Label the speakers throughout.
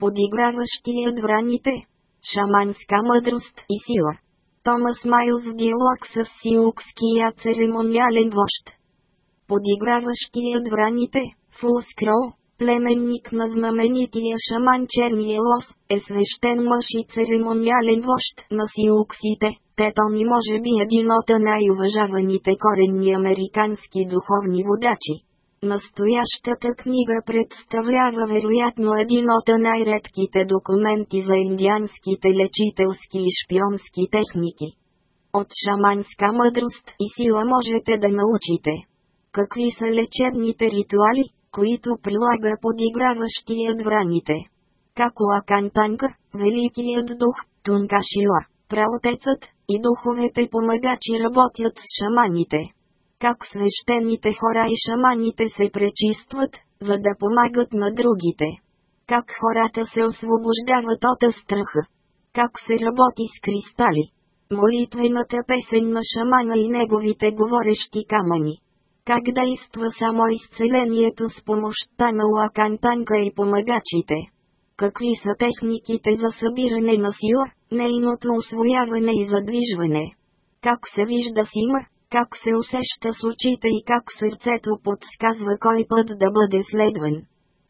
Speaker 1: подиграващият враните. Шаманска мъдрост и сила. Томас Майлз диалог с сиукския церемониален вожд. Подиграващият враните, Фул племенник на знаменития шаман Черния лос, е свещен мъж и церемониален вожд на сиуксите. Тетон и може би един от най-уважаваните коренни американски духовни водачи. Настоящата книга представлява вероятно един от най-редките документи за индианските лечителски и шпионски техники. От шаманска мъдрост и сила можете да научите. Какви са лечебните ритуали, които прилага подиграващият враните? Как Акантанка, Великият дух, Тункашила, Праотецът и духовете помагачи работят с шаманите как свещените хора и шаманите се пречистват, за да помагат на другите. Как хората се освобождават от страха. Как се работи с кристали. Молитвената песен на шамана и неговите говорещи камъни. Как действа само изцелението с помощта на лакантанка и помагачите. Какви са техниките за събиране на сила, нейното освояване и задвижване. Как се вижда сима, как се усеща с очите и как сърцето подсказва кой път да бъде следван.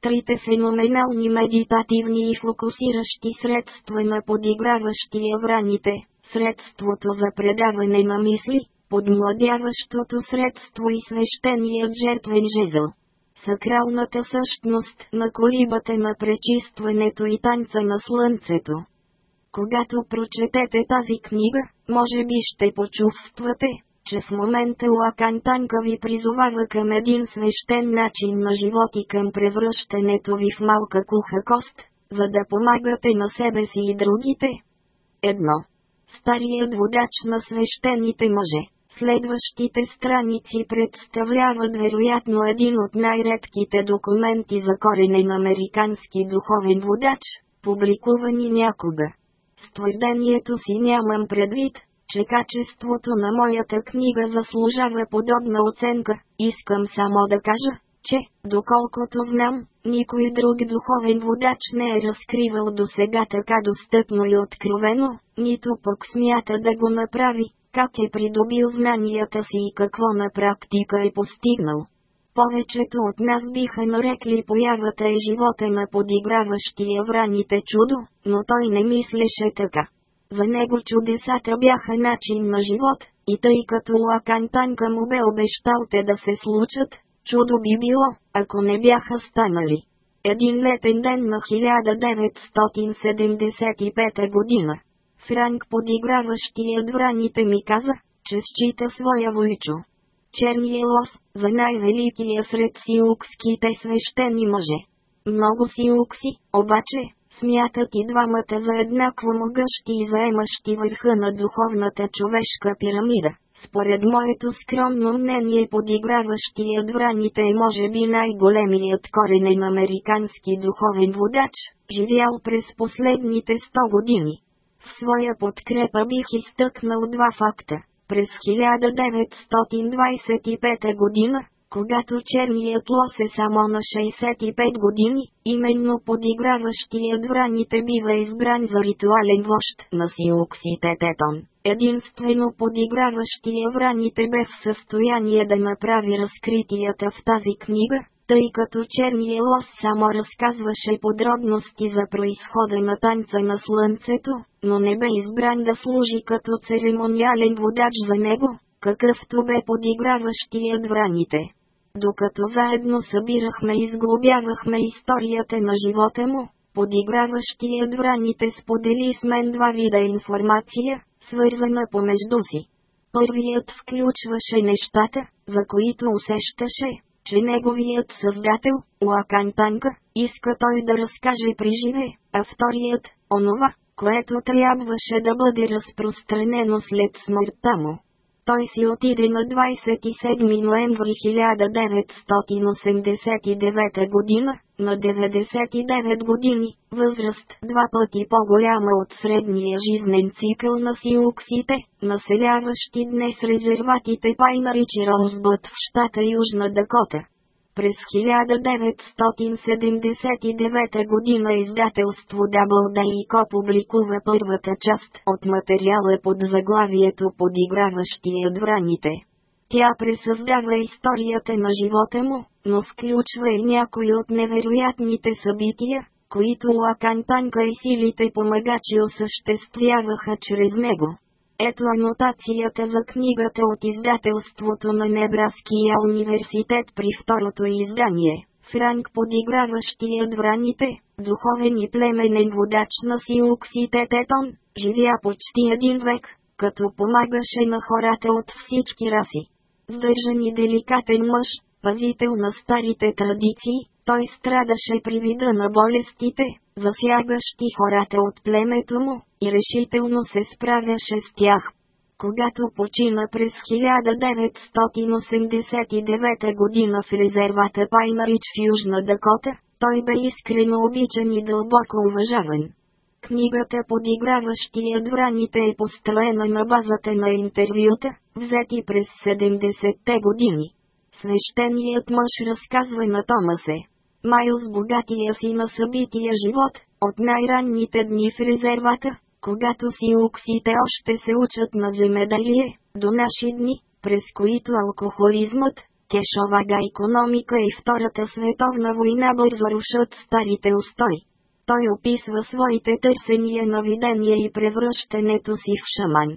Speaker 1: Трите феноменални медитативни и фокусиращи средства на подиграващи евраните, средството за предаване на мисли, подмладяващото средство и свещеният жертвен жезъл. Сакралната същност на колибата на пречистването и танца на слънцето. Когато прочетете тази книга, може би ще почувствате, че в момента Лакан Танка ви призовава към един свещен начин на живот и към превръщането ви в малка куха кост, за да помагате на себе си и другите. Едно. Старият водач на свещените мъже. Следващите страници представляват вероятно един от най-редките документи за коренен американски духовен водач, публикувани някога. С твърдението си нямам предвид, че качеството на моята книга заслужава подобна оценка, искам само да кажа, че, доколкото знам, никой друг духовен водач не е разкривал до сега така достъпно и откровено, нито пък смята да го направи, как е придобил знанията си и какво на практика е постигнал. Повечето от нас биха нарекли появата и е живота на подиграващия враните чудо, но той не мислеше така. За него чудесата бяха начин на живот, и тъй като Лакан Танка му бе обещал те да се случат, чудо би било, ако не бяха станали. Един летен ден на 1975 година. Франк подиграващият враните ми каза, че счита своя войчо. Черния лос, за най-великия сред сиукските свещени мъже. Много сиукси, обаче, смятат и двамата за еднакво могъщи и заемащи върха на духовната човешка пирамида. Според моето скромно мнение подиграващият враните е може би най-големият коренен американски духовен водач, живял през последните 100 години. В своя подкрепа бих изтъкнал два факта. През 1925 година, когато черният лос е само на 65 години, именно подиграващият враните бива избран за ритуален вожд на Сиокситететон. Единствено подиграващия враните бе в състояние да направи разкритията в тази книга, тъй като черния лос само разказваше подробности за происхода на танца на слънцето, но не бе избран да служи като церемониален водач за него, какъвто бе подиграващият враните. Докато заедно събирахме и сглобявахме историята на живота му, подиграващият враните сподели с мен два вида информация, свързана помежду си. Първият включваше нещата, за които усещаше, че неговият създател, Лакан Танка, иска той да разкаже при живе, а вторият – онова, което трябваше да бъде разпространено след смъртта му той си отиде на 27 ноември 1989 година, на 99 години, възраст два пъти по-голяма от средния жизнен цикъл на сиуксите, населяващи днес резерватите Пайнари Ричи в щата Южна Дакота. През 1979 година издателство WDICO публикува първата част от материала под заглавието Подиграващи враните. Тя пресъздава историята на живота му, но включва и някои от невероятните събития, които Лакан Танка и силите помагачи осъществяваха чрез него. Ето анотацията за книгата от издателството на Небраския университет при второто издание. Франк подиграващият враните, духовен и племенен водач на Сиуксите Тетон, живя почти един век, като помагаше на хората от всички раси. Сдържан и деликатен мъж, пазител на старите традиции, той страдаше при вида на болестите, засягащи хората от племето му, и решително се справяше с тях. Когато почина през 1989 година в резервата Пайнарич в Южна Дакота, той бе искрено обичан и дълбоко уважаван. Книгата подиграващия двраните е построена на базата на интервюта, взети през 70-те години. Свещеният мъж разказва на Томасе, Майлз богатия си на събития живот, от най-ранните дни в резервата, когато си уксите още се учат на земеделие, до наши дни, през които алкохолизмът, кешовага економика и Втората световна война бързо рушат старите устой. Той описва своите търсения на видение и превръщането си в шаман.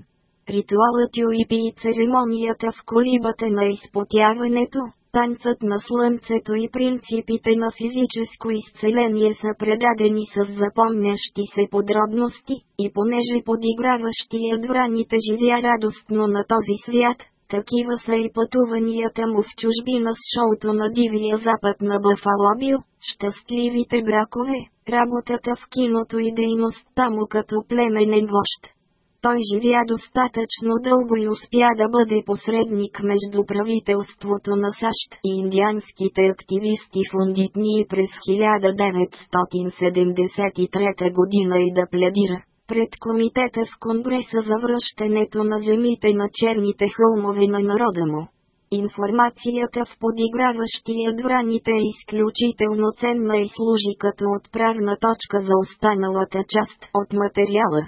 Speaker 1: Ритуалът юипи и церемонията в колибата на изпотяването, танцът на слънцето и принципите на физическо изцеление са предадени с запомнящи се подробности, и понеже подиграващият враните живя радостно на този свят, такива са и пътуванията му в чужбина с шоуто на Дивия Запад на Бафалобил, щастливите бракове, работата в киното и дейността му като племенен вожд той живя достатъчно дълго и успя да бъде посредник между правителството на САЩ и индианските активисти фундитни през 1973 година и да пледира пред комитета в Конгреса за връщането на земите на черните хълмове на народа му. Информацията в подиграващия драните е изключително ценна и служи като отправна точка за останалата част от материала.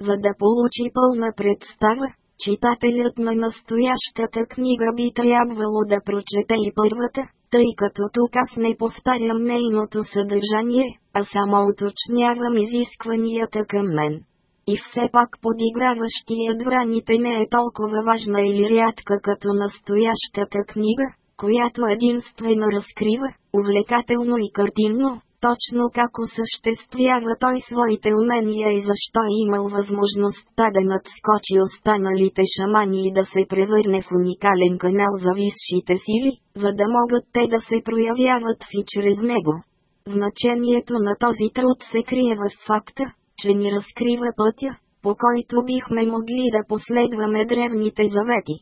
Speaker 1: За да получи пълна представа, читателят на настоящата книга би трябвало да прочете и първата, тъй като тук аз не повтарям нейното съдържание, а само уточнявам изискванията към мен. И все пак подиграващият враните не е толкова важна или рядка като настоящата книга, която единствено разкрива, увлекателно и картинно, точно как осъществява той своите умения и защо е имал възможността да надскочи останалите шамани и да се превърне в уникален канал за висшите сили, за да могат те да се проявяват и чрез него. Значението на този труд се крие в факта, че ни разкрива пътя, по който бихме могли да последваме древните завети.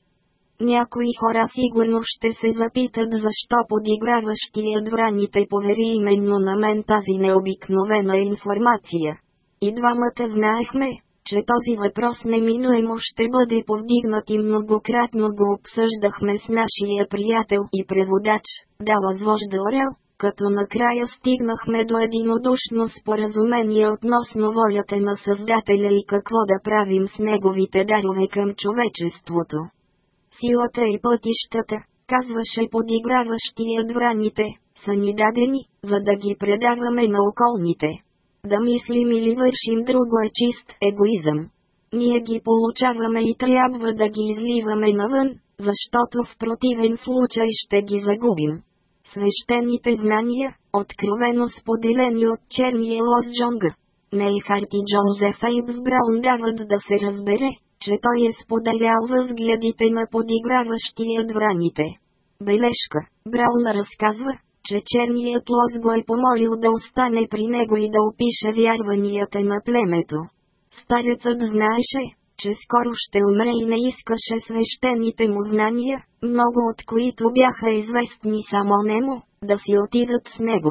Speaker 1: Някои хора сигурно ще се запитат защо подиграващият враните повери именно на мен тази необикновена информация. И двамата знаехме, че този въпрос неминуемо ще бъде повдигнат и многократно го обсъждахме с нашия приятел и преводач, дала звожда Орел, като накрая стигнахме до единодушно споразумение относно волята на Създателя и какво да правим с неговите дарове към човечеството силата и е пътищата, казваше подиграващият враните, са ни дадени, за да ги предаваме на околните. Да мислим или вършим друго е чист егоизъм. Ние ги получаваме и трябва да ги изливаме навън, защото в противен случай ще ги загубим. Свещените знания, откровено споделени от черния лос Джонга. Нейхард и Джозеф Ейбс Браун дават да се разбере, че той е споделял възгледите на подиграващия враните. Бележка. Браун разказва, че черният лоз го е помолил да остане при него и да опише вярванията на племето. Старецът знаеше, че скоро ще умре и не искаше свещените му знания, много от които бяха известни само нему, да си отидат с него.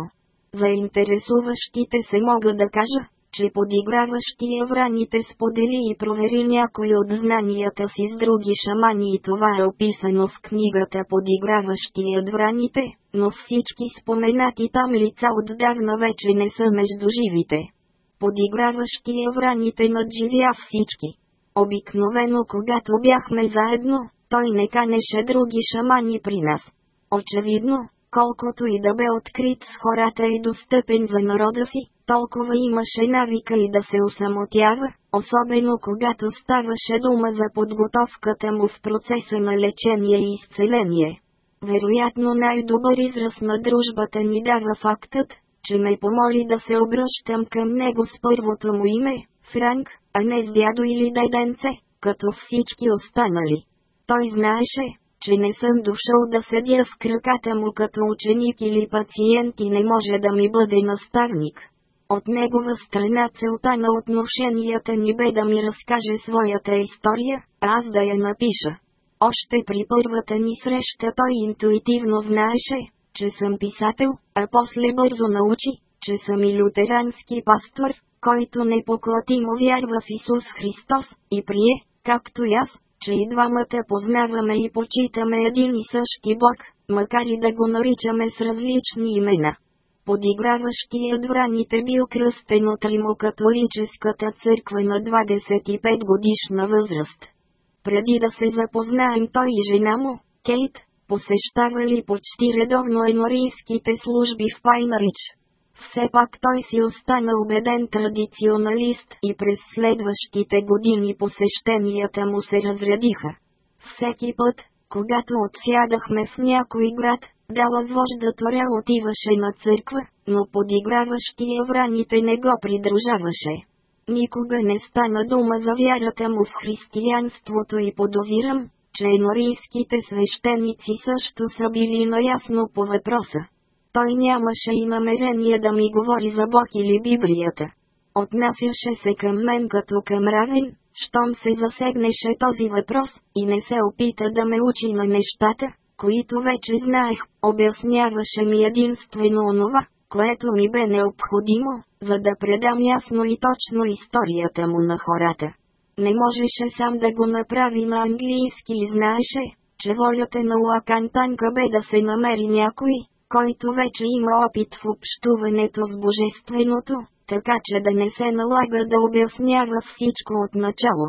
Speaker 1: Заинтересуващите се мога да кажа че подиграващия враните сподели и провери някои от знанията си с други шамани и това е описано в книгата подиграващият враните, но всички споменати там лица отдавна вече не са между живите. Подиграващия враните надживя всички. Обикновено когато бяхме заедно, той не канеше други шамани при нас. Очевидно, колкото и да бе открит с хората и достъпен за народа си, толкова имаше навика и да се осамотява, особено когато ставаше дума за подготовката му в процеса на лечение и изцеление. Вероятно най-добър израз на дружбата ни дава фактът, че ме помоли да се обръщам към него с първото му име, Франк, а не с дядо или деденце, като всички останали. Той знаеше, че не съм дошъл да седя в краката му като ученик или пациент и не може да ми бъде наставник. От негова страна целта на отношенията ни бе да ми разкаже своята история, а аз да я напиша. Още при първата ни среща той интуитивно знаеше, че съм писател, а после бързо научи, че съм и лютерански пастор, който непоклатимо вярва в Исус Христос, и прие, както и аз, че и двамата познаваме и почитаме един и същи Бог, макар и да го наричаме с различни имена подиграващия двораните бил кръстен от Римокатолическата църква на 25 годишна възраст. Преди да се запознаем той и жена му, Кейт, посещавали почти редовно енорийските служби в Пайнарич. Все пак той си остана убеден традиционалист и през следващите години посещенията му се разредиха. Всеки път, когато отсядахме в някой град, бяла звожда Торя отиваше на църква, но подиграващи евраните не го придружаваше. Никога не стана дума за вярата му в християнството и подозирам, че енорийските свещеници също са били наясно по въпроса. Той нямаше и намерение да ми говори за Бог или Библията. Отнасяше се към мен като към равен, щом се засегнеше този въпрос, и не се опита да ме учи на нещата, които вече знаех, обясняваше ми единствено онова, което ми бе необходимо, за да предам ясно и точно историята му на хората. Не можеше сам да го направи на английски и знаеше, че волята на Лакантанка бе да се намери някой, който вече има опит в общуването с Божественото, така че да не се налага да обяснява всичко от начало.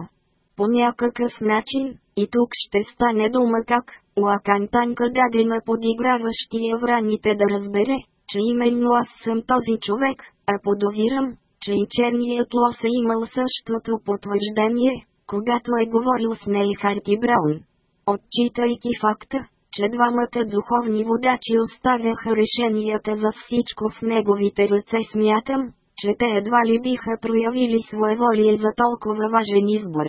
Speaker 1: По някакъв начин, и тук ще стане дума как, Танка даде на подиграващия враните да разбере, че именно аз съм този човек, а подозирам, че и черният лос е имал същото потвърждение, когато е говорил с Нейхарт Харти Браун. Отчитайки факта, че двамата духовни водачи оставяха решенията за всичко в неговите ръце смятам, че те едва ли биха проявили своеволие за толкова важен избор.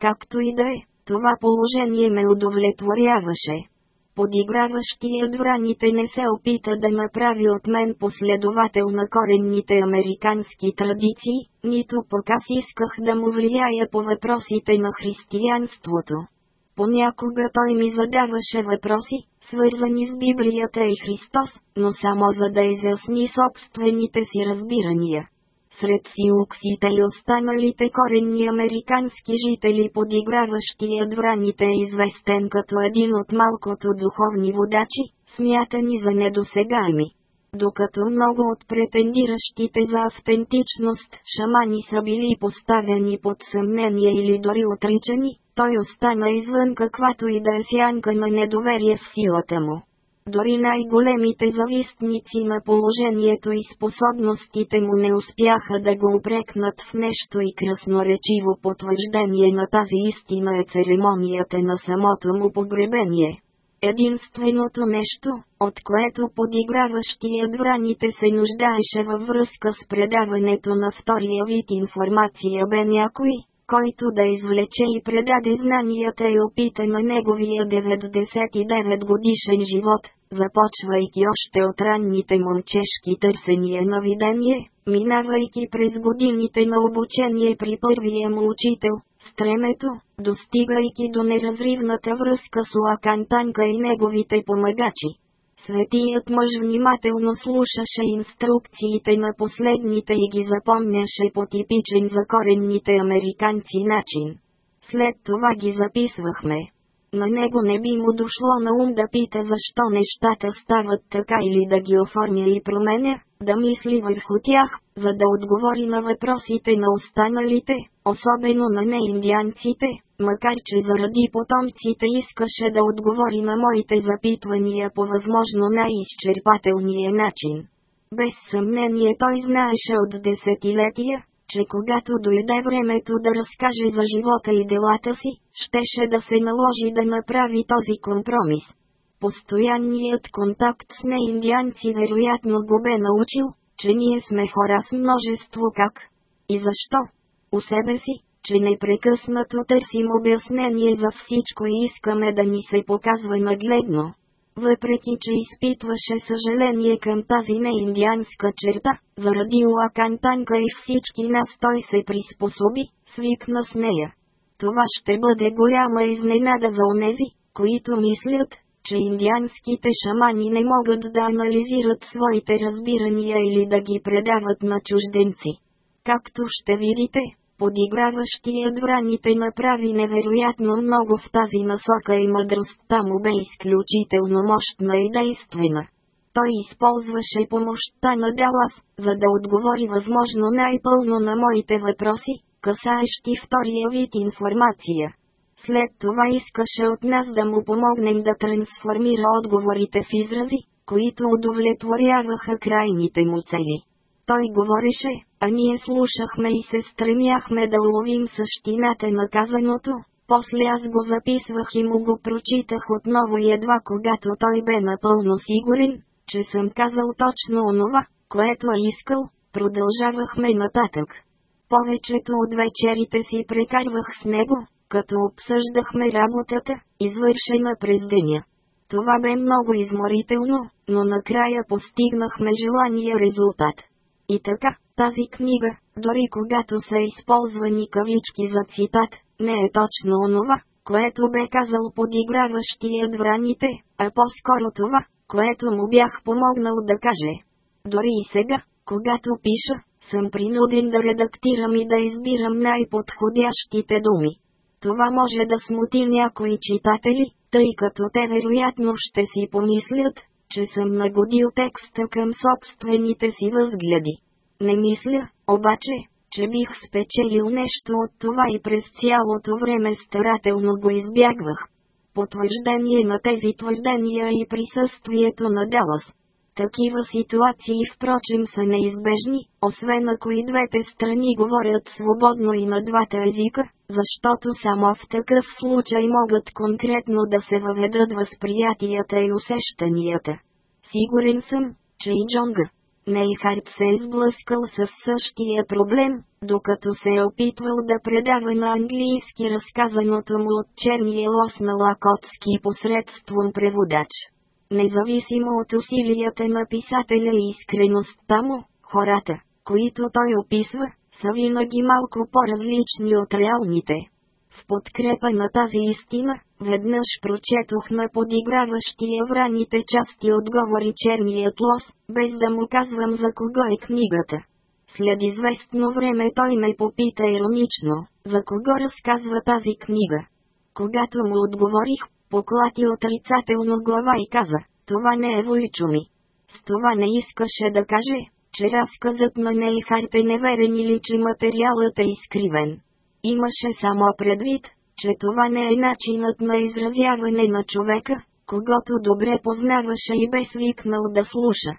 Speaker 1: Както и да е, това положение ме удовлетворяваше. Подиграващият враните не се опита да направи от мен последовател на коренните американски традиции, нито пък аз исках да му влияя по въпросите на християнството. Понякога той ми задаваше въпроси, свързани с Библията и Христос, но само за да изясни собствените си разбирания сред сиуксите и останалите коренни американски жители подиграващият враните е известен като един от малкото духовни водачи, смятани за недосегами. Докато много от претендиращите за автентичност шамани са били поставени под съмнение или дори отричани, той остана извън каквато и да е сянка на недоверие в силата му. Дори най-големите завистници на положението и способностите му не успяха да го опрекнат в нещо и красноречиво потвърждение на тази истина е церемонията на самото му погребение. Единственото нещо, от което подиграващият враните се нуждаеше във връзка с предаването на втория вид информация бе някой, който да извлече и предаде знанията и опита на неговия 99 годишен живот, започвайки още от ранните момчешки търсения на видение, минавайки през годините на обучение при първия му учител, стремето, достигайки до неразривната връзка с Лакантанка и неговите помагачи, Светият мъж внимателно слушаше инструкциите на последните и ги запомняше по типичен за коренните американци начин. След това ги записвахме. На него не би му дошло на ум да пита защо нещата стават така или да ги оформя и променя, да мисли върху тях, за да отговори на въпросите на останалите, особено на неиндианците, макар че заради потомците искаше да отговори на моите запитвания по възможно най-изчерпателния начин. Без съмнение той знаеше от десетилетия, че когато дойде времето да разкаже за живота и делата си, щеше да се наложи да направи този компромис. Постоянният контакт с неиндианци вероятно го бе научил, че ние сме хора с множество как и защо. У себе си, че непрекъснато търсим обяснение за всичко и искаме да ни се показва нагледно. Въпреки, че изпитваше съжаление към тази неиндианска черта, заради Лакантанка и всички нас той се приспособи, свикна с нея. Това ще бъде голяма изненада за онези, които мислят, че индианските шамани не могат да анализират своите разбирания или да ги предават на чужденци. Както ще видите, подиграващият враните направи невероятно много в тази насока и мъдростта му бе изключително мощна и действена. Той използваше помощта на Далас, за да отговори възможно най-пълно на моите въпроси, касаещи втория вид информация. След това искаше от нас да му помогнем да трансформира отговорите в изрази, които удовлетворяваха крайните му цели. Той говореше, а ние слушахме и се стремяхме да уловим същината на казаното. После аз го записвах и му го прочитах отново и едва когато той бе напълно сигурен, че съм казал точно онова, което е искал, продължавахме нататък. Повечето от вечерите си прекарвах с него, като обсъждахме работата, извършена през деня. Това бе много изморително, но накрая постигнахме желания резултат. И така, тази книга, дори когато са използвани кавички за цитат, не е точно онова, което бе казал подиграващият враните, а по-скоро това, което му бях помогнал да каже. Дори и сега, когато пиша, съм принуден да редактирам и да избирам най-подходящите думи. Това може да смути някои читатели, тъй като те вероятно ще си помислят, че съм нагодил текста към собствените си възгледи. Не мисля, обаче, че бих спечелил нещо от това и през цялото време старателно го избягвах. Потвърждение на тези твърдения и присъствието на Далас. Такива ситуации впрочем са неизбежни, освен ако и двете страни говорят свободно и на двата езика, защото само в такъв случай могат конкретно да се въведат възприятията и усещанията. Сигурен съм, че и Джонга, Нейхард се е сблъскал с същия проблем, докато се е опитвал да предава на английски разказаното му от черния лос на Лакотски посредством преводач. Независимо от усилията на писателя и искреността му, хората, които той описва, са винаги малко по-различни от реалните подкрепа на тази истина, веднъж прочетохме подиграващия в раните части отговори черният лос, без да му казвам за кого е книгата. След известно време той ме попита иронично, за кого разказва тази книга. Когато му отговорих, поклати отрицателно глава и каза, това не е войчо ми. С това не искаше да каже, че разказът на Нейхарт е неверен или че материалът е изкривен. Имаше само предвид, че това не е начинът на изразяване на човека, когато добре познаваше и бе свикнал да слуша.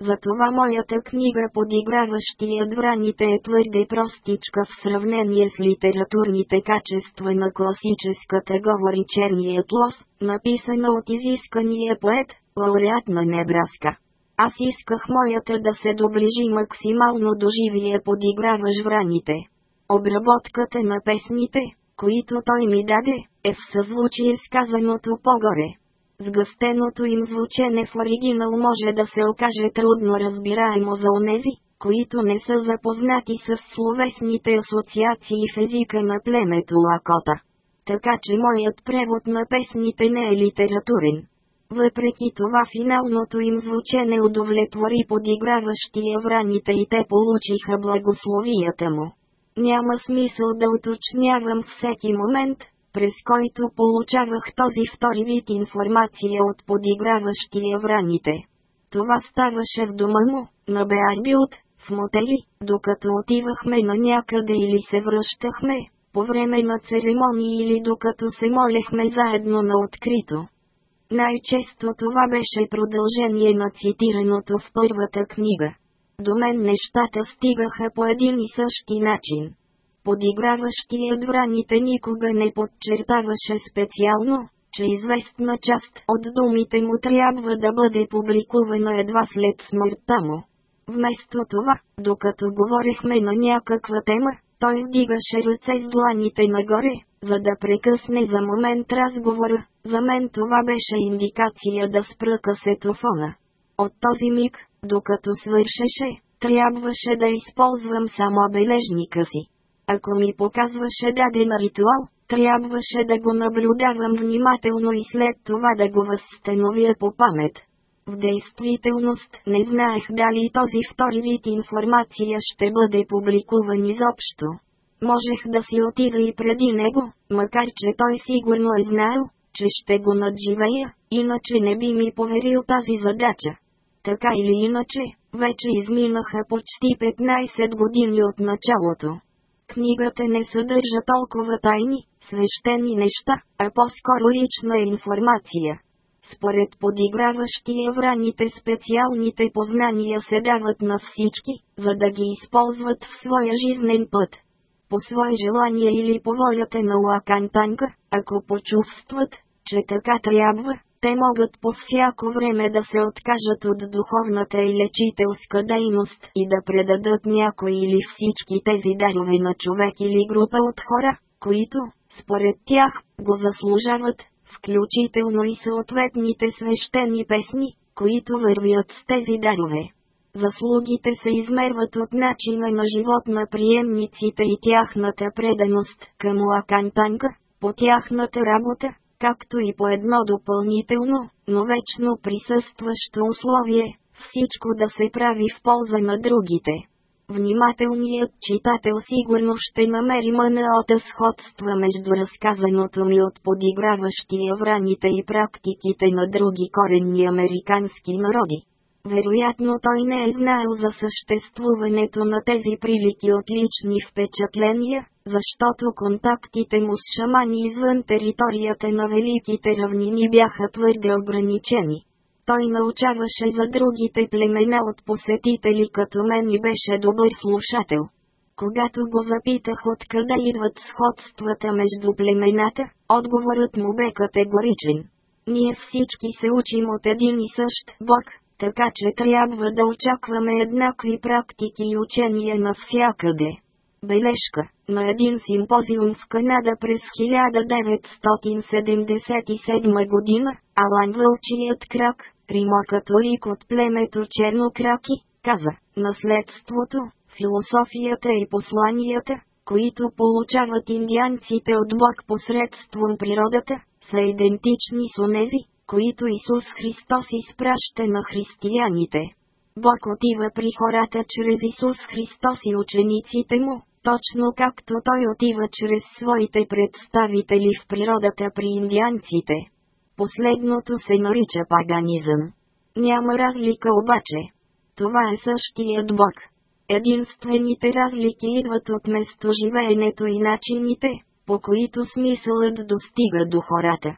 Speaker 1: Затова моята книга подиграващият враните е твърде простичка в сравнение с литературните качества на класическата говоричерният лос, написана от изискания поет, лауреат на Небраска. Аз исках моята да се доближи максимално до живия подиграваш враните. Обработката на песните, които той ми даде, е в съзвучие с казаното по-горе. Сгъстеното им звучене в оригинал може да се окаже трудно разбираемо за онези, които не са запознати с словесните асоциации в езика на племето Лакота. Така че моят превод на песните не е литературен. Въпреки това финалното им звучене удовлетвори подиграващия враните и те получиха благословията му. Няма смисъл да уточнявам всеки момент, през който получавах този втори вид информация от подиграващия враните. Това ставаше в дома му, на Беарбилд, в мотели, докато отивахме на някъде или се връщахме, по време на церемонии или докато се молехме заедно на открито. Най-често това беше продължение на цитираното в първата книга. До мен нещата стигаха по един и същи начин. Подиграващият враните никога не подчертаваше специално, че известна част от думите му трябва да бъде публикувана едва след смъртта му. Вместо това, докато говорихме на някаква тема, той вдигаше ръце с дланите нагоре, за да прекъсне за момент разговора. За мен това беше индикация да спра касетофона. От този миг, докато свършеше, трябваше да използвам само бележника си. Ако ми показваше даден ритуал, трябваше да го наблюдавам внимателно и след това да го възстановя по памет. В действителност не знаех дали този втори вид информация ще бъде публикуван изобщо. Можех да си отида и преди него, макар че той сигурно е знаел, че ще го надживея, иначе не би ми поверил тази задача така или иначе, вече изминаха почти 15 години от началото. Книгата не съдържа толкова тайни, свещени неща, а по-скоро лична информация. Според подиграващия враните специалните познания се дават на всички, за да ги използват в своя жизнен път. По свое желание или по волята на Лакантанка, ако почувстват, че така трябва, те могат по всяко време да се откажат от духовната и лечителска дейност и да предадат някои или всички тези дарове на човек или група от хора, които, според тях, го заслужават, включително и съответните свещени песни, които вървят с тези дарове. Заслугите се измерват от начина на живот на приемниците и тяхната преданост към Лакантанка, по тяхната работа, както и по едно допълнително, но вечно присъстващо условие, всичко да се прави в полза на другите. Внимателният читател сигурно ще намери мъна от сходства между разказаното ми от подиграващия враните и практиките на други коренни американски народи. Вероятно той не е знаел за съществуването на тези прилики от лични впечатления, защото контактите му с шамани извън територията на великите равнини бяха твърде ограничени. Той научаваше за другите племена от посетители като мен и беше добър слушател. Когато го запитах откъде идват сходствата между племената, отговорът му бе категоричен. Ние всички се учим от един и същ Бог, така че трябва да очакваме еднакви практики и учения навсякъде. Бележка на един симпозиум в Канада през 1977 година, Алан Вълчият крак, римокатолик от племето Чернокраки, каза, наследството, философията и посланията, които получават индианците от Бог посредством природата, са идентични с онези, които Исус Христос изпраща на християните. Бог отива при хората чрез Исус Христос и учениците му, точно както Той отива чрез своите представители в природата при индианците. Последното се нарича паганизъм. Няма разлика обаче. Това е същият Бог. Единствените разлики идват от местоживеенето и начините, по които смисълът достига до хората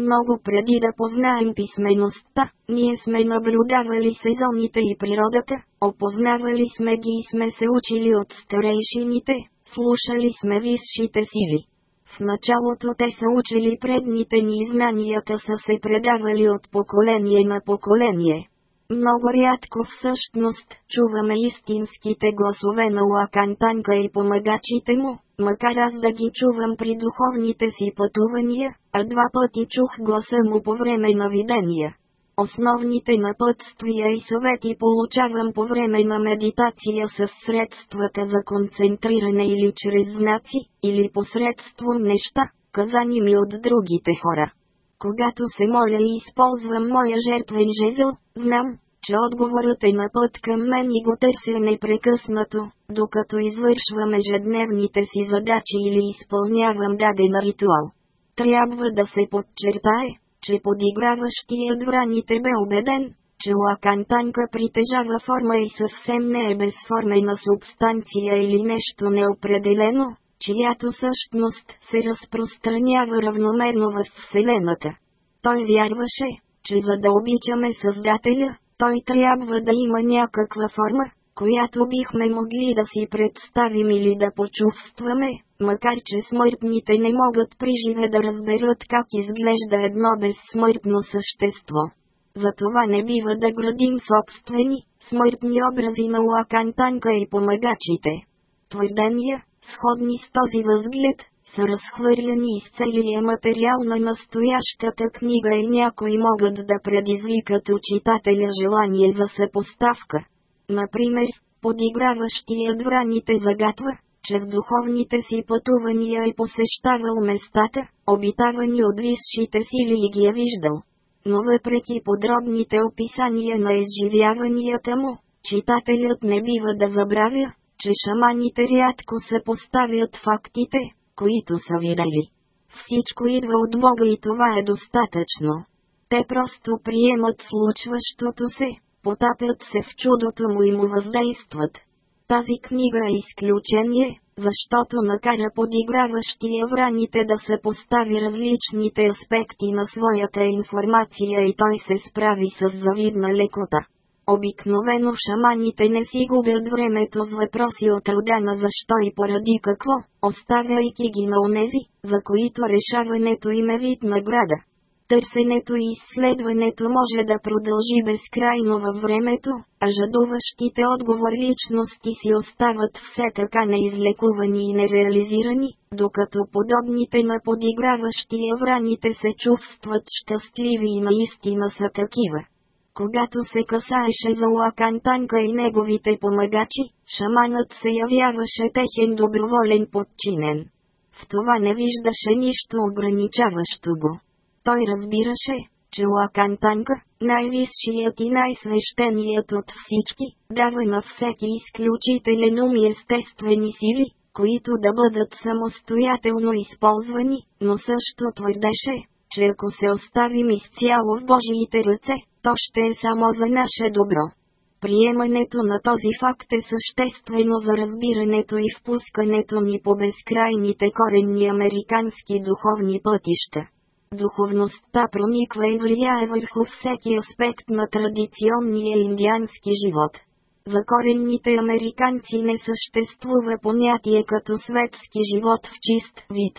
Speaker 1: много преди да познаем писмеността, ние сме наблюдавали сезоните и природата, опознавали сме ги и сме се учили от старейшините, слушали сме висшите сили. В началото те са учили предните ни знанията са се предавали от поколение на поколение. Много рядко всъщност чуваме истинските гласове на Лакантанка и помагачите му, макар аз да ги чувам при духовните си пътувания, а два пъти чух гласа му по време на видения. Основните напътствия и съвети получавам по време на медитация с средствата за концентриране или чрез знаци, или посредством неща, казани ми от другите хора. Когато се моля и използвам моя жертвен жезъл, знам, че отговорът е на път към мен и го търся непрекъснато, докато извършвам ежедневните си задачи или изпълнявам даден ритуал. Трябва да се подчертае, че подиграващият враните бе убеден, че лакантанка притежава форма и съвсем не е безформена субстанция или нещо неопределено, чиято същност се разпространява равномерно в Вселената. Той вярваше, че за да обичаме Създателя, той трябва да има някаква форма, която бихме могли да си представим или да почувстваме, макар че смъртните не могат при живе да разберат как изглежда едно безсмъртно същество. Затова не бива да градим собствени, смъртни образи на Лакантанка и помагачите. Твърдения, сходни с този възглед, са разхвърляни из целия материал на настоящата книга и някои могат да предизвикат у читателя желание за съпоставка. Например, подиграващият враните загатва, че в духовните си пътувания е посещавал местата, обитавани от висшите сили и ги е виждал. Но въпреки подробните описания на изживяванията му, читателят не бива да забравя, че шаманите рядко се поставят фактите, които са видели. Всичко идва от Бога и това е достатъчно. Те просто приемат случващото се, потапят се в чудото му и му въздействат. Тази книга е изключение, защото накара подиграващия враните да се постави различните аспекти на своята информация и той се справи с завидна лекота. Обикновено шаманите не си губят времето с въпроси от рода на защо и поради какво, оставяйки ги на онези, за които решаването им е вид награда. Търсенето и изследването може да продължи безкрайно във времето, а жадуващите отговор личности си остават все така неизлекувани и нереализирани, докато подобните на подиграващи евраните се чувстват щастливи и наистина са такива. Когато се касаеше за Лакан Танка и неговите помагачи, шаманът се явяваше техен доброволен подчинен. В това не виждаше нищо ограничаващо го. Той разбираше, че Лакан Танка, най-висшият и най-свещеният от всички, дава на всеки изключителен ум и естествени сили, които да бъдат самостоятелно използвани, но също твърдеше, че ако се оставим изцяло в Божиите ръце, то ще е само за наше добро. Приемането на този факт е съществено за разбирането и впускането ни по безкрайните коренни американски духовни пътища. Духовността прониква и влияе върху всеки аспект на традиционния индиански живот. За коренните американци не съществува понятие като светски живот в чист вид.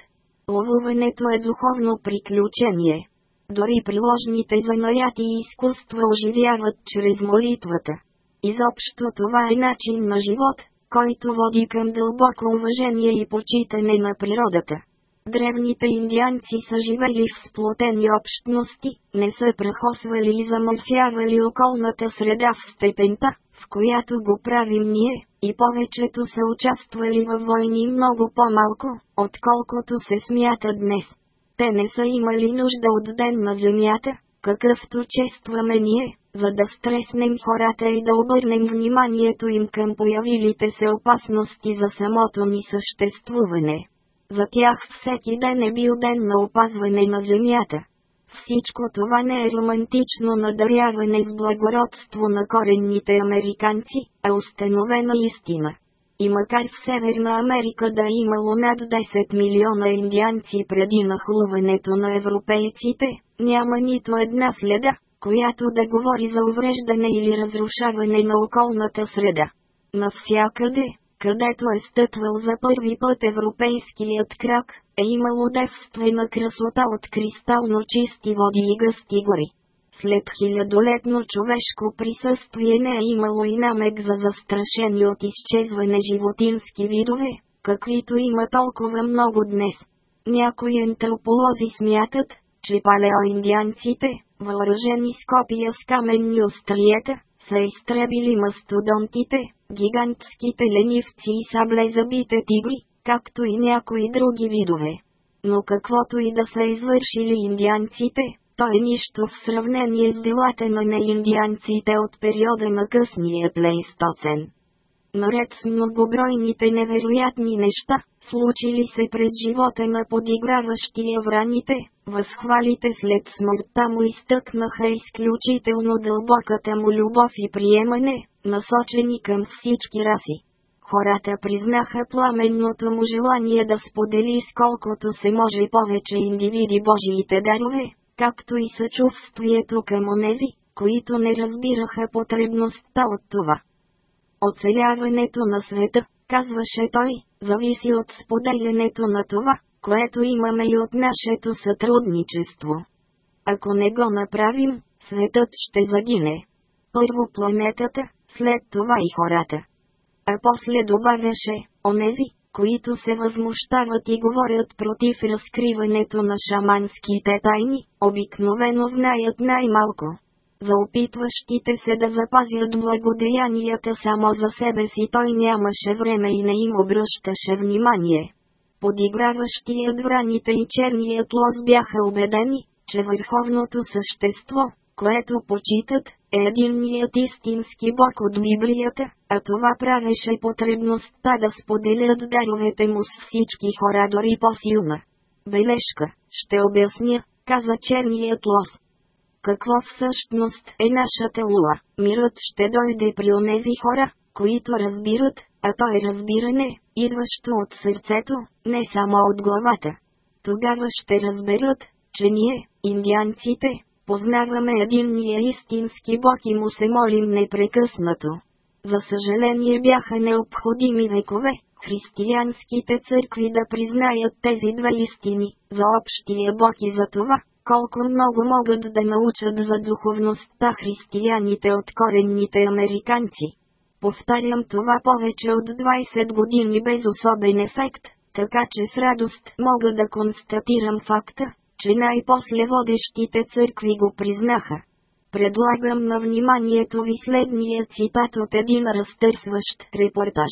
Speaker 1: Ловуването е духовно приключение. Дори приложните занаяти и изкуства оживяват чрез молитвата. Изобщо това е начин на живот, който води към дълбоко уважение и почитане на природата. Древните индианци са живели в сплотени общности, не са прахосвали и замърсявали околната среда в степента, в която го правим ние, и повечето са участвали във войни много по-малко, отколкото се смята днес. Те не са имали нужда от ден на земята, какъвто честваме ние, за да стреснем хората и да обърнем вниманието им към появилите се опасности за самото ни съществуване. За тях всеки ден е бил ден на опазване на земята. Всичко това не е романтично надаряване с благородство на коренните американци, а установена истина. И макар в Северна Америка да е имало над 10 милиона индианци преди нахлуването на европейците, няма нито една следа, която да говори за увреждане или разрушаване на околната среда. Навсякъде, където е стъпвал за първи път европейският крак, е имало девствена красота от кристално чисти води и гъсти гори. След хилядолетно човешко присъствие не е имало и намек за застрашени от изчезване животински видове, каквито има толкова много днес. Някои антрополози смятат, че палеоиндианците, въоръжени с копия с каменни остриета, са изтребили мастодонтите, гигантските ленивци и саблезабите тигри, както и някои други видове. Но каквото и да са извършили индианците, то е нищо в сравнение с делата на неиндианците от периода на късния плейстоцен. Наред с многобройните невероятни неща, случили се през живота на подиграващия враните, възхвалите след смъртта му изтъкнаха изключително дълбоката му любов и приемане, насочени към всички раси хората признаха пламенното му желание да сподели с колкото се може повече индивиди Божиите дарове, както и съчувствието към онези, които не разбираха потребността от това. Оцеляването на света, казваше той, зависи от споделянето на това, което имаме и от нашето сътрудничество. Ако не го направим, светът ще загине. Първо планетата, след това и хората а после добавяше, онези, които се възмущават и говорят против разкриването на шаманските тайни, обикновено знаят най-малко. За опитващите се да запазят благодеянията само за себе си той нямаше време и не им обръщаше внимание. Подиграващият враните и черният лоз бяха убедени, че върховното същество, което почитат, е единният истински Бог от Библията, а това правеше потребността да споделят даровете му с всички хора дори по-силна. Бележка, ще обясня, каза черният лос. Какво всъщност е нашата лула? Мирът ще дойде при онези хора, които разбират, а то е разбиране, идващо от сърцето, не само от главата. Тогава ще разберат, че ние, индианците, познаваме единния истински Бог и му се молим непрекъснато. За съжаление бяха необходими векове, християнските църкви да признаят тези две истини, за общия Бог и за това, колко много могат да научат за духовността християните от коренните американци. Повтарям това повече от 20 години без особен ефект, така че с радост мога да констатирам факта, че най-после водещите църкви го признаха. Предлагам на вниманието ви следния цитат от един разтърсващ репортаж.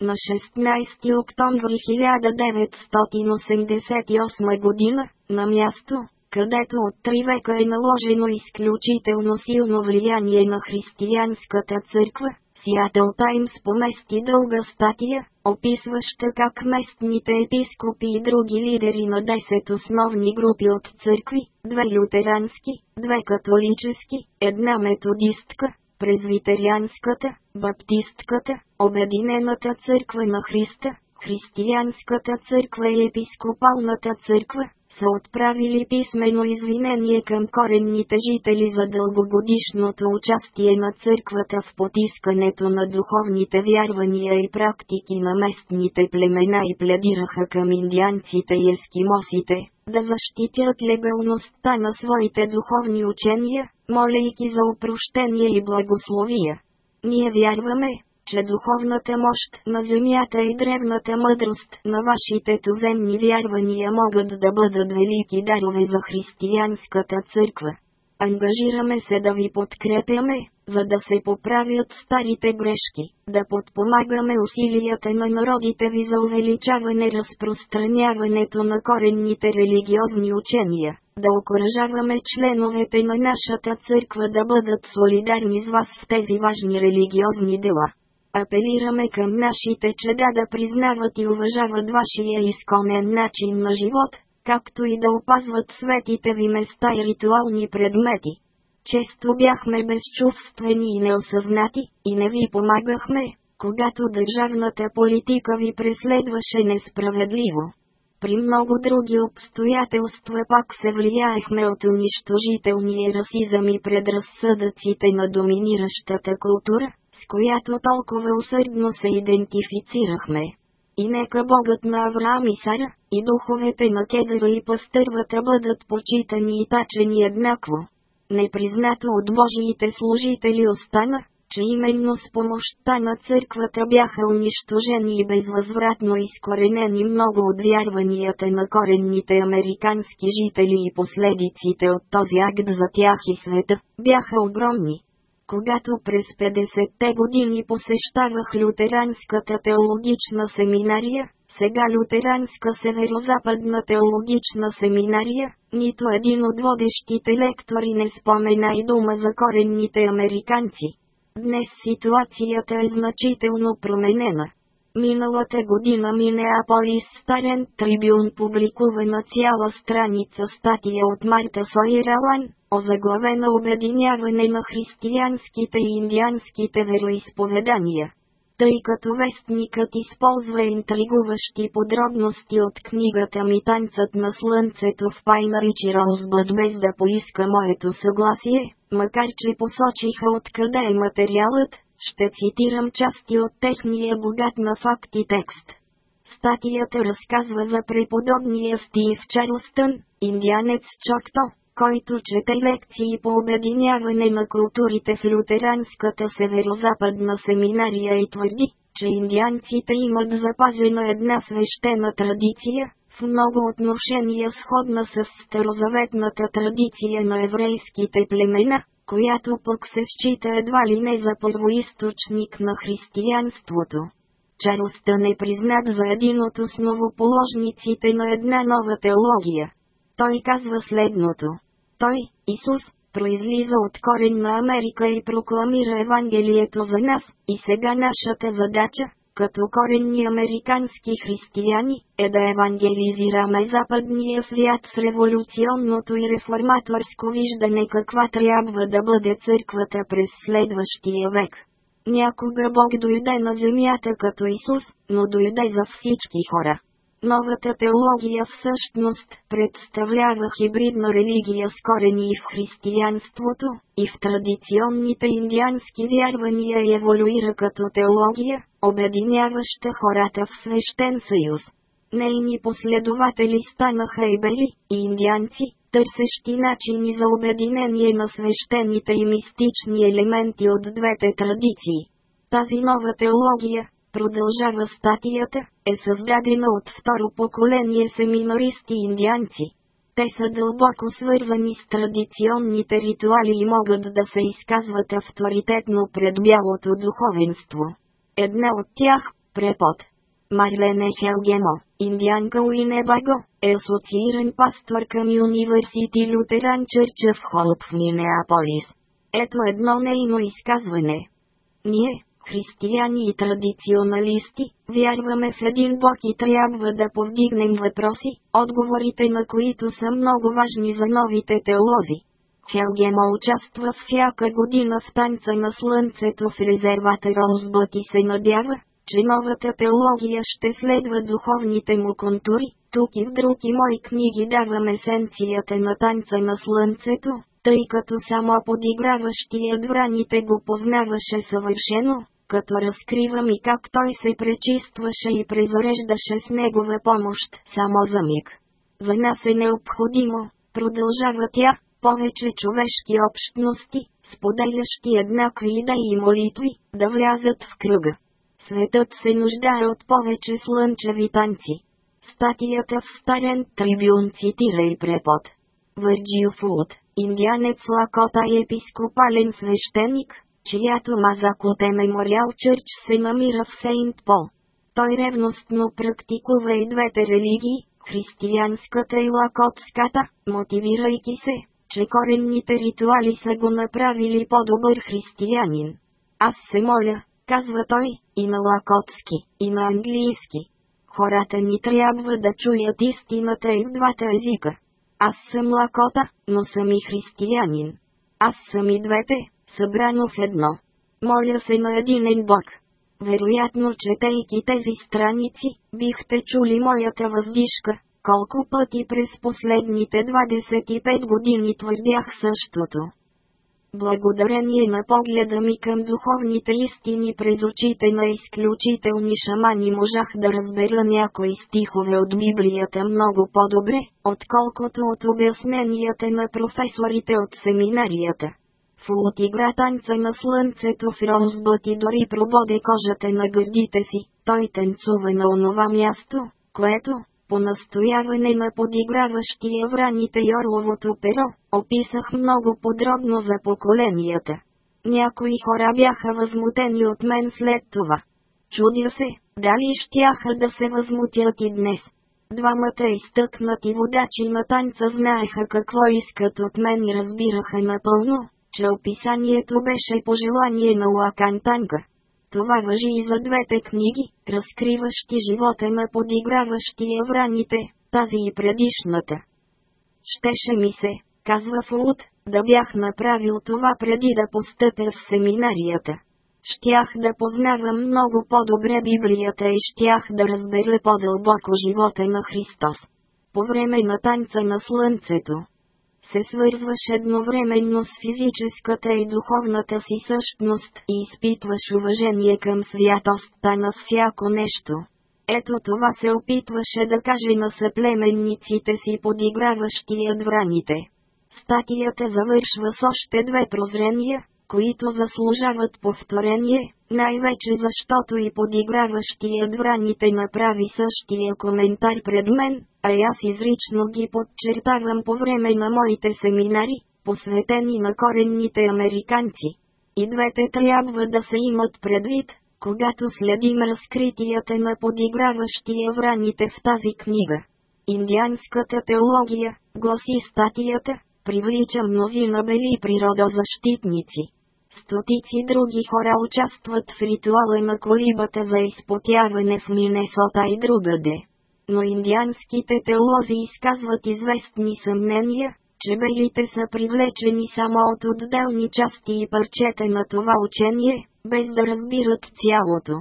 Speaker 1: На 16 октомври 1988 година, на място, където от три века е наложено изключително силно влияние на християнската църква, Сиатъл Таймс помести дълга статия, описваща как местните епископи и други лидери на 10 основни групи от църкви, две лютерански, две католически, една методистка, презвитерианската, баптистката, Обединената църква на Христа, християнската църква и епископалната църква, са отправили писмено извинение към коренните жители за дългогодишното участие на църквата в потискането на духовните вярвания и практики на местните племена и пледираха към индианците и ескимосите, да защитят легалността на своите духовни учения, молейки за упрощение и благословия. Ние вярваме, че духовната мощ на земята и древната мъдрост на вашите туземни вярвания могат да бъдат велики дарове за християнската църква. Ангажираме се да ви подкрепяме, за да се поправят старите грешки, да подпомагаме усилията на народите ви за увеличаване разпространяването на коренните религиозни учения, да окоръжаваме членовете на нашата църква да бъдат солидарни с вас в тези важни религиозни дела апелираме към нашите чеда да признават и уважават вашия изконен начин на живот, както и да опазват светите ви места и ритуални предмети. Често бяхме безчувствени и неосъзнати, и не ви помагахме, когато държавната политика ви преследваше несправедливо. При много други обстоятелства пак се влияехме от унищожителния расизъм и предразсъдъците на доминиращата култура, която толкова усърдно се идентифицирахме. И нека Богът на Авраам и Сара, и духовете на Кедъра и пастървата бъдат почитани и тачени еднакво. Непризнато от Божиите служители остана, че именно с помощта на църквата бяха унищожени и безвъзвратно изкоренени много от вярванията на коренните американски жители и последиците от този акт за тях и света, бяха огромни. Когато през 50-те години посещавах лютеранската теологична семинария, сега лютеранска северо-западна теологична семинария, нито един от водещите лектори не спомена и дума за коренните американци. Днес ситуацията е значително променена. Миналата година Минеаполис Старен Трибюн публикува на цяла страница статия от Марта Сойралан, озаглавено обединяване на християнските и индианските вероисповедания. Тъй като вестникът използва интригуващи подробности от книгата ми Танцът на слънцето в Пайнари Чиролсбът без да поиска моето съгласие, макар че посочиха откъде е материалът, ще цитирам части от техния богат на факти текст. Статията разказва за преподобния Стив Чарлстън, индианец Чокто, който чете лекции по обединяване на културите в лютеранската северо-западна семинария и твърди, че индианците имат запазена една свещена традиция, в много отношения сходна с старозаветната традиция на еврейските племена, която пък се счита едва ли не за първоисточник на християнството. Чарлстън не признат за един от основоположниците на една нова теология. Той казва следното той, Исус, произлиза от корен на Америка и прокламира Евангелието за нас, и сега нашата задача, като коренни американски християни, е да евангелизираме западния свят с революционното и реформаторско виждане каква трябва да бъде църквата през следващия век. Някога Бог дойде на земята като Исус, но дойде за всички хора. Новата теология всъщност представлява хибридна религия с корени и в християнството, и в традиционните индиански вярвания и еволюира като теология, обединяваща хората в свещен съюз. Нейни последователи станаха и бели, и индианци, търсещи начини за обединение на свещените и мистични елементи от двете традиции. Тази нова теология, продължава статията, е създадена от второ поколение семинаристи индианци. Те са дълбоко свързани с традиционните ритуали и могат да се изказват авторитетно пред бялото духовенство. Една от тях, препод. Марлене Хелгемо, индианка Уинебаго, е асоцииран пастор към Юниверсити Лютеран Черча в Холп в Минеаполис. Ето едно нейно изказване. Ние, християни и традиционалисти, вярваме в един Бог и трябва да повдигнем въпроси, отговорите на които са много важни за новите теолози. Хелгема участва всяка година в танца на слънцето в резервата Розбът и се надява, че новата теология ще следва духовните му контури. Тук и в други мои книги давам есенцията на танца на слънцето, тъй като само подиграващият враните го познаваше съвършено, като разкривам и как той се пречистваше и презареждаше с негова помощ, само за миг. За нас е необходимо, продължава тя, повече човешки общности, споделящи еднакви идеи и молитви, да влязат в кръга. Светът се нуждае от повече слънчеви танци. Статията в Старен трибюн цитира и препод. Върджио Фулт, индианец Лакота и епископален свещеник, чиято е Мемориал Чърч се намира в Сейнт Пол. Той ревностно практикува и двете религии, християнската и лакотската, мотивирайки се, че коренните ритуали са го направили по-добър християнин. Аз се моля, казва той, и на лакотски, и на английски. Хората ни трябва да чуят истината и в двата езика. Аз съм лакота, но съм и християнин. Аз съм и двете, събрано в едно. Моля се на единен Бог. Вероятно, четейки тези страници, бихте чули моята въздишка, колко пъти през последните 25 години твърдях същото. Благодарение на погледа ми към духовните истини през очите на изключителни шамани можах да разбера някои стихове от Библията много по-добре, отколкото от обясненията на професорите от семинарията. Фу от игра танца на слънцето в Ролсбът и дори прободе кожата на гърдите си, той танцува на онова място, което, по настояване на подиграващия враните и орловото перо, описах много подробно за поколенията. Някои хора бяха възмутени от мен след това. Чудя се, дали щяха да се възмутят и днес. Двамата изтъкнати водачи на танца знаеха какво искат от мен и разбираха напълно, че описанието беше пожелание на Лакан Танка. Това въжи и за двете книги, разкриващи живота на подиграващия евраните, тази и предишната. Щеше ми се, казва Фулт, да бях направил това преди да постъпя в семинарията. Щях да познавам много по-добре Библията и щях да разбера по-дълбоко живота на Христос. По време на танца на слънцето, се свързваш едновременно с физическата и духовната си същност и изпитваш уважение към святостта на всяко нещо. Ето това се опитваше да каже на съплеменниците си подиграващият враните. Статията завършва с още две прозрения, които заслужават повторение, най-вече защото и подиграващият враните направи същия коментар пред мен, а аз изрично ги подчертавам по време на моите семинари, посветени на коренните американци. И двете трябва да се имат предвид, когато следим разкритията на подиграващия враните в тази книга. Индианската теология, гласи статията, привлича мнозина бели природозащитници. Стотици други хора участват в ритуала на колибата за изпотяване в Минесота и другаде. Но индианските теолози изказват известни съмнения, че белите са привлечени само от отделни части и парчета на това учение, без да разбират цялото.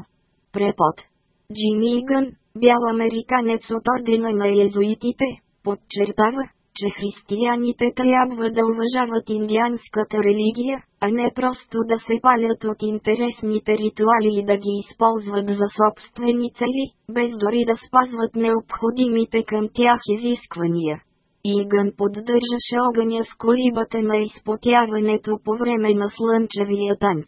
Speaker 1: Препод Джимми Игън, бял американец от ордена на езуитите, подчертава, че християните трябва да уважават индианската религия, а не просто да се палят от интересните ритуали и да ги използват за собствени цели, без дори да спазват необходимите към тях изисквания. Игън поддържаше огъня с колибата на изпотяването по време на слънчевия танц.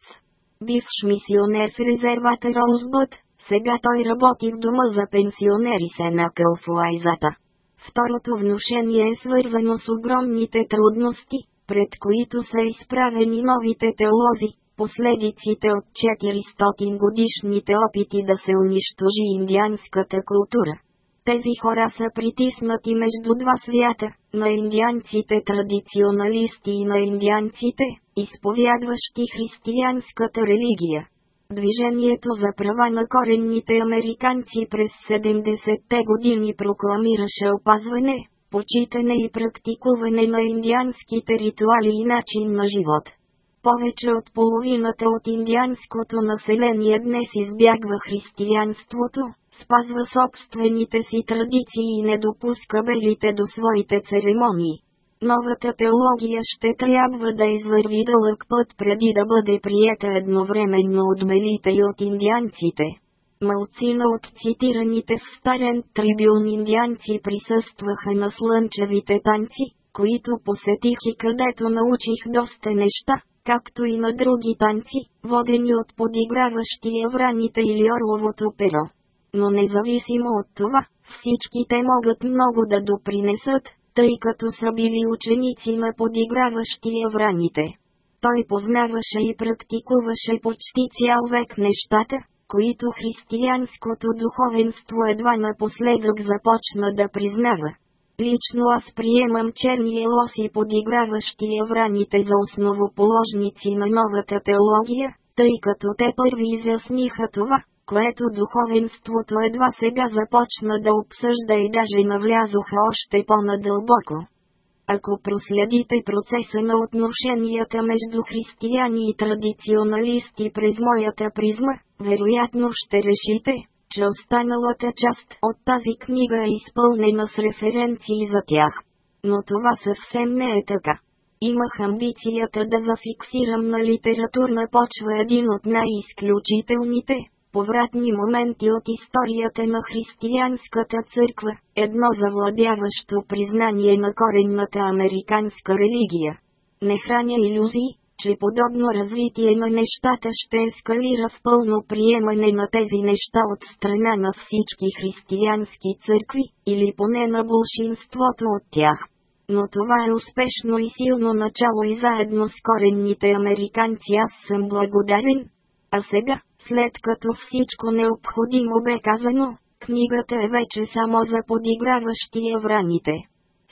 Speaker 1: Бивш мисионер в резервата Роузбът, сега той работи в дома за пенсионери Сенака в Второто внушение е свързано с огромните трудности, пред които са изправени новите теолози, последиците от 400 годишните опити да се унищожи индианската култура. Тези хора са притиснати между два свята, на индианците традиционалисти и на индианците, изповядващи християнската религия. Движението за права на коренните американци през 70-те години прокламираше опазване, почитане и практикуване на индианските ритуали и начин на живот. Повече от половината от индианското население днес избягва християнството, спазва собствените си традиции и не допуска белите до своите церемонии новата теология ще трябва да извърви дълъг път преди да бъде приета едновременно от белите и от индианците. Малцина от цитираните в Старен трибюн индианци присъстваха на слънчевите танци, които посетих и където научих доста неща, както и на други танци, водени от подиграващи евраните или орловото перо. Но независимо от това, всички те могат много да допринесат, тъй като са били ученици на подиграващия враните, Той познаваше и практикуваше почти цял век нещата, които християнското духовенство едва напоследък започна да признава. Лично аз приемам черния лос и враните за основоположници на новата теология, тъй като те първи изясниха това, което духовенството едва сега започна да обсъжда и даже навлязоха още по-надълбоко. Ако проследите процеса на отношенията между християни и традиционалисти през моята призма, вероятно ще решите, че останалата част от тази книга е изпълнена с референции за тях. Но това съвсем не е така. Имах амбицията да зафиксирам на литературна почва един от най-изключителните, повратни моменти от историята на християнската църква, едно завладяващо признание на коренната американска религия. Не храня иллюзии, че подобно развитие на нещата ще ескалира в пълно приемане на тези неща от страна на всички християнски църкви, или поне на большинството от тях. Но това е успешно и силно начало и заедно с коренните американци аз съм благодарен. А сега, след като всичко необходимо бе казано, книгата е вече само за подиграващи евраните.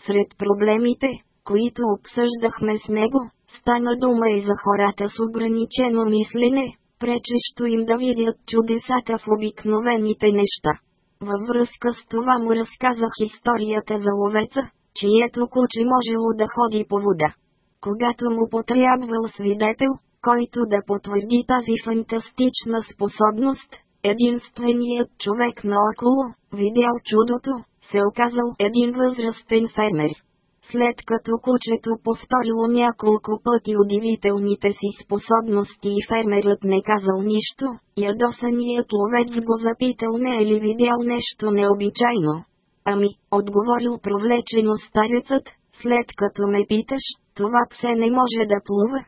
Speaker 1: Сред проблемите, които обсъждахме с него, стана дума и за хората с ограничено мислене, пречещо им да видят чудесата в обикновените неща. Във връзка с това му разказах историята за ловеца, чието куче можело да ходи по вода. Когато му потрябвал свидетел, който да потвърди тази фантастична способност, единственият човек наоколо, видял чудото, се оказал един възрастен фермер. След като кучето повторило няколко пъти удивителните си способности и фермерът не казал нищо, ядосаният ловец го запитал не е ли видял нещо необичайно. Ами, отговорил провлечено старецът, след като ме питаш, това псе не може да плува,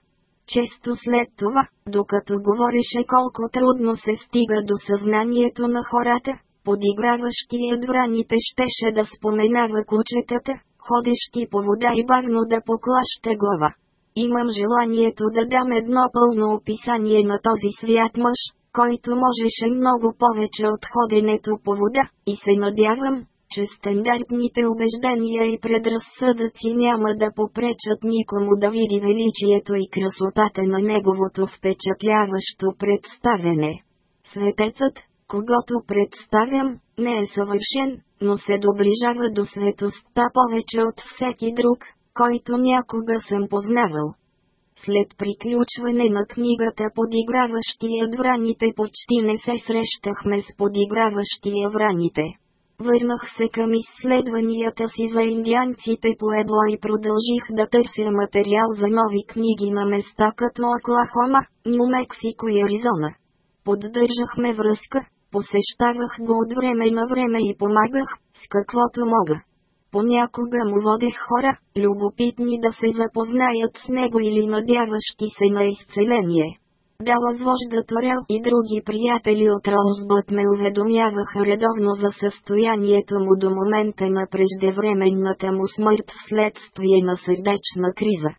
Speaker 1: често след това, докато говореше колко трудно се стига до съзнанието на хората, подиграващият враните щеше да споменава кучетата, ходещи по вода и бавно да поклаща глава. Имам желанието да дам едно пълно описание на този свят мъж, който можеше много повече от ходенето по вода, и се надявам, че стандартните убеждения и предразсъдъци няма да попречат никому да види величието и красотата на неговото впечатляващо представене. Светецът, когато представям, не е съвършен, но се доближава до светостта повече от всеки друг, който някога съм познавал. След приключване на книгата подиграващия враните почти не се срещахме с подиграващия враните. Върнах се към изследванията си за индианците по Ебло и продължих да търся материал за нови книги на места като Оклахома, Нью Мексико и Аризона. Поддържахме връзка, посещавах го от време на време и помагах, с каквото мога. Понякога му водех хора, любопитни да се запознаят с него или надяващи се на изцеление дала звожда Торел и други приятели от Ролсбът ме уведомяваха редовно за състоянието му до момента на преждевременната му смърт вследствие на сърдечна криза.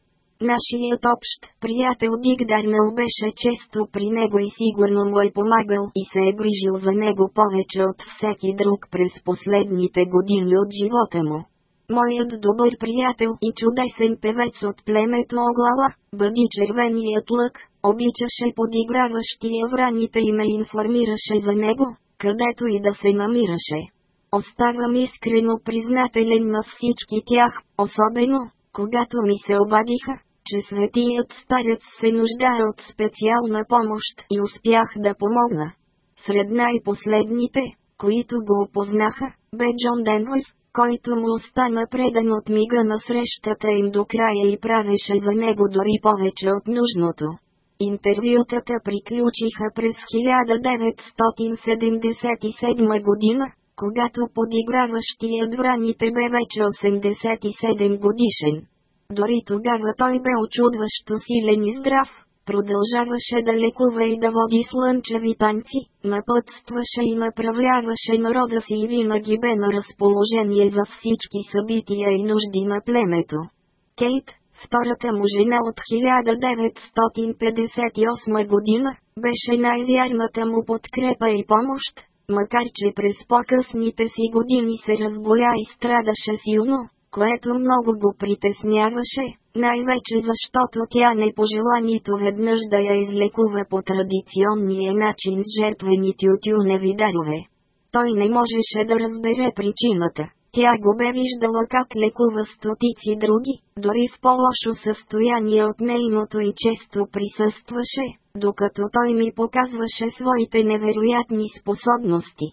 Speaker 1: Нашият общ приятел Дарнал беше често при него и сигурно му е помагал и се е грижил за него повече от всеки друг през последните години от живота му. Моят добър приятел и чудесен певец от племето Оглала, бъди червеният лък, обичаше подиграващия враните и ме информираше за него, където и да се намираше. Оставам искрено признателен на всички тях, особено, когато ми се обадиха, че светият старец се нуждае от специална помощ и успях да помогна. Сред най-последните, които го опознаха, бе Джон Денвър, който му остана предан от мига на срещата им до края и правеше за него дори повече от нужното. Интервютата приключиха през 1977 година, когато подиграващият враните бе вече 87 годишен. Дори тогава той бе очудващо силен и здрав, продължаваше да лекува и да води слънчеви танци, напътстваше и направляваше народа си и винаги бе на разположение за всички събития и нужди на племето. Кейт, втората му жена от 1958 година, беше най-вярната му подкрепа и помощ, макар че през по-късните си години се разболя и страдаше силно, което много го притесняваше, най-вече защото тя не пожела нито веднъж да я излекува по традиционния начин с жертвените от дарове. Той не можеше да разбере причината. Тя го бе виждала как лекува стотици други, дори в по-лошо състояние от нейното и често присъстваше, докато той ми показваше своите невероятни способности.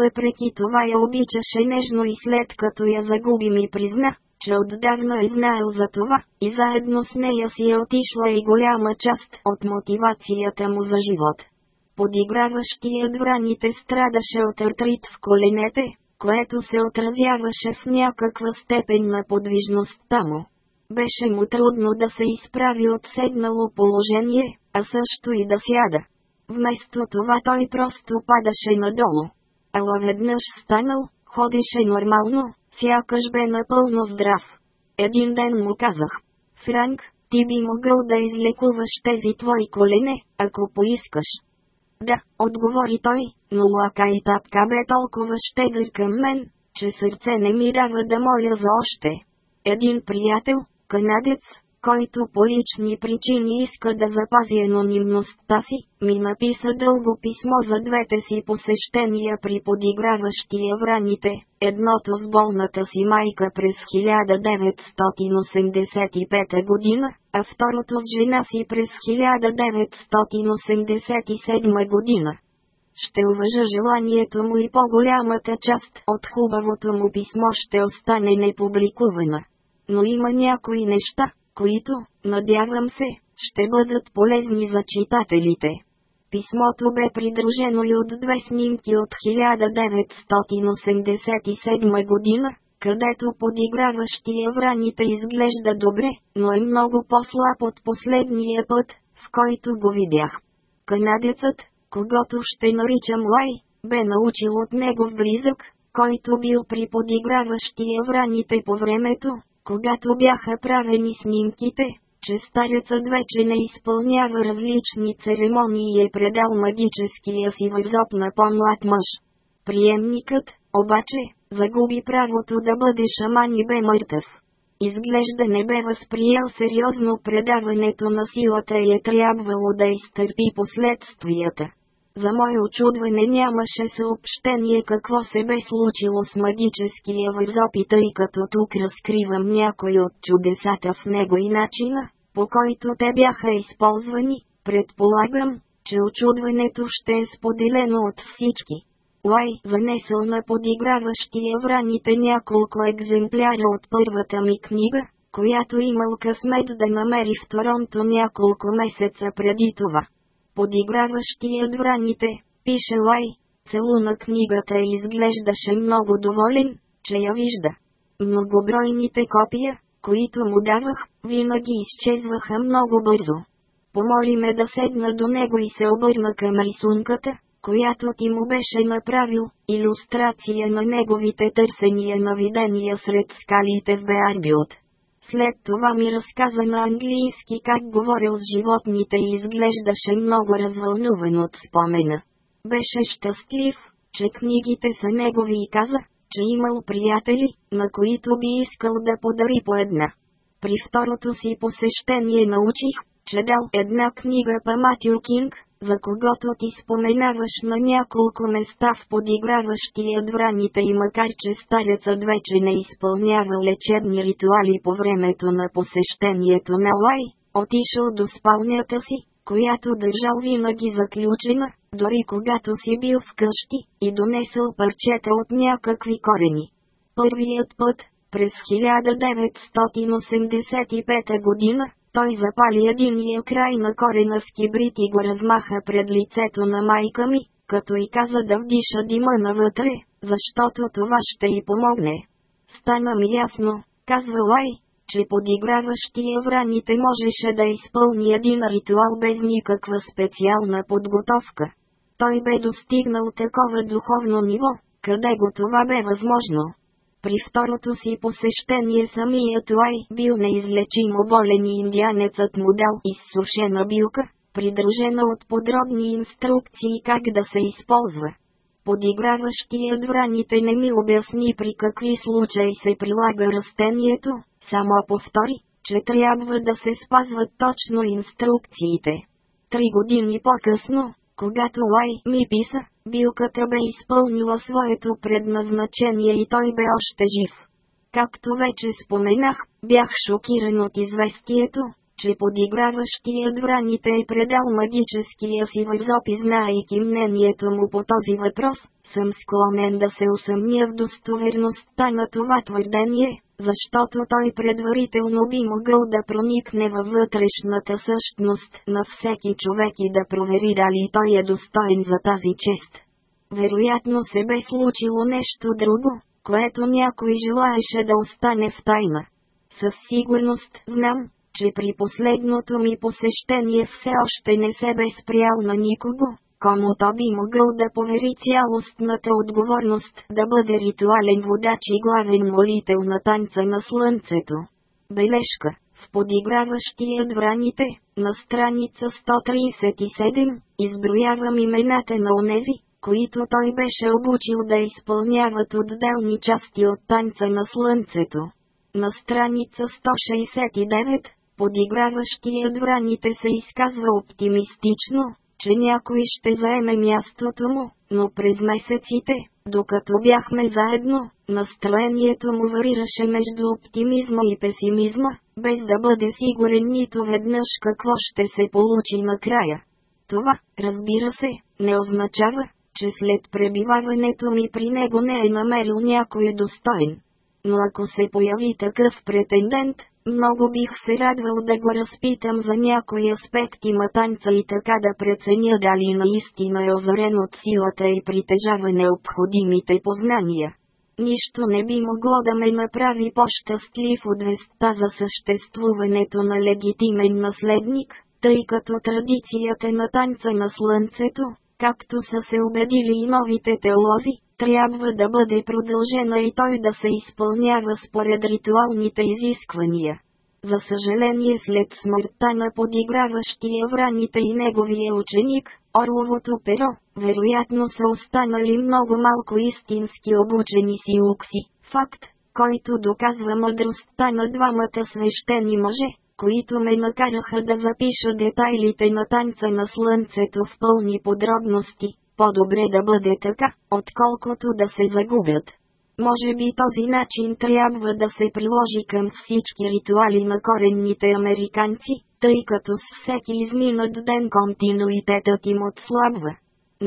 Speaker 1: Въпреки това я обичаше нежно и след като я загуби ми призна, че отдавна е знаел за това, и заедно с нея си е отишла и голяма част от мотивацията му за живот. Подиграващият враните страдаше от артрит в коленете, което се отразяваше в някаква степен на подвижността му. Беше му трудно да се изправи от седнало положение, а също и да сяда. Вместо това той просто падаше надолу. Ала веднъж станал, ходеше нормално, сякаш бе напълно здрав. Един ден му казах, Франк, ти би могъл да излекуваш тези твои колене, ако поискаш. Да, отговори той, но лака и татка бе толкова щедър към мен, че сърце не ми дава да моля за още. Един приятел, канадец, който по лични причини иска да запази анонимността си, ми написа дълго писмо за двете си посещения при в раните, едното с болната си майка през 1985 година, а второто с жена си през 1987 година. Ще уважа желанието му и по-голямата част от хубавото му писмо ще остане непубликувана. Но има някои неща, които, надявам се, ще бъдат полезни за читателите. Писмото бе придружено и от две снимки от 1987 година, където подиграващия враните изглежда добре, но е много по-слаб от последния път, в който го видях. Канадецът, когато ще наричам Лай, бе научил от него близък, който бил при подиграващия враните по времето, когато бяха правени снимките, че старецът вече не изпълнява различни церемонии и е предал магическия си възоб на по-млад мъж. Приемникът, обаче, загуби правото да бъде шаман и бе мъртъв. Изглежда не бе възприел сериозно предаването на силата и е трябвало да изтърпи последствията. За мое очудване нямаше съобщение какво се бе случило с магическия възопит, и като тук разкривам някои от чудесата в него и начина, по който те бяха използвани, предполагам, че очудването ще е споделено от всички. Лай занесъл на подиграващия враните няколко екземпляра от първата ми книга, която имал късмет да намери в Торонто няколко месеца преди това. Подиграващия я пише Лай. Целуна книгата и изглеждаше много доволен, че я вижда. Многобройните копия, които му давах, винаги изчезваха много бързо. Помоли ме да седна до него и се обърна към рисунката, която ти му беше направил, иллюстрация на неговите търсения на видения сред скалите в Беарбиот. След това ми разказа на английски как говорил с животните и изглеждаше много развълнуван от спомена. Беше щастлив, че книгите са негови и каза, че имал приятели, на които би искал да подари по една. При второто си посещение научих, че дал една книга по Матю Кинг, за когото ти споменаваш на няколко места в подиграващия враните и макар че старецът вече не изпълнява лечебни ритуали по времето на посещението на Лай, отишъл до спалнята си, която държал винаги заключена, дори когато си бил вкъщи, и донесъл парчета от някакви корени. Първият път, през 1985 година, той запали единния е край на корена с кибрит и го размаха пред лицето на майка ми, като и каза да вдиша дима навътре, защото това ще й помогне. Стана ми ясно, казва Лай, че подиграващия враните можеше да изпълни един ритуал без никаква специална подготовка. Той бе достигнал такова духовно ниво, къде го това бе възможно. При второто си посещение самият Уай бил неизлечимо болен и индианецът му дал изсушена билка, придружена от подробни инструкции как да се използва. Подиграващият враните не ми обясни при какви случаи се прилага растението, само повтори, че трябва да се спазват точно инструкциите. Три години по-късно, когато Лай ми писа, билката бе изпълнила своето предназначение и той бе още жив. Както вече споменах, бях шокиран от известието, че подиграващият враните е предал магическия си възоп и знаеки мнението му по този въпрос, съм склонен да се усъмня в достоверността на това твърдение, защото той предварително би могъл да проникне във вътрешната същност на всеки човек и да провери дали той е достоен за тази чест. Вероятно се бе случило нещо друго, което някой желаеше да остане в тайна. Със сигурност знам, че при последното ми посещение все още не се бе спрял на никого, комуто би могъл да помери цялостната отговорност да бъде ритуален водач и главен молител на танца на слънцето. Бележка в подиграващия враните, на страница 137, изброявам имената на онези, които той беше обучил да изпълняват отделни части от танца на слънцето. На страница 169, подиграващия враните се изказва оптимистично, че някой ще заеме мястото му, но през месеците, докато бяхме заедно, настроението му варираше между оптимизма и песимизма, без да бъде сигурен нито веднъж какво ще се получи накрая. Това, разбира се, не означава, че след пребиваването ми при него не е намерил някой достоен. Но ако се появи такъв претендент, много бих се радвал да го разпитам за някои аспекти матанца и така да преценя дали наистина е озарен от силата и притежава необходимите познания. Нищо не би могло да ме направи по-щастлив от веста за съществуването на легитимен наследник, тъй като традицията на танца на слънцето, както са се убедили и новите теолози, трябва да бъде продължена и той да се изпълнява според ритуалните изисквания. За съжаление след смъртта на подиграващия враните и неговия ученик, Орловото перо, вероятно са останали много малко истински обучени си укси, факт, който доказва мъдростта на двамата свещени мъже, които ме накараха да запиша детайлите на танца на слънцето в пълни подробности. По-добре да бъде така, отколкото да се загубят. Може би този начин трябва да се приложи към всички ритуали на коренните американци, тъй като с всеки изминат ден континуитетът им отслабва.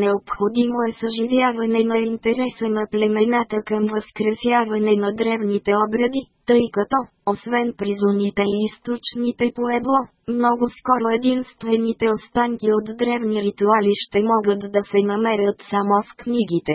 Speaker 1: Необходимо е съживяване на интереса на племената към възкресяване на древните обреди, тъй като, освен призоните и източните по ебло, много скоро единствените останки от древни ритуали ще могат да се намерят само в книгите.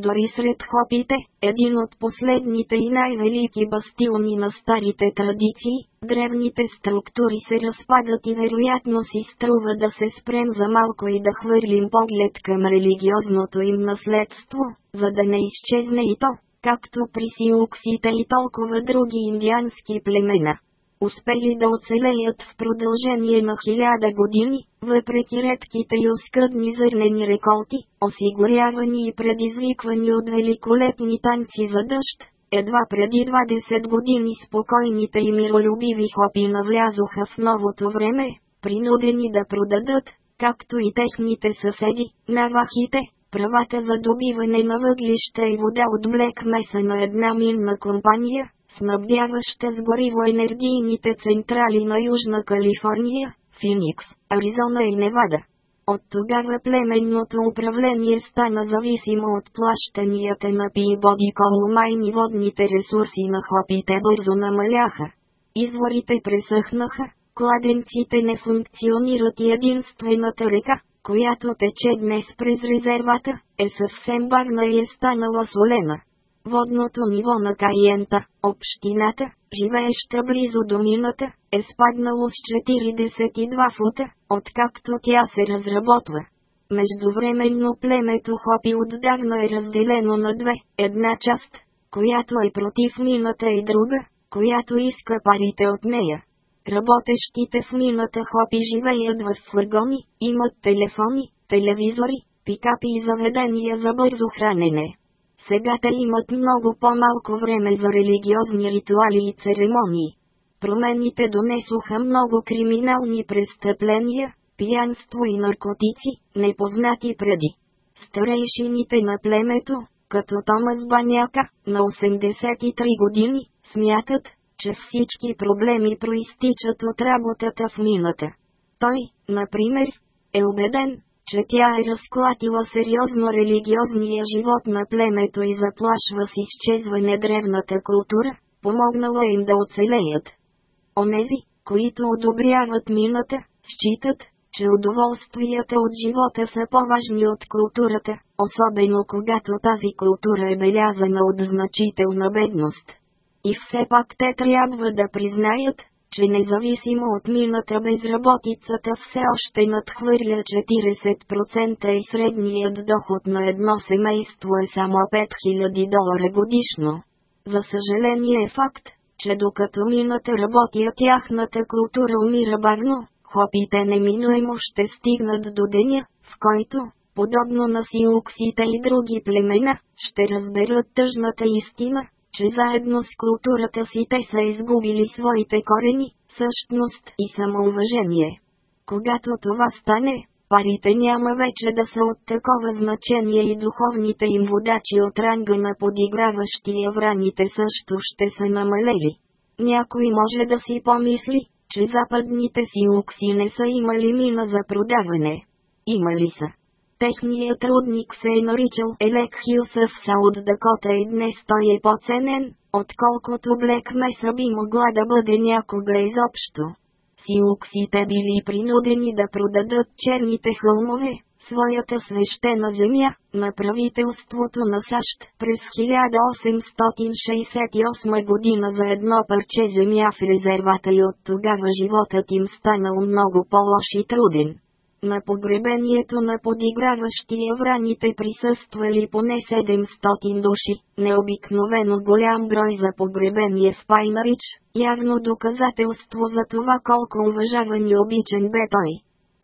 Speaker 1: Дори сред хопите, един от последните и най-велики бастилни на старите традиции, древните структури се разпадат и вероятно си струва да се спрем за малко и да хвърлим поглед към религиозното им наследство, за да не изчезне и то, както при сиуксите и толкова други индиански племена успели да оцелеят в продължение на хиляда години, въпреки редките и оскъдни зърнени реколти, осигурявани и предизвиквани от великолепни танци за дъжд, едва преди 20 години спокойните и миролюбиви хопи навлязоха в новото време, принудени да продадат, както и техните съседи, навахите, правата за добиване на въглища и вода от млек меса на една мирна компания, снабдяваща с гориво енергийните централи на Южна Калифорния, Феникс, Аризона и Невада. От тогава племенното управление стана зависимо от плащанията на Пибоди Колумайн и водните ресурси на хопите бързо намаляха. Изворите пресъхнаха, кладенците не функционират и единствената река, която тече днес през резервата, е съвсем бавна и е станала солена водното ниво на Каиента, общината, живееща близо до мината, е спаднало с 42 фута, откакто тя се разработва. Междувременно племето Хопи отдавна е разделено на две, една част, която е против мината и друга, която иска парите от нея. Работещите в мината Хопи живеят в фургони, имат телефони, телевизори, пикапи и заведения за бързо хранене. Сега те имат много по-малко време за религиозни ритуали и церемонии. Промените донесоха много криминални престъпления, пиянство и наркотици, непознати преди. Старейшините на племето, като Томас Баняка, на 83 години, смятат, че всички проблеми проистичат от работата в мината. Той, например, е убеден, че тя е разклатила сериозно религиозния живот на племето и заплашва с изчезване древната култура, помогнала им да оцелеят. Онези, които одобряват мината, считат, че удоволствията от живота са по-важни от културата, особено когато тази култура е белязана от значителна бедност. И все пак те трябва да признаят, че независимо от мината безработицата все още надхвърля 40% и средният доход на едно семейство е само 5000 долара годишно. За съжаление е факт, че докато мината работи, а тяхната култура умира бавно, хопите неминуемо ще стигнат до деня, в който, подобно на сиуксите и други племена, ще разберат тъжната истина, че заедно с културата си те са изгубили своите корени, същност и самоуважение. Когато това стане, парите няма вече да са от такова значение и духовните им водачи от ранга на подиграващи евраните също ще са намалели. Някой може да си помисли, че западните си укси не са имали мина за продаване. Имали са. Техният трудник се е наричал Елек в Сауд Дакота и днес той е по-ценен, отколкото Блек Меса би могла да бъде някога изобщо. Силуксите били принудени да продадат черните хълмове, своята свещена земя, на правителството на САЩ през 1868 година за едно парче земя в резервата и от тогава животът им станал много по-лош и труден. На погребението на подиграващия враните присъствали поне 700 души, необикновено голям брой за погребение в Пайнарич, явно доказателство за това колко уважаван и обичен бе той.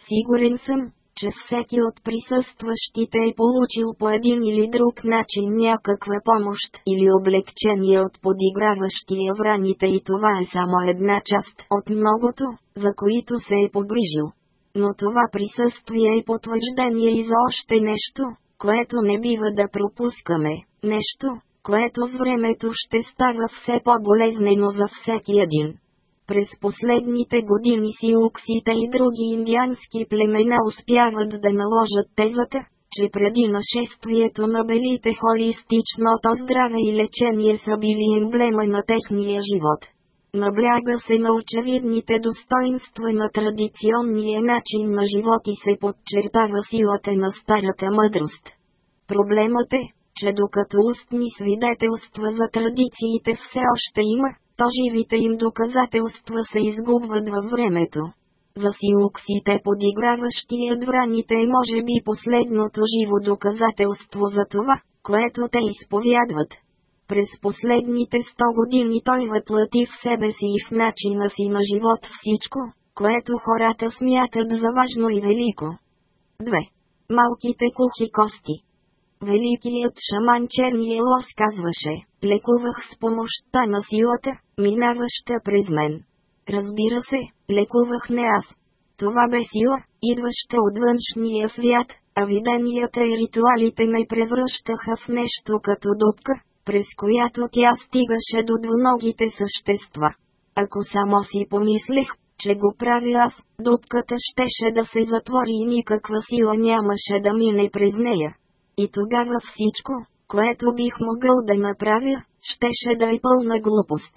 Speaker 1: Сигурен съм, че всеки от присъстващите е получил по един или друг начин някаква помощ или облегчение от подиграващия враните и това е само една част от многото, за които се е погрижил но това присъствие е потвърждение и за още нещо, което не бива да пропускаме, нещо, което с времето ще става все по-болезнено за всеки един. През последните години си уксите и други индиански племена успяват да наложат тезата, че преди нашествието на белите холистичното здраве и лечение са били емблема на техния живот. Набляга се на очевидните достоинства на традиционния начин на живот и се подчертава силата на старата мъдрост. Проблемът е, че докато устни свидетелства за традициите все още има, то живите им доказателства се изгубват във времето. За силуксите подиграващи едвраните е може би последното живо доказателство за това, което те изповядват. През последните 100 години той въплати е в себе си и в начина си на живот всичко, което хората смятат за важно и велико. 2. Малките кухи кости Великият шаман Черния лос казваше, лекувах с помощта на силата, минаваща през мен. Разбира се, лекувах не аз. Това бе сила, идваща от външния свят, а виденията и ритуалите ме превръщаха в нещо като дупка, през която тя стигаше до двуногите същества. Ако само си помислех, че го прави аз, дупката щеше да се затвори и никаква сила нямаше да мине през нея. И тогава всичко, което бих могъл да направя, щеше да е пълна глупост.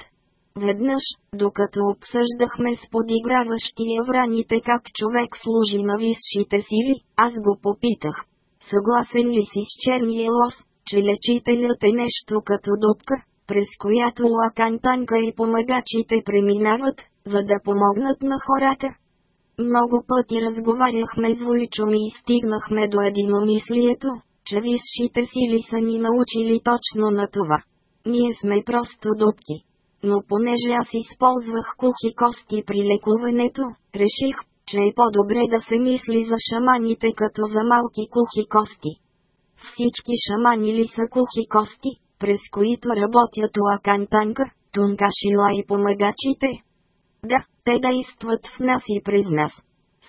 Speaker 1: Веднъж, докато обсъждахме с подиграващия враните как човек служи на висшите сили, аз го попитах. Съгласен ли си с черния лос, че лечителят е нещо като дупка, през която лакантанка и помагачите преминават, за да помогнат на хората. Много пъти разговаряхме с Войчом и стигнахме до единомислието, че висшите сили са ни научили точно на това. Ние сме просто дупки. Но понеже аз използвах кухи кости при лекуването, реших, че е по-добре да се мисли за шаманите като за малки кухи кости. Всички шамани ли са кухи кости, през които работят Лакантанка, Тункашила и помагачите. Да, те действат в нас и през нас.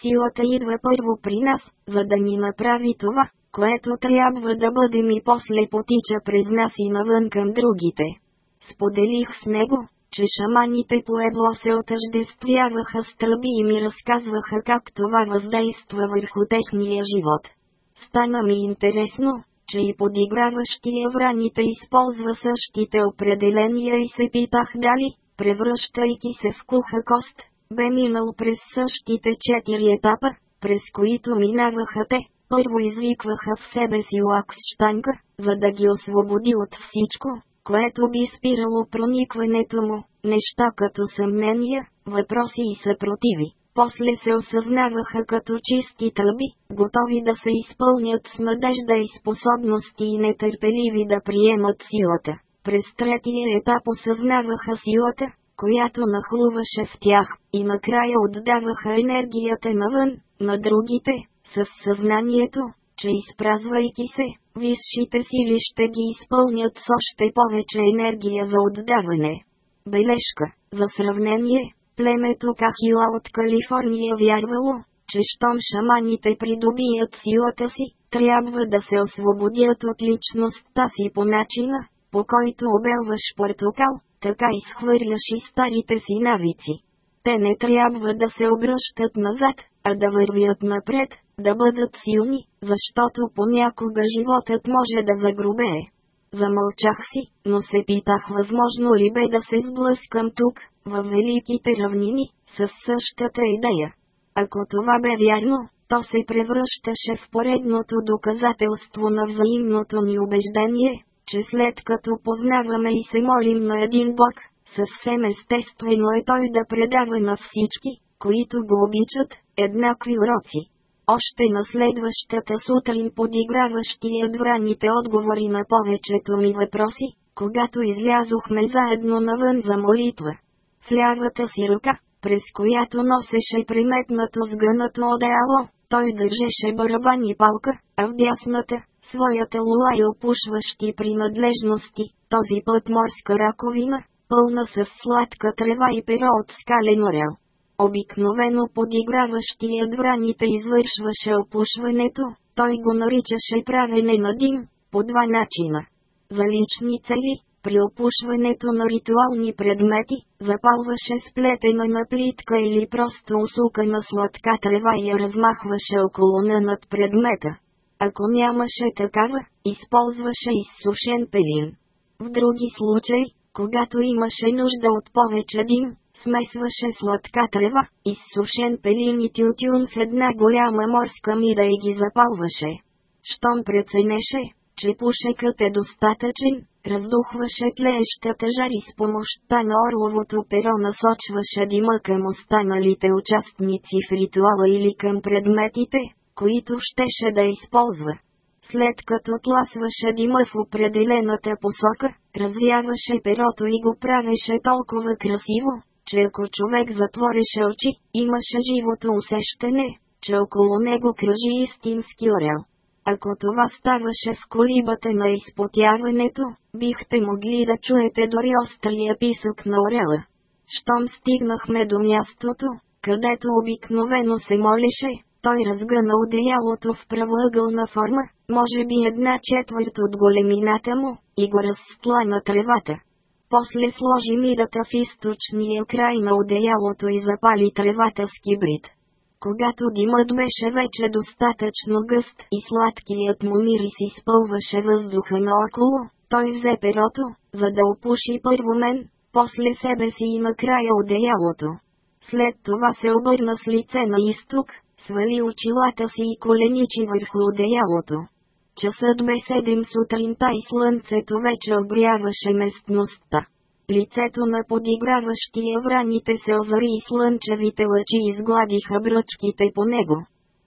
Speaker 1: Силата идва първо при нас, за да ни направи това, което трябва да бъдем и после потича през нас и навън към другите. Споделих с него, че шаманите по ебло се отъждествяваха с тръби и ми разказваха как това въздейства върху техния живот. Стана ми интересно, че и подиграващия враните използва същите определения и се питах дали, превръщайки се в куха кост, бе минал през същите четири етапа, през които минаваха те. Първо извикваха в себе си лакс штанка за да ги освободи от всичко, което би спирало проникването му, неща като съмнения, въпроси и съпротиви после се осъзнаваха като чисти тръби, готови да се изпълнят с надежда и способности и нетърпеливи да приемат силата. През третия етап осъзнаваха силата, която нахлуваше в тях, и накрая отдаваха енергията навън, на другите, със съзнанието, че изпразвайки се, висшите сили ще ги изпълнят с още повече енергия за отдаване. Бележка, за сравнение, племето Кахила от Калифорния вярвало, че щом шаманите придобият силата си, трябва да се освободят от личността си по начина, по който обелваш портокал, така изхвърляш и старите си навици. Те не трябва да се обръщат назад, а да вървят напред, да бъдат силни, защото понякога животът може да загрубее. Замълчах си, но се питах възможно ли бе да се сблъскам тук, във великите равнини, с същата идея. Ако това бе вярно, то се превръщаше в поредното доказателство на взаимното ни убеждение, че след като познаваме и се молим на един Бог, съвсем естествено е Той да предава на всички, които го обичат, еднакви уроци. Още на следващата сутрин подиграващи едвраните отговори на повечето ми въпроси, когато излязохме заедно навън за молитва в лявата си ръка, през която носеше приметнато сгънато одеяло, той държеше барабан и палка, а в дясната – своята лула и опушващи принадлежности, този път морска раковина, пълна с сладка трева и перо от скален орел. Обикновено подиграващият враните извършваше опушването, той го наричаше правене на дим, по два начина. За лични цели, при опушването на ритуални предмети, запалваше сплетена на плитка или просто усука на сладка трева и я размахваше около на над предмета. Ако нямаше такава, използваше изсушен пелин. В други случаи, когато имаше нужда от повече дим, смесваше сладка трева, изсушен пелин и тютюн с една голяма морска мида и ги запалваше. Щом преценеше, че пушекът е достатъчен, раздухваше тлеещата жари с помощта на орловото перо насочваше дима към останалите участници в ритуала или към предметите, които щеше да използва. След като тласваше дима в определената посока, развяваше перото и го правеше толкова красиво, че ако човек затвореше очи, имаше живото усещане, че около него кръжи истински орел. Ако това ставаше в колибата на изпотяването, бихте могли да чуете дори острия писък на орела. Щом стигнахме до мястото, където обикновено се молеше, той разгъна одеялото в правоъгълна форма, може би една четвърт от големината му, и го разтла на тревата. После сложи мидата в източния край на одеялото и запали тревата с кибрид когато димът беше вече достатъчно гъст и сладкият му мирис изпълваше въздуха наоколо, той взе перото, за да опуши първо мен, после себе си и накрая одеялото. След това се обърна с лице на изток, свали очилата си и коленичи върху одеялото. Часът бе седем сутринта и слънцето вече обряваше местността лицето на подиграващия враните се озари и слънчевите лъчи изгладиха бръчките по него.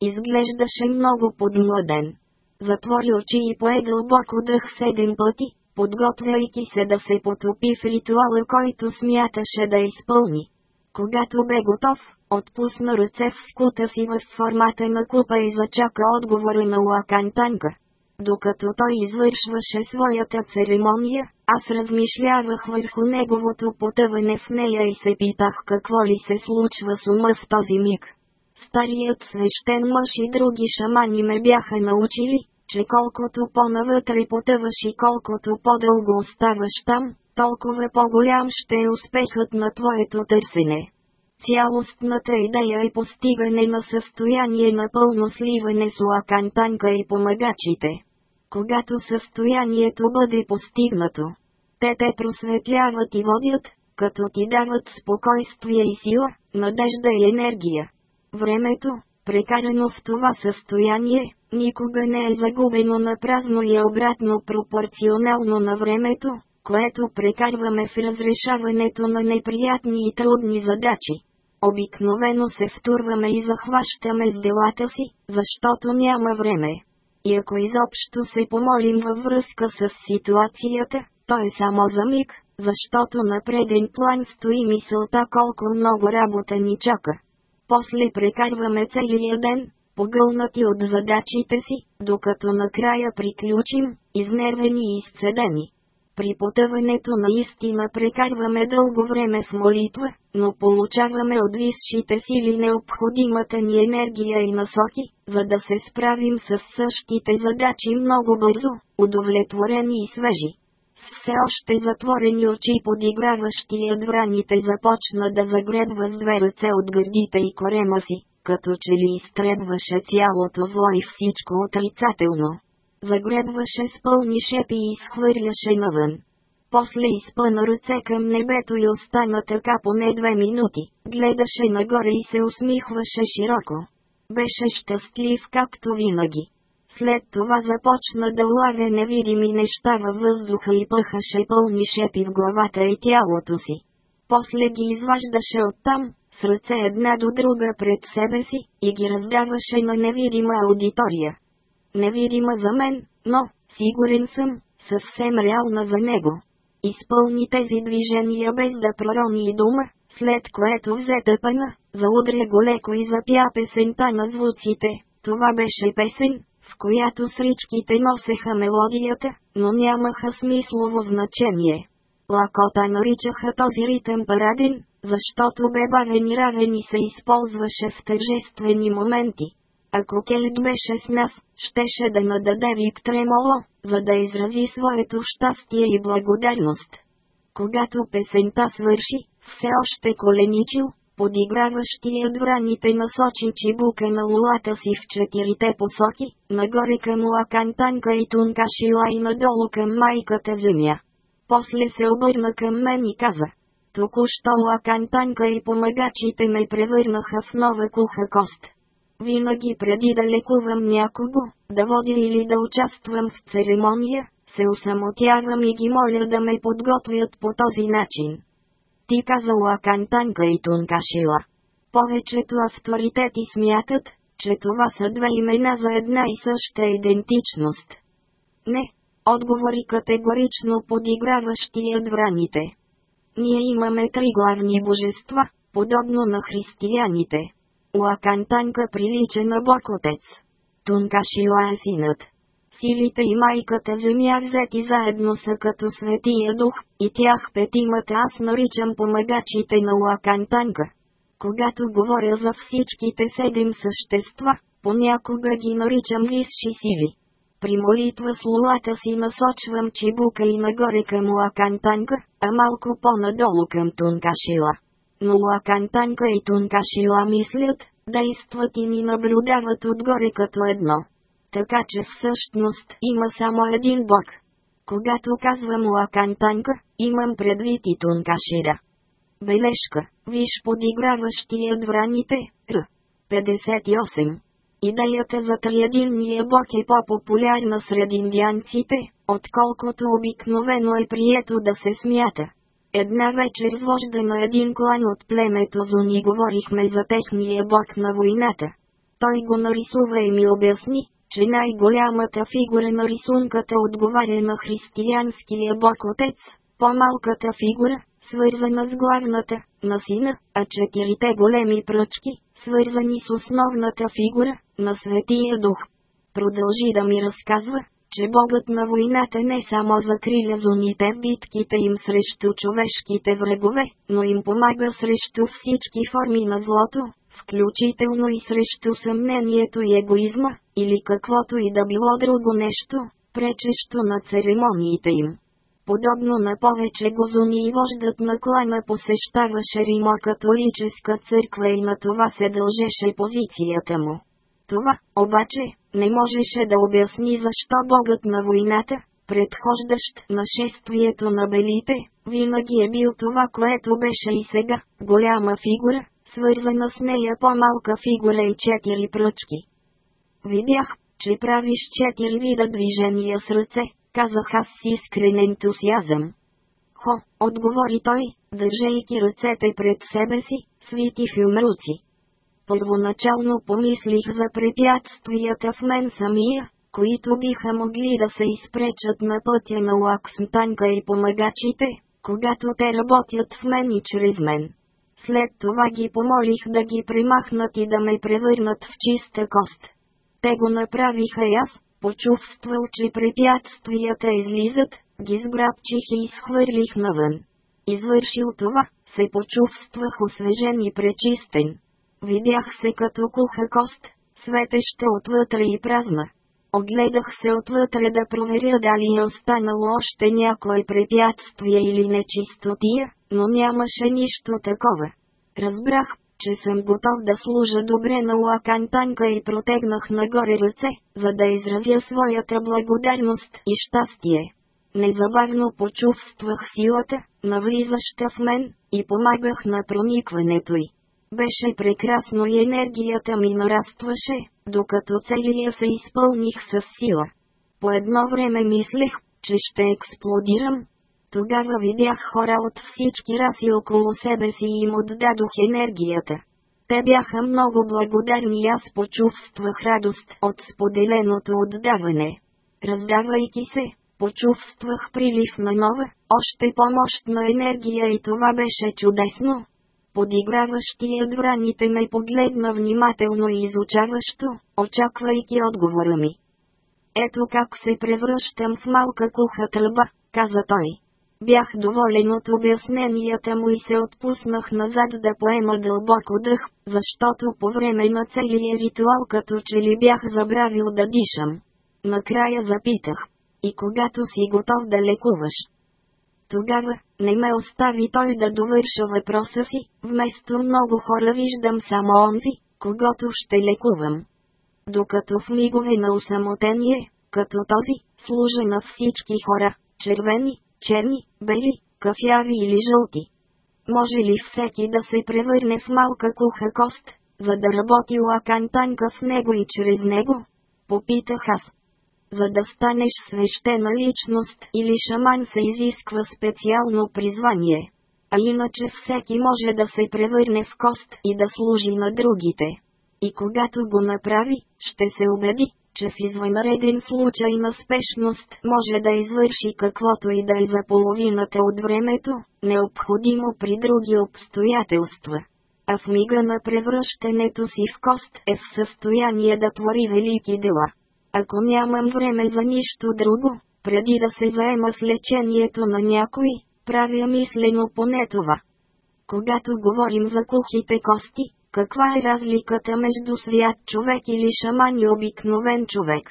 Speaker 1: Изглеждаше много подмладен. Затвори очи и пое дълбоко дъх седем пъти, подготвяйки се да се потопи в ритуала, който смяташе да изпълни. Когато бе готов, отпусна ръце в скута си в формата на купа и зачака отговора на Лакантанка. Докато той извършваше своята церемония, аз размишлявах върху неговото потъване в нея и се питах какво ли се случва с ума в този миг. Старият свещен мъж и други шамани ме бяха научили, че колкото по-навътре потъваш и колкото по-дълго оставаш там, толкова по-голям ще е успехът на твоето търсене цялостната идея и е постигане на състояние на пълно сливане с лакантанка и помагачите. Когато състоянието бъде постигнато, те те просветляват и водят, като ти дават спокойствие и сила, надежда и енергия. Времето, прекарано в това състояние, никога не е загубено на празно и обратно пропорционално на времето, което прекарваме в разрешаването на неприятни и трудни задачи. Обикновено се втурваме и захващаме с делата си, защото няма време. И ако изобщо се помолим във връзка с ситуацията, то е само за миг, защото на преден план стои мисълта колко много работа ни чака. После прекарваме целия ден, погълнати от задачите си, докато накрая приключим, изнервени и изцедени. При потъването наистина прекарваме дълго време в молитва, но получаваме от висшите сили необходимата ни енергия и насоки, за да се справим с същите задачи много бързо, удовлетворени и свежи. С все още затворени очи подиграващият враните започна да загребва с две ръце от гърдите и корема си, като че ли изтребваше цялото зло и всичко отрицателно загребваше с пълни шепи и изхвърляше навън. После изпъна ръце към небето и остана така поне две минути, гледаше нагоре и се усмихваше широко. Беше щастлив както винаги. След това започна да лавя невидими неща във въздуха и пъхаше пълни шепи в главата и тялото си. После ги изваждаше оттам, с ръце една до друга пред себе си, и ги раздаваше на невидима аудитория невидима за мен, но, сигурен съм, съвсем реална за него. Изпълни тези движения без да пророни и дума, след което взе тъпана, заудря го леко и запя песента на звуците. Това беше песен, в която сричките носеха мелодията, но нямаха смислово значение. Лакота наричаха този ритъм параден, защото бе и равен и се използваше в тържествени моменти. Ако Кейт беше с нас, щеше да нададе вик тремоло, за да изрази своето щастие и благодарност. Когато песента свърши, все още коленичил, подиграващия враните насочи чибука на лулата си в четирите посоки, нагоре към Лакантанка и Тункашила и надолу към майката земя. После се обърна към мен и каза. Току-що Лакантанка и помагачите ме превърнаха в нова куха кост. Винаги преди да лекувам някого, да водя или да участвам в церемония, се осамотявам и ги моля да ме подготвят по този начин. Ти казала Кантанка и Тункашила. Повечето авторитети смятат, че това са две имена за една и съща идентичност. Не, отговори категорично подиграващият враните. Ние имаме три главни божества, подобно на християните. Лакантанка прилича на Бокотец. Тункашила е синът. Силите и майката земя взети заедно са като светия дух, и тях петимата аз наричам помагачите на Лакантанка. Когато говоря за всичките седем същества, понякога ги наричам висши сили. При молитва с лулата си насочвам чебука и нагоре към Лакантанка, а малко по-надолу към Тункашила но Лакантанка и Шила мислят, действат и ни наблюдават отгоре като едно. Така че всъщност има само един бог. Когато казвам Танка, имам предвид и Шира. Бележка, виж подиграващият враните, Р. 58. Идеята за триединния бог е по-популярна сред индианците, отколкото обикновено е прието да се смята. Една вечер вожда на един клан от племето Зони говорихме за техния бог на войната. Той го нарисува и ми обясни, че най-голямата фигура на рисунката отговаря на християнския бог отец, по-малката фигура, свързана с главната, на сина, а четирите големи пръчки, свързани с основната фигура, на Светия Дух. Продължи да ми разказва, че богът на войната не само закриля зоните в битките им срещу човешките врагове, но им помага срещу всички форми на злото, включително и срещу съмнението и егоизма, или каквото и да било друго нещо, пречещо на церемониите им. Подобно на повече гозони и вождат на клана посещаваше рима католическа църква и на това се дължеше позицията му. Това, обаче, не можеше да обясни защо богът на войната, предхождащ нашествието на белите, винаги е бил това което беше и сега, голяма фигура, свързана с нея по-малка фигура и четири пръчки. Видях, че правиш четири вида движения с ръце, казах аз с искрен ентусиазъм. Хо, отговори той, държейки ръцете пред себе си, свити в юмруци. Първоначално помислих за препятствията в мен самия, които биха могли да се изпречат на пътя на Лаксмтанка и помагачите, когато те работят в мен и чрез мен. След това ги помолих да ги примахнат и да ме превърнат в чиста кост. Те го направиха и аз, почувствал, че препятствията излизат, ги сграбчих и изхвърлих навън. Извършил това, се почувствах освежен и пречистен. Видях се като куха кост, светеща отвътре и празна. Огледах се отвътре да проверя дали е останало още някое препятствие или нечистотия, но нямаше нищо такова. Разбрах, че съм готов да служа добре на лакантанка и протегнах нагоре ръце, за да изразя своята благодарност и щастие. Незабавно почувствах силата, навлизаща в мен, и помагах на проникването й. Беше прекрасно и енергията ми нарастваше, докато целия се изпълних с сила. По едно време мислех, че ще експлодирам. Тогава видях хора от всички раси около себе си и им отдадох енергията. Те бяха много благодарни и аз почувствах радост от споделеното отдаване. Раздавайки се, почувствах прилив на нова, още по-мощна енергия и това беше чудесно подиграващият враните ме погледна внимателно и изучаващо, очаквайки отговора ми. Ето как се превръщам в малка куха тръба, каза той. Бях доволен от обясненията му и се отпуснах назад да поема дълбоко дъх, защото по време на целия ритуал като че ли бях забравил да дишам. Накрая запитах. И когато си готов да лекуваш, тогава, не ме остави той да довърша въпроса си, вместо много хора виждам само онзи, когато ще лекувам. Докато в мигове на усамотение, като този, служа на всички хора, червени, черни, бели, кафяви или жълти. Може ли всеки да се превърне в малка куха кост, за да работи лакантанка в него и чрез него? Попитах аз. За да станеш свещена личност или шаман се изисква специално призвание. А иначе всеки може да се превърне в кост и да служи на другите. И когато го направи, ще се убеди, че в извънреден случай на спешност може да извърши каквото и да е за половината от времето, необходимо при други обстоятелства. А в мига на превръщането си в кост е в състояние да твори велики дела ако нямам време за нищо друго, преди да се заема с лечението на някой, правя мислено поне това. Когато говорим за кухите кости, каква е разликата между свят човек или шаман и обикновен човек?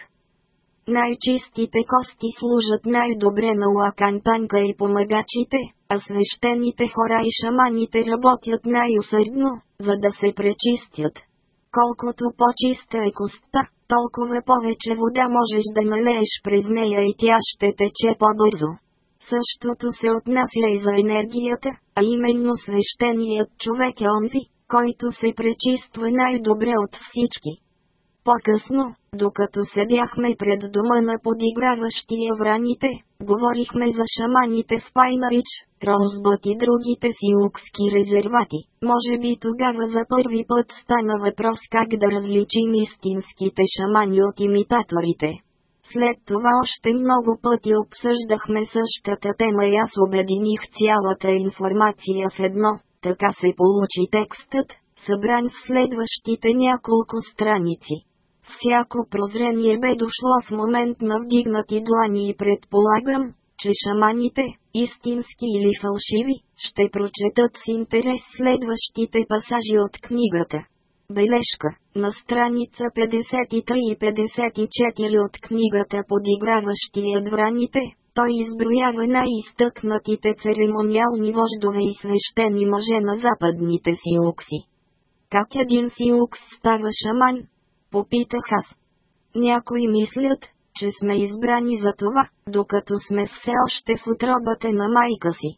Speaker 1: Най-чистите кости служат най-добре на лакантанка и помагачите, а свещените хора и шаманите работят най-усърдно, за да се пречистят. Колкото по-чиста е костта толкова повече вода можеш да налееш през нея и тя ще тече по-бързо. Същото се отнася и за енергията, а именно свещеният човек е онзи, който се пречиства най-добре от всички. По-късно, докато седяхме пред дома на подиграващия враните, говорихме за шаманите в Пайнарич, Розбът и другите силукски резервати. Може би тогава за първи път стана въпрос как да различим истинските шамани от имитаторите. След това още много пъти обсъждахме същата тема и аз обединих цялата информация в едно, така се получи текстът, събран в следващите няколко страници. Всяко прозрение бе дошло в момент на вдигнати длани и предполагам, че шаманите, истински или фалшиви, ще прочетат с интерес следващите пасажи от книгата. Бележка на страница 53 и 54 от книгата Подиграващи едвраните, той изброява най-изтъкнатите церемониални вождове и свещени мъже на западните сиукси. Как един сиукс става шаман, попитах аз. Някои мислят, че сме избрани за това, докато сме все още в отробата на майка си.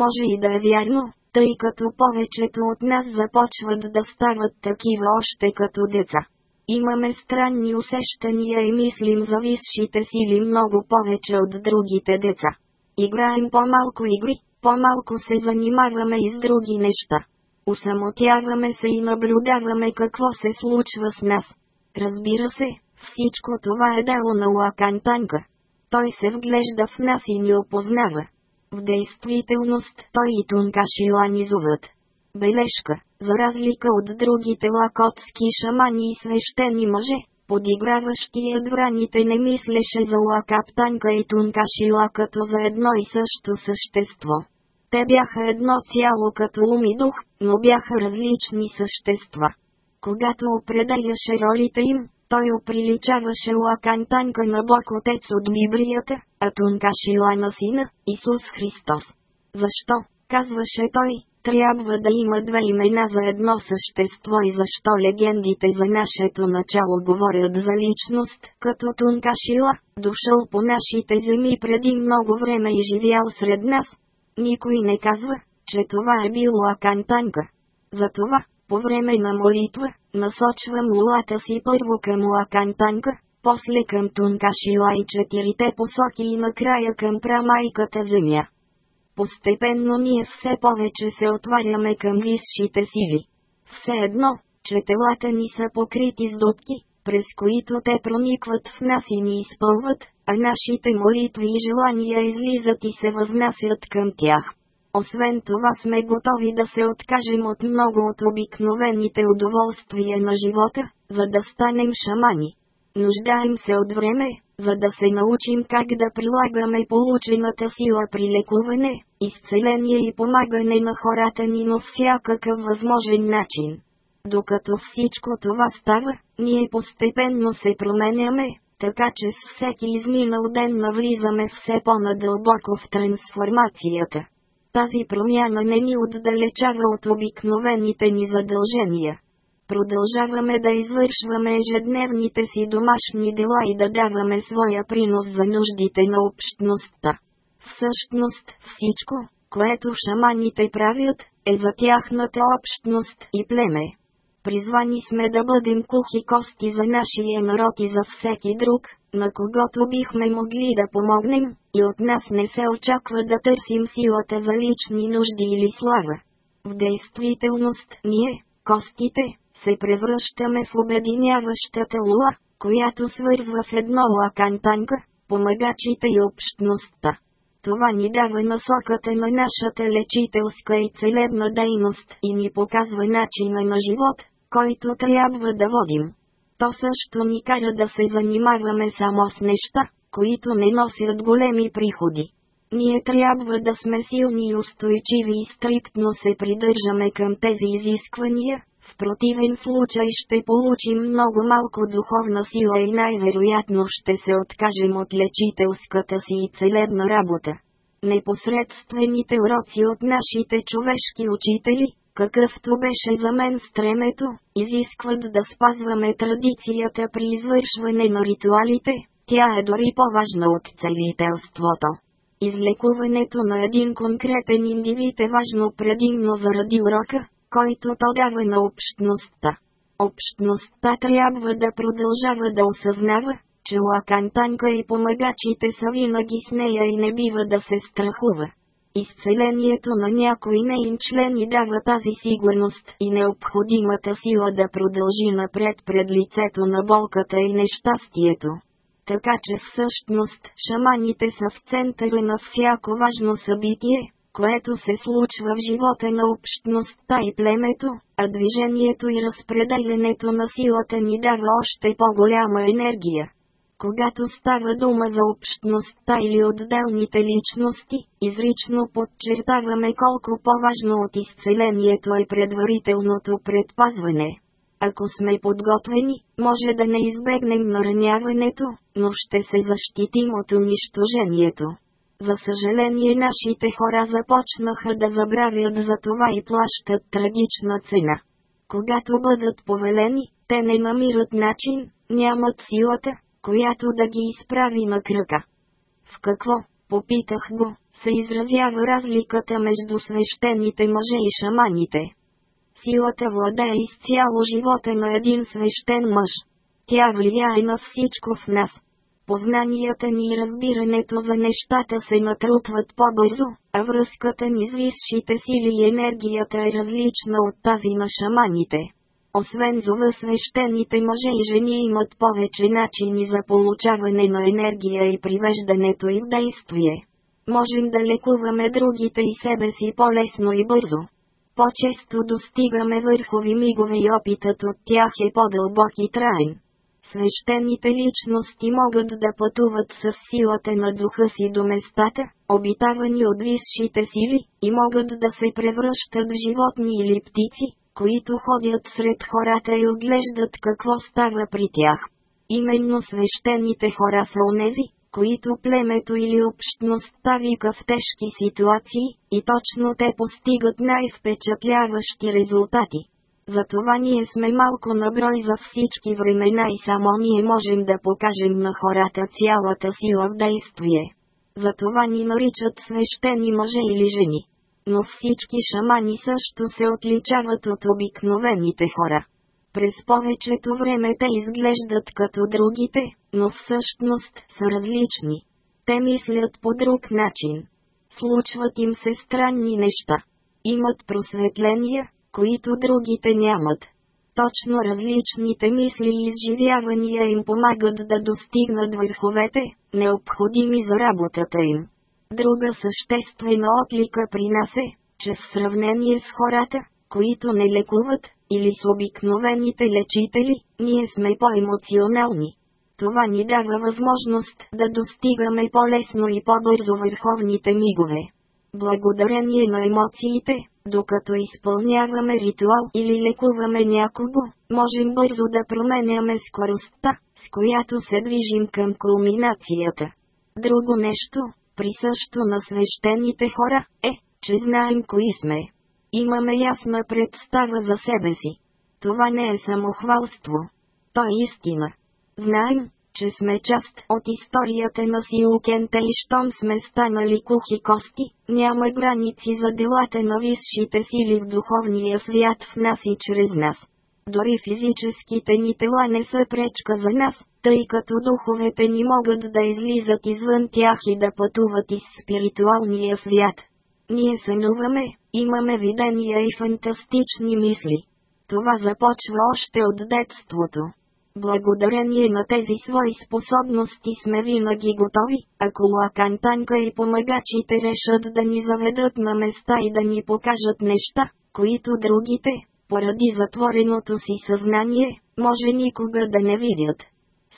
Speaker 1: Може и да е вярно, тъй като повечето от нас започват да стават такива още като деца. Имаме странни усещания и мислим за висшите сили много повече от другите деца. Играем по-малко игри, по-малко се занимаваме и с други неща. Усамотяваме се и наблюдаваме какво се случва с нас. Разбира се, всичко това е дело на Лакан Танка. Той се вглежда в нас и ни опознава. В действителност той и Тунка Шиланизуват. Бележка, за разлика от другите лакотски шамани и свещени мъже, подиграващият враните не мислеше за Лакаптанка и Тунка Шила като за едно и също същество. Те бяха едно цяло като ум и дух, но бяха различни същества когато определяше ролите им, той оприличаваше Танка на Бог Отец от Библията, а Тункашила на Сина, Исус Христос. Защо, казваше той, трябва да има две имена за едно същество и защо легендите за нашето начало говорят за личност, като Тункашила, дошъл по нашите земи преди много време и живял сред нас. Никой не казва, че това е било Танка. Затова, по време на молитва, насочвам лулата си първо към Лакантанка, после към Тункашила и четирите посоки и накрая към прамайката земя. Постепенно ние все повече се отваряме към висшите сили. Все едно, че телата ни са покрити с дубки, през които те проникват в нас и ни изпълват, а нашите молитви и желания излизат и се възнасят към тях. Освен това сме готови да се откажем от много от обикновените удоволствия на живота, за да станем шамани. Нуждаем се от време, за да се научим как да прилагаме получената сила при лекуване, изцеление и помагане на хората ни на всякакъв възможен начин. Докато всичко това става, ние постепенно се променяме, така че с всеки изминал ден навлизаме все по-надълбоко в трансформацията. Тази промяна не ни отдалечава от обикновените ни задължения. Продължаваме да извършваме ежедневните си домашни дела и да даваме своя принос за нуждите на общността. Всъщност, всичко, което шаманите правят, е за тяхната общност и племе. Призвани сме да бъдем кухи кости за нашия народ и за всеки друг, на когото бихме могли да помогнем, и от нас не се очаква да търсим силата за лични нужди или слава. В действителност ние, костите, се превръщаме в обединяващата лула, която свързва в едно лакантанка, помагачите и общността. Това ни дава насоката на нашата лечителска и целебна дейност и ни показва начина на живот, който трябва да водим. То също ни кара да се занимаваме само с неща, които не носят големи приходи. Ние трябва да сме силни и устойчиви и стриктно се придържаме към тези изисквания, в противен случай ще получим много малко духовна сила и най-вероятно ще се откажем от лечителската си и целебна работа. Непосредствените уроци от нашите човешки учители, какъвто беше за мен стремето, изискват да спазваме традицията при извършване на ритуалите, тя е дори по-важна от целителството. Излекуването на един конкретен индивид е важно предимно заради урока, който то дава на общността. Общността трябва да продължава да осъзнава, че Лакантанка и помагачите са винаги с нея и не бива да се страхува. Изцелението на някои неин члени дава тази сигурност и необходимата сила да продължи напред пред лицето на болката и нещастието. Така че всъщност шаманите са в центъра на всяко важно събитие, което се случва в живота на общността и племето, а движението и разпределенето на силата ни дава още по-голяма енергия когато става дума за общността или отделните личности, изрично подчертаваме колко по-важно от изцелението е предварителното предпазване. Ако сме подготвени, може да не избегнем нараняването, но ще се защитим от унищожението. За съжаление нашите хора започнаха да забравят за това и плащат трагична цена. Когато бъдат повелени, те не намират начин, нямат силата, която да ги изправи на кръка. В какво, попитах го, се изразява разликата между свещените мъже и шаманите. Силата владее изцяло живота на един свещен мъж. Тя влияе на всичко в нас. Познанията ни и разбирането за нещата се натрупват по-бързо, а връзката ни с висшите сили и енергията е различна от тази на шаманите. Освен зума свещените мъже и жени имат повече начини за получаване на енергия и привеждането и в действие. Можем да лекуваме другите и себе си по-лесно и бързо. По-често достигаме върхови мигове и опитът от тях е по-дълбок и траен. Свещените личности могат да пътуват с силата на духа си до местата, обитавани от висшите сили, и могат да се превръщат в животни или птици, които ходят сред хората и отглеждат какво става при тях. Именно свещените хора са онези, които племето или общността вика в тежки ситуации, и точно те постигат най-впечатляващи резултати. Затова ние сме малко наброй за всички времена и само ние можем да покажем на хората цялата сила в действие. Затова ни наричат свещени мъже или жени но всички шамани също се отличават от обикновените хора. През повечето време те изглеждат като другите, но всъщност са различни. Те мислят по друг начин. Случват им се странни неща. Имат просветления, които другите нямат. Точно различните мисли и изживявания им помагат да достигнат върховете, необходими за работата им. Друга съществена отлика при нас е, че в сравнение с хората, които не лекуват, или с обикновените лечители, ние сме по-емоционални. Това ни дава възможност да достигаме по-лесно и по-бързо върховните мигове. Благодарение на емоциите, докато изпълняваме ритуал или лекуваме някого, можем бързо да променяме скоростта, с която се движим към кулминацията. Друго нещо, присъщо на свещените хора, е, че знаем кои сме. Имаме ясна представа за себе си. Това не е самохвалство. То е истина. Знаем, че сме част от историята на Силкента и щом сме станали кухи кости, няма граници за делата на висшите сили в духовния свят в нас и чрез нас. Дори физическите ни тела не са пречка за нас, тъй като духовете ни могат да излизат извън тях и да пътуват из спиритуалния свят. Ние сънуваме, имаме видения и фантастични мисли. Това започва още от детството. Благодарение на тези свои способности сме винаги готови, ако Лакантанка и помагачите решат да ни заведат на места и да ни покажат неща, които другите, поради затвореното си съзнание, може никога да не видят.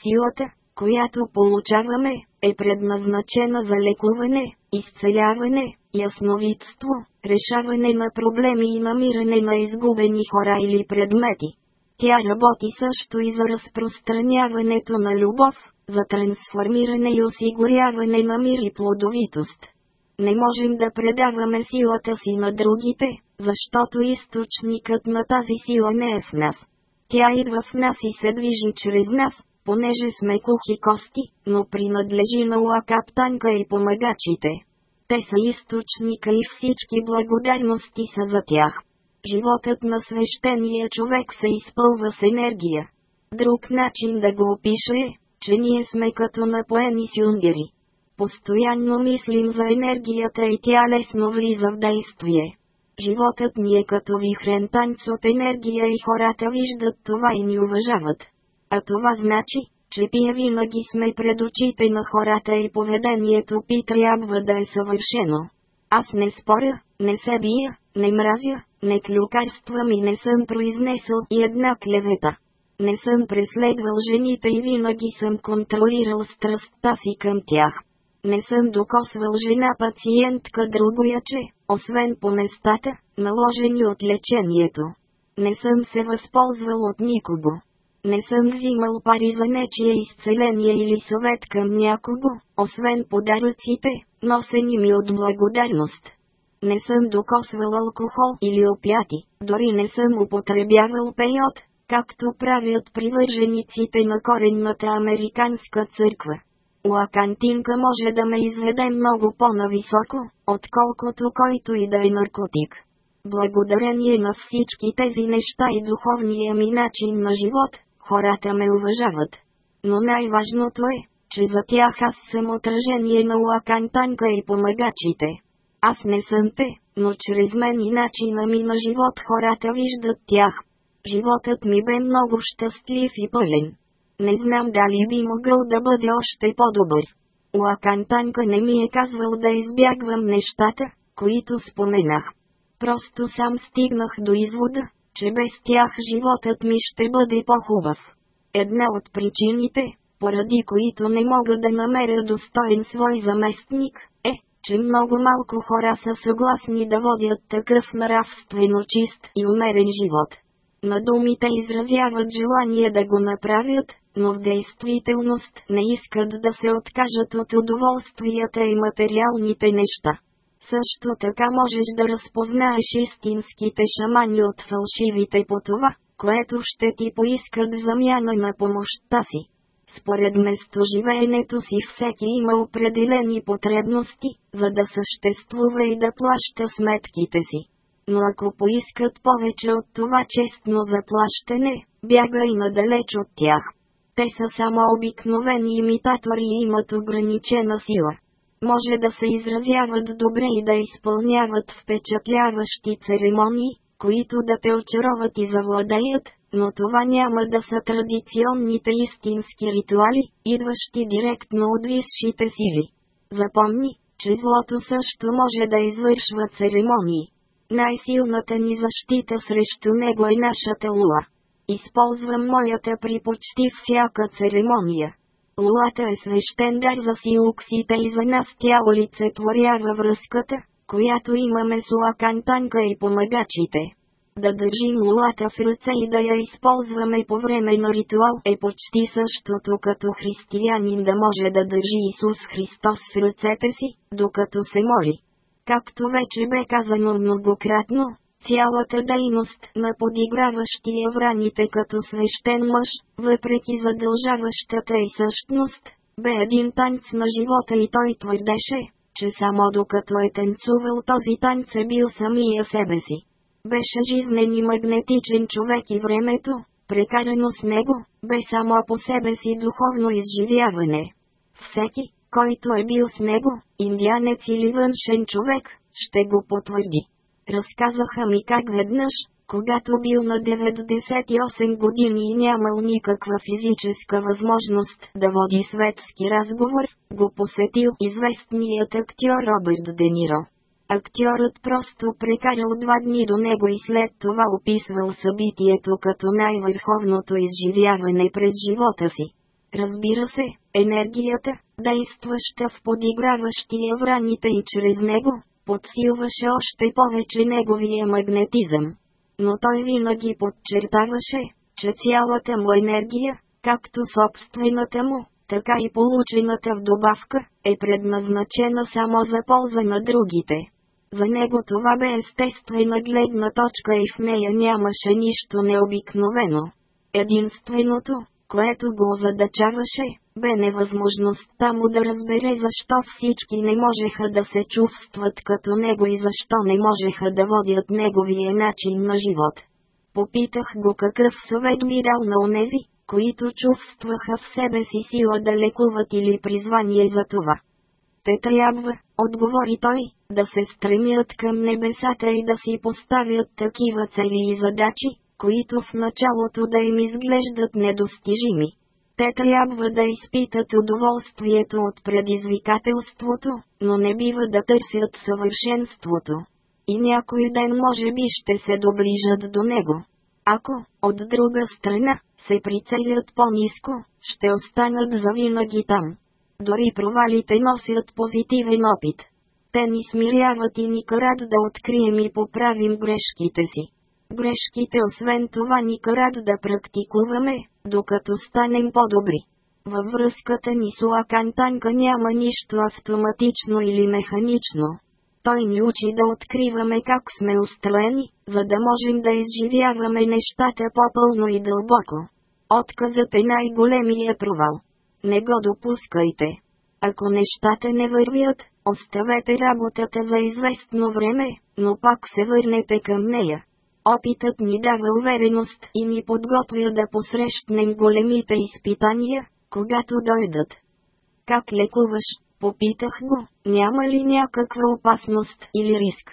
Speaker 1: Силата, която получаваме, е предназначена за лекуване, изцеляване, ясновидство, решаване на проблеми и намиране на изгубени хора или предмети. Тя работи също и за разпространяването на любов, за трансформиране и осигуряване на мир и плодовитост. Не можем да предаваме силата си на другите, защото източникът на тази сила не е в нас. Тя идва в нас и се движи чрез нас, понеже сме кухи кости, но принадлежи на лакаптанка и помагачите. Те са източника и всички благодарности са за тях. Животът на свещения човек се изпълва с енергия. Друг начин да го опиша е, че ние сме като напоени сюнгери. Постоянно мислим за енергията и тя лесно влиза в действие. Животът ни е като вихрен танц от енергия и хората виждат това и ни уважават. А това значи, че пие винаги сме пред очите на хората и поведението пи трябва да е съвършено. Аз не споря, не се бия, не мразя, не клюкарствам и не съм произнесъл и една клевета. Не съм преследвал жените и винаги съм контролирал страстта си към тях не съм докосвал жена пациентка другояче, освен по местата, наложени от лечението. Не съм се възползвал от никого. Не съм взимал пари за нечие изцеление или съвет към някого, освен подаръците, носени ми от благодарност. Не съм докосвал алкохол или опяти, дори не съм употребявал пейот, както правят привържениците на коренната американска църква. Лакантинка може да ме изведе много по-нависоко, отколкото който и да е наркотик. Благодарение на всички тези неща и духовния ми начин на живот, хората ме уважават. Но най-важното е, че за тях аз съм отражение на лакантанка и помагачите. Аз не съм те, но чрез мен и начина ми на живот хората виждат тях. Животът ми бе много щастлив и пълен. Не знам дали би могъл да бъде още по-добър. Лакан Танка не ми е казвал да избягвам нещата, които споменах. Просто сам стигнах до извода, че без тях животът ми ще бъде по-хубав. Една от причините, поради които не мога да намеря достоен свой заместник, е, че много малко хора са съгласни да водят такъв нравствено чист и умерен живот. На думите изразяват желание да го направят, но в действителност не искат да се откажат от удоволствията и материалните неща. Също така можеш да разпознаеш истинските шамани от фалшивите по това, което ще ти поискат замяна на помощта си. Според местоживеенето си всеки има определени потребности, за да съществува и да плаща сметките си. Но ако поискат повече от това честно заплащане, бяга и надалеч от тях. Те са само обикновени имитатори и имат ограничена сила. Може да се изразяват добре и да изпълняват впечатляващи церемонии, които да те очароват и завладеят, но това няма да са традиционните истински ритуали, идващи директно от висшите сили. Запомни, че злото също може да извършва церемонии. Най-силната ни защита срещу него е нашата лула. Използвам моята при почти всяка церемония. Лулата е свещен дар за сиуксите и за нас тя олицетворява връзката, която имаме с лакантанка и помагачите. Да държим лулата в ръце и да я използваме по време на ритуал е почти същото като християнин да може да държи Исус Христос в ръцете си, докато се моли. Както вече бе казано многократно, цялата дейност на подиграващия враните като свещен мъж, въпреки задължаващата и същност, бе един танц на живота и той твърдеше, че само докато е танцувал този танц е бил самия себе си. Беше жизнен и магнетичен човек и времето, прекарано с него, бе само по себе си духовно изживяване. Всеки, който е бил с него, индианец или външен човек, ще го потвърди. Разказаха ми как веднъж, когато бил на 98 години и нямал никаква физическа възможност да води светски разговор, го посетил известният актьор Робърт Дениро. Актьорът просто прекарал два дни до него и след това описвал събитието като най-върховното изживяване през живота си. Разбира се, енергията, действаща в подиграващия враните и чрез него, подсилваше още повече неговия магнетизъм. Но той винаги подчертаваше, че цялата му енергия, както собствената му, така и получената в добавка, е предназначена само за полза на другите. За него това бе естествена гледна точка и в нея нямаше нищо необикновено. Единственото, което го задачаваше, бе невъзможността му да разбере защо всички не можеха да се чувстват като него и защо не можеха да водят неговия начин на живот. Попитах го какъв съвет би дал на онези, които чувстваха в себе си сила да лекуват или призвание за това. Те трябва, отговори той, да се стремят към небесата и да си поставят такива цели и задачи, които в началото да им изглеждат недостижими те трябва да изпитат удоволствието от предизвикателството, но не бива да търсят съвършенството. И някой ден може би ще се доближат до него. Ако, от друга страна, се прицелят по-низко, ще останат завинаги там. Дори провалите носят позитивен опит. Те ни смиряват и ни карат да открием и поправим грешките си. Грешките освен това ни карат да практикуваме, докато станем по-добри. Във връзката ни с Лакантанка няма нищо автоматично или механично. Той ни учи да откриваме как сме устроени, за да можем да изживяваме нещата по-пълно и дълбоко. Отказът е най-големия провал. Не го допускайте. Ако нещата не вървят, оставете работата за известно време, но пак се върнете към нея. Опитът ни дава увереност и ни подготвя да посрещнем големите изпитания, когато дойдат. Как лекуваш? Попитах го, няма ли някаква опасност или риск?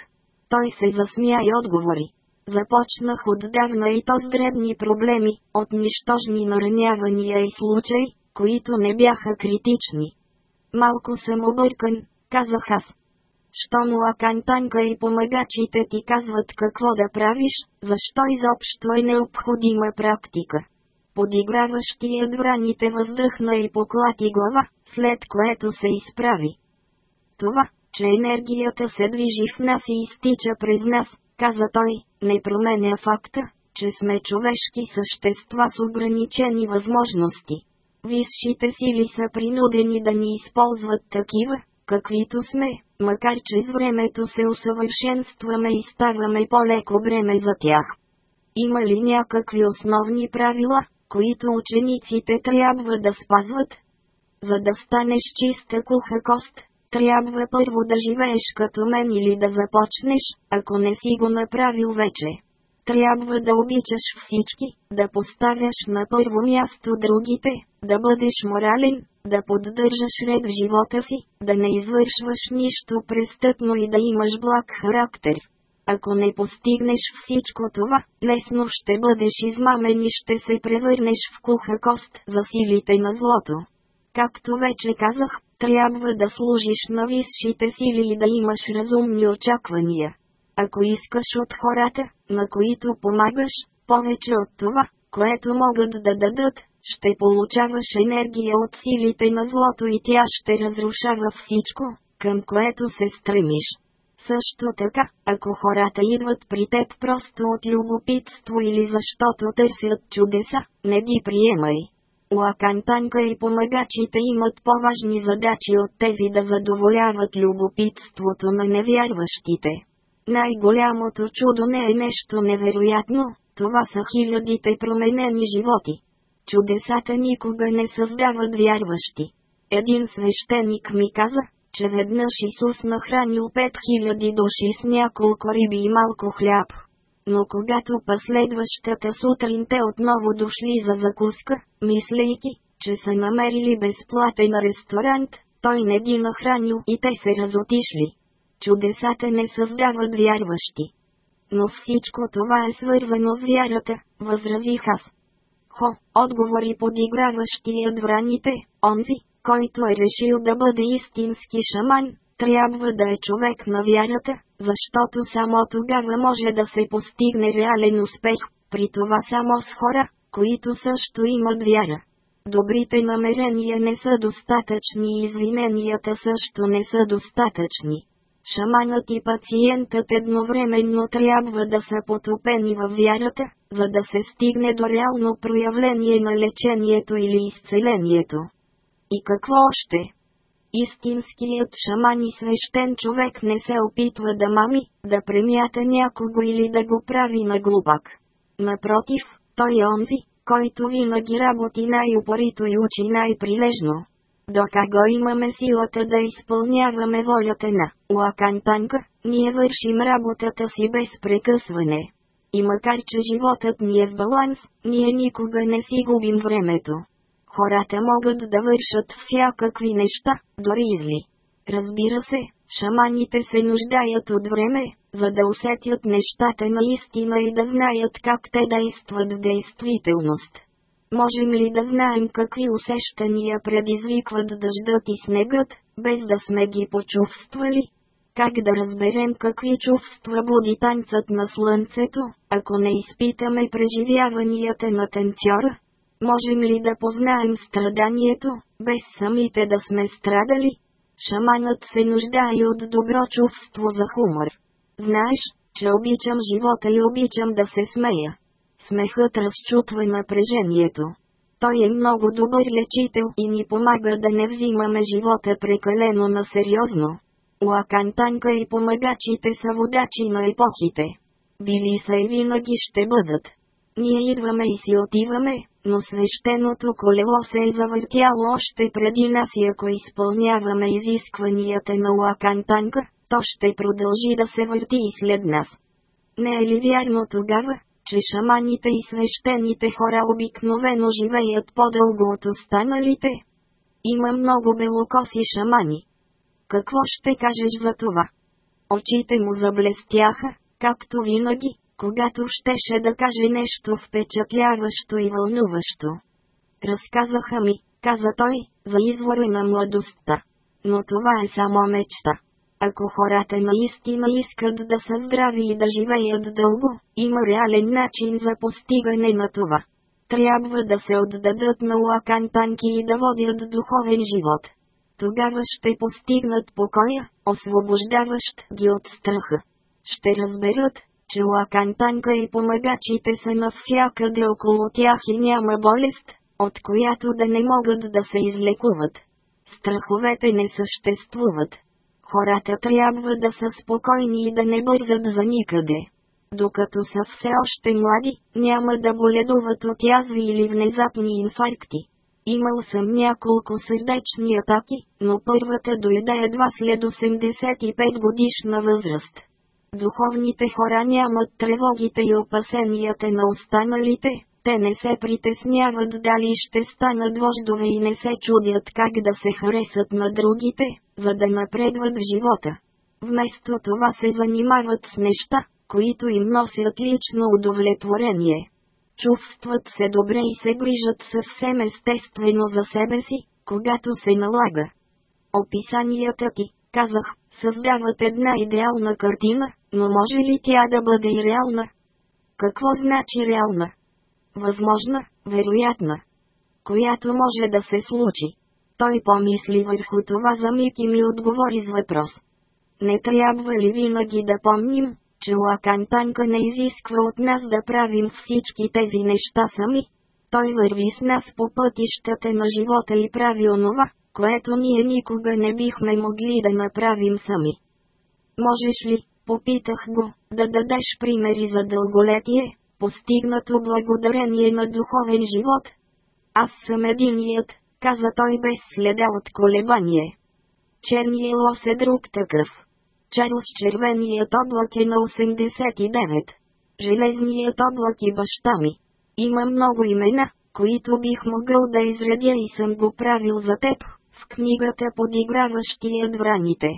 Speaker 1: Той се засмя и отговори. Започнах отдавна и то с дребни проблеми, от нищожни наранявания и случаи, които не бяха критични. Малко съм объркан, казах аз щом лакантанка и помагачите ти казват какво да правиш, защо изобщо е необходима практика. Подиграващият враните въздъхна и поклати глава, след което се изправи. Това, че енергията се движи в нас и изтича през нас, каза той, не променя факта, че сме човешки същества с ограничени възможности. Висшите сили са принудени да ни използват такива, каквито сме, макар че с времето се усъвършенстваме и ставаме по-леко бреме за тях. Има ли някакви основни правила, които учениците трябва да спазват? За да станеш чиста куха кост, трябва първо да живееш като мен или да започнеш, ако не си го направил вече. Трябва да обичаш всички, да поставяш на първо място другите, да бъдеш морален, да поддържаш ред в живота си, да не извършваш нищо престъпно и да имаш благ характер. Ако не постигнеш всичко това, лесно ще бъдеш измамен и ще се превърнеш в куха кост за силите на злото. Както вече казах, трябва да служиш на висшите сили и да имаш разумни очаквания. Ако искаш от хората, на които помагаш, повече от това, което могат да дадат, ще получаваш енергия от силите на злото и тя ще разрушава всичко, към което се стремиш. Също така, ако хората идват при теб просто от любопитство или защото търсят чудеса, не ги приемай. Лакантанка и помагачите имат по-важни задачи от тези да задоволяват любопитството на невярващите. Най-голямото чудо не е нещо невероятно, това са хилядите променени животи, Чудесата никога не създават вярващи. Един свещеник ми каза, че веднъж Исус нахранил 5000 души с няколко риби и малко хляб. Но когато последващата сутрин те отново дошли за закуска, мислейки, че са намерили безплатен ресторант, той не ги нахранил и те се разотишли. Чудесата не създават вярващи. Но всичко това е свързано с вярата, възразих аз. Хо, отговори подиграващият враните, онзи, който е решил да бъде истински шаман, трябва да е човек на вярата, защото само тогава може да се постигне реален успех, при това само с хора, които също имат вяра. Добрите намерения не са достатъчни и извиненията също не са достатъчни. Шаманът и пациентът едновременно трябва да са потопени във вярата, за да се стигне до реално проявление на лечението или изцелението. И какво още? Истинският шаман и свещен човек не се опитва да мами, да премята някого или да го прави на глупак. Напротив, той е онзи, който винаги работи най-упорито и учи най-прилежно го имаме силата да изпълняваме волята на Лакан ние вършим работата си без прекъсване. И макар че животът ни е в баланс, ние никога не си губим времето. Хората могат да вършат всякакви неща, дори изли. Разбира се, шаманите се нуждаят от време, за да усетят нещата наистина и да знаят как те действат в действителност можем ли да знаем какви усещания предизвикват дъждът и снегът, без да сме ги почувствали? Как да разберем какви чувства буди танцът на слънцето, ако не изпитаме преживяванията на танцора? Можем ли да познаем страданието, без самите да сме страдали? Шаманът се нуждае от добро чувство за хумор. Знаеш, че обичам живота и обичам да се смея. Смехът разчупва напрежението. Той е много добър лечител и ни помага да не взимаме живота прекалено на сериозно. Лакантанка и помагачите са водачи на епохите. Били са и винаги ще бъдат. Ние идваме и си отиваме, но свещеното колело се е завъртяло още преди нас и ако изпълняваме изискванията на Лакантанка, то ще продължи да се върти и след нас. Не е ли вярно тогава, че шаманите и свещените хора обикновено живеят по-дълго от останалите. Има много белокоси шамани. Какво ще кажеш за това? Очите му заблестяха, както винаги, когато щеше да каже нещо впечатляващо и вълнуващо. Разказаха ми, каза той, за извора на младостта. Но това е само мечта. Ако хората наистина искат да са здрави и да живеят дълго, има реален начин за постигане на това. Трябва да се отдадат на лакан танки и да водят духовен живот. Тогава ще постигнат покоя, освобождаващ ги от страха. Ще разберат, че лакан танка и помагачите са навсякъде около тях и няма болест, от която да не могат да се излекуват. Страховете не съществуват. Хората трябва да са спокойни и да не бързат за никъде. Докато са все още млади, няма да боледуват от язви или внезапни инфаркти. Имал съм няколко сърдечни атаки, но първата дойде едва след 85 годишна възраст. Духовните хора нямат тревогите и опасенията на останалите, те не се притесняват дали ще станат вождове и не се чудят как да се харесат на другите, за да напредват в живота. Вместо това се занимават с неща, които им носят лично удовлетворение. Чувстват се добре и се грижат съвсем естествено за себе си, когато се налага. Описанията ти, казах, създават една идеална картина, но може ли тя да бъде и реална? Какво значи реална? възможна, вероятна, която може да се случи. Той помисли върху това за миг и ми отговори с въпрос. Не трябва ли винаги да помним, че Лакан Танка не изисква от нас да правим всички тези неща сами? Той върви с нас по пътищата на живота и прави онова, което ние никога не бихме могли да направим сами. Можеш ли, попитах го, да дадеш примери за дълголетие, постигнато благодарение на духовен живот. Аз съм единият, каза той без следа от колебание. Черният лос е друг такъв. Чарлз червеният облак е на 89. Железният облак и баща ми. Има много имена, които бих могъл да изредя и съм го правил за теб, в книгата подиграващият враните.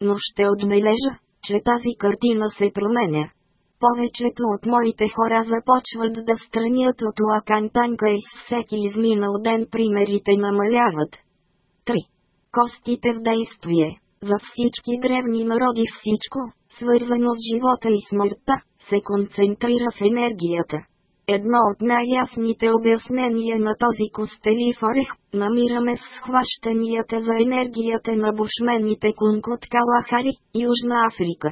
Speaker 1: Но ще отбележа, че тази картина се променя повечето от моите хора започват да странят от лакантанка и с всеки изминал ден примерите намаляват. 3. Костите в действие. За всички древни народи всичко, свързано с живота и смъртта, се концентрира в енергията. Едно от най-ясните обяснения на този костелив орех, намираме в схващанията за енергията на бушмените кункот Калахари, Южна Африка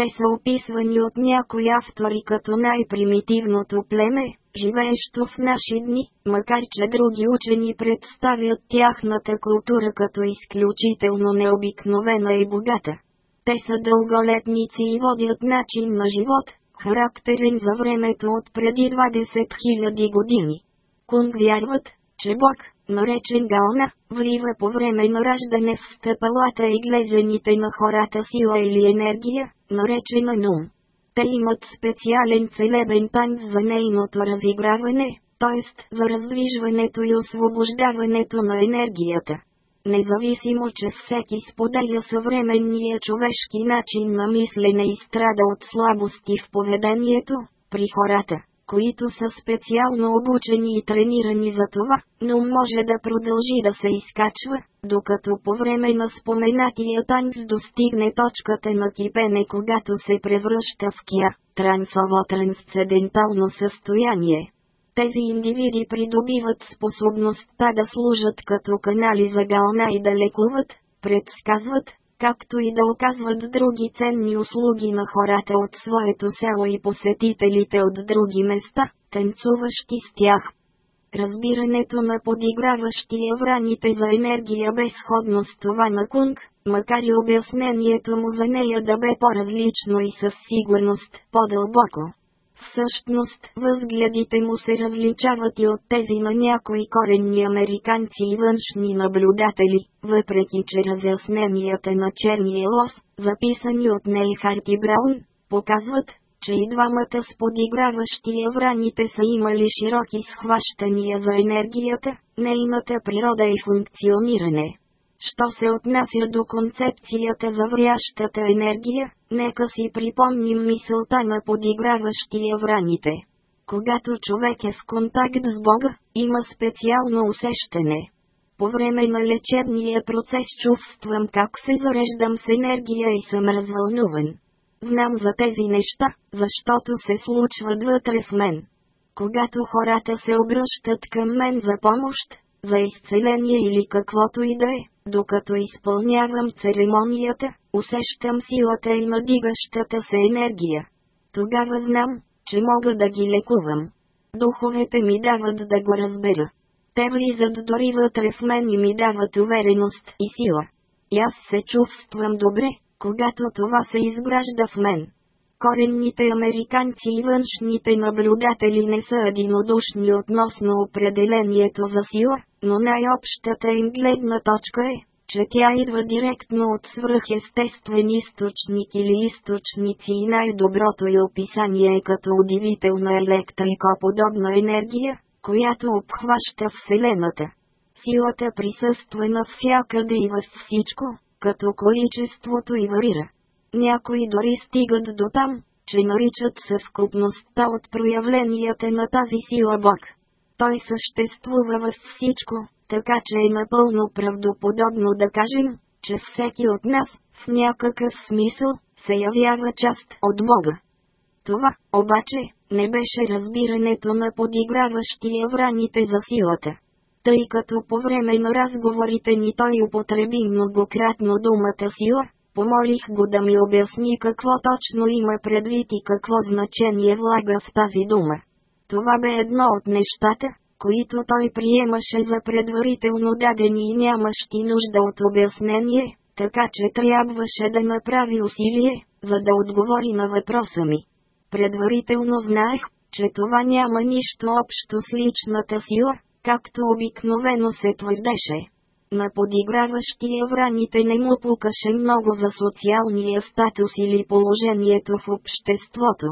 Speaker 1: те са описвани от някои автори като най-примитивното племе, живеещо в наши дни, макар че други учени представят тяхната култура като изключително необикновена и богата. Те са дълголетници и водят начин на живот, характерен за времето от преди 20 000 години. Кунг вярват, че Бог, наречен Гаона, влива по време на раждане в стъпалата и глезените на хората сила или енергия, наречена Нум. Те имат специален целебен танц за нейното разиграване, т.е. за раздвижването и освобождаването на енергията. Независимо, че всеки споделя съвременния човешки начин на мислене и страда от слабости в поведението, при хората, които са специално обучени и тренирани за това, но може да продължи да се изкачва, докато по време на споменатия танц достигне точката на кипене когато се превръща в кия, трансово трансцедентално състояние. Тези индивиди придобиват способността да служат като канали за гална и да лекуват, предсказват, както и да оказват други ценни услуги на хората от своето село и посетителите от други места, танцуващи с тях. Разбирането на подиграващия враните за енергия бе сходно с това на Кунг, макар и обяснението му за нея да бе по-различно и със сигурност по-дълбоко. Всъщност, възгледите му се различават и от тези на някои коренни американци и външни наблюдатели, въпреки че разясненията на черния лос, записани от ней Харти Браун, показват, че и двамата сподиграващи евраните са имали широки схващания за енергията, нейната природа и функциониране. Що се отнася до концепцията за врящата енергия, нека си припомним мисълта на подиграващия враните. Когато човек е в контакт с Бога, има специално усещане. По време на лечебния процес чувствам как се зареждам с енергия и съм развълнуван. Знам за тези неща, защото се случват вътре в мен. Когато хората се обръщат към мен за помощ, за изцеление или каквото и да е, докато изпълнявам церемонията, усещам силата и надигащата се енергия. Тогава знам, че мога да ги лекувам. Духовете ми дават да го разбера. Те влизат дори вътре в мен и ми дават увереност и сила. И аз се чувствам добре, когато това се изгражда в мен. Коренните американци и външните наблюдатели не са единодушни относно определението за сила, но най-общата им гледна точка е, че тя идва директно от свръхестествен източник или източници и най-доброто й описание е като удивителна електрикоподобна енергия, която обхваща Вселената. Силата присъства навсякъде и във всичко, като количеството и варира някои дори стигат до там, че наричат съвкупността от проявленията на тази сила Бог. Той съществува във всичко, така че е напълно правдоподобно да кажем, че всеки от нас, в някакъв смисъл, се явява част от Бога. Това, обаче, не беше разбирането на подиграващия враните за силата. Тъй като по време на разговорите ни той употреби многократно думата сила, Помолих го да ми обясни какво точно има предвид и какво значение влага в тази дума. Това бе едно от нещата, които той приемаше за предварително дадени и нямащи нужда от обяснение, така че трябваше да направи усилие, за да отговори на въпроса ми. Предварително знаех, че това няма нищо общо с личната сила, както обикновено се твърдеше на подиграващия враните не му пукаше много за социалния статус или положението в обществото.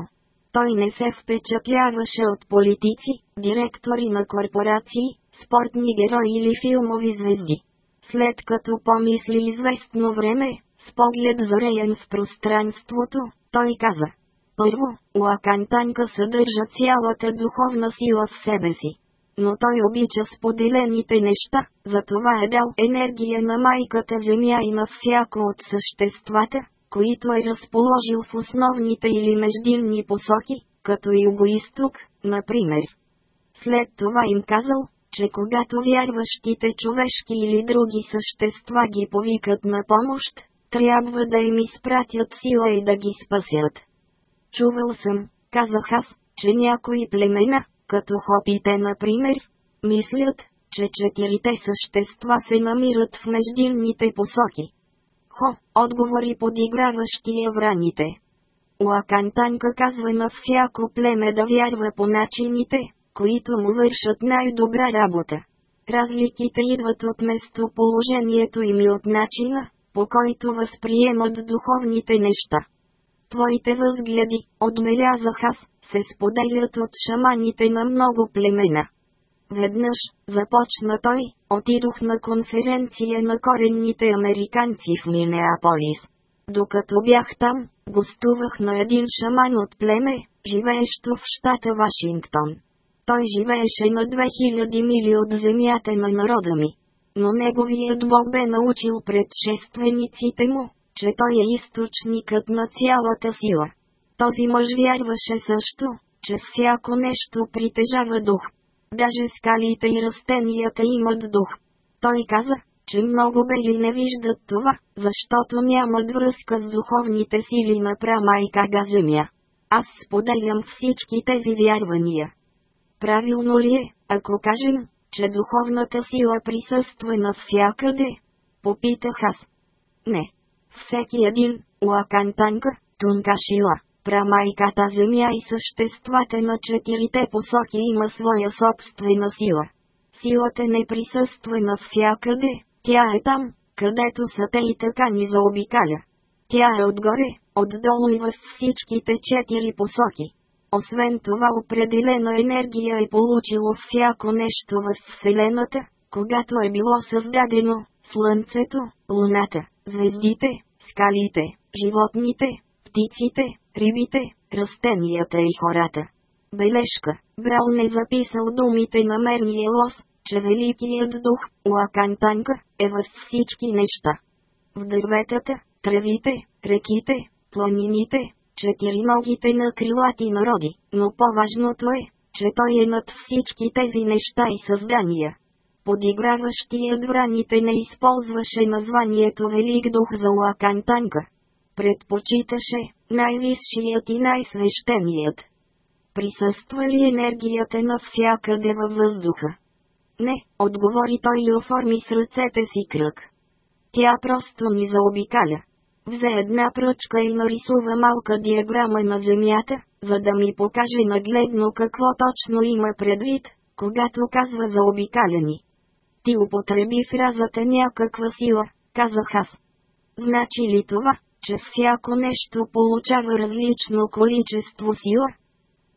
Speaker 1: Той не се впечатляваше от политици, директори на корпорации, спортни герои или филмови звезди. След като помисли известно време, с поглед зареян в пространството, той каза. Първо, Лакантанка съдържа цялата духовна сила в себе си но той обича споделените неща, затова е дал енергия на майката Земя и на всяко от съществата, които е разположил в основните или междинни посоки, като юго например. След това им казал, че когато вярващите човешки или други същества ги повикат на помощ, трябва да им изпратят сила и да ги спасят. Чувал съм, казах аз, че някои племена, като хопите например, мислят, че четирите същества се намират в междинните посоки. Хо, отговори в раните. Лакантанка казва на всяко племе да вярва по начините, които му вършат най-добра работа. Разликите идват от местоположението им и от начина, по който възприемат духовните неща. Твоите възгледи, отбелязах аз, се споделят от шаманите на много племена. Веднъж, започна той, отидох на конференция на коренните американци в Минеаполис. Докато бях там, гостувах на един шаман от племе, живеещо в щата Вашингтон. Той живееше на 2000 мили от земята на народа ми. Но неговият бог бе научил предшествениците му, че той е източникът на цялата сила. Този мъж вярваше също, че всяко нещо притежава дух. Даже скалите и растенията имат дух. Той каза, че много бели не виждат това, защото нямат връзка с духовните сили на прамайка Газемя. Аз споделям всички тези вярвания. Правилно ли е, ако кажем, че духовната сила присъства навсякъде? Попитах аз. Не. Всеки един, Лакантанка, Тункашила, пра майката земя и съществата на четирите посоки има своя собствена сила. Силата не присъства навсякъде, тя е там, където са те и така ни заобикаля. Тя е отгоре, отдолу и във всичките четири посоки. Освен това определена енергия е получило всяко нещо във Вселената, когато е било създадено, Слънцето, Луната, звездите, скалите, животните, птиците, рибите, растенията и хората. Бележка. Браун не записал думите на мерния лос, че великият дух, Лакантанка, е във всички неща. В дърветата, травите, реките, планините, четириногите на крилати народи, но по-важното е, че той е над всички тези неща и създания. Подиграващият враните не използваше названието Велик Дух за Лакантанка. Предпочиташе, най-висшият и най-свещеният. Присъства ли енергията навсякъде във въздуха? Не, отговори той и оформи с ръцете си кръг. Тя просто ни заобикаля. Взе една пръчка и нарисува малка диаграма на Земята, за да ми покаже нагледно какво точно има предвид, когато казва заобикаляни. Ти употреби фразата някаква сила, казах аз. Значи ли това, че всяко нещо получава различно количество сила.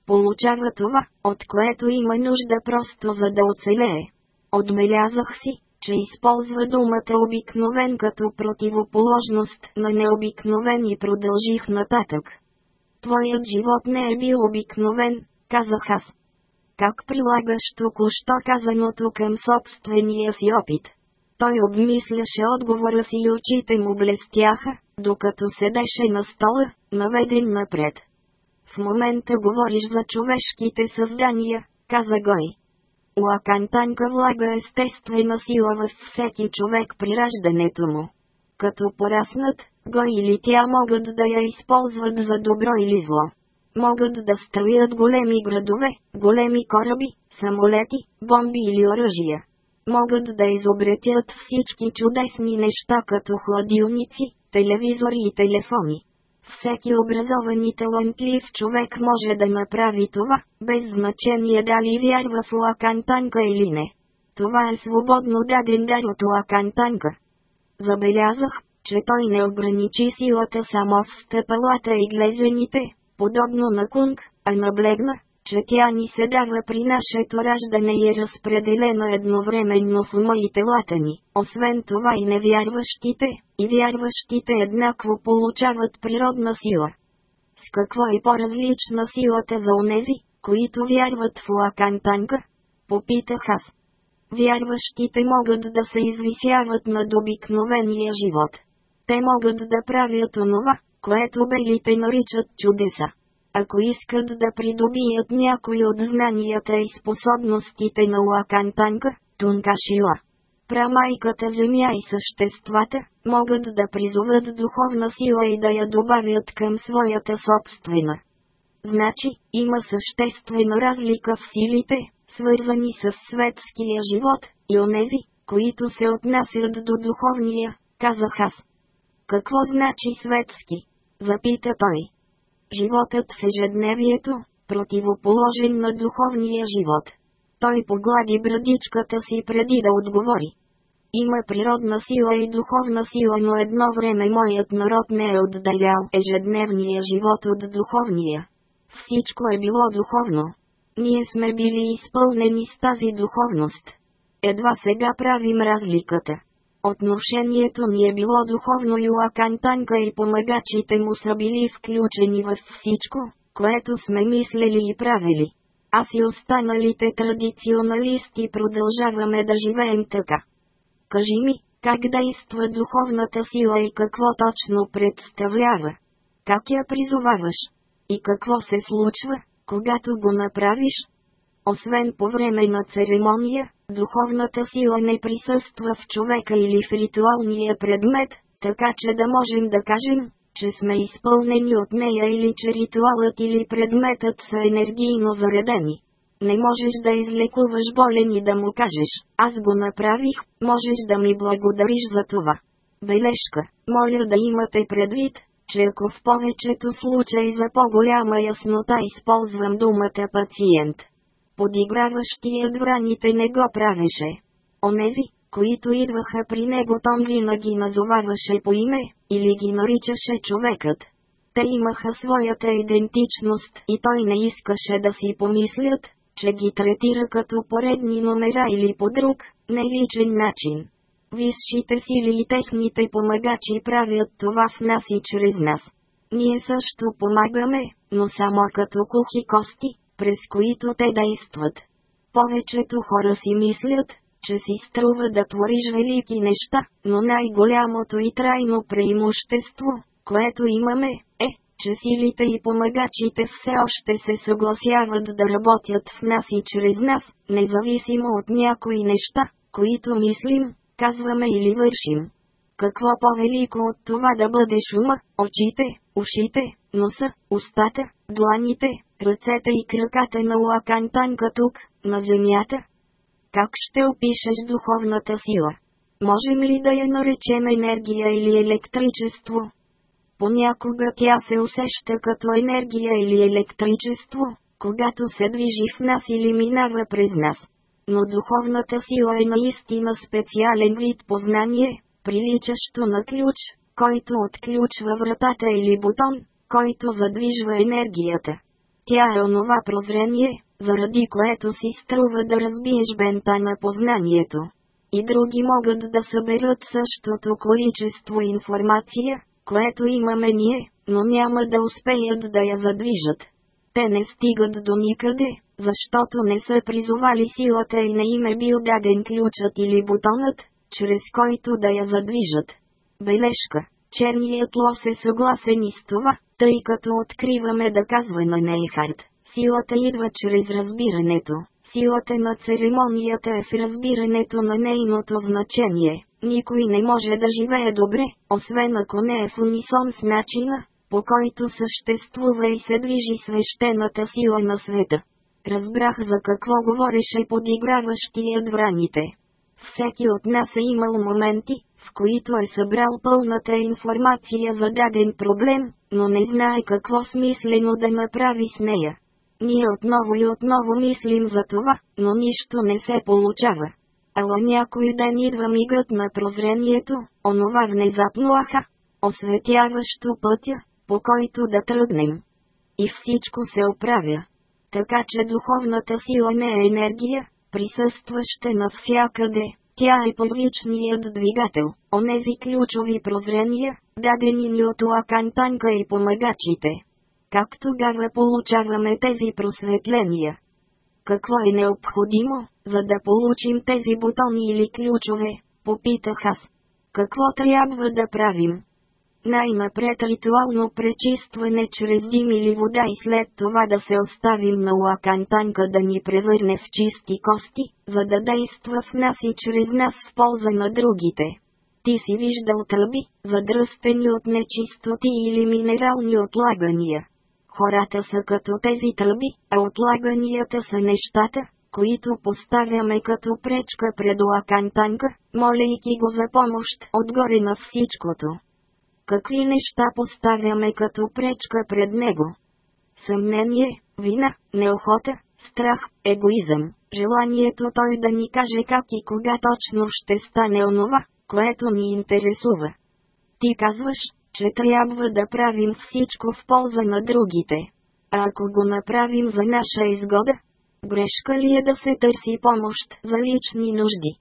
Speaker 1: Получава това, от което има нужда просто за да оцелее. Отбелязах си, че използва думата обикновен като противоположност на необикновен и продължих нататък. Твоят живот не е бил обикновен, казах аз. Как прилагаш току-що казаното към собствения си опит? Той обмисляше отговора си и очите му блестяха, докато седеше на стола, наведен напред. В момента говориш за човешките създания, каза Гой. Лакантанка влага естествена сила във всеки човек при раждането му. Като пораснат, Гой или тя могат да я използват за добро или зло. Могат да строят големи градове, големи кораби, самолети, бомби или оръжия. Могат да изобретят всички чудесни неща като хладилници, телевизори и телефони. Всеки образован и талантлив човек може да направи това, без значение дали вярва в Лакантанка или не. Това е свободно даден дар от Лакантанка. Забелязах, че той не ограничи силата само в стъпалата и глезените, подобно на кунг, а наблегна, че тя ни се дава при нашето раждане и е разпределена едновременно в ума и телата ни. Освен това и невярващите, и вярващите еднакво получават природна сила. С какво е по-различна силата за онези, които вярват в Лакантанга? Попитах аз. Вярващите могат да се извисяват над обикновения живот. Те могат да правят онова, което белите наричат чудеса. Ако искат да придобият някои от знанията и способностите на Лакан Танка, Тунка Шила, прамайката земя и съществата, могат да призоват духовна сила и да я добавят към своята собствена. Значи, има съществена разлика в силите, свързани с светския живот, и онези, които се отнасят до духовния, казах аз. Какво значи светски? Запита той. Животът в ежедневието, противоположен на духовния живот. Той поглади брадичката си преди да отговори. Има природна сила и духовна сила, но едно време моят народ не е отдалял ежедневния живот от духовния. Всичко е било духовно. Ние сме били изпълнени с тази духовност. Едва сега правим разликата. Отношението ни е било духовно и Лакан Танка и помагачите му са били включени във всичко, което сме мислели и правили. Аз и останалите традиционалисти продължаваме да живеем така. Кажи ми, как действа духовната сила и какво точно представлява? Как я призоваваш? И какво се случва, когато го направиш? Освен по време на церемония, Духовната сила не присъства в човека или в ритуалния предмет, така че да можем да кажем, че сме изпълнени от нея или че ритуалът или предметът са енергийно заредени. Не можеш да излекуваш болен и да му кажеш, аз го направих, можеш да ми благодариш за това. Бележка, моля да имате предвид, че ако в повечето случаи за по-голяма яснота използвам думата пациент, подиграващият враните не го правеше. Онези, които идваха при него там винаги назоваваше по име, или ги наричаше човекът. Те имаха своята идентичност и той не искаше да си помислят, че ги третира като поредни номера или по друг, неличен начин. Висшите сили и техните помагачи правят това в нас и чрез нас. Ние също помагаме, но само като кухи кости, през които те действат. Повечето хора си мислят, че си струва да твориш велики неща, но най-голямото и трайно преимущество, което имаме, е, че силите и помагачите все още се съгласяват да работят в нас и чрез нас, независимо от някои неща, които мислим, казваме или вършим. Какво по-велико от това да бъдеш ума, очите, ушите, носа, устата, дланите, ръцете и краката на Танка тук, на земята? Как ще опишеш духовната сила? Можем ли да я наречем енергия или електричество? Понякога тя се усеща като енергия или електричество, когато се движи в нас или минава през нас. Но духовната сила е наистина специален вид познание, приличащо на ключ, който отключва вратата или бутон, който задвижва енергията. Тя е онова прозрение, заради което си струва да разбиеш бента на познанието. И други могат да съберат същото количество информация, което имаме ние, но няма да успеят да я задвижат. Те не стигат до никъде, защото не са призовали силата и не им е бил даден ключът или бутонът, чрез който да я задвижат. Бележка. Черният лос е съгласен и с това, тъй като откриваме да казваме на е силата идва чрез разбирането, силата на церемонията е в разбирането на нейното значение. Никой не може да живее добре, освен ако не е в унисон с начина, по който съществува и се движи свещената сила на света. Разбрах за какво говореше подиграващият враните. Всеки от нас е имал моменти, в които е събрал пълната информация за даден проблем, но не знае какво смислено да направи с нея. Ние отново и отново мислим за това, но нищо не се получава. Ала някой ден идва мигът на прозрението, онова внезапно аха, осветяващо пътя, по който да тръгнем. И всичко се оправя. Така че духовната сила не е енергия, присъстваща навсякъде, тя е първичният двигател, онези ключови прозрения, дадени ни от Лакан Танка и помагачите. Как тогава получаваме тези просветления? Какво е необходимо, за да получим тези бутони или ключове? Попитах аз. Какво трябва да правим? най-напред ритуално пречистване чрез дим или вода и след това да се оставим на лакантанка да ни превърне в чисти кости, за да действа в нас и чрез нас в полза на другите. Ти си виждал тръби, задръстени от нечистоти или минерални отлагания. Хората са като тези тръби, а отлаганията са нещата, които поставяме като пречка пред лакантанка, молейки го за помощ отгоре на всичкото какви неща поставяме като пречка пред него. Съмнение, вина, неохота, страх, егоизъм, желанието той да ни каже как и кога точно ще стане онова, което ни интересува. Ти казваш, че трябва да правим всичко в полза на другите. А ако го направим за наша изгода, грешка ли е да се търси помощ за лични нужди?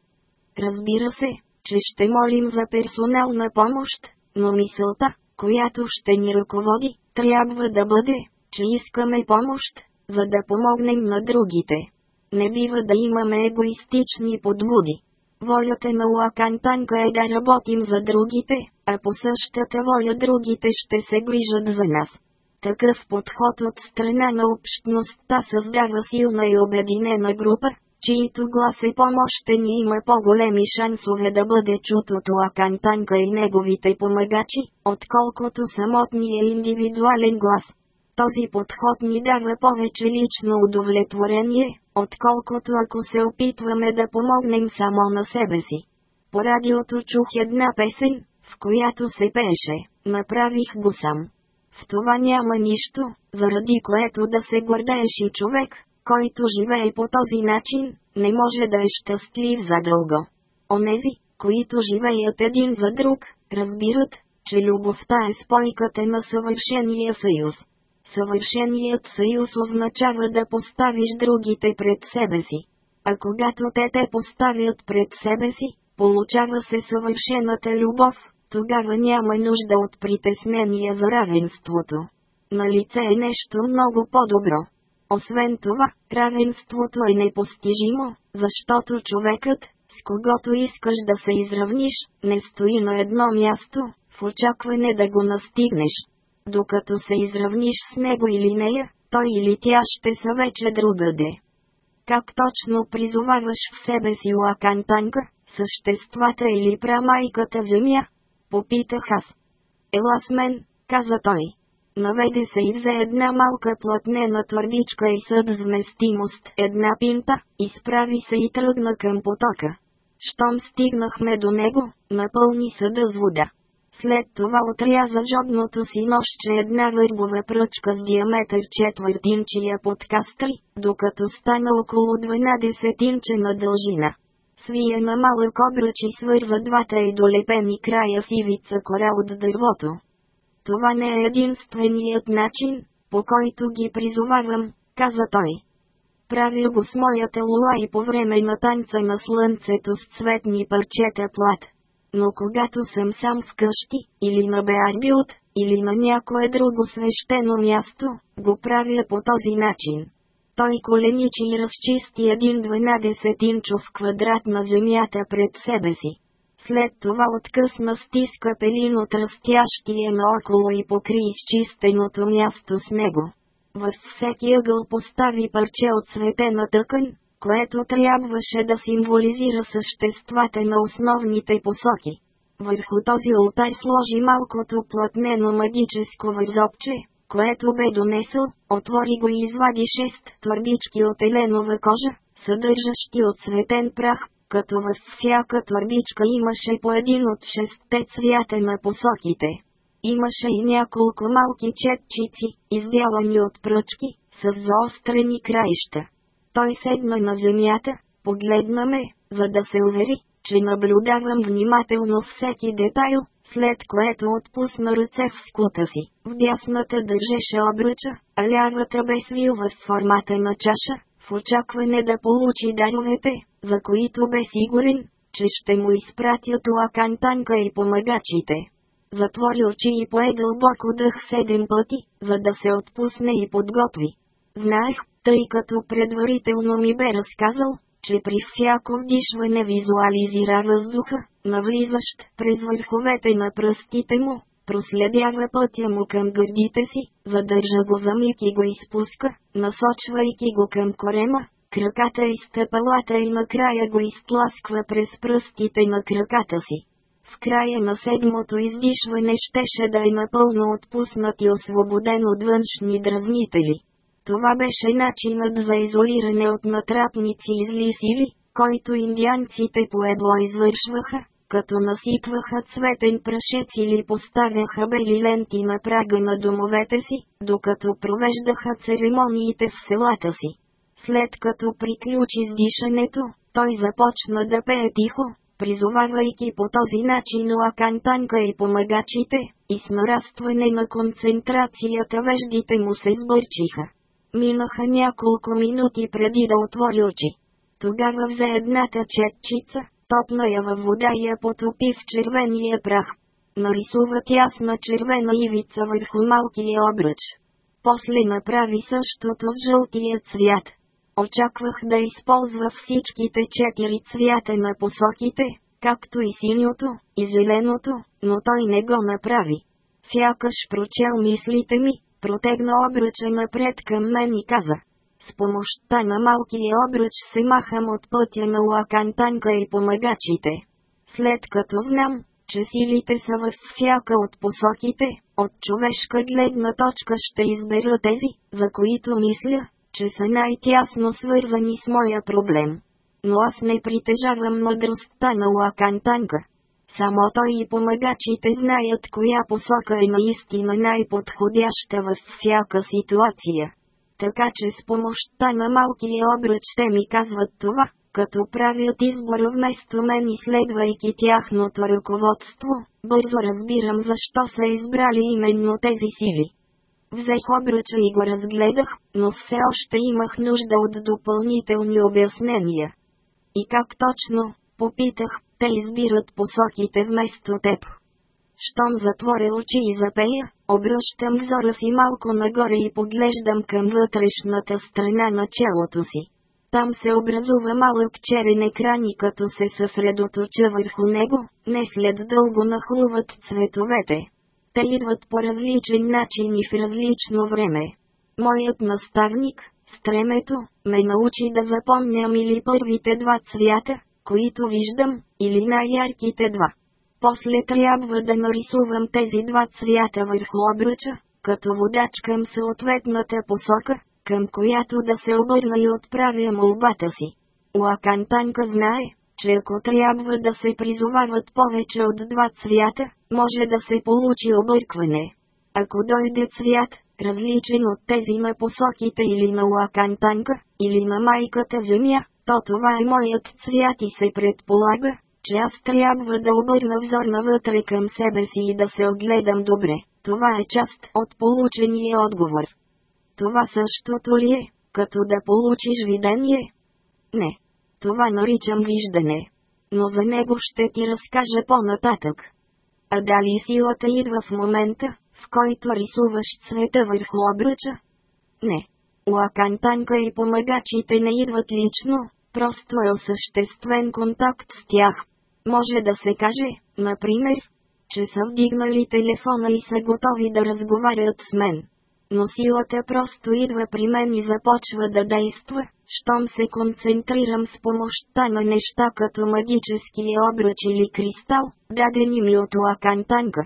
Speaker 1: Разбира се, че ще молим за персонална помощ, но мисълта, която ще ни ръководи, трябва да бъде, че искаме помощ, за да помогнем на другите. Не бива да имаме егоистични подбуди. Волята на Лакантанка е да работим за другите, а по същата воля другите ще се грижат за нас. Такъв подход от страна на общността създава силна и обединена група, чието глас е по-мощен и има по-големи шансове да бъде чут от Лакантанка и неговите помагачи, отколкото самотния индивидуален глас. Този подход ни дава повече лично удовлетворение, отколкото ако се опитваме да помогнем само на себе си. По радиото чух една песен, в която се пееше, направих го сам. В това няма нищо, заради което да се гордееш и човек, който живее по този начин, не може да е щастлив задълго. Онези, които живеят един за друг, разбират, че любовта е спойката на съвършения съюз. Съвършеният съюз означава да поставиш другите пред себе си. А когато те те поставят пред себе си, получава се съвършената любов, тогава няма нужда от притеснения за равенството. На лице е нещо много по-добро. Освен това, равенството е непостижимо, защото човекът, с когото искаш да се изравниш, не стои на едно място, в очакване да го настигнеш. Докато се изравниш с него или нея, той или тя ще са вече другаде. Как точно призоваваш в себе си Лакантанка, съществата или прамайката земя? Попитах аз. Ела с мен, каза той наведе се и взе една малка плътнена твърдичка и съд вместимост една пинта, изправи се и тръгна към потока. Щом стигнахме до него, напълни съда с вода. След това отряза жобното си нощче една върбова пръчка с диаметър четвъртинчия под кастри, докато стана около 12 инче на дължина. Свие на малък обръч и свърза двата и долепени края сивица кора от дървото това не е единственият начин, по който ги призовавам, каза той. Правил го с моята лула и по време на танца на слънцето с цветни парчета плат. Но когато съм сам вкъщи, или на Беарбилд, или на някое друго свещено място, го правя по този начин. Той коленичи и разчисти един инчов квадрат на земята пред себе си. След това откъсна стиска пелин от растящия наоколо и покри изчистеното място с него. Във всеки ъгъл постави парче от светена тъкън, което трябваше да символизира съществата на основните посоки. Върху този ултар сложи малкото платнено магическо възобче, което бе донесъл, отвори го и извади шест твърдички от еленова кожа, съдържащи от светен прах като във всяка турбичка имаше по един от шестте цвята на посоките. Имаше и няколко малки четчици, изделани от пръчки, с заострени краища. Той седна на земята, погледна ме, за да се увери, че наблюдавам внимателно всеки детайл, след което отпусна ръце в скута си. В дясната държеше обръча, а лявата бе свила с формата на чаша, в очакване да получи даровете, за които бе сигурен, че ще му изпратят кантанка и помагачите. Затвори очи и пое дълбоко дъх седем пъти, за да се отпусне и подготви. Знаех, тъй като предварително ми бе разказал, че при всяко вдишване визуализира въздуха, навлизащ през върховете на пръстите му, проследява пътя му към гърдите си, задържа го за миг и го изпуска, насочвайки го към корема, краката и стъпалата и накрая го изтласква през пръстите на краката си. В края на седмото издишване щеше да е напълно отпуснат и освободен от външни дразнители. Това беше начинът за изолиране от натрапници и зли сили, който индианците по ебло извършваха, като насипваха цветен прашец или поставяха бели ленти на прага на домовете си, докато провеждаха церемониите в селата си. След като приключи с дишането, той започна да пее тихо, призовавайки по този начин Лакантанка и помагачите, и с нарастване на концентрацията веждите му се сбърчиха. Минаха няколко минути преди да отвори очи. Тогава взе едната четчица, топна я във вода и я потопи в червения прах. Нарисува тясна червена ивица върху малкия обръч. После направи същото с жълтия цвят. Очаквах да използва всичките четири цвята на посоките, както и синьото, и зеленото, но той не го направи. Сякаш прочел мислите ми, протегна обръча напред към мен и каза. С помощта на малкия обръч се махам от пътя на лакантанка и помагачите. След като знам, че силите са във всяка от посоките, от човешка гледна точка ще избера тези, за които мисля, че са най-тясно свързани с моя проблем. Но аз не притежавам мъдростта на Лакан Танга. Само той и помагачите знаят коя посока е наистина най-подходяща във всяка ситуация. Така че с помощта на малкия обръч те ми казват това, като правят избор вместо мен и следвайки тяхното ръководство, бързо разбирам защо са избрали именно тези сиви. Взех обръча и го разгледах, но все още имах нужда от допълнителни обяснения. И как точно, попитах, те избират посоките вместо теб. Щом затворя очи и запея, обръщам взора си малко нагоре и поглеждам към вътрешната страна на челото си. Там се образува малък черен екран и като се съсредоточа върху него, не след дълго нахлуват цветовете. Те идват по различен начин и в различно време. Моят наставник, стремето, ме научи да запомням или първите два цвята, които виждам, или най-ярките два. После трябва да нарисувам тези два цвята върху обръча, като водач към съответната посока, към която да се обърна и отправя молбата си. Лакантанка знае, че ако трябва да се призовават повече от два цвята, може да се получи объркване. Ако дойде цвят, различен от тези на посоките или на лакантанка, или на майката земя, то това е моят цвят и се предполага, че аз трябва да обърна взор навътре към себе си и да се огледам добре. Това е част от получения отговор. Това същото ли е, като да получиш видение? Не, това наричам виждане. Но за него ще ти разкажа по-нататък. А дали силата идва в момента, в който рисуваш цвета върху обръча? Не. Лакантанка и помагачите не идват лично, просто е осъществен контакт с тях. Може да се каже, например, че са вдигнали телефона и са готови да разговарят с мен но силата просто идва при мен и започва да действа, щом се концентрирам с помощта на неща като магически обръч или кристал, дадени ми от лакантанка.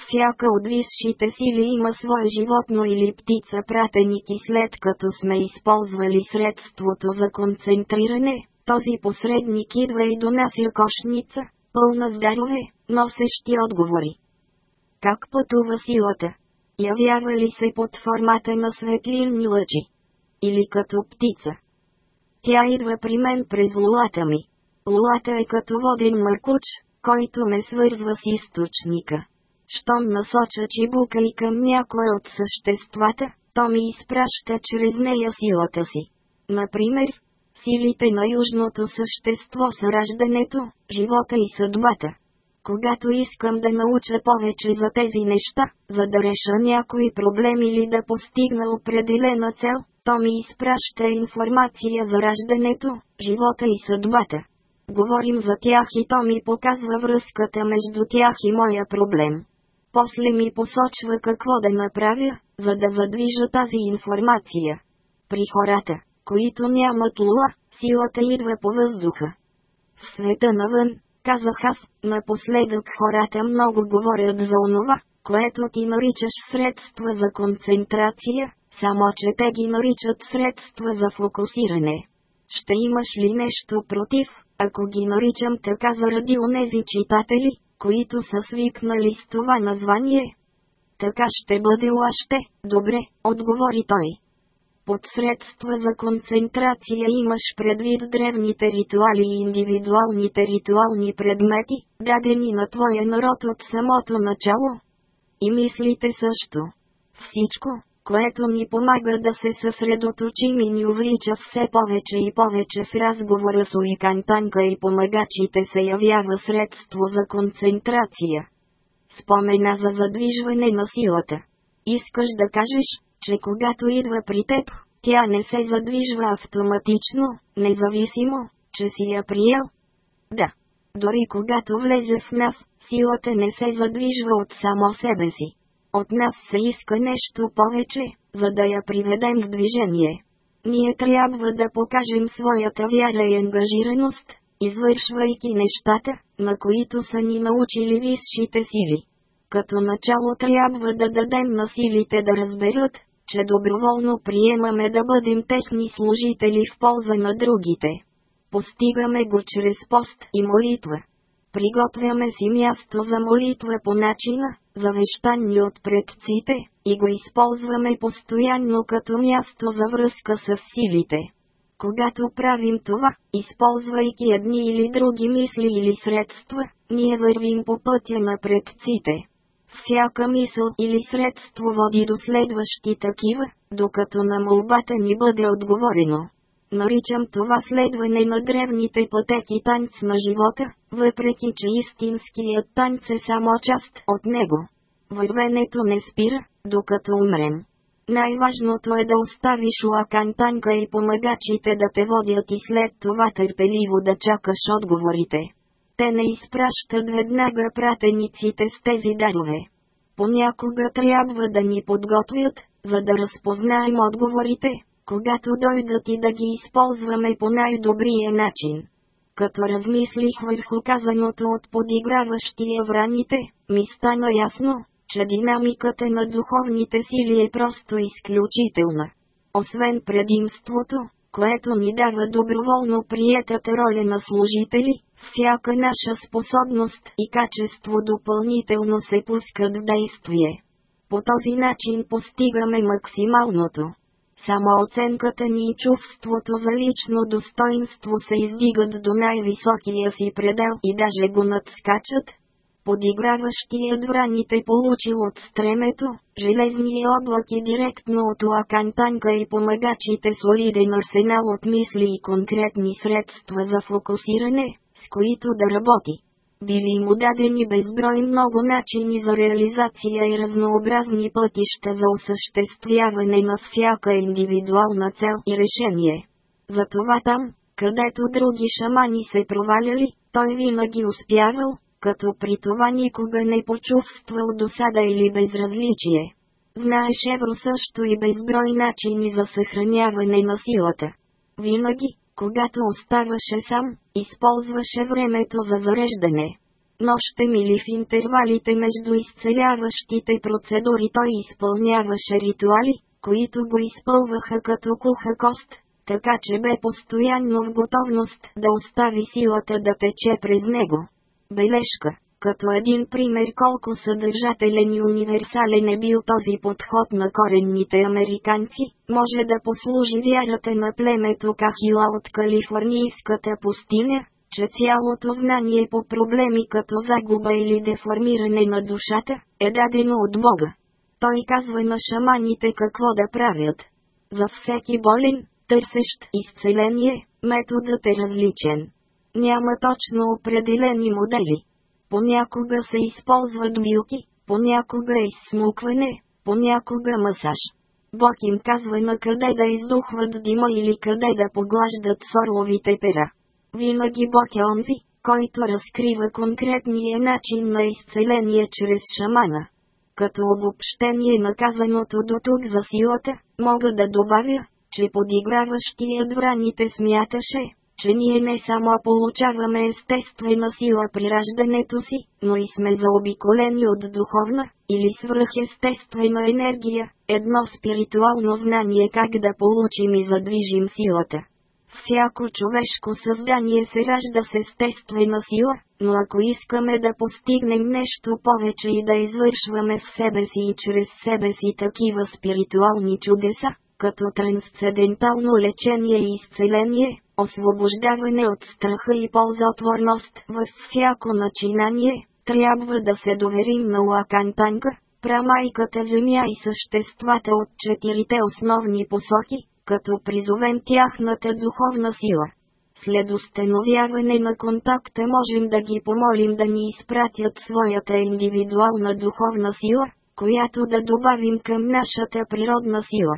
Speaker 1: Всяка от висшите сили има свое животно или птица пратеники след като сме използвали средството за концентриране, този посредник идва и донася кошница, пълна с дарове, носещи отговори. Как пътува силата? явява ли се под формата на светлинни лъчи? Или като птица? Тя идва при мен през лулата ми. Лулата е като воден мъркуч, който ме свързва с източника. Щом насоча чибука и към някое от съществата, то ми изпраща чрез нея силата си. Например, силите на южното същество са раждането, живота и съдбата когато искам да науча повече за тези неща, за да реша някой проблем или да постигна определена цел, то ми изпраща информация за раждането, живота и съдбата. Говорим за тях и то ми показва връзката между тях и моя проблем. После ми посочва какво да направя, за да задвижа тази информация. При хората, които нямат лула, силата идва по въздуха. В света навън, казах аз, напоследък хората много говорят за онова, което ти наричаш средства за концентрация, само че те ги наричат средства за фокусиране. Ще имаш ли нещо против, ако ги наричам така заради онези читатели, които са свикнали с това название? Така ще бъде още, добре, отговори той. Под средства за концентрация имаш предвид древните ритуали и индивидуалните ритуални предмети, дадени на твоя народ от самото начало. И мислите също. Всичко, което ни помага да се съсредоточим и ни увлича все повече и повече в разговора с Уикантанка и помагачите се явява средство за концентрация. Спомена за задвижване на силата. Искаш да кажеш, че когато идва при теб, тя не се задвижва автоматично, независимо, че си я приел. Да. Дори когато влезе в нас, силата не се задвижва от само себе си. От нас се иска нещо повече, за да я приведем в движение. Ние трябва да покажем своята вяра и ангажираност, извършвайки нещата, на които са ни научили висшите сили. Като начало трябва да дадем на силите да разберат, че доброволно приемаме да бъдем техни служители в полза на другите. Постигаме го чрез пост и молитва. Приготвяме си място за молитва по начина, завещан ни от предците, и го използваме постоянно като място за връзка с силите. Когато правим това, използвайки едни или други мисли или средства, ние вървим по пътя на предците всяка мисъл или средство води до следващи такива, докато на молбата ни бъде отговорено. Наричам това следване на древните пътеки танц на живота, въпреки че истинският танц е само част от него. Вървенето не спира, докато умрем. Най-важното е да оставиш лакантанка и помагачите да те водят и след това търпеливо да чакаш отговорите те не изпращат веднага пратениците с тези дарове. Понякога трябва да ни подготвят, за да разпознаем отговорите, когато дойдат и да ги използваме по най-добрия начин. Като размислих върху казаното от подиграващия враните, ми стана ясно, че динамиката на духовните сили е просто изключителна. Освен предимството, което ни дава доброволно приетата роля на служители, всяка наша способност и качество допълнително се пускат в действие. По този начин постигаме максималното. Само оценката ни и чувството за лично достоинство се издигат до най-високия си предел и даже го надскачат. Подиграващият враните получил от стремето, железни облаки директно от лакантанка и помагачите солиден арсенал от мисли и конкретни средства за фокусиране, с които да работи. Били му дадени безброй много начини за реализация и разнообразни пътища за осъществяване на всяка индивидуална цел и решение. Затова там, където други шамани се проваляли, той винаги успявал, като при това никога не почувствал досада или безразличие. Знаеш Евро също и безброй начини за съхраняване на силата. Винаги, когато оставаше сам, използваше времето за зареждане. Нощта мили в интервалите между изцеляващите процедури той изпълняваше ритуали, които го изпълваха като куха кост, така че бе постоянно в готовност да остави силата да тече през него. Бележка като един пример колко съдържателен и универсален е бил този подход на коренните американци, може да послужи вярата на племето Кахила от Калифорнийската пустиня, че цялото знание по проблеми като загуба или деформиране на душата, е дадено от Бога. Той казва на шаманите какво да правят. За всеки болен, търсещ изцеление, методът е различен. Няма точно определени модели понякога се използват билки, понякога изсмукване, понякога масаж. Бог им казва на къде да издухват дима или къде да поглаждат сорловите пера. Винаги Бог е онзи, който разкрива конкретния начин на изцеление чрез шамана. Като обобщение на казаното до тук за силата, мога да добавя, че подиграващият враните смяташе, че ние не само получаваме естествена сила при раждането си, но и сме заобиколени от духовна или свръхестествена енергия, едно спиритуално знание как да получим и задвижим силата. Всяко човешко създание се ражда с естествена сила, но ако искаме да постигнем нещо повече и да извършваме в себе си и чрез себе си такива спиритуални чудеса, като трансцендентално лечение и изцеление, освобождаване от страха и ползотворност във всяко начинание, трябва да се доверим на Лакантанка, прамайката Земя и съществата от четирите основни посоки, като призовем тяхната духовна сила. След установяване на контакта можем да ги помолим да ни изпратят своята индивидуална духовна сила, която да добавим към нашата природна сила.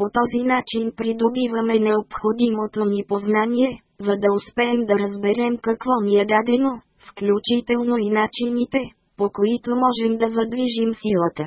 Speaker 1: По този начин придобиваме необходимото ни познание, за да успеем да разберем какво ни е дадено, включително и начините, по които можем да задвижим силата.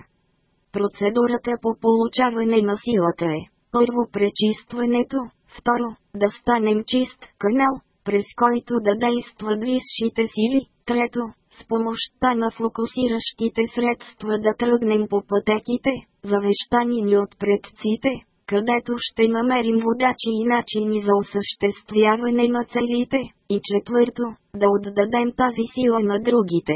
Speaker 1: Процедурата по получаване на силата е първо пречистването, второ да станем чист канал, през който да действат висшите сили, трето с помощта на фокусиращите средства да тръгнем по пътеките, завещани ни от предците, където ще намерим водачи и начини за осъществяване на целите, и четвърто, да отдадем тази сила на другите.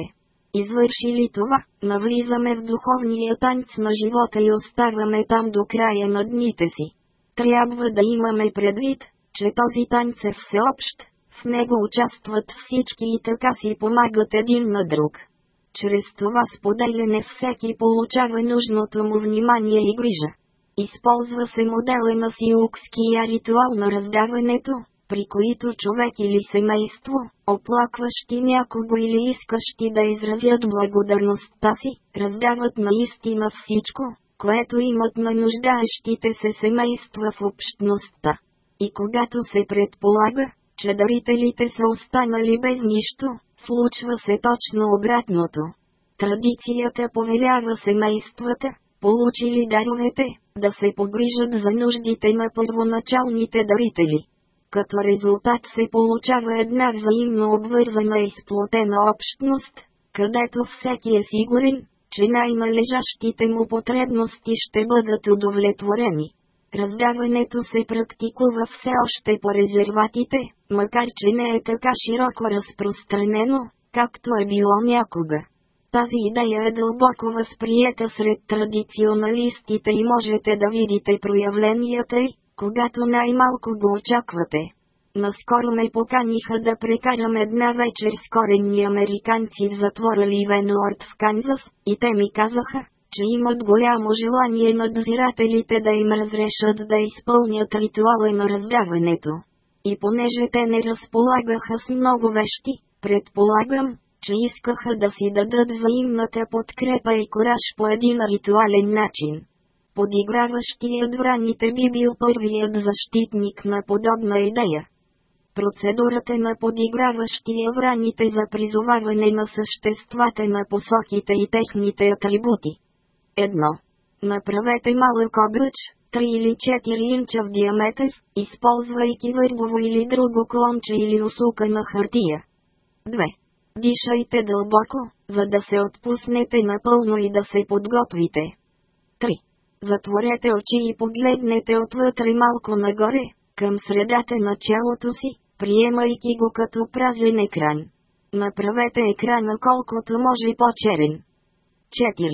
Speaker 1: Извършили това, навлизаме в духовния танц на живота и оставаме там до края на дните си. Трябва да имаме предвид, че този танц е всеобщ, в него участват всички и така си помагат един на друг. Чрез това споделяне всеки получава нужното му внимание и грижа. Използва се модела на сиукския ритуал на раздаването, при които човек или семейство, оплакващи някого или искащи да изразят благодарността си, раздават наистина всичко, което имат на нуждаещите се семейства в общността. И когато се предполага, че дарителите са останали без нищо, случва се точно обратното. Традицията повелява семействата, получили даровете, да се погрижат за нуждите на първоначалните дарители. Като резултат се получава една взаимно обвързана и сплотена общност, където всеки е сигурен, че най-належащите му потребности ще бъдат удовлетворени. Раздаването се практикува все още по резерватите, макар че не е така широко разпространено, както е било някога. Тази идея е дълбоко възприета сред традиционалистите и можете да видите проявленията й, когато най-малко го очаквате. Наскоро ме поканиха да прекарам една вечер с коренни американци в затвора Ливенуорт в Канзас, и те ми казаха, че имат голямо желание надзирателите да им разрешат да изпълнят ритуала на раздаването. И понеже те не разполагаха с много вещи, предполагам, че искаха да си дадат взаимната подкрепа и кораж по един ритуален начин. Подиграващият враните би бил първият защитник на подобна идея. Процедурата на подиграващия враните за призоваване на съществата на посоките и техните атрибути. Едно. Направете малък обръч, 3 или 4 инча в диаметър, използвайки върбово или друго клонче или усука на хартия. 2. Дишайте дълбоко, за да се отпуснете напълно и да се подготвите. 3. Затворете очи и погледнете отвътре малко нагоре, към средата на челото си, приемайки го като празен екран. Направете екрана колкото може по-черен. 4.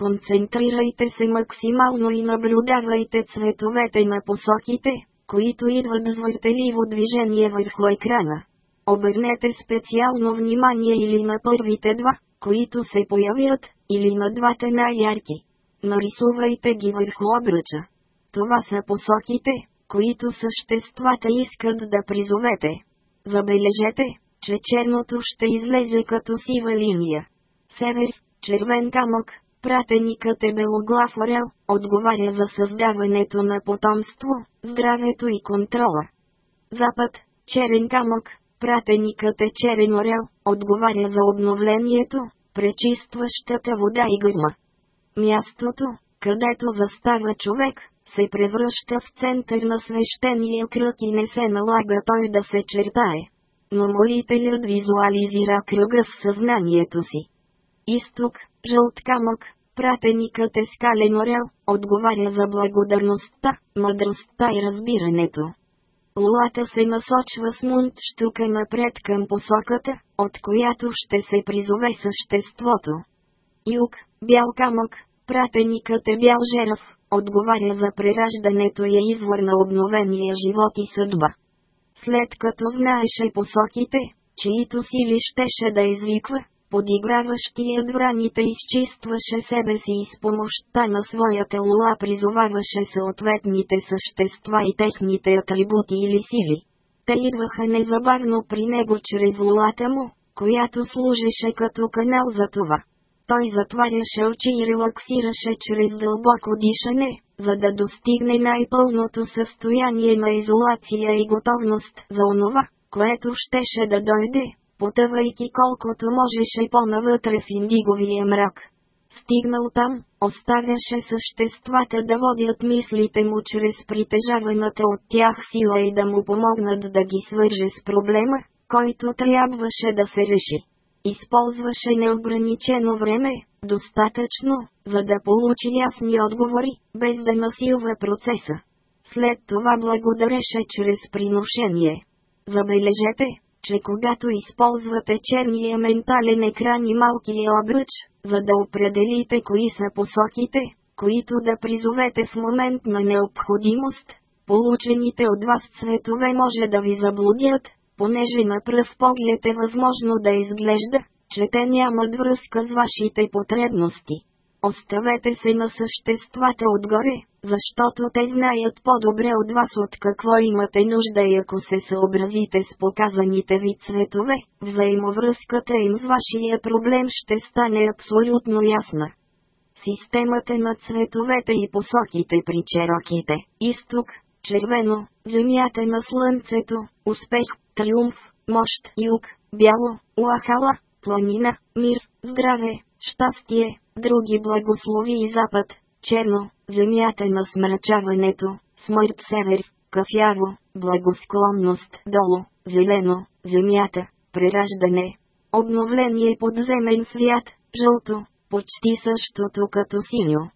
Speaker 1: Концентрирайте се максимално и наблюдавайте цветовете на посоките, които идват с въртеливо движение върху екрана. Обърнете специално внимание или на първите два, които се появят, или на двата най-ярки. Нарисувайте ги върху обръча. Това са посоките, които съществата искат да призовете. Забележете, че черното ще излезе като сива линия. Север, червен камък, пратеникът е белоглав орел, отговаря за създаването на потомство, здравето и контрола. Запад, черен камък, пратеникът е черен орел, отговаря за обновлението, пречистващата вода и гърма. Мястото, където застава човек, се превръща в център на свещения кръг и не се налага той да се чертае. Но молителят визуализира кръга в съзнанието си. Изток, жълт камък, пратеникът е скален орел, отговаря за благодарността, мъдростта и разбирането. Лулата се насочва с мунт штука напред към посоката, от която ще се призове съществото. Юг, бял камък, пратеникът е бял жерав, отговаря за прераждането и е извор на обновения живот и съдба. След като знаеше посоките, чието сили щеше да извиква, подиграващият враните изчистваше себе си и с помощта на своята лула призоваваше съответните същества и техните атрибути или сили. Те идваха незабавно при него чрез лулата му, която служеше като канал за това. Той затваряше очи и релаксираше чрез дълбоко дишане, за да достигне най-пълното състояние на изолация и готовност за онова, което щеше да дойде потъвайки колкото можеше по-навътре в индиговия мрак. Стигнал там, оставяше съществата да водят мислите му чрез притежаваната от тях сила и да му помогнат да ги свърже с проблема, който трябваше да се реши. Използваше неограничено време, достатъчно, за да получи ясни отговори, без да насилва процеса. След това благодареше чрез приношение. Забележете, че когато използвате черния ментален екран и малкия обръч, за да определите кои са посоките, които да призовете в момент на необходимост, получените от вас цветове може да ви заблудят, понеже на пръв поглед е възможно да изглежда, че те нямат връзка с вашите потребности. Оставете се на съществата отгоре, защото те знаят по-добре от вас от какво имате нужда и ако се съобразите с показаните ви цветове, взаимовръзката им с вашия проблем ще стане абсолютно ясна. Системата на цветовете и посоките при чероките – изток, червено, земята на слънцето, успех, триумф, мощ, юг, бяло, лахала, планина, мир, здраве, щастие, други благослови и запад, черно, земята на смрачаването, смърт север, кафяво, благосклонност долу, зелено, земята, прераждане. Обновление подземен свят, жълто, почти същото като синьо.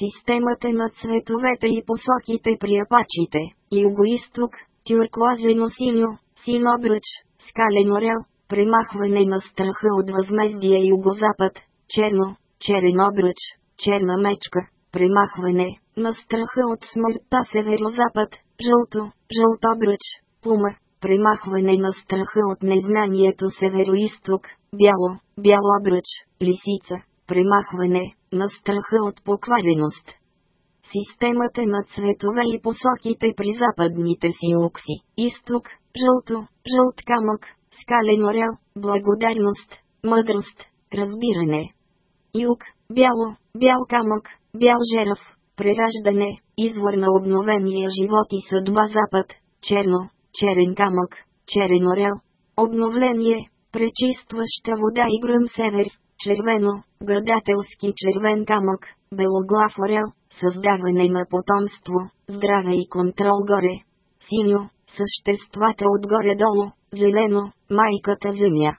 Speaker 1: Системата на цветовете и посоките при апачите, юго-исток, тюрклазено синьо, син обръч, скален орел, премахване на страха от възмездие юго-запад, черно, черен обръч, черна мечка, премахване на страха от смъртта северо-запад, жълто, жълтобръч, пума, премахване на страха от незнанието северо-исток, бяло, бяло бръч, лисица, премахване на страха от поквареност. Системата на цветове и посоките при западните си окси, изток, жълто, жълт камък, скален орел, благодарност, мъдрост, разбиране. Юг, бяло, бял камък, бял жерав, прераждане, извор на обновения живот и съдба запад, черно, черен камък, черен орел, обновление, пречистваща вода и гръм север, червено, градателски червен камък, белоглав орел, създаване на потомство, здраве и контрол горе, синьо, съществата отгоре-долу, зелено, майката земя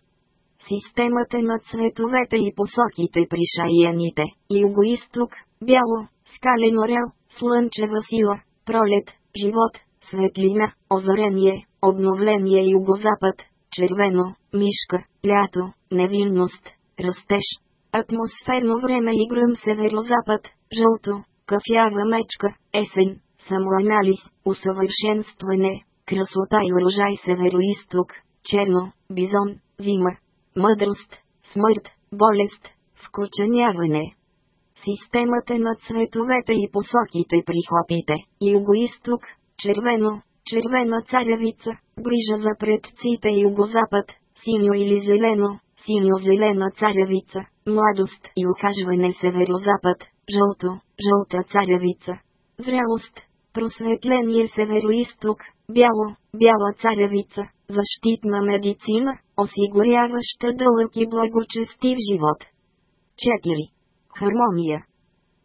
Speaker 1: системата на цветовете и посоките при шаяните, юго-исток, бяло, скален орел, слънчева сила, пролет, живот, светлина, озарение, обновление юго-запад, червено, мишка, лято, невинност, растеж, атмосферно време и гръм северозапад, жълто, кафява мечка, есен, самоанализ, усъвършенстване, красота и урожай североисток, черно, бизон, зима, мъдрост, смърт, болест, вкученяване. Системата на цветовете и посоките при хопите, юго-исток, червено, червена царевица, грижа за предците юго-запад, синьо или зелено, синьо-зелена царевица, младост и ухажване северо-запад, жълто, жълта царевица. Зрялост, просветление северо-исток, бяло, бяла царевица, защитна медицина, осигуряваща дълъг и благочестив живот. 4. Хармония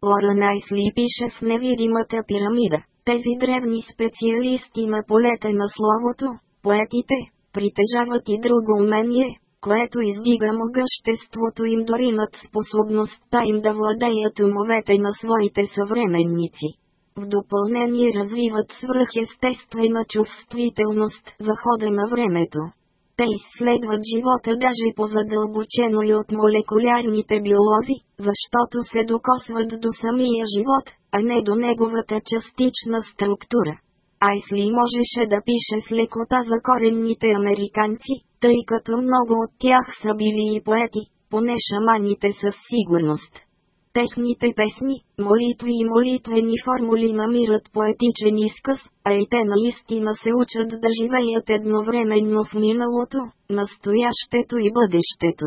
Speaker 1: Лора Найсли пише в невидимата пирамида, тези древни специалисти на полета на словото, поетите, притежават и друго умение, което издига могъществото им дори над способността им да владеят умовете на своите съвременници. В допълнение развиват свръхестествена чувствителност за хода на времето. Те изследват живота даже по-задълбочено и от молекулярните биолози, защото се докосват до самия живот, а не до неговата частична структура. Айсли можеше да пише с лекота за коренните американци, тъй като много от тях са били и поети, поне шаманите със сигурност. Техните песни, молитви и молитвени формули намират поетичен изказ, а и те наистина се учат да живеят едновременно в миналото, настоящето и бъдещето.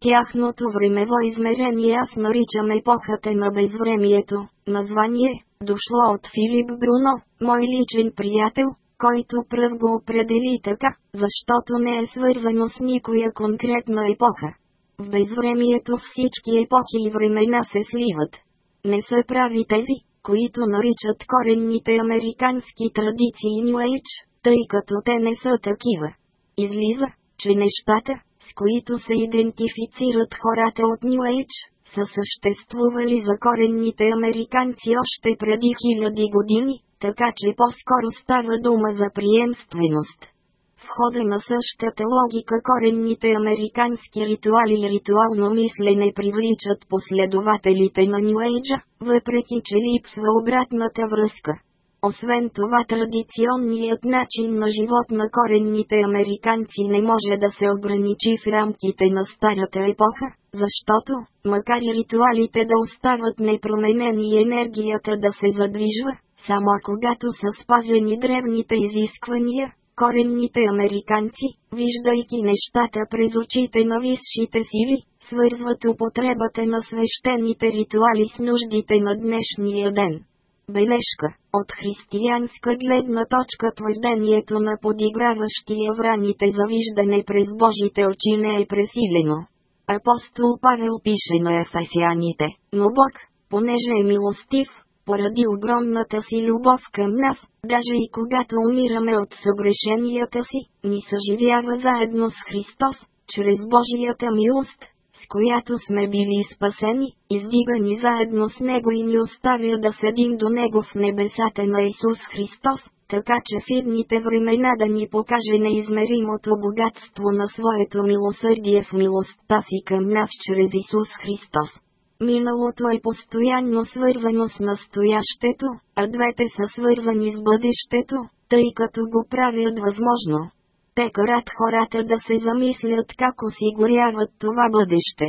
Speaker 1: Тяхното времево измерение аз наричам епохата на безвремието, название, дошло от Филип Бруно, мой личен приятел, който пръв го определи така, защото не е свързано с никоя конкретна епоха. В безвремието всички епохи и времена се сливат. Не са прави тези, които наричат коренните американски традиции New Age, тъй като те не са такива. Излиза, че нещата, с които се идентифицират хората от New Age, са съществували за коренните американци още преди хиляди години, така че по-скоро става дума за приемственост. В хода на същата логика коренните американски ритуали и ритуално мислене привличат последователите на Нью Ейджа, въпреки че липсва обратната връзка. Освен това традиционният начин на живот на коренните американци не може да се ограничи в рамките на старата епоха, защото, макар и ритуалите да остават непроменени и енергията да се задвижва, само когато са спазени древните изисквания, коренните американци, виждайки нещата през очите на висшите сили, свързват употребата на свещените ритуали с нуждите на днешния ден. Бележка От християнска гледна точка твърдението на подиграващия враните за виждане през Божите очи не е пресилено. Апостол Павел пише на ефесяните, но Бог, понеже е милостив, поради огромната си любов към нас, даже и когато умираме от съгрешенията си, ни съживява заедно с Христос, чрез Божията милост, с която сме били спасени, издигани заедно с Него и ни оставя да седим до Него в небесата на Исус Христос, така че в идните времена да ни покаже неизмеримото богатство на своето милосърдие в милостта си към нас чрез Исус Христос. Миналото е постоянно свързано с настоящето, а двете са свързани с бъдещето, тъй като го правят възможно. Те карат хората да се замислят как осигуряват това бъдеще.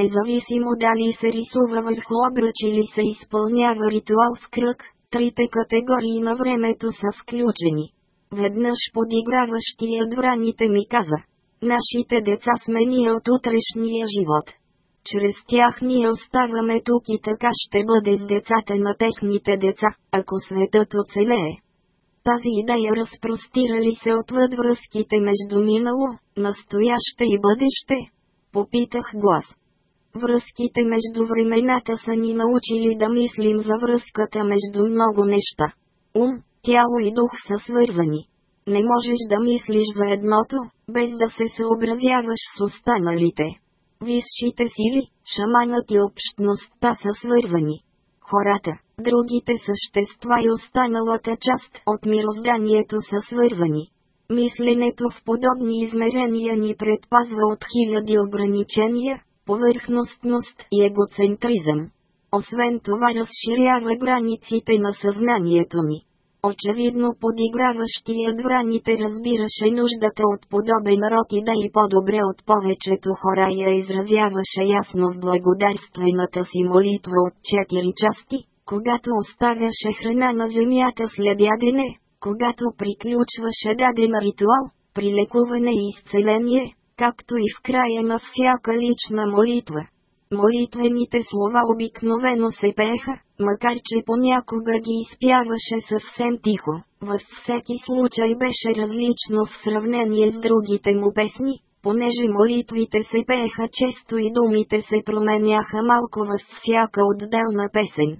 Speaker 1: Независимо дали се рисува върху обръч или се изпълнява ритуал в кръг, трите категории на времето са включени. Веднъж подиграващият враните ми каза. Нашите деца сме ние от утрешния живот чрез тях ние оставаме тук и така ще бъде с децата на техните деца, ако светът оцелее. Тази идея разпростирали се отвъд връзките между минало, настояще и бъдеще? Попитах глас. Връзките между времената са ни научили да мислим за връзката между много неща. Ум, тяло и дух са свързани. Не можеш да мислиш за едното, без да се съобразяваш с останалите висшите сили, шаманът и общността са свързани. Хората, другите същества и останалата част от мирозданието са свързани. Мисленето в подобни измерения ни предпазва от хиляди ограничения, повърхностност и егоцентризъм. Освен това разширява границите на съзнанието ни очевидно подиграващият враните разбираше нуждата от подобен род и да и по-добре от повечето хора я изразяваше ясно в благодарствената си молитва от четири части, когато оставяше храна на земята след ядене, когато приключваше даден ритуал, при лекуване и изцеление, както и в края на всяка лична молитва. Молитвените слова обикновено се пееха, макар че понякога ги изпяваше съвсем тихо. Във всеки случай беше различно в сравнение с другите му песни, понеже молитвите се пееха често и думите се променяха малко във всяка отделна песен.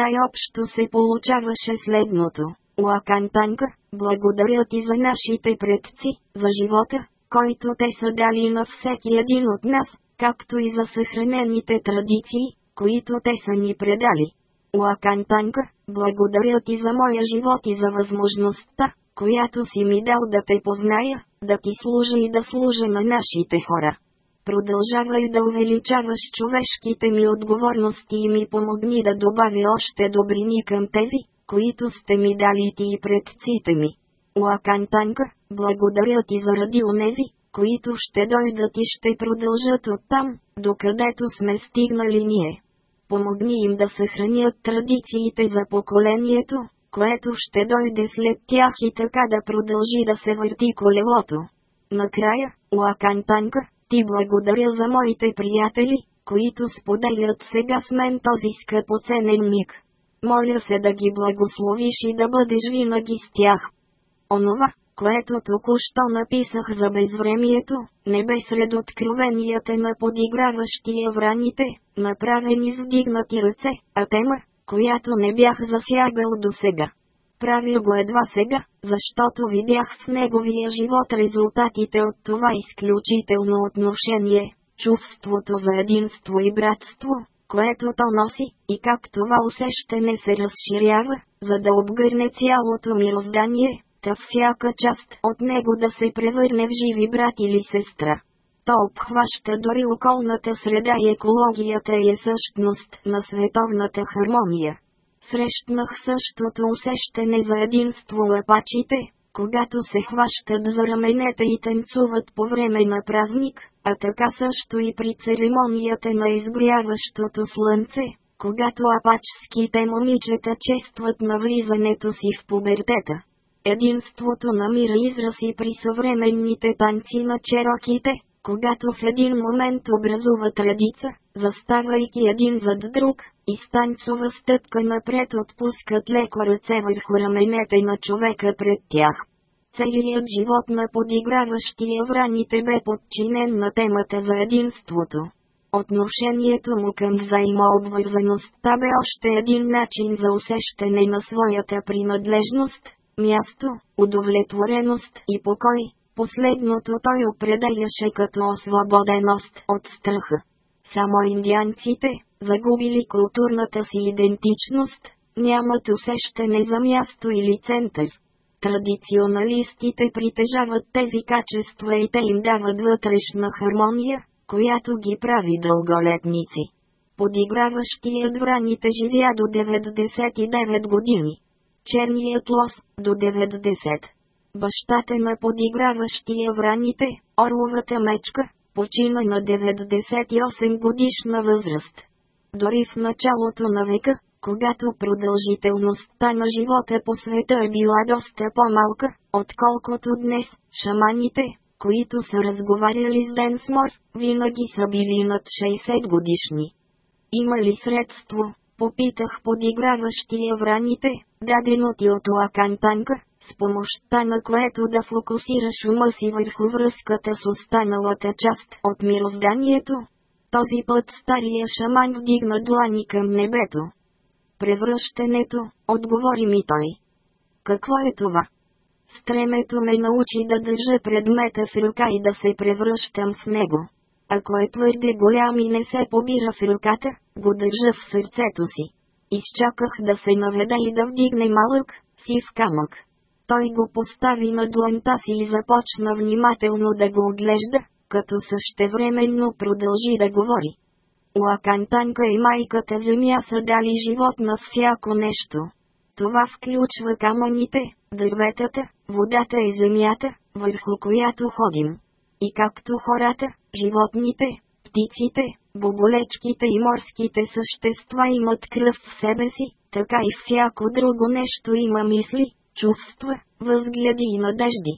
Speaker 1: Най-общо се получаваше следното. Лакан Танка, благодаря ти за нашите предци, за живота, който те са дали на всеки един от нас, както и за съхранените традиции, които те са ни предали. Лакан Танка, благодаря ти за моя живот и за възможността, която си ми дал да те позная, да ти служа и да служа на нашите хора. Продължавай да увеличаваш човешките ми отговорности и ми помогни да добави още добрини към тези, които сте ми дали ти и предците ми. Лакан Танка, благодаря ти заради онези, които ще дойдат и ще продължат оттам, докъдето сме стигнали ние. Помогни им да съхранят традициите за поколението, което ще дойде след тях и така да продължи да се върти колелото. Накрая, Лакантанка, ти благодаря за моите приятели, които споделят сега с мен този скъпоценен миг. Моля се да ги благословиш и да бъдеш винаги с тях. Онова, което току-що написах за безвремието, не бе сред откровенията на подиграващия враните, направени с вдигнати ръце, а тема, която не бях засягал досега. Правил го едва сега, защото видях в неговия живот резултатите от това изключително отношение, чувството за единство и братство, което то носи, и как това усещане се разширява, за да обгърне цялото мироздание, та всяка част от него да се превърне в живи брат или сестра. То обхваща дори околната среда и екологията и е същност на световната хармония. Срещнах същото усещане за единство лапачите, когато се хващат за раменете и танцуват по време на празник, а така също и при церемонията на изгряващото слънце, когато апачските момичета честват навлизането си в пубертета. Единството намира израз и при съвременните танци на чероките, когато в един момент образуват редица, заставайки един зад друг, и станцова стъпка напред отпускат леко ръце върху раменете на човека пред тях. Целият живот на подиграващия враните бе подчинен на темата за единството. Отношението му към взаимообвързаността бе още един начин за усещане на своята принадлежност, място, удовлетвореност и покой. Последното той определяше като освободеност от страха. Само индианците, загубили културната си идентичност, нямат усещане за място или център. Традиционалистите притежават тези качества и те им дават вътрешна хармония, която ги прави дълголетници. Подиграващият враните живя до 99 години черният лос, до 90. Бащата на подиграващия враните, орловата мечка, почина на 98 годишна възраст. Дори в началото на века, когато продължителността на живота по света е била доста по-малка, отколкото днес, шаманите, които са разговаряли с Денсмор, винаги са били над 60 годишни. Има ли средство, попитах подиграващия враните, дадено ти от Лакан Танка, с помощта на което да фокусираш ума си върху връзката с останалата част от мирозданието. Този път стария шаман вдигна длани към небето. Превръщането, отговори ми той. Какво е това? Стремето ме научи да държа предмета в ръка и да се превръщам в него. Ако е твърде голям и не се побира в ръката, го държа в сърцето си. Изчаках да се наведа и да вдигне малък, сив камък. Той го постави на дланта си и започна внимателно да го отглежда, като същевременно продължи да говори. Лакантанка и майката земя са дали живот на всяко нещо. Това включва камъните, дърветата, водата и земята, върху която ходим. И както хората, животните, птиците, Боболечките и морските същества имат кръв в себе си, така и всяко друго нещо има мисли, чувства, възгледи и надежди.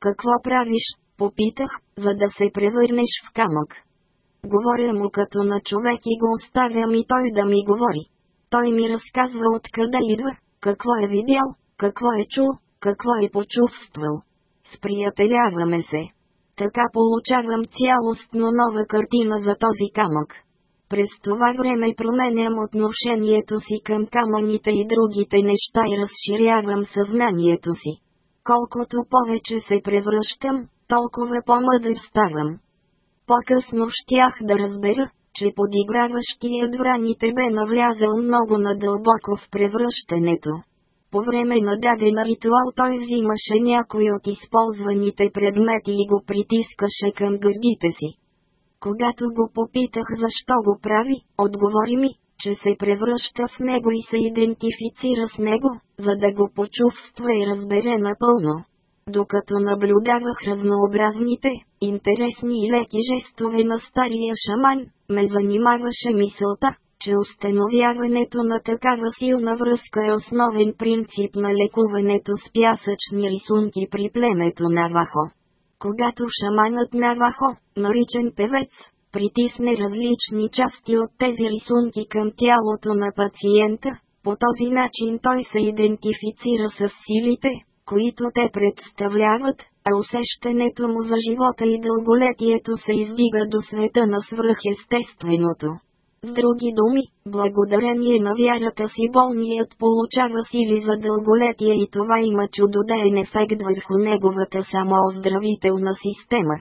Speaker 1: Какво правиш, попитах, за да се превърнеш в камък. Говоря му като на човек и го оставям и той да ми говори. Той ми разказва откъде идва, какво е видял, какво е чул, какво е почувствал. Сприятеляваме се. Така получавам цялостно нова картина за този камък. През това време променям отношението си към камъните и другите неща и разширявам съзнанието си. Колкото повече се превръщам, толкова по-мъдър ставам. По-късно щях да разбера, че подиграващият враните бе навлязал много надълбоко в превръщането. По време на даден ритуал той взимаше някой от използваните предмети и го притискаше към гърдите си. Когато го попитах защо го прави, отговори ми, че се превръща в него и се идентифицира с него, за да го почувства и разбере напълно. Докато наблюдавах разнообразните, интересни и леки жестове на стария шаман, ме занимаваше мисълта, че установяването на такава силна връзка е основен принцип на лекуването с пясъчни рисунки при племето Навахо. Когато шаманът Навахо, наричан певец, притисне различни части от тези рисунки към тялото на пациента, по този начин той се идентифицира с силите, които те представляват, а усещането му за живота и дълголетието се издига до света на свръхестественото. С други думи, благодарение на вярата си болният получава сили за дълголетие и това има чудодеен ефект върху неговата самооздравителна система.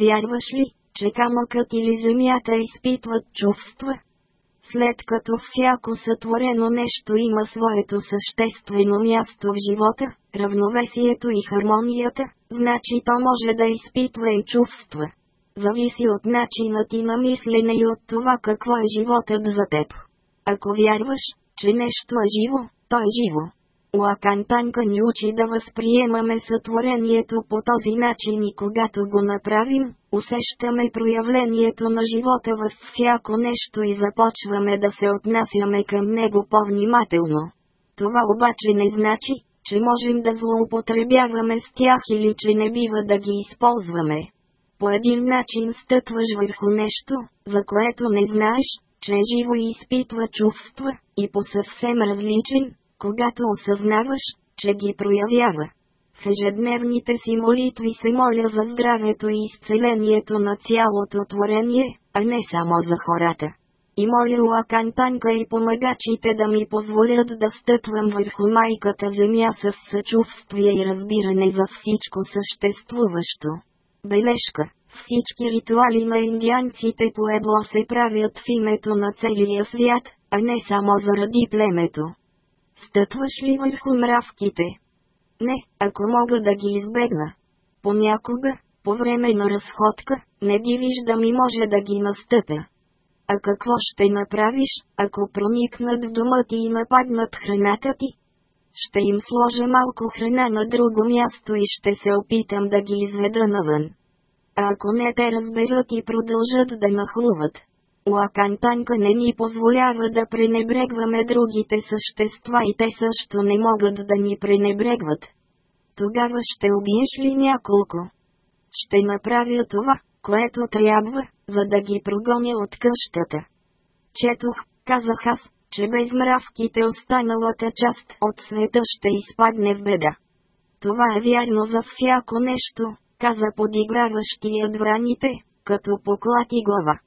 Speaker 1: Вярваш ли, че камъкът или земята изпитват чувства? След като всяко сътворено нещо има своето съществено място в живота, равновесието и хармонията, значи то може да изпитва и чувства зависи от начина ти на мислене и от това какво е животът за теб. Ако вярваш, че нещо е живо, то е живо. Лакан Танка ни учи да възприемаме сътворението по този начин и когато го направим, усещаме проявлението на живота във всяко нещо и започваме да се отнасяме към него по-внимателно. Това обаче не значи, че можем да злоупотребяваме с тях или че не бива да ги използваме по един начин стъпваш върху нещо, за което не знаеш, че живо и изпитва чувства, и по съвсем различен, когато осъзнаваш, че ги проявява. В ежедневните си молитви се моля за здравето и изцелението на цялото творение, а не само за хората. И моля Лакантанка и помагачите да ми позволят да стъпвам върху майката земя с съчувствие и разбиране за всичко съществуващо. Бележка. Всички ритуали на индианците по ебло се правят в името на целия свят, а не само заради племето. Стъпваш ли върху мравките? Не, ако мога да ги избегна. Понякога, по време на разходка, не ги виждам и може да ги настъпя. А какво ще направиш, ако проникнат в дома ти и нападнат храната ти, ще им сложа малко храна на друго място и ще се опитам да ги изведа навън. А ако не те разберат и продължат да нахлуват. Лакантанка не ни позволява да пренебрегваме другите същества и те също не могат да ни пренебрегват. Тогава ще убиеш ли няколко? Ще направя това, което трябва, за да ги прогоня от къщата. Четох, казах аз, че без мравките останалата част от света ще изпадне в беда. Това е вярно за всяко нещо, каза подиграващият враните, като поклати глава.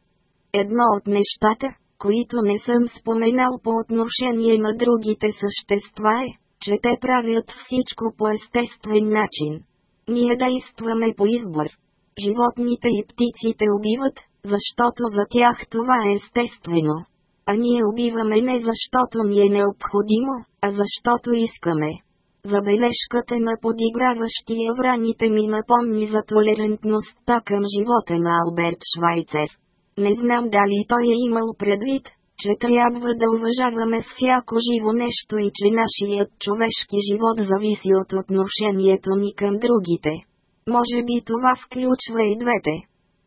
Speaker 1: Едно от нещата, които не съм споменал по отношение на другите същества е, че те правят всичко по естествен начин. Ние действаме по избор. Животните и птиците убиват, защото за тях това е естествено. А ние убиваме не защото ни е необходимо, а защото искаме. Забележката на подиграващия враните ми напомни за толерантността към живота на Алберт Швайцер. Не знам дали той е имал предвид, че трябва да уважаваме всяко живо нещо и че нашият човешки живот зависи от отношението ни към другите. Може би това включва и двете.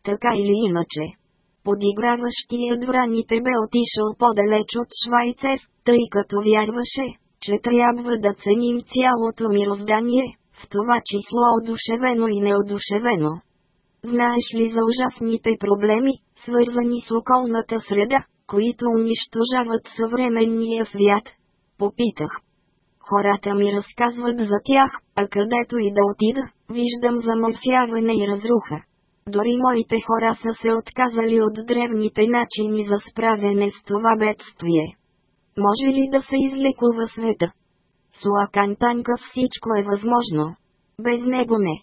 Speaker 1: Така или иначе подиграващият враните бе отишъл по-далеч от Швайцер, тъй като вярваше, че трябва да ценим цялото мироздание, в това число одушевено и неодушевено. Знаеш ли за ужасните проблеми, свързани с околната среда, които унищожават съвременния свят? Попитах. Хората ми разказват за тях, а където и да отида, виждам замърсяване и разруха. Дори моите хора са се отказали от древните начини за справяне с това бедствие. Може ли да се излекува света? С Танка всичко е възможно. Без него не.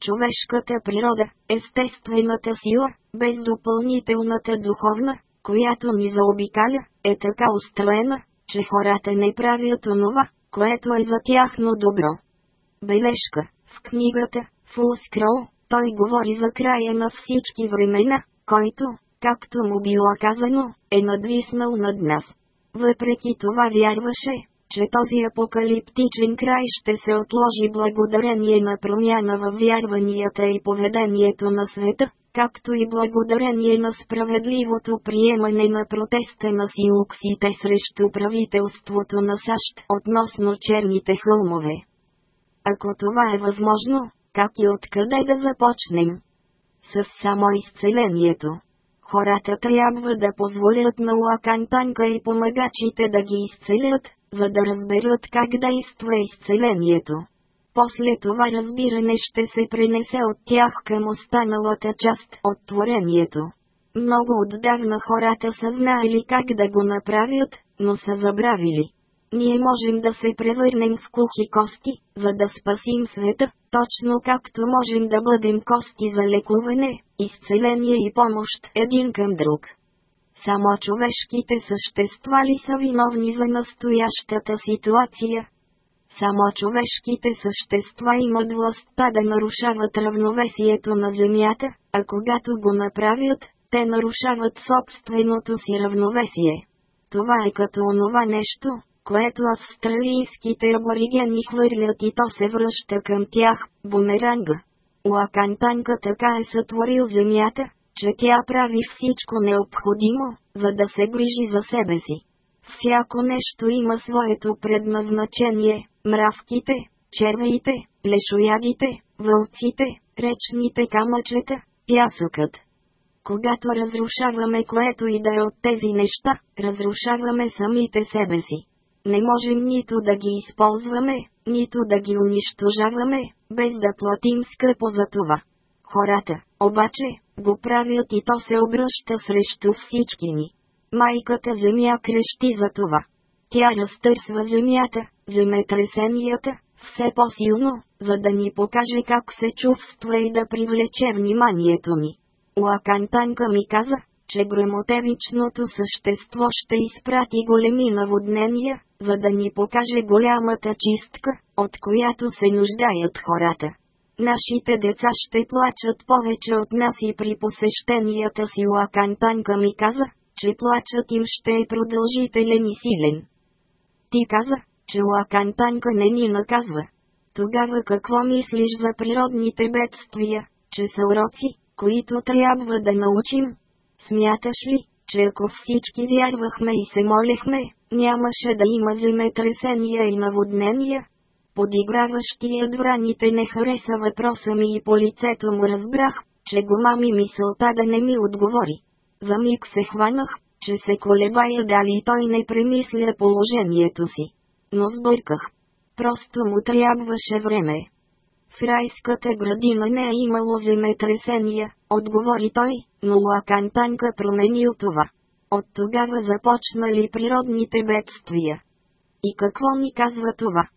Speaker 1: Човешката природа, естествената сила, без допълнителната духовна, която ни заобикаля, е така устроена, че хората не правят онова, което е за тяхно добро. Бележка в книгата фулскроу, той говори за края на всички времена, който, както му било казано, е надвиснал над нас. Въпреки това вярваше, че този апокалиптичен край ще се отложи благодарение на промяна във вярванията и поведението на света, както и благодарение на справедливото приемане на протеста на силуксите срещу правителството на САЩ относно черните хълмове. Ако това е възможно, как и откъде да започнем? С само изцелението. Хората трябва да позволят на Лакантанка и помагачите да ги изцелят, за да разберат как действа изцелението. После това разбиране ще се пренесе от тях към останалата част от творението. Много отдавна хората са знаели как да го направят, но са забравили ние можем да се превърнем в кухи кости, за да спасим света, точно както можем да бъдем кости за лекуване, изцеление и помощ един към друг. Само човешките същества ли са виновни за настоящата ситуация? Само човешките същества имат властта да нарушават равновесието на Земята, а когато го направят, те нарушават собственото си равновесие. Това е като онова нещо, което австралийските аборигени хвърлят и то се връща към тях, бумеранга. Лакантанка така е сътворил земята, че тя прави всичко необходимо, за да се грижи за себе си. Всяко нещо има своето предназначение, мравките, червеите, лешоядите, вълците, речните камъчета, пясъкът. Когато разрушаваме което и да е от тези неща, разрушаваме самите себе си не можем нито да ги използваме, нито да ги унищожаваме, без да платим скъпо за това. Хората, обаче, го правят и то се обръща срещу всички ни. Майката земя крещи за това. Тя разтърсва земята, земетресенията, все по-силно, за да ни покаже как се чувства и да привлече вниманието ни. Лакантанка ми каза, че громотевичното същество ще изпрати големи наводнения, за да ни покаже голямата чистка, от която се нуждаят хората. Нашите деца ще плачат повече от нас и при посещенията си Лакантанка ми каза, че плачат им ще е продължителен и силен. Ти каза, че Лакантанка не ни наказва. Тогава какво мислиш за природните бедствия, че са уроци, които трябва да научим, Смяташ ли, че ако всички вярвахме и се молехме, нямаше да има земетресения и наводнения? Подиграващият враните не хареса въпроса ми и по лицето му разбрах, че го мами мисълта да не ми отговори. За миг се хванах, че се колебая дали той не премисля положението си. Но сбърках. Просто му трябваше време в райската градина не е имало земетресения, отговори той, но Лакан Танка променил това. От тогава започнали природните бедствия. И какво ни казва това?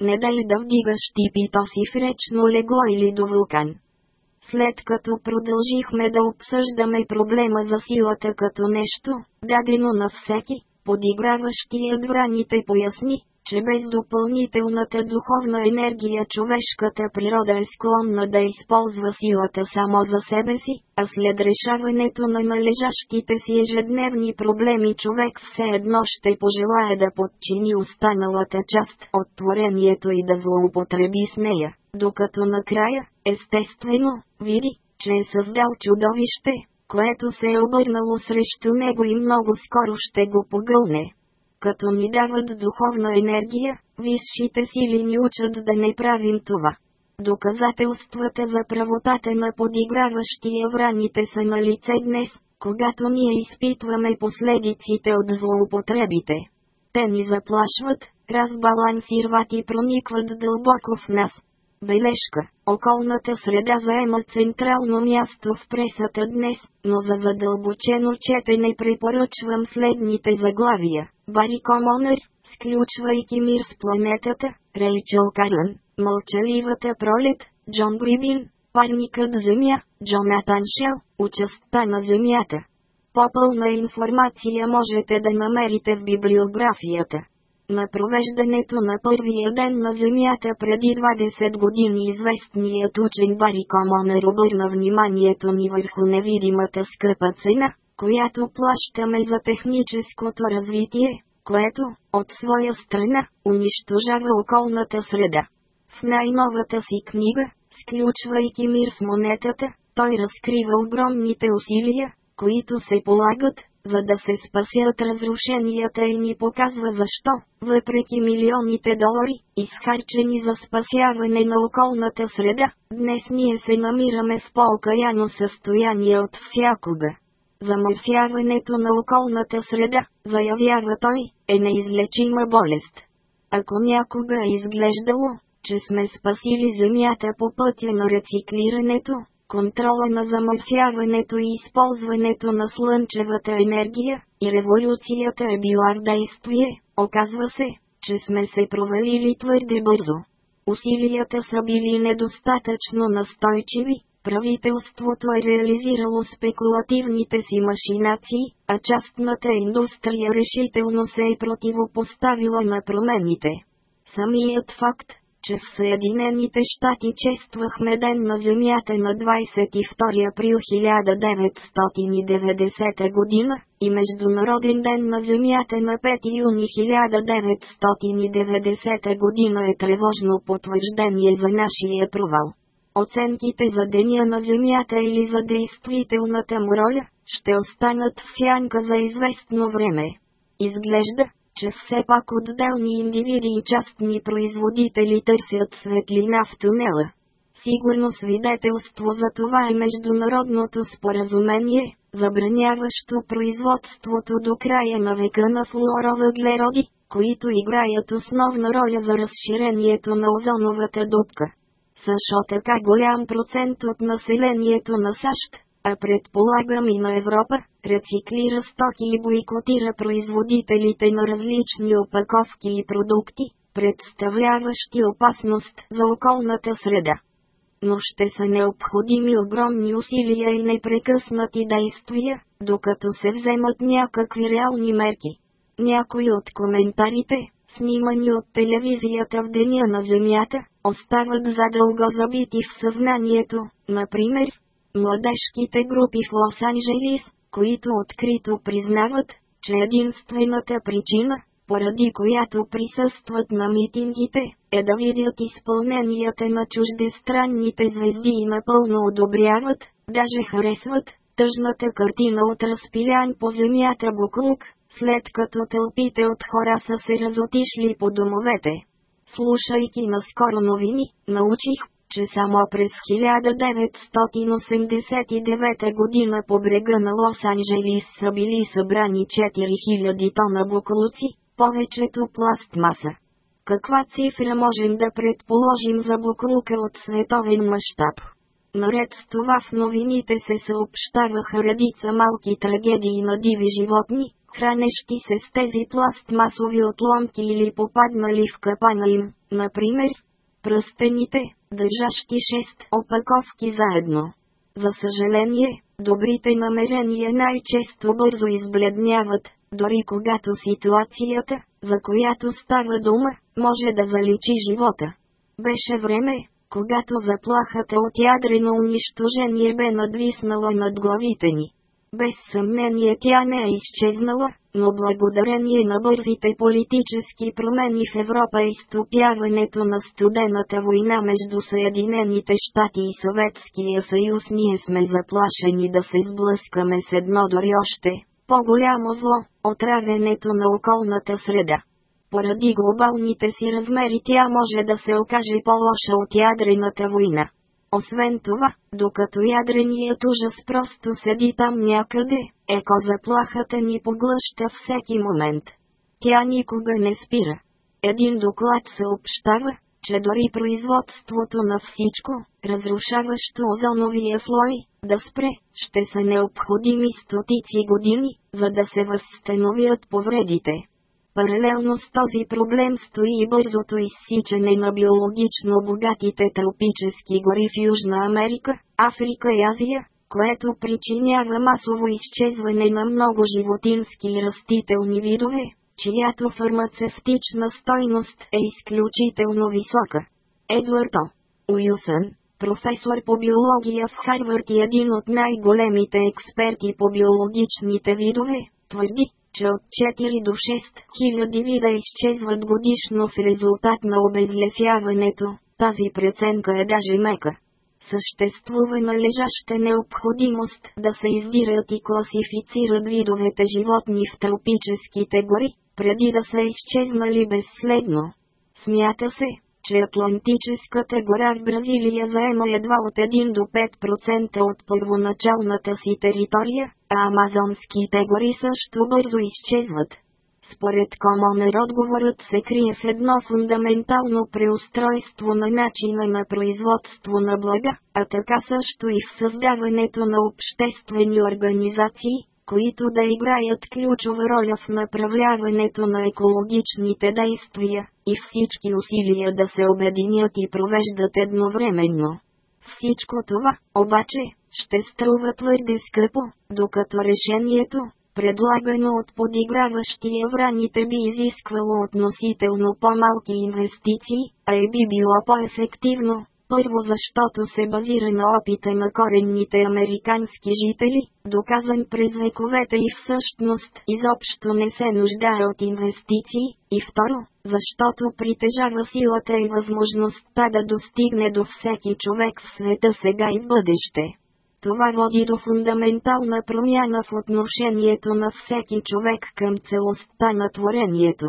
Speaker 1: Не дай да вдигаш типито си в речно легло или до вулкан. След като продължихме да обсъждаме проблема за силата като нещо, дадено на всеки, подиграващият враните поясни, че без допълнителната духовна енергия човешката природа е склонна да използва силата само за себе си, а след решаването на належащите си ежедневни проблеми човек все едно ще пожелая да подчини останалата част от творението и да злоупотреби с нея, докато накрая, естествено, види, че е създал чудовище, което се е обърнало срещу него и много скоро ще го погълне като ни дават духовна енергия, висшите сили ни учат да не правим това. Доказателствата за правотата на подиграващия враните са на лице днес, когато ние изпитваме последиците от злоупотребите. Те ни заплашват, разбалансират и проникват дълбоко в нас. Бележка. Околната среда заема централно място в пресата днес, но за задълбочено четене препоръчвам следните заглавия. Бари Комонър, сключвайки мир с планетата, Рейчел Карън, Мълчаливата пролет, Джон Грибин, Парникът Земя, Джонатан Шел, Участта на Земята. По-пълна информация можете да намерите в библиографията на провеждането на първия ден на Земята преди 20 години известният учен Бари Комонер обърна вниманието ни върху невидимата скъпа цена, която плащаме за техническото развитие, което, от своя страна, унищожава околната среда. В най-новата си книга, сключвайки мир с монетата, той разкрива огромните усилия, които се полагат, за да се спася от разрушенията и ни показва защо, въпреки милионите долари, изхарчени за спасяване на околната среда, днес ние се намираме в по-окаяно състояние от всякога. Замърсяването на околната среда, заявява той, е неизлечима болест. Ако някога е изглеждало, че сме спасили Земята по пътя на рециклирането, контрола на замърсяването и използването на слънчевата енергия, и революцията е била в действие, оказва се, че сме се провалили твърде бързо. Усилията са били недостатъчно настойчиви, правителството е реализирало спекулативните си машинации, а частната индустрия решително се е противопоставила на промените. Самият факт, че в Съединените щати чествахме Ден на Земята на 22 април 1990 година и Международен ден на Земята на 5 юни 1990 година е тревожно потвърждение за нашия провал. Оценките за Деня на Земята или за действителната му роля ще останат в сянка за известно време. Изглежда, че все пак отделни индивиди и частни производители търсят светлина в тунела. Сигурно свидетелство за това е международното споразумение, забраняващо производството до края на века на флуоровъглероди, които играят основна роля за разширението на озоновата дупка. Също така голям процент от населението на САЩ, а предполагам и на Европа, рециклира стоки и бойкотира производителите на различни опаковки и продукти, представляващи опасност за околната среда. Но ще са необходими огромни усилия и непрекъснати действия, докато се вземат някакви реални мерки. Някои от коментарите, снимани от телевизията в Деня на Земята, остават задълго забити в съзнанието, например, младежките групи в Лос-Анджелис, които открито признават, че единствената причина, поради която присъстват на митингите, е да видят изпълненията на чуждестранните звезди и напълно одобряват, даже харесват, тъжната картина от разпилян по земята буклук, след като тълпите от хора са се разотишли по домовете. Слушайки наскоро новини, научих, че само през 1989 година по брега на Лос-Анджелис са били събрани 4000 тона буклуци, повечето пластмаса. Каква цифра можем да предположим за буклука от световен мащаб? Наред с това в новините се съобщаваха редица малки трагедии на диви животни, хранещи се с тези пластмасови отломки или попаднали в капана им, например, пръстените, държащи шест опаковки заедно. За съжаление, добрите намерения най-често бързо избледняват, дори когато ситуацията, за която става дума, може да заличи живота. Беше време, когато заплахата от ядрено унищожение бе надвиснала над главите ни. Без съмнение тя не е изчезнала, но благодарение на бързите политически промени в Европа и стопяването на студената война между Съединените щати и Съветския съюз ние сме заплашени да се сблъскаме с едно дори още по-голямо зло – отравянето на околната среда. Поради глобалните си размери тя може да се окаже по-лоша от ядрената война. Освен това, докато ядреният ужас просто седи там някъде, еко заплахата ни поглъща всеки момент. Тя никога не спира. Един доклад съобщава, че дори производството на всичко, разрушаващо озоновия слой, да спре, ще са необходими стотици години, за да се възстановят повредите. Паралелно с този проблем стои и бързото изсичане на биологично богатите тропически гори в Южна Америка, Африка и Азия, което причинява масово изчезване на много животински и растителни видове, чиято фармацевтична стойност е изключително висока. Едвард О. Уилсън, професор по биология в Харвард и един от най-големите експерти по биологичните видове, твърди, че от 4 до 6 хиляди вида изчезват годишно в резултат на обезлесяването. Тази преценка е даже мека. Съществува належаща необходимост да се издират и класифицират видовете животни в тропическите гори, преди да са изчезнали безследно. Смята се, че Атлантическата гора в Бразилия заема едва от 1 до 5% от първоначалната си територия, а амазонските гори също бързо изчезват. Според Комонер отговорът се крие в едно фундаментално преустройство на начина на производство на блага, а така също и в създаването на обществени организации, които да играят ключова роля в направляването на екологичните действия, и всички усилия да се обединят и провеждат едновременно. Всичко това, обаче, ще струва твърде скъпо, докато решението, предлагано от подиграващия враните би изисквало относително по-малки инвестиции, а и би било по-ефективно, първо защото се базира на опита на коренните американски жители, доказан през вековете и всъщност изобщо не се нуждае от инвестиции, и второ, защото притежава силата и е възможността да достигне до всеки човек в света сега и в бъдеще. Това води до фундаментална промяна в отношението на всеки човек към целостта на творението.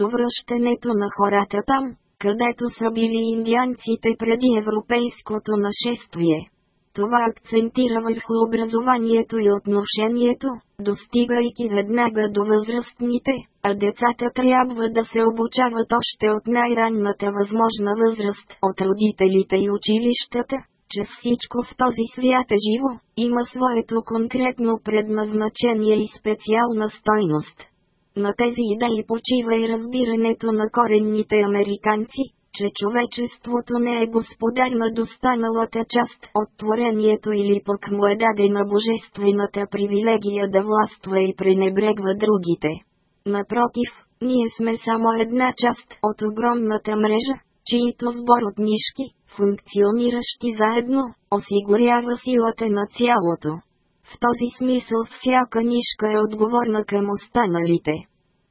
Speaker 1: Довръщането на хората там, където са били индианците преди европейското нашествие. Това акцентира върху образованието и отношението, достигайки веднага до възрастните, а децата трябва да се обучават още от най-ранната възможна възраст от родителите и училищата, че всичко в този свят е живо, има своето конкретно предназначение и специална стойност. На тези идеи почива и разбирането на коренните американци, че човечеството не е господар на достаналата част от творението или пък му е дадена божествената привилегия да властва и пренебрегва другите. Напротив, ние сме само една част от огромната мрежа, чието сбор от нишки, функциониращи заедно, осигурява силата на цялото. В този смисъл всяка нишка е отговорна към останалите.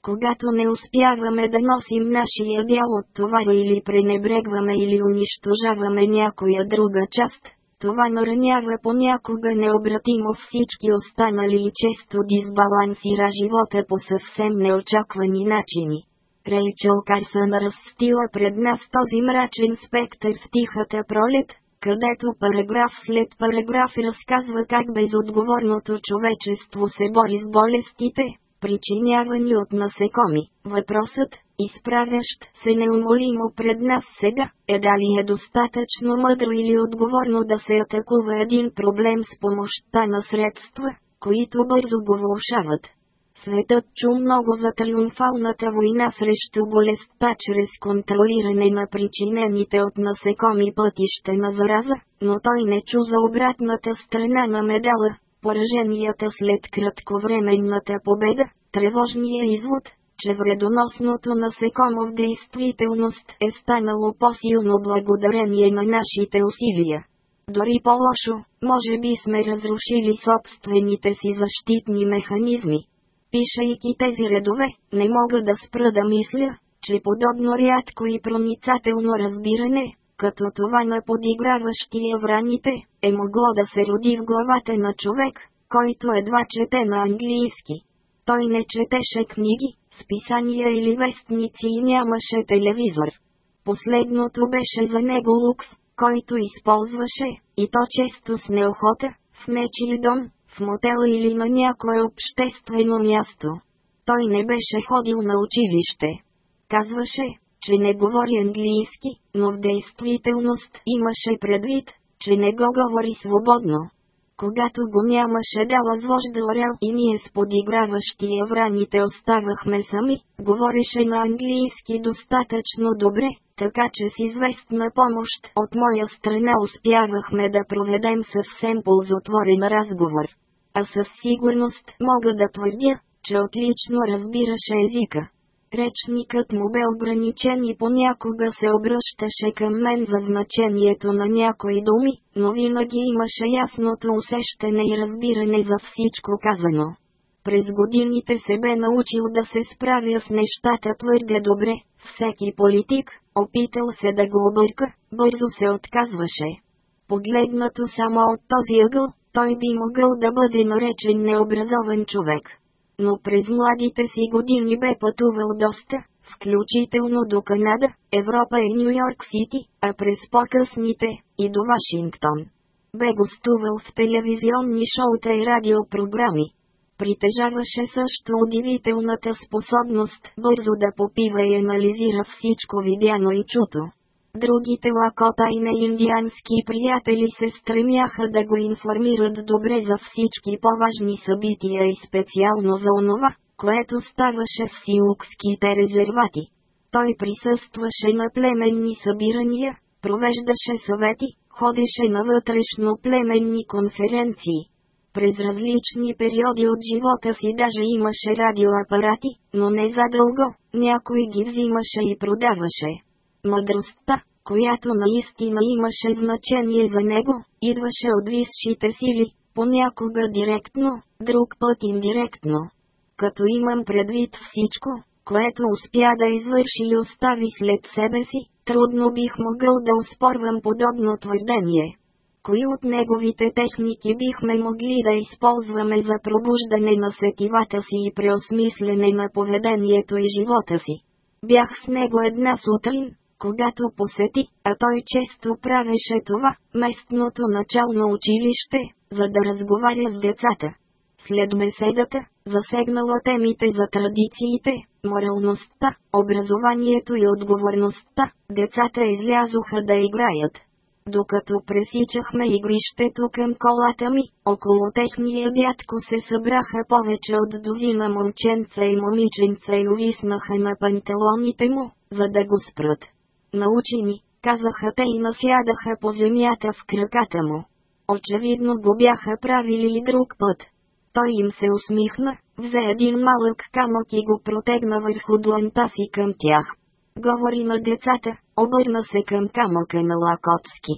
Speaker 1: Когато не успяваме да носим нашия дял от товара или пренебрегваме или унищожаваме някоя друга част, това наранява понякога необратимо всички останали и често дисбалансира живота по съвсем неочаквани начини. Рейчел Карсън разстила пред нас този мрачен спектър в тихата пролет, където параграф след параграф разказва как безотговорното човечество се бори с болестите, причинявани от насекоми. Въпросът, изправящ се неумолимо пред нас сега, е дали е достатъчно мъдро или отговорно да се атакува един проблем с помощта на средства, които бързо го влушават. Светът чу много за триумфалната война срещу болестта чрез контролиране на причинените от насекоми пътища на зараза, но той не чу за обратната страна на медала, пораженията след кратковременната победа, тревожния извод, че вредоносното насекомо в действителност е станало по-силно благодарение на нашите усилия. Дори по-лошо, може би сме разрушили собствените си защитни механизми. Пишайки тези редове, не мога да спра да мисля, че подобно рядко и проницателно разбиране, като това на подиграващия враните, е могло да се роди в главата на човек, който едва чете на английски. Той не четеше книги, списания или вестници и нямаше телевизор. Последното беше за него лукс, който използваше, и то често с неохота, в нечи дом, в мотел или на някое обществено място. Той не беше ходил на училище. Казваше, че не говори английски, но в действителност имаше предвид, че не го говори свободно. Когато го нямаше дала звожда орел и ние с подиграващия враните оставахме сами, говореше на английски достатъчно добре, така че с известна помощ от моя страна успявахме да проведем съвсем ползотворен разговор а със сигурност мога да твърдя, че отлично разбираше езика. Речникът му бе ограничен и понякога се обръщаше към мен за значението на някои думи, но винаги имаше ясното усещане и разбиране за всичко казано. През годините се бе научил да се справя с нещата твърде добре, всеки политик, опитал се да го обърка, бързо се отказваше. Погледнато само от този ъгъл, той би могъл да бъде наречен необразован човек. Но през младите си години бе пътувал доста, включително до Канада, Европа и Нью-Йорк Сити, а през по-късните – и до Вашингтон. Бе гостувал в телевизионни шоута и радиопрограми. Притежаваше също удивителната способност бързо да попива и анализира всичко видяно и чуто другите лакота и неиндиански приятели се стремяха да го информират добре за всички по-важни събития и специално за онова, което ставаше в силукските резервати. Той присъстваше на племенни събирания, провеждаше съвети, ходеше на вътрешно племенни конференции. През различни периоди от живота си даже имаше радиоапарати, но не задълго някой ги взимаше и продаваше мъдростта, която наистина имаше значение за него, идваше от висшите сили, понякога директно, друг път индиректно. Като имам предвид всичко, което успя да извърши и остави след себе си, трудно бих могъл да успорвам подобно твърдение. Кои от неговите техники бихме могли да използваме за пробуждане на сетивата си и преосмислене на поведението и живота си? Бях с него една сутрин, когато посети, а той често правеше това, местното начално училище, за да разговаря с децата. След беседата, засегнала темите за традициите, моралността, образованието и отговорността, децата излязоха да играят. Докато пресичахме игрището към колата ми, около техния дядко се събраха повече от дозина момченца и момиченца и увиснаха на панталоните му, за да го спрат научи ни, казаха те и насядаха по земята в краката му. Очевидно го бяха правили и друг път. Той им се усмихна, взе един малък камък и го протегна върху дланта си към тях. Говори на децата, обърна се към камъка на Лакотски.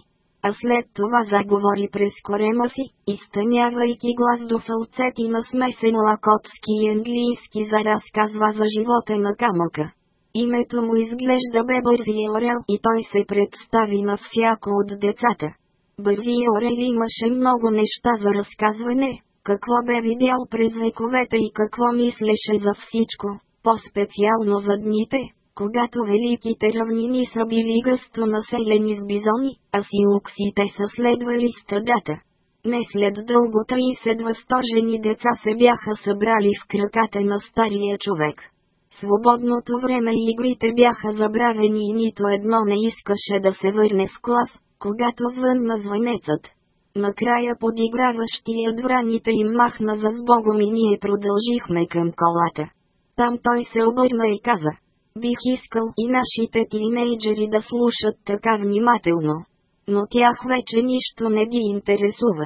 Speaker 1: А след това заговори през корема си, изтънявайки глас до фалцети на смесен лакотски и английски за разказва за живота на камъка. Името му изглежда бе Бързия орел и той се представи на всяко от децата. Бързия орел имаше много неща за разказване, какво бе видял през вековете и какво мислеше за всичко, по-специално за дните, когато великите равнини са били гъсто населени с бизони, а силуксите са следвали стъдата. Не след дългота и след възторжени деца се бяха събрали в краката на стария човек свободното време и игрите бяха забравени и нито едно не искаше да се върне в клас, когато звънна звънецът. Накрая подиграващият враните им махна за сбогом и ние продължихме към колата. Там той се обърна и каза. Бих искал и нашите тинейджери да слушат така внимателно. Но тях вече нищо не ги интересува.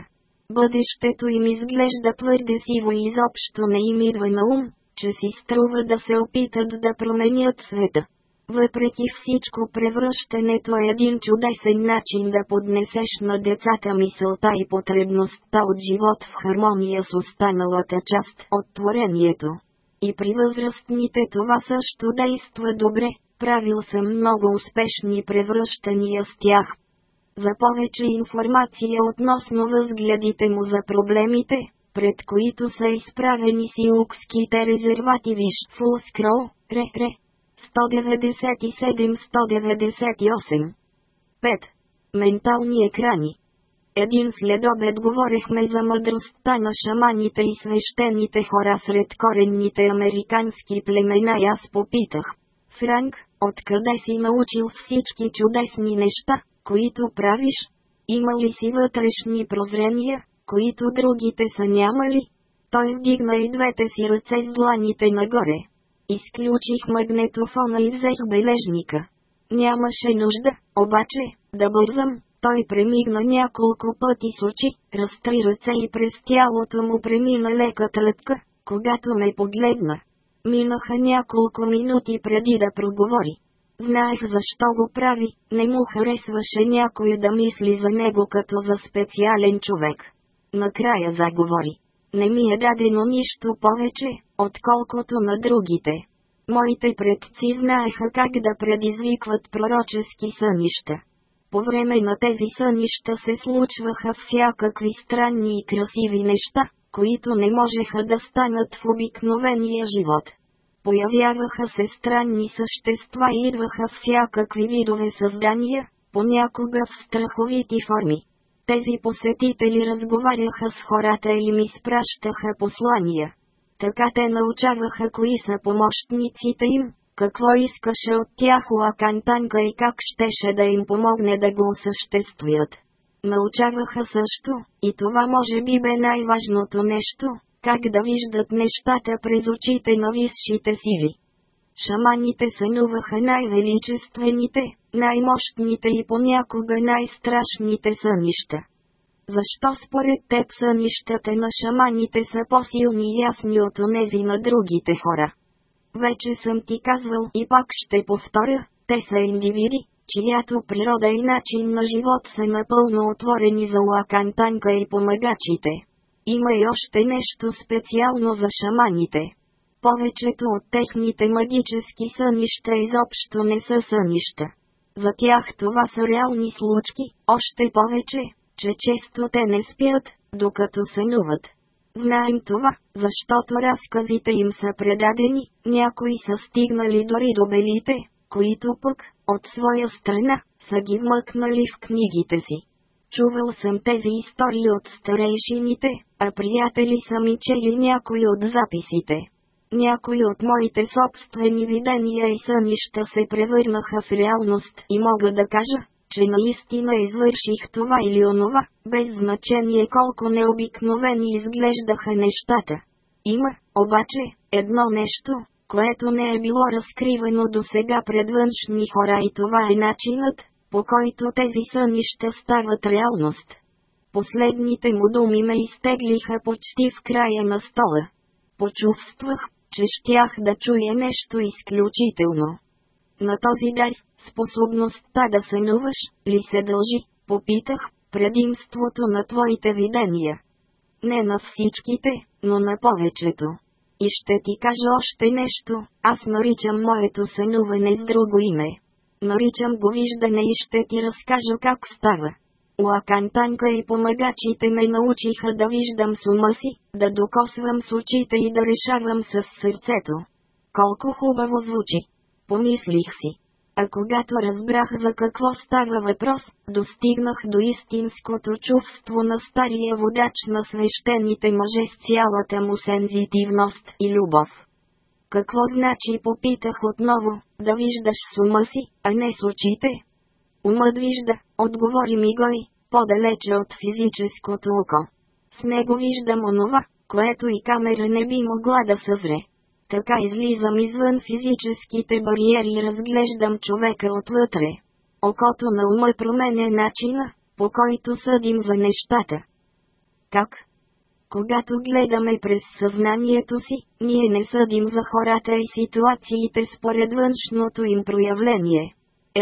Speaker 1: Бъдещето им изглежда твърде сиво и изобщо не им идва на ум, че си струва да се опитат да променят света. Въпреки всичко превръщането е един чудесен начин да поднесеш на децата мисълта и потребността от живот в хармония с останалата част от творението. И при възрастните това също действа добре, правил съм много успешни превръщания с тях. За повече информация относно възгледите му за проблемите, пред които са изправени сиукските резервати Виш Фулскрол, Ре, Ре. 197-198 5. Ментални екрани един следобед говорихме за мъдростта на шаманите и свещените хора сред коренните американски племена и аз попитах. Франк, откъде си научил всички чудесни неща, които правиш? Има ли си вътрешни прозрения, които другите са нямали. Той вдигна и двете си ръце с дланите нагоре. Изключих магнетофона и взех бележника. Нямаше нужда, обаче, да бързам. Той премигна няколко пъти с очи, разтри ръце и през тялото му премина лека тръпка, когато ме погледна. Минаха няколко минути преди да проговори. Знаех защо го прави, не му харесваше някой да мисли за него като за специален човек. Накрая заговори. Не ми е дадено нищо повече, отколкото на другите. Моите предци знаеха как да предизвикват пророчески сънища. По време на тези сънища се случваха всякакви странни и красиви неща, които не можеха да станат в обикновения живот. Появяваха се странни същества и идваха всякакви видове създания, понякога в страховити форми. Тези посетители разговаряха с хората или ми спращаха послания. Така те научаваха кои са помощниците им, какво искаше от тях Лакантанка и как щеше да им помогне да го осъществят. Научаваха също, и това може би бе най-важното нещо, как да виждат нещата през очите на висшите сили. Шаманите сънуваха най-величествените, най-мощните и понякога най-страшните сънища. Защо според теб сънищата на шаманите са по-силни и ясни от онези на другите хора? Вече съм ти казвал и пак ще повторя, те са индивиди, чиято природа и начин на живот са напълно отворени за лакантанка и помагачите. Има и още нещо специално за шаманите повечето от техните магически сънища изобщо не са сънища. За тях това са реални случки, още повече, че често те не спят, докато сънуват. Знаем това, защото разказите им са предадени, някои са стигнали дори до белите, които пък, от своя страна, са ги вмъкнали в книгите си. Чувал съм тези истории от старейшините, а приятели са ми чели някои от записите. Някои от моите собствени видения и сънища се превърнаха в реалност и мога да кажа, че наистина извърших това или онова, без значение колко необикновени изглеждаха нещата. Има, обаче, едно нещо, което не е било разкривано до сега пред външни хора и това е начинът, по който тези сънища стават реалност. Последните му думи ме изтеглиха почти в края на стола. Почувствах, че щях да чуя нещо изключително. На този дар, способността да сънуваш, ли се дължи, попитах, предимството на твоите видения. Не на всичките, но на повечето. И ще ти кажа още нещо, аз наричам моето сънуване с друго име. Наричам го виждане и ще ти разкажа как става. Лакантанка и помагачите ме научиха да виждам с ума си, да докосвам с очите и да решавам с сърцето. Колко хубаво звучи! Помислих си. А когато разбрах за какво става въпрос, достигнах до истинското чувство на стария водач на свещените мъже с цялата му сензитивност и любов. Какво значи попитах отново, да виждаш с ума си, а не с очите, Умът вижда, отговори ми по-далече от физическото око. С него виждам онова, което и камера не би могла да съвре. Така излизам извън физическите бариери и разглеждам човека отвътре. Окото на ума променя начина, по който съдим за нещата. Как? Когато гледаме през съзнанието си, ние не съдим за хората и ситуациите според външното им проявление.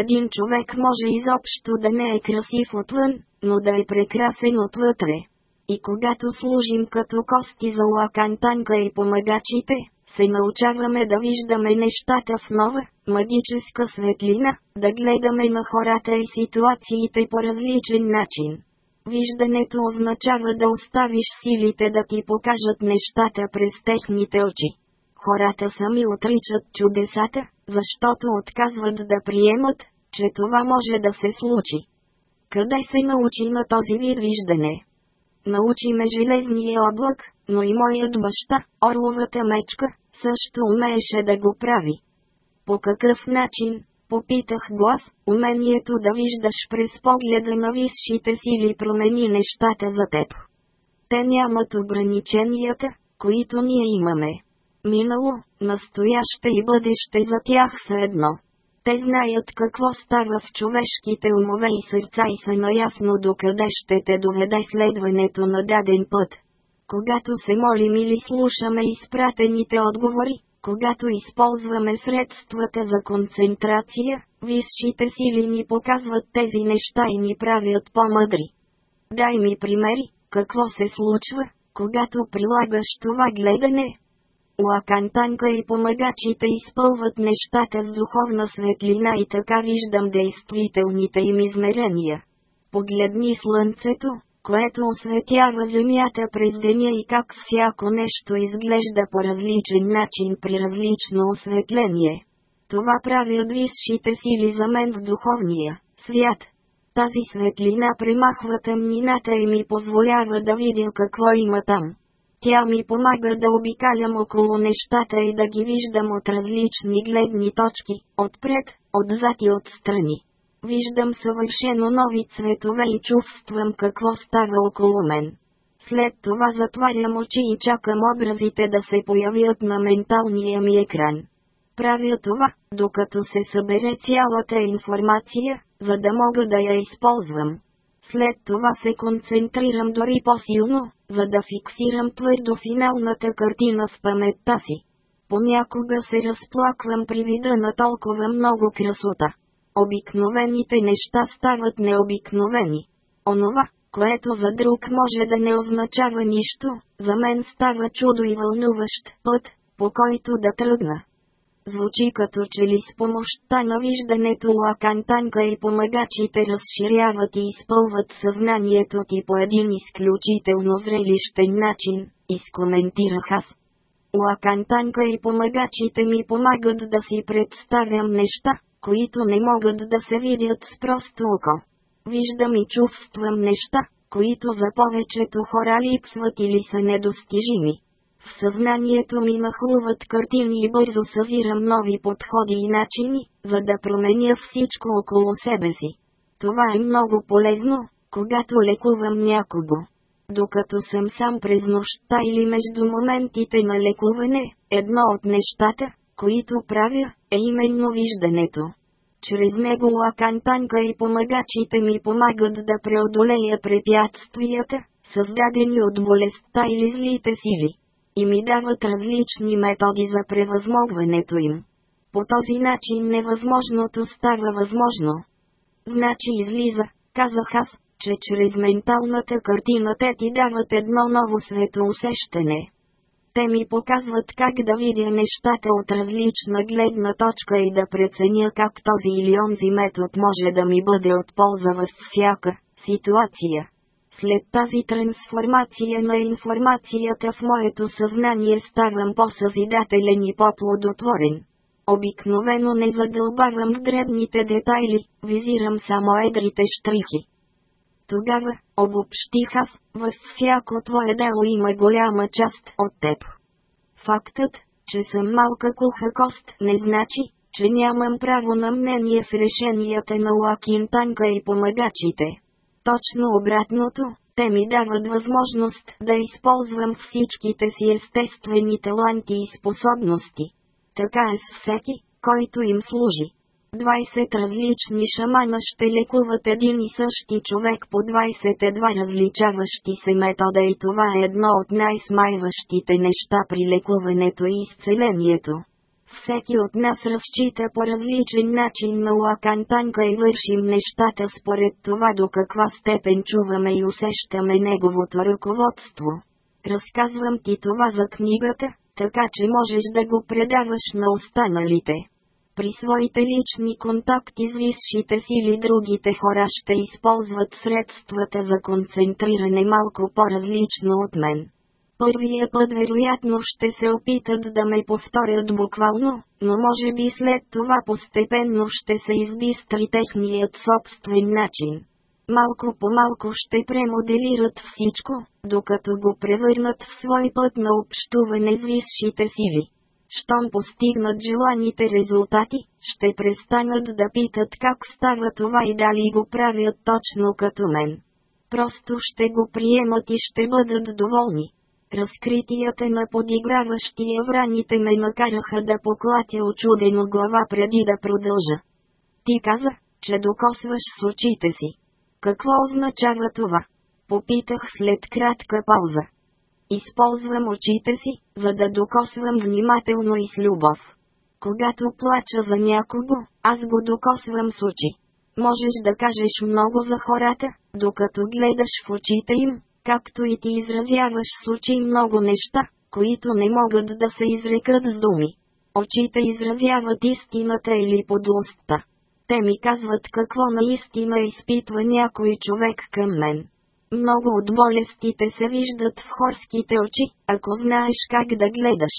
Speaker 1: Един човек може изобщо да не е красив отвън, но да е прекрасен отвътре. И когато служим като кости за лакантанка и помагачите, се научаваме да виждаме нещата в нова, магическа светлина, да гледаме на хората и ситуациите по различен начин. Виждането означава да оставиш силите да ти покажат нещата през техните очи. Хората сами отричат чудесата, защото отказват да приемат, че това може да се случи. Къде се научи на този вид виждане? Научи ме железния облак, но и моят баща, орловата мечка, също умееше да го прави. По какъв начин? Попитах глас, умението да виждаш през погледа на висшите сили промени нещата за теб. Те нямат ограниченията, които ние имаме минало, настояще и бъдеще за тях са едно. Те знаят какво става в човешките умове и сърца и са наясно докъде ще те доведе следването на даден път. Когато се молим или слушаме изпратените отговори, когато използваме средствата за концентрация, висшите сили ни показват тези неща и ни правят по-мъдри. Дай ми примери, какво се случва, когато прилагаш това гледане, Лакантанка и помагачите изпълват нещата с духовна светлина и така виждам действителните им измерения. Погледни слънцето, което осветява земята през деня и как всяко нещо изглежда по различен начин при различно осветление. Това правят висшите сили за мен в духовния свят. Тази светлина премахва тъмнината и ми позволява да видя какво има там. Тя ми помага да обикалям около нещата и да ги виждам от различни гледни точки, отпред, отзад и отстрани. Виждам съвършено нови цветове и чувствам какво става около мен. След това затварям очи и чакам образите да се появят на менталния ми екран. Правя това, докато се събере цялата информация, за да мога да я използвам. След това се концентрирам дори по-силно, за да фиксирам твърдо финалната картина в паметта си. Понякога се разплаквам при вида на толкова много красота. Обикновените неща стават необикновени. Онова, което за друг може да не означава нищо, за мен става чудо и вълнуващ път, по който да тръгна звучи като че ли с помощта на виждането Лакан Танка и помагачите разширяват и изпълват съзнанието ти по един изключително зрелищен начин, изкоментирах аз. Лакан Танка и помагачите ми помагат да си представям неща, които не могат да се видят с просто око. Виждам и чувствам неща, които за повечето хора липсват или са недостижими. В съзнанието ми нахлуват картини и бързо съзирам нови подходи и начини, за да променя всичко около себе си. Това е много полезно, когато лекувам някого. Докато съм сам през нощта или между моментите на лекуване, едно от нещата, които правя, е именно виждането. Чрез него лакантанка и помагачите ми помагат да преодолея препятствията, създадени от болестта или злите сили и ми дават различни методи за превъзмогването им. По този начин невъзможното става възможно. Значи излиза, казах аз, че чрез менталната картина те ти дават едно ново светоусещане. Те ми показват как да видя нещата от различна гледна точка и да преценя как този или онзи метод може да ми бъде от полза във всяка ситуация. След тази трансформация на информацията в моето съзнание ставам по-съзидателен и по-плодотворен. Обикновено не задълбавам в дребните детайли, визирам само едрите штрихи. Тогава, обобщих аз, във всяко твое дело има голяма част от теб. Фактът, че съм малка куха кост не значи, че нямам право на мнение в решенията на Лакин Танка и помагачите. Точно обратното, те ми дават възможност да използвам всичките си естествени таланти и способности. Така е с всеки, който им служи. 20 различни шамана ще лекуват един и същи човек по 22 различаващи се метода и това е едно от най-смайващите неща при лекуването и изцелението. Всеки от нас разчита по различен начин на лакантанка и вършим нещата според това до каква степен чуваме и усещаме неговото ръководство. Разказвам ти това за книгата, така че можеш да го предаваш на останалите. При своите лични контакти с висшите сили другите хора ще използват средствата за концентриране малко по-различно от мен. Първия път вероятно ще се опитат да ме повторят буквално, но може би след това постепенно ще се избистри техният собствен начин. Малко по малко ще премоделират всичко, докато го превърнат в свой път на общуване с висшите сили. Щом постигнат желаните резултати, ще престанат да питат как става това и дали го правят точно като мен. Просто ще го приемат и ще бъдат доволни. Разкритията на подиграващия враните ме накараха да поклатя очудено глава преди да продължа. Ти каза, че докосваш с очите си. Какво означава това? Попитах след кратка пауза. Използвам очите си, за да докосвам внимателно и с любов. Когато плача за някого, аз го докосвам с очи. Можеш да кажеш много за хората, докато гледаш в очите им, както и ти изразяваш с случай много неща, които не могат да се изрекат с думи. Очите изразяват истината или подлостта. Те ми казват какво наистина изпитва някой човек към мен. Много от болестите се виждат в хорските очи, ако знаеш как да гледаш.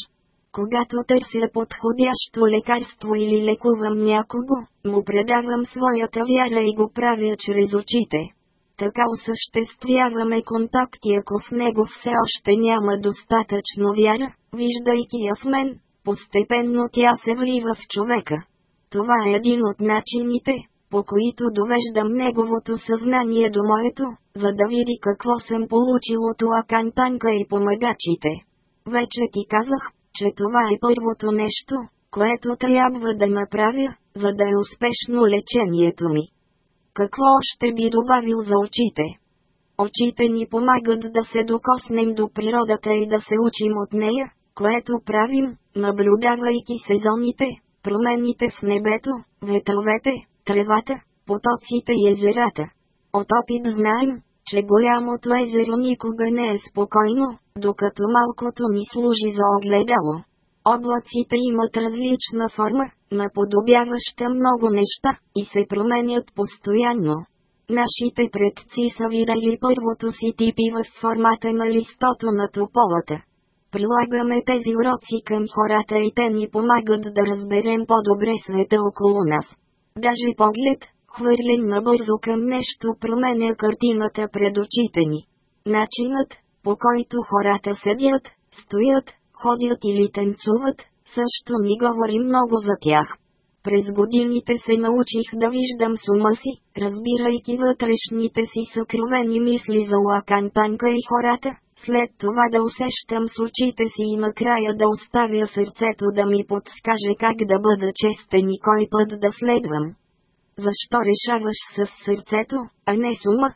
Speaker 1: Когато търся подходящо лекарство или лекувам някого, му предавам своята вяра и го правя чрез очите така осъществяваме контакт и ако в него все още няма достатъчно вяра, виждайки я в мен, постепенно тя се влива в човека. Това е един от начините, по които довеждам неговото съзнание до моето, за да види какво съм получил от Лакантанка и помагачите. Вече ти казах, че това е първото нещо, което трябва да направя, за да е успешно лечението ми какво още би добавил за очите? Очите ни помагат да се докоснем до природата и да се учим от нея, което правим, наблюдавайки сезоните, промените в небето, ветровете, тревата, потоците и езерата. От опит знаем, че голямото езеро никога не е спокойно, докато малкото ни служи за огледало. Облаците имат различна форма, наподобяваща много неща, и се променят постоянно. Нашите предци са видели първото си типи в формата на листото на тополата. Прилагаме тези уроци към хората и те ни помагат да разберем по-добре света около нас. Даже поглед, хвърлен набързо към нещо променя картината пред очите ни. Начинът, по който хората седят, стоят, ходят или танцуват, също ми говори много за тях. През годините се научих да виждам с ума си, разбирайки вътрешните си съкровени мисли за Лакан Танка и хората, след това да усещам с очите си и накрая да оставя сърцето да ми подскаже как да бъда честен и кой път да следвам. Защо решаваш с сърцето, а не с ума?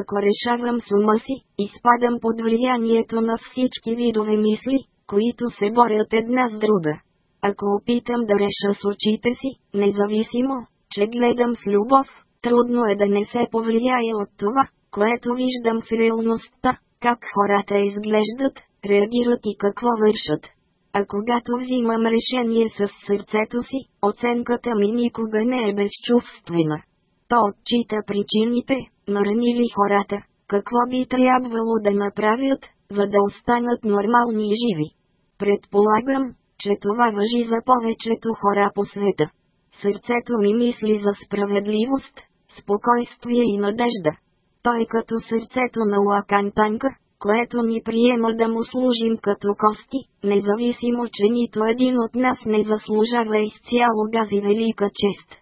Speaker 1: Ако решавам с ума си, изпадам под влиянието на всички видове мисли, които се борят една с друга. Ако опитам да реша с очите си, независимо, че гледам с любов, трудно е да не се повлияя от това, което виждам в реалността, как хората изглеждат, реагират и какво вършат. А когато взимам решение с сърцето си, оценката ми никога не е безчувствена. То отчита причините, наранили хората, какво би трябвало да направят, за да останат нормални и живи. Предполагам, че това въжи за повечето хора по света. Сърцето ми мисли за справедливост, спокойствие и надежда. Той като сърцето на Лакан Танка, което ни приема да му служим като кости, независимо че нито един от нас не заслужава изцяло гази велика чест.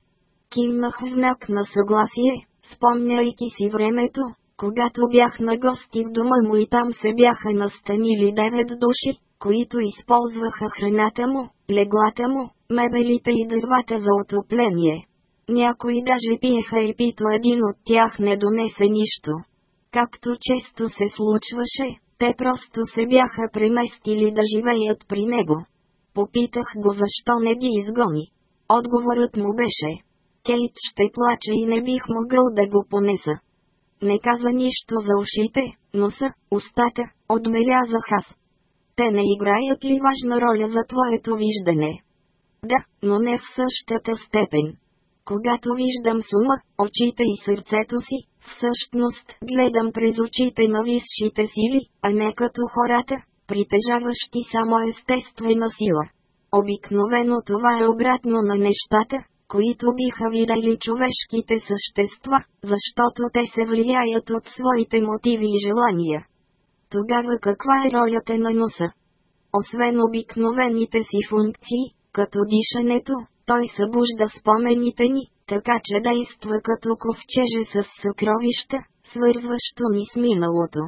Speaker 1: Кимнах в знак на съгласие, спомняйки си времето, когато бях на гости в дома му и там се бяха настанили девет души, които използваха храната му, леглата му, мебелите и дървата за отопление. Някои даже пиеха и пито един от тях не донесе нищо. Както често се случваше, те просто се бяха преместили да живеят при него. Попитах го защо не ги изгони. Отговорът му беше. Кейт ще плаче и не бих могъл да го понеса. Не каза нищо за ушите, носа, устата, отбелязах аз те не играят ли важна роля за твоето виждане? Да, но не в същата степен. Когато виждам сума, очите и сърцето си, всъщност гледам през очите на висшите сили, а не като хората, притежаващи само естествена сила. Обикновено това е обратно на нещата, които биха видели човешките същества, защото те се влияят от своите мотиви и желания тогава каква е ролята на носа? Освен обикновените си функции, като дишането, той събужда спомените ни, така че действа като ковчеже с съкровища, свързващо ни с миналото.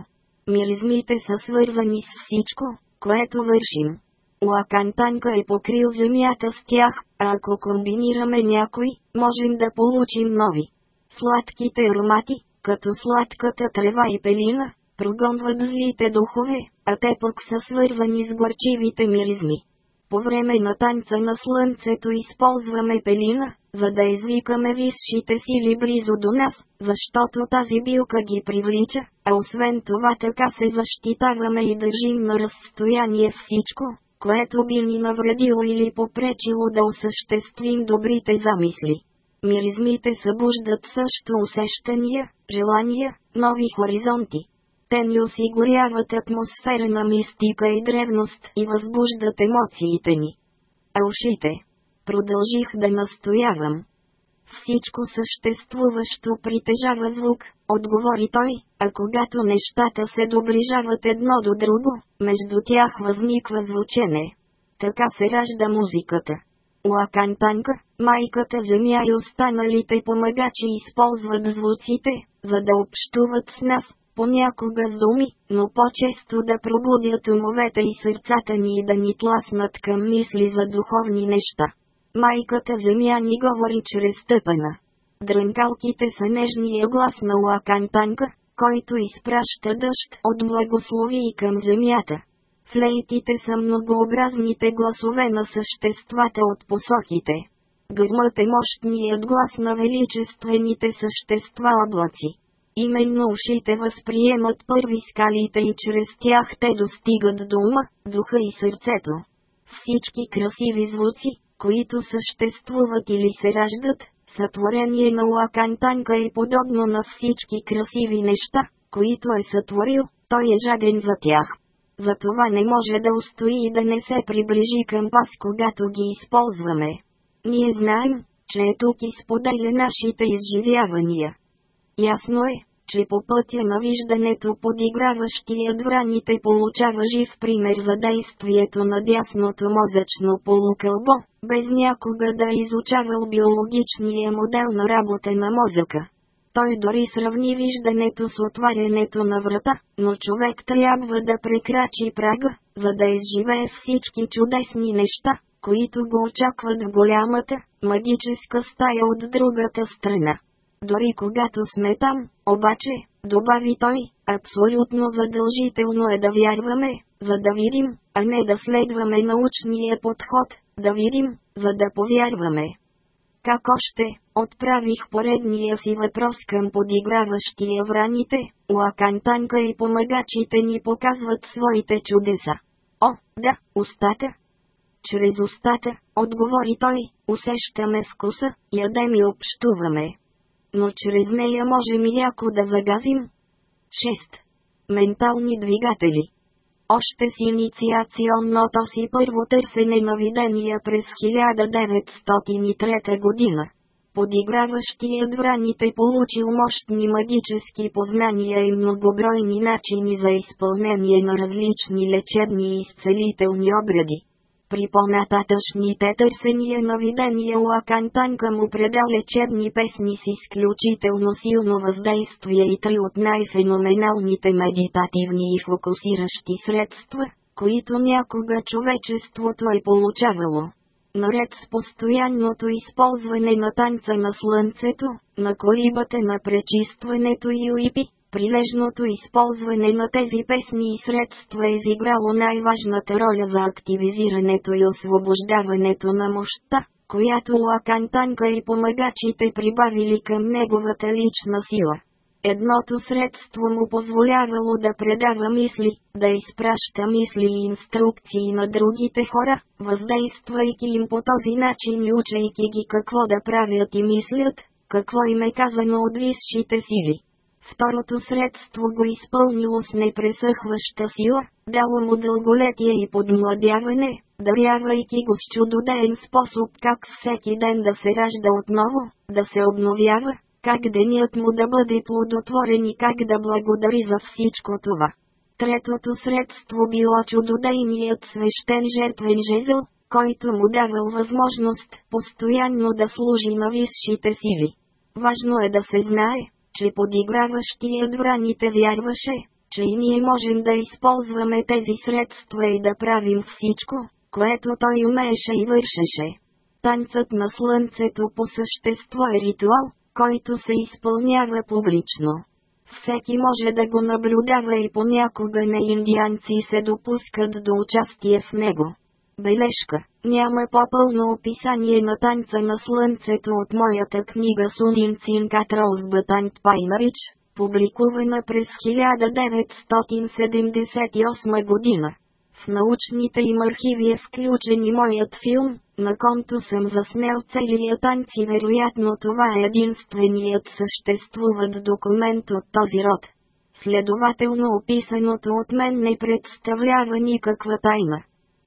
Speaker 1: Миризмите са свързани с всичко, което вършим. Лакантанка е покрил земята с тях, а ако комбинираме някой, можем да получим нови. Сладките аромати, като сладката трева и пелина, прогонват злите духове, а те пък са свързани с горчивите миризми. По време на танца на слънцето използваме пелина, за да извикаме висшите сили близо до нас, защото тази билка ги привлича, а освен това така се защитаваме и държим на разстояние всичко, което би ни навредило или попречило да осъществим добрите замисли. Миризмите събуждат също усещания, желания, нови хоризонти. Стенлюс осигуряват атмосфера на мистика и древност и възбуждат емоциите ни. А ушите? Продължих да настоявам. Всичко съществуващо притежава звук, отговори той, а когато нещата се доближават едно до друго, между тях възниква звучене. Така се ражда музиката. Лакантанка, майката земя и останалите помагачи използват звуците, за да общуват с нас, понякога с думи, но по-често да пробудят умовете и сърцата ни и да ни тласнат към мисли за духовни неща. Майката земя ни говори чрез стъпана. Дрънкалките са нежния глас на Лакантанка, който изпраща дъжд от благослови и към земята. Флейтите са многообразните гласове на съществата от посоките. Гърмът е мощният глас на величествените същества облаци. Именно ушите възприемат първи скалите и чрез тях те достигат до ума, духа и сърцето. Всички красиви звуци, които съществуват или се раждат, са творение на Лакантанка и подобно на всички красиви неща, които е сътворил, той е жаден за тях. Затова не може да устои и да не се приближи към вас, когато ги използваме. Ние знаем, че е тук и споделя нашите изживявания. Ясно е, че по пътя на виждането подиграващият враните получава жив пример за действието на дясното мозъчно полукълбо, без някога да е изучавал биологичния модел на работа на мозъка. Той дори сравни виждането с отварянето на врата, но човек трябва да прекрачи прага, за да изживее всички чудесни неща, които го очакват в голямата, магическа стая от другата страна. Дори когато сме там, обаче, добави той, абсолютно задължително е да вярваме, за да видим, а не да следваме научния подход, да видим, за да повярваме. Как още, отправих поредния си въпрос към подиграващия враните, Лакантанка и помагачите ни показват своите чудеса. О, да, устата. Чрез устата, отговори той, усещаме вкуса, ядем и общуваме но чрез нея можем и яко да загазим. 6. Ментални двигатели още с инициационното си първо търсене на видения през 1903 година. Подиграващият враните получил мощни магически познания и многобройни начини за изпълнение на различни лечебни и изцелителни обряди. При по-нататъчните търсения на видение Лакан Танка му предал лечебни песни с изключително силно въздействие и три от най-феноменалните медитативни и фокусиращи средства, които някога човечеството е получавало. Наред с постоянното използване на танца на слънцето, на колибата на пречистването и уипи, прилежното използване на тези песни и средства е изиграло най-важната роля за активизирането и освобождаването на мощта, която Лакантанка и помагачите прибавили към неговата лична сила. Едното средство му позволявало да предава мисли, да изпраща мисли и инструкции на другите хора, въздействайки им по този начин и учейки ги какво да правят и мислят, какво им е казано от висшите сили. Второто средство го изпълнило с непресъхваща сила, дало му дълголетие и подмладяване, дарявайки го с чудодеен способ как всеки ден да се ражда отново, да се обновява, как денят му да бъде плодотворен и как да благодари за всичко това. Третото средство било чудодейният свещен жертвен жезъл, който му давал възможност постоянно да служи на висшите сили. Важно е да се знае, че подиграващият враните вярваше, че и ние можем да използваме тези средства и да правим всичко, което той умееше и вършеше. Танцът на слънцето по същество е ритуал, който се изпълнява публично. Всеки може да го наблюдава и понякога на индианци се допускат до участие в него. Бележка. Няма по-пълно описание на танца на слънцето от моята книга Сунин Цинкат Роузбътант Паймарич, публикувана през 1978 година. В научните им архиви е включен и моят филм, на конто съм заснел целия танц и вероятно това е единственият съществуват документ от този род. Следователно описаното от мен не представлява никаква тайна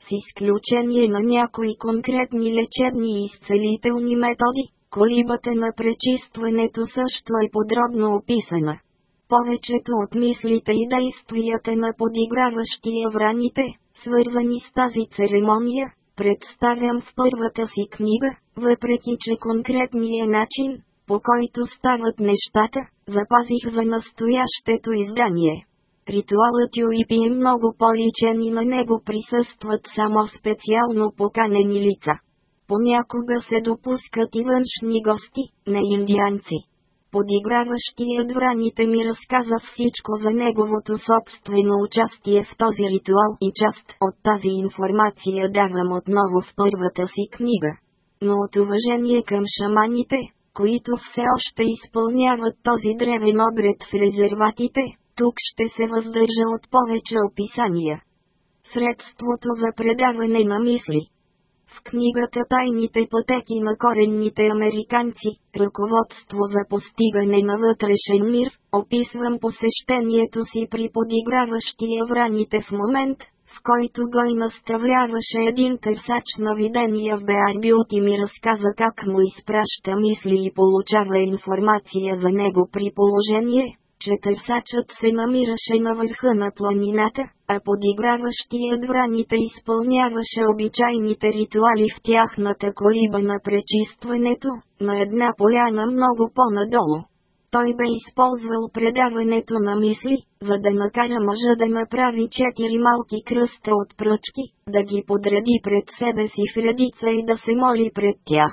Speaker 1: с изключение на някои конкретни лечебни и изцелителни методи, колибата на пречистването също е подробно описана. Повечето от мислите и действията на подиграващия враните, свързани с тази церемония, представям в първата си книга, въпреки че конкретния начин, по който стават нещата, запазих за настоящето издание ритуалът Юипи е много по-личен и на него присъстват само специално поканени лица. Понякога се допускат и външни гости, не индианци. Подиграващият враните ми разказа всичко за неговото собствено участие в този ритуал и част от тази информация давам отново в първата си книга. Но от уважение към шаманите, които все още изпълняват този древен обред в резерватите, тук ще се въздържа от повече описания. Средството за предаване на мисли В книгата «Тайните пътеки на коренните американци» «Ръководство за постигане на вътрешен мир» описвам посещението си при подиграващия враните в момент, в който гой наставляваше един търсач на видения в Беарбиот и ми разказа как му изпраща мисли и получава информация за него при положение, че търсачът се намираше на върха на планината, а подиграващият враните изпълняваше обичайните ритуали в тяхната колиба на пречистването, на една поляна много по-надолу. Той бе използвал предаването на мисли, за да накара мъжа да направи четири малки кръста от пръчки, да ги подреди пред себе си в редица и да се моли пред тях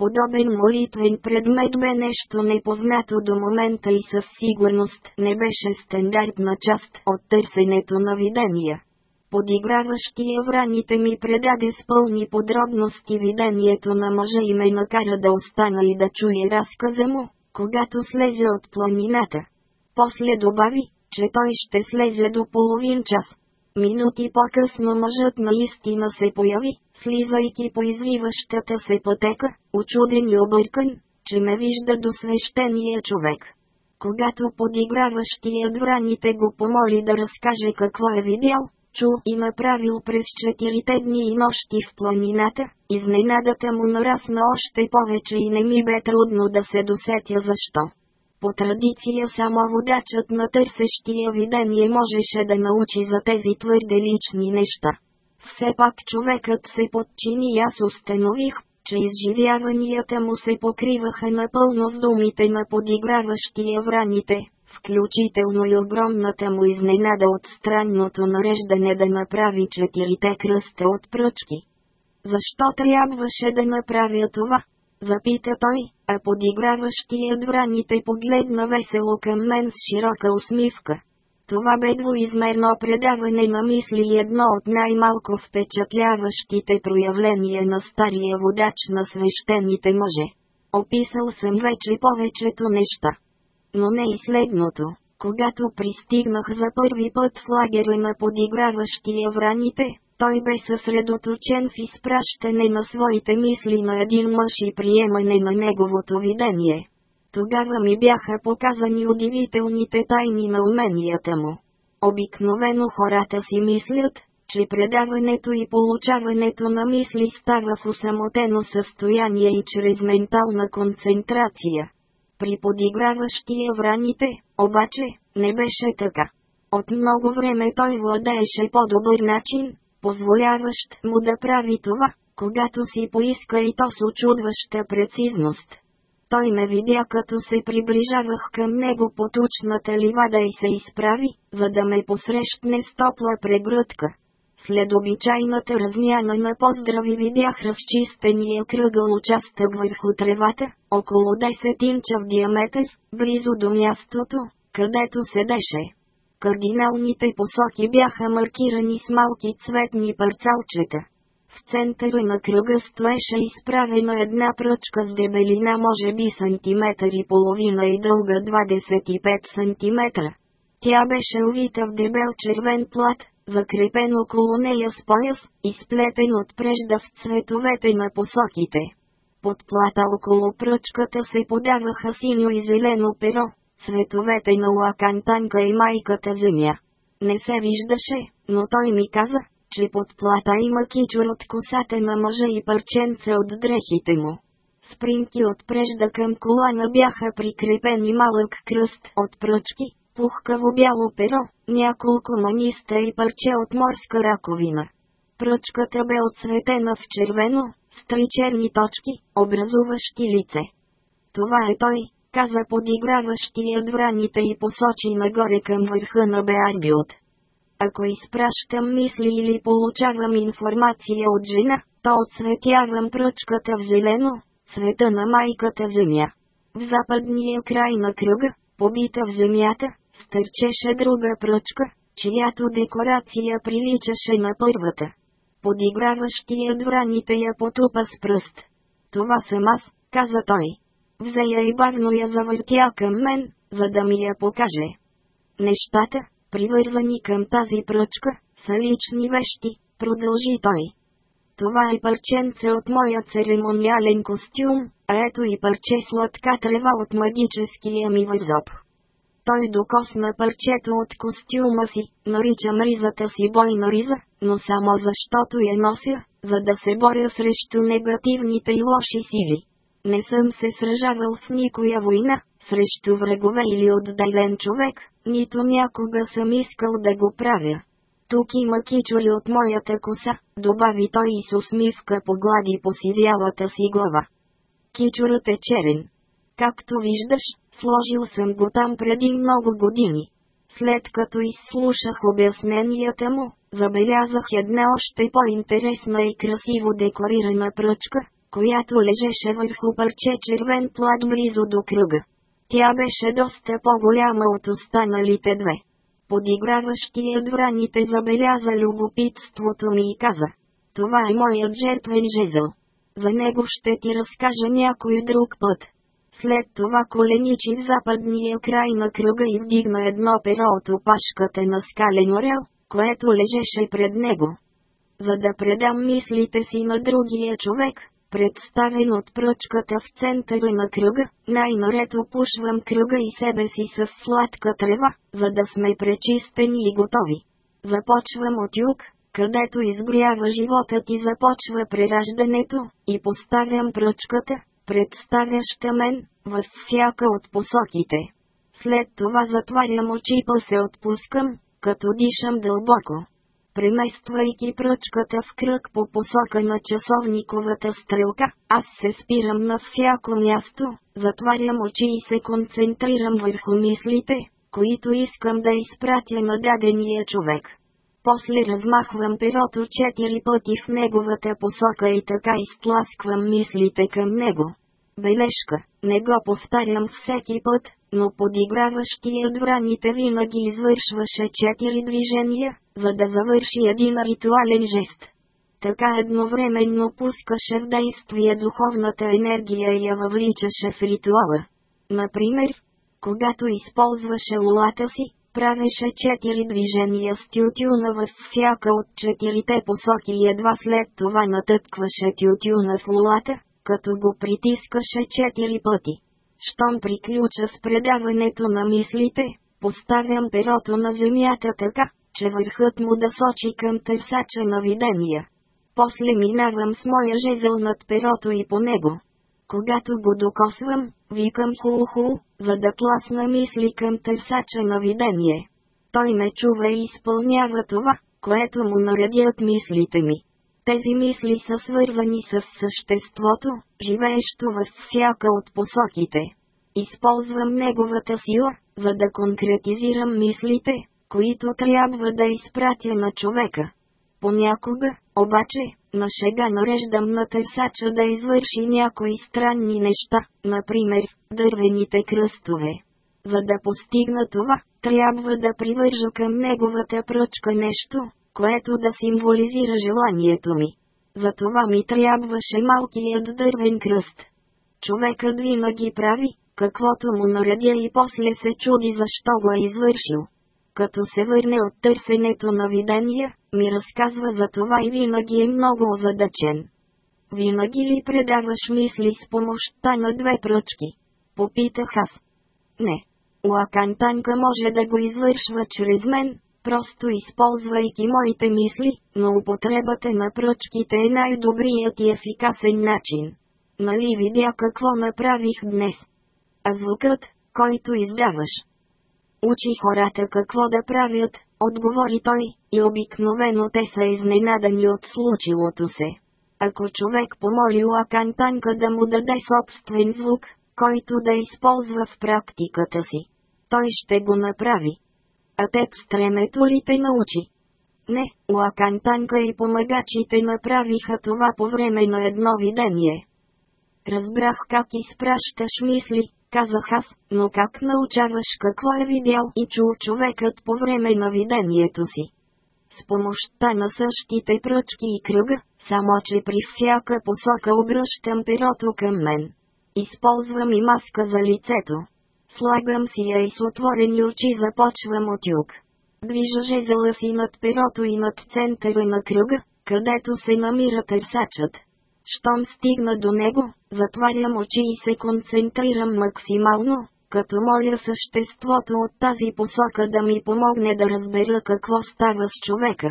Speaker 1: подобен молитвен предмет бе нещо непознато до момента и със сигурност не беше стандартна част от търсенето на видения. Подиграващия в раните ми предаде с пълни подробности видението на мъжа и ме накара да остана и да чуя разказа му, когато слезе от планината. После добави, че той ще слезе до половин час, Минути по-късно мъжът наистина се появи, слизайки по извиващата се пътека, очуден и объркан, че ме вижда до свещения човек. Когато подиграващият враните го помоли да разкаже какво е видял, чул и направил през четирите дни и нощи в планината, изненадата му нарасна още повече и не ми бе трудно да се досетя защо. По традиция само водачът на търсещия видение можеше да научи за тези твърде лични неща. Все пак човекът се подчини и аз установих, че изживяванията му се покриваха напълно с думите на подиграващия враните, включително и огромната му изненада от странното нареждане да направи четирите кръста от пръчки. Защо трябваше да направя това? Запита той, а подиграващият враните погледна весело към мен с широка усмивка. Това бе двоизмерно предаване на мисли и едно от най-малко впечатляващите проявления на стария водач на свещените мъже. Описал съм вече повечето неща. Но не и следното. Когато пристигнах за първи път в лагера на подиграващия враните, той бе съсредоточен в изпращане на своите мисли на един мъж и приемане на неговото видение. Тогава ми бяха показани удивителните тайни на уменията му. Обикновено хората си мислят, че предаването и получаването на мисли става в усамотено състояние и чрез ментална концентрация. При подиграващия враните, обаче, не беше така. От много време той владееше по-добър начин, позволяващ му да прави това, когато си поиска и то с очудваща прецизност. Той ме видя като се приближавах към него по тучната ливада и се изправи, за да ме посрещне с топла прегръдка. След обичайната размяна на поздрави видях разчистения кръгъл участък върху тревата, около 10 инча в диаметър, близо до мястото, където седеше. Кардиналните посоки бяха маркирани с малки цветни парцалчета. В центъра на кръга стоеше изправена една пръчка с дебелина може би сантиметър и половина и дълга 25 сантиметра. Тя беше увита в дебел червен плат, закрепен около нея с пояс, изплетен от прежда в цветовете на посоките. Под плата около пръчката се подаваха синьо и зелено перо, Световете на Лакан Танка и майката земя. Не се виждаше, но той ми каза, че под плата има кичур от косата на мъжа и парченца от дрехите му. Спринки от прежда към колана бяха прикрепени малък кръст от пръчки, пухкаво бяло перо, няколко маниста и парче от морска раковина. Пръчката бе отсветена в червено, с три черни точки, образуващи лице. Това е той, каза подиграващият враните и посочи нагоре към върха на Беарбиот. Ако изпращам мисли или получавам информация от жена, то отсветявам пръчката в зелено, света на майката земя. В западния край на кръга, побита в земята, стърчеше друга пръчка, чиято декорация приличаше на първата. Подиграващият враните я потупа с пръст. Това съм аз, каза той взе я и бавно я завъртя към мен, за да ми я покаже. Нещата, привързани към тази пръчка, са лични вещи, продължи той. Това е парченце от моя церемониален костюм, а ето и парче сладка трева от магическия ми възоб. Той докосна парчето от костюма си, нарича мризата си бойна риза, но само защото я нося, за да се боря срещу негативните и лоши сили. Не съм се сражавал с никоя война, срещу врагове или отдален човек, нито някога съм искал да го правя. Тук има кичури от моята коса, добави той и с усмивка поглади по сивялата си глава. Кичурът е черен. Както виждаш, сложил съм го там преди много години. След като изслушах обясненията му, забелязах една още по-интересна и красиво декорирана пръчка, която лежеше върху парче червен плат близо до кръга. Тя беше доста по-голяма от останалите две. Подиграващият враните забеляза любопитството ми и каза. Това е моят жертвен жезъл. За него ще ти разкажа някой друг път. След това коленичи в западния край на кръга и вдигна едно перо от опашката на скален орел, което лежеше пред него. За да предам мислите си на другия човек, представен от пръчката в центъра на кръга, най-наред опушвам кръга и себе си с сладка трева, за да сме пречистени и готови. Започвам от юг, където изгрява животът и започва прераждането, и поставям пръчката, представяща мен, във всяка от посоките. След това затварям очи и се отпускам, като дишам дълбоко премествайки пръчката в кръг по посока на часовниковата стрелка, аз се спирам на всяко място, затварям очи и се концентрирам върху мислите, които искам да изпратя на дадения човек. После размахвам перото четири пъти в неговата посока и така изтласквам мислите към него. Бележка, не го повтарям всеки път, но подиграващият враните винаги извършваше четири движения, за да завърши един ритуален жест. Така едновременно пускаше в действие духовната енергия и я въвличаше в ритуала. Например, когато използваше лулата си, правеше четири движения с тютюна във всяка от четирите посоки и едва след това натъпкваше тютюна с лулата, като го притискаше четири пъти. Щом приключа с предаването на мислите, поставям перото на земята така, че върхът му да сочи към търсача на видения. После минавам с моя жезъл над перото и по него. Когато го докосвам, викам ху-ху, за да тласна мисли към търсача на видение. Той ме чува и изпълнява това, което му наредят мислите ми. Тези мисли са свързани с съществото, живеещо във всяка от посоките. Използвам неговата сила, за да конкретизирам мислите, които трябва да изпратя на човека. Понякога, обаче, на шега нареждам на търсача да извърши някои странни неща, например, дървените кръстове. За да постигна това, трябва да привържа към неговата пръчка нещо, което да символизира желанието ми. Затова ми трябваше малкият дървен кръст. Човекът винаги прави, каквото му наредя и после се чуди защо го е извършил като се върне от търсенето на видения, ми разказва за това и винаги е много озадачен. Винаги ли предаваш мисли с помощта на две пръчки? Попитах аз. Не. Лакантанка може да го извършва чрез мен, просто използвайки моите мисли, но употребата на пръчките е най-добрият и ефикасен начин. Нали видя какво направих днес? А звукът, който издаваш, Учи хората какво да правят, отговори той, и обикновено те са изненадани от случилото се. Ако човек помоли лакантанка да му даде собствен звук, който да използва в практиката си, той ще го направи. А теб стремето ли те научи? Не, лакантанка и помагачите направиха това по време на едно видение. Разбрах как изпращаш мисли, казах аз, но как научаваш какво е видял и чул човекът по време на видението си? С помощта на същите пръчки и кръга, само че при всяка посока обръщам перото към мен. Използвам и маска за лицето. Слагам си я и с отворени очи започвам от юг. Движа жезела си над перото и над центъра на кръга, където се намира търсачът щом стигна до него, затварям очи и се концентрирам максимално, като моля съществото от тази посока да ми помогне да разбера какво става с човека.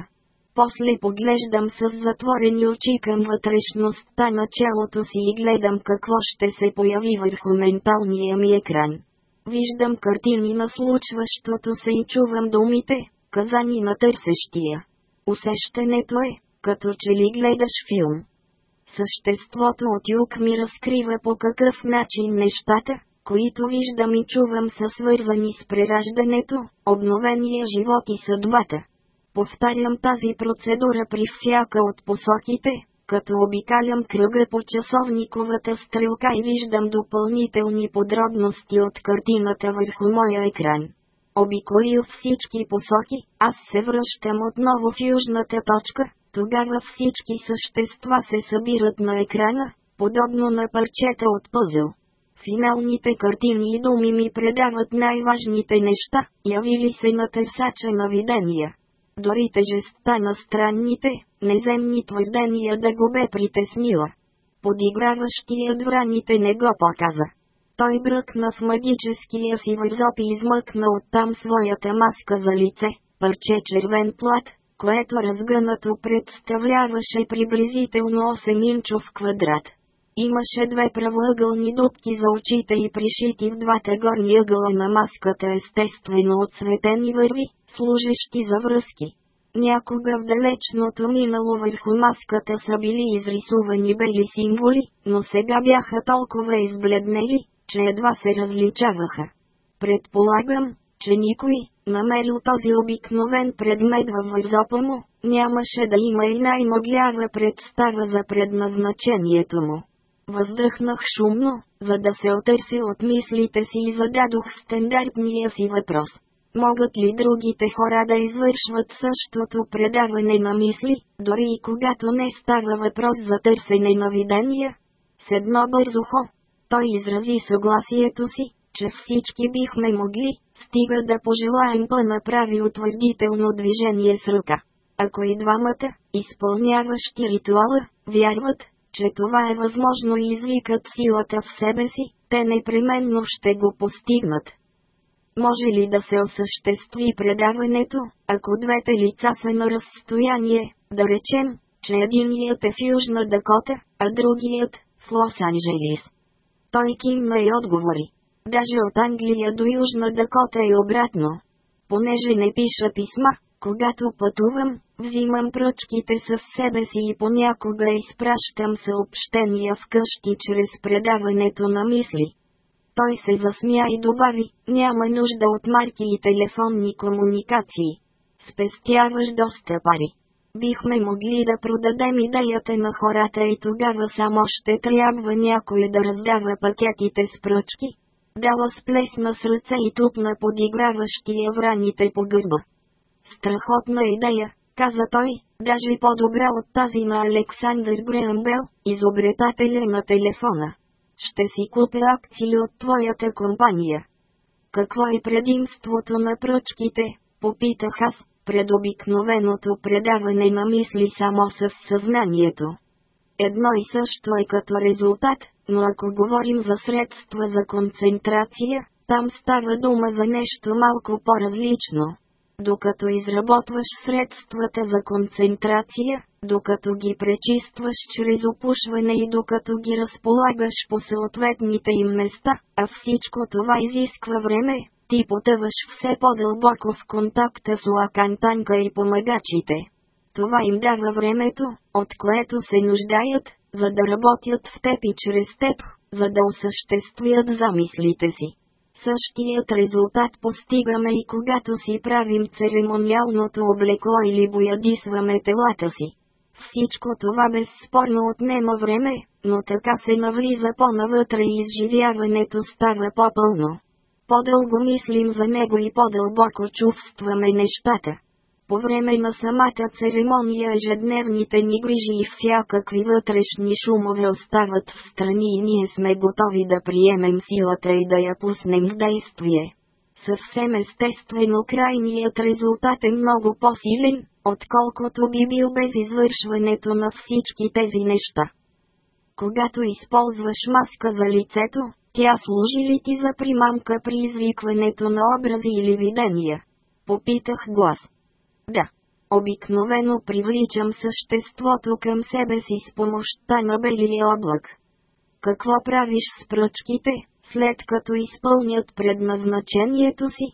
Speaker 1: После поглеждам с затворени очи към вътрешността на челото си и гледам какво ще се появи върху менталния ми екран. Виждам картини на случващото се и чувам думите, казани на търсещия. Усещането е, като че ли гледаш филм. Съществото от юг ми разкрива по какъв начин нещата, които виждам и чувам са свързани с прераждането, обновения живот и съдбата. Повтарям тази процедура при всяка от посоките, като обикалям кръга по часовниковата стрелка и виждам допълнителни подробности от картината върху моя екран. Обиколил всички посоки, аз се връщам отново в южната точка, тогава всички същества се събират на екрана, подобно на парчета от пъзъл. Финалните картини и думи ми предават най-важните неща, явили се на търсача на видения. Дори тежестта на странните, неземни твърдения да го бе притеснила. Подиграващият враните не го показа. Той бръкна в магическия си възоп и измъкна оттам своята маска за лице, парче червен плат, което разгънато представляваше приблизително 8-инчов квадрат. Имаше две правоъгълни дубки за очите и пришити в двата горни ъгъла на маската естествено отсветени върви, служещи за връзки. Някога в далечното минало върху маската са били изрисувани бели символи, но сега бяха толкова избледнели, че едва се различаваха. Предполагам, че никой, намерил този обикновен предмет във възопа му, нямаше да има и най-мъглява представа за предназначението му. Въздъхнах шумно, за да се отърси от мислите си и зададох стандартния си въпрос. Могат ли другите хора да извършват същото предаване на мисли, дори и когато не става въпрос за търсене на видения? С едно бързо хо. Той изрази съгласието си, че всички бихме могли, стига да пожелаем П направи утвърдително движение с ръка. Ако и двамата, изпълняващи ритуала, вярват, че това е възможно и извикат силата в себе си, те непременно ще го постигнат. Може ли да се осъществи предаването, ако двете лица са на разстояние, да речем, че единият е в Южна Дакота, а другият – в Лос-Анджелис? Той кимна и отговори даже от Англия до Южна Дакота и обратно. Понеже не пиша писма, когато пътувам, взимам пръчките със себе си и понякога изпращам съобщения вкъщи чрез предаването на мисли. Той се засмя и добави, няма нужда от марки и телефонни комуникации. Спестяваш доста пари. Бихме могли да продадем идеята на хората и тогава само ще трябва някой да раздава пакетите с пръчки, Дала сплесна с ръце и тупна подиграващия враните по гърба. Страхотна идея, каза той, даже по-добра от тази на Александър Гренбел, изобретателя на телефона. Ще си купя акции от твоята компания. Какво е предимството на пръчките, попитах аз, пред обикновеното предаване на мисли само с съзнанието. Едно и също е като резултат, но ако говорим за средства за концентрация, там става дума за нещо малко по-различно. Докато изработваш средствата за концентрация, докато ги пречистваш чрез опушване и докато ги разполагаш по съответните им места, а всичко това изисква време, ти потъваш все по-дълбоко в контакта с лакантанка и помагачите. Това им дава времето, от което се нуждаят, за да работят в теб и чрез теб, за да осъществят замислите си. Същият резултат постигаме и когато си правим церемониалното облекло или боядисваме телата си. Всичко това безспорно отнема време, но така се навлиза по-навътре и изживяването става по-пълно. По-дълго мислим за него и по-дълбоко чувстваме нещата по време на самата церемония ежедневните ни грижи и всякакви вътрешни шумове остават в страни и ние сме готови да приемем силата и да я пуснем в действие. Съвсем естествено крайният резултат е много по-силен, отколкото би бил без извършването на всички тези неща. Когато използваш маска за лицето, тя служи ли ти за примамка при извикването на образи или видения? Попитах глас. Да. Обикновено привличам съществото към себе си с помощта на белия облак. Какво правиш с пръчките, след като изпълнят предназначението си?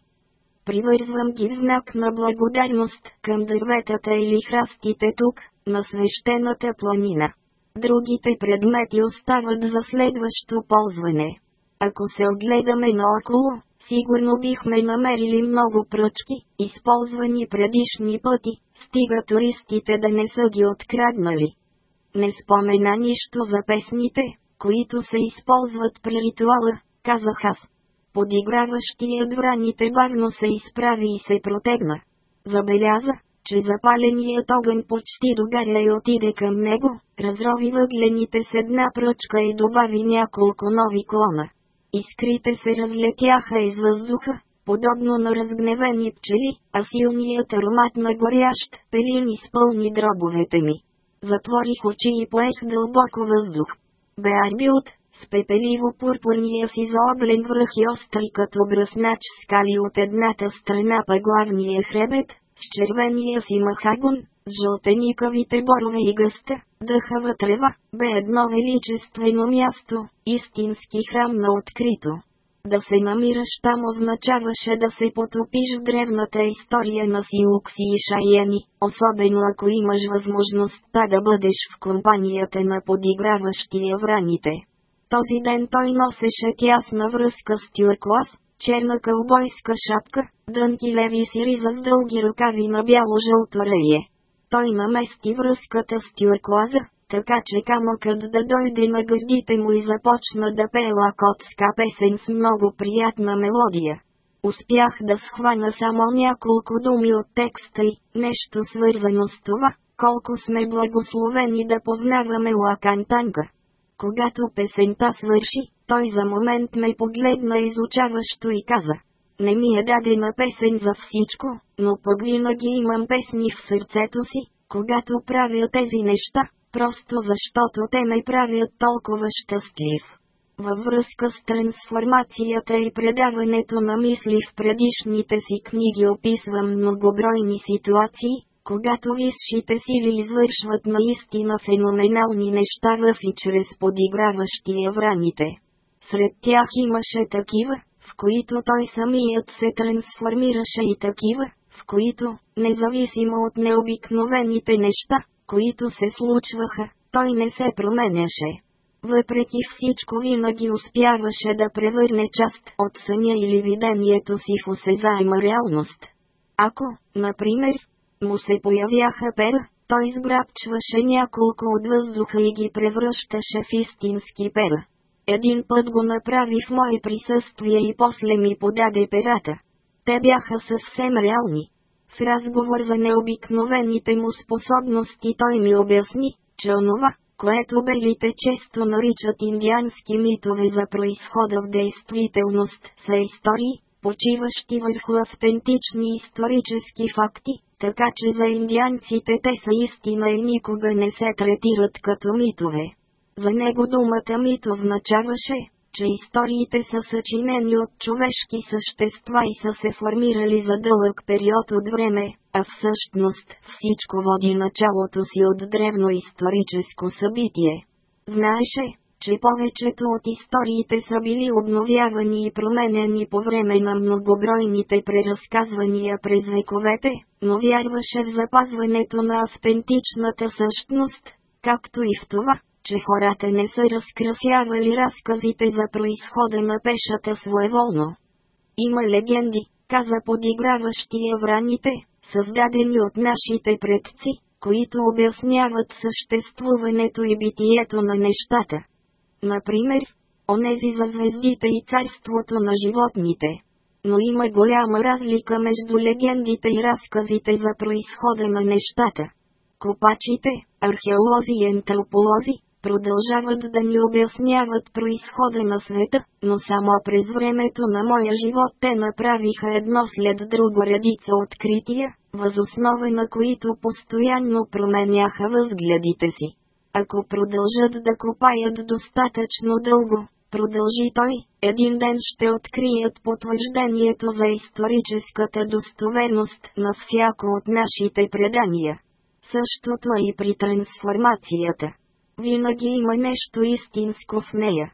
Speaker 1: Привързвам ги в знак на благодарност към дърветата или храстите тук, на свещената планина. Другите предмети остават за следващо ползване. Ако се огледаме наоколо, сигурно бихме намерили много пръчки, използвани предишни пъти, стига туристите да не са ги откраднали. Не спомена нищо за песните, които се използват при ритуала, казах аз. Подиграващият враните бавно се изправи и се протегна. Забеляза, че запаленият огън почти догаря и отиде към него, разрови въглените с една пръчка и добави няколко нови клона. Искрите се разлетяха из въздуха, подобно на разгневени пчели, а силният аромат на горящ пелин изпълни дробовете ми. Затворих очи и поех дълбоко въздух. Беарбилт, с пепеливо пурпурния си заоблен връх и остри като бръснач скали от едната страна па главния хребет, с червения си махагон, с жълтеникавите борове и гъста, Дъхава трева, бе едно величествено място, истински храм на открито. Да се намираш там означаваше да се потопиш в древната история на Сиукси и Шайени, особено ако имаш възможността да бъдеш в компанията на подиграващи евраните. Този ден той носеше тясна връзка с тюркоз, черна кълбойска шапка, дънки леви сириза с дълги ръкави на бяло-жълто рее той намести връзката с тюркоаза, така че камъкът да дойде на гърдите му и започна да пее лакотска песен с много приятна мелодия. Успях да схвана само няколко думи от текста и нещо свързано с това, колко сме благословени да познаваме лакантанка. Когато песента свърши, той за момент ме погледна изучаващо и каза – не ми е дадена песен за всичко, но пък винаги имам песни в сърцето си, когато правя тези неща, просто защото те ме правят толкова щастлив. Във връзка с трансформацията и предаването на мисли в предишните си книги описвам многобройни ситуации, когато висшите сили извършват наистина феноменални неща в и чрез подиграващия враните. Сред тях имаше такива, в които той самият се трансформираше и такива, в които, независимо от необикновените неща, които се случваха, той не се променяше. Въпреки всичко винаги успяваше да превърне част от съня или видението си в осезаема реалност. Ако, например, му се появяха пера, той сграбчваше няколко от въздуха и ги превръщаше в истински пера. Един път го направи в мое присъствие и после ми подаде перата. Те бяха съвсем реални. В разговор за необикновените му способности той ми обясни, че онова, което белите често наричат индиански митове за происхода в действителност, са истории, почиващи върху автентични исторически факти, така че за индианците те са истина и никога не се третират като митове. За него думата мит означаваше, че историите са съчинени от човешки същества и са се формирали за дълъг период от време, а всъщност всичко води началото си от древно историческо събитие. Знаеше, че повечето от историите са били обновявани и променени по време на многобройните преразказвания през вековете, но вярваше в запазването на автентичната същност, както и в това, че хората не са разкрасявали разказите за происхода на пешата своеволно. Има легенди, каза подиграващи евраните, създадени от нашите предци, които обясняват съществуването и битието на нещата. Например, онези за звездите и царството на животните. Но има голяма разлика между легендите и разказите за происхода на нещата. Копачите, археолози и антрополози, продължават да ми обясняват происхода на света, но само през времето на моя живот те направиха едно след друго редица открития, възоснова на които постоянно променяха възгледите си. Ако продължат да копаят достатъчно дълго, продължи той, един ден ще открият потвърждението за историческата достоверност на всяко от нашите предания. Същото е и при трансформацията. Винаги има нещо истинско в нея.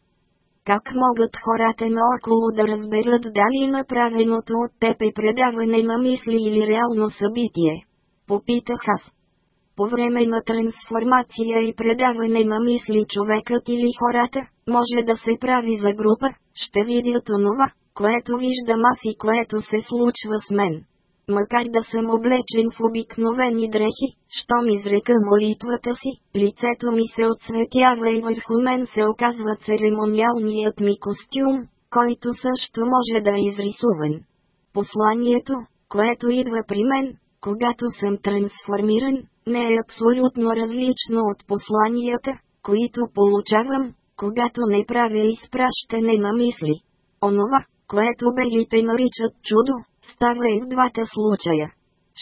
Speaker 1: Как могат хората наоколо да разберат дали направеното от теб е предаване на мисли или реално събитие? Попитах аз. По време на трансформация и предаване на мисли човекът или хората, може да се прави за група, ще видят онова, което виждам аз и което се случва с мен макар да съм облечен в обикновени дрехи, щом изрека молитвата си, лицето ми се отсветява и върху мен се оказва церемониалният ми костюм, който също може да е изрисуван. Посланието, което идва при мен, когато съм трансформиран, не е абсолютно различно от посланията, които получавам, когато не правя изпращане на мисли. Онова, което белите наричат чудо, стана и в двата случая.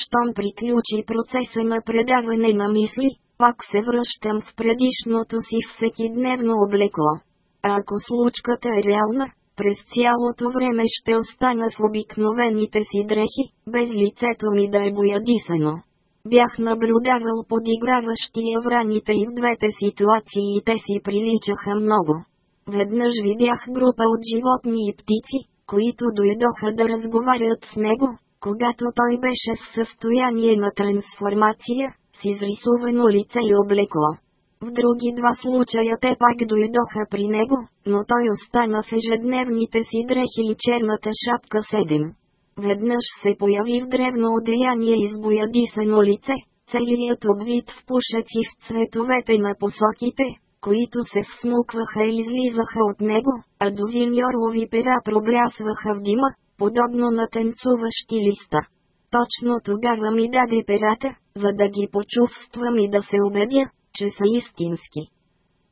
Speaker 1: Щом приключи процеса на предаване на мисли, пак се връщам в предишното си всеки дневно облекло. А ако случката е реална, през цялото време ще остана в обикновените си дрехи, без лицето ми да е боядисано. Бях наблюдавал подиграващия враните и в двете ситуации и те си приличаха много. Веднъж видях група от животни и птици, които дойдоха да разговарят с него, когато той беше в състояние на трансформация, с изрисувано лице и облекло. В други два случая те пак дойдоха при него, но той остана в ежедневните си дрехи и черната шапка 7. Веднъж се появи в древно одеяние и боядисано лице, целият обвит в пушеци в цветовете на посоките, които се всмукваха и излизаха от него, а дозини пера проблясваха в дима, подобно на танцуващи листа. Точно тогава ми даде перата, за да ги почувствам и да се убедя, че са истински.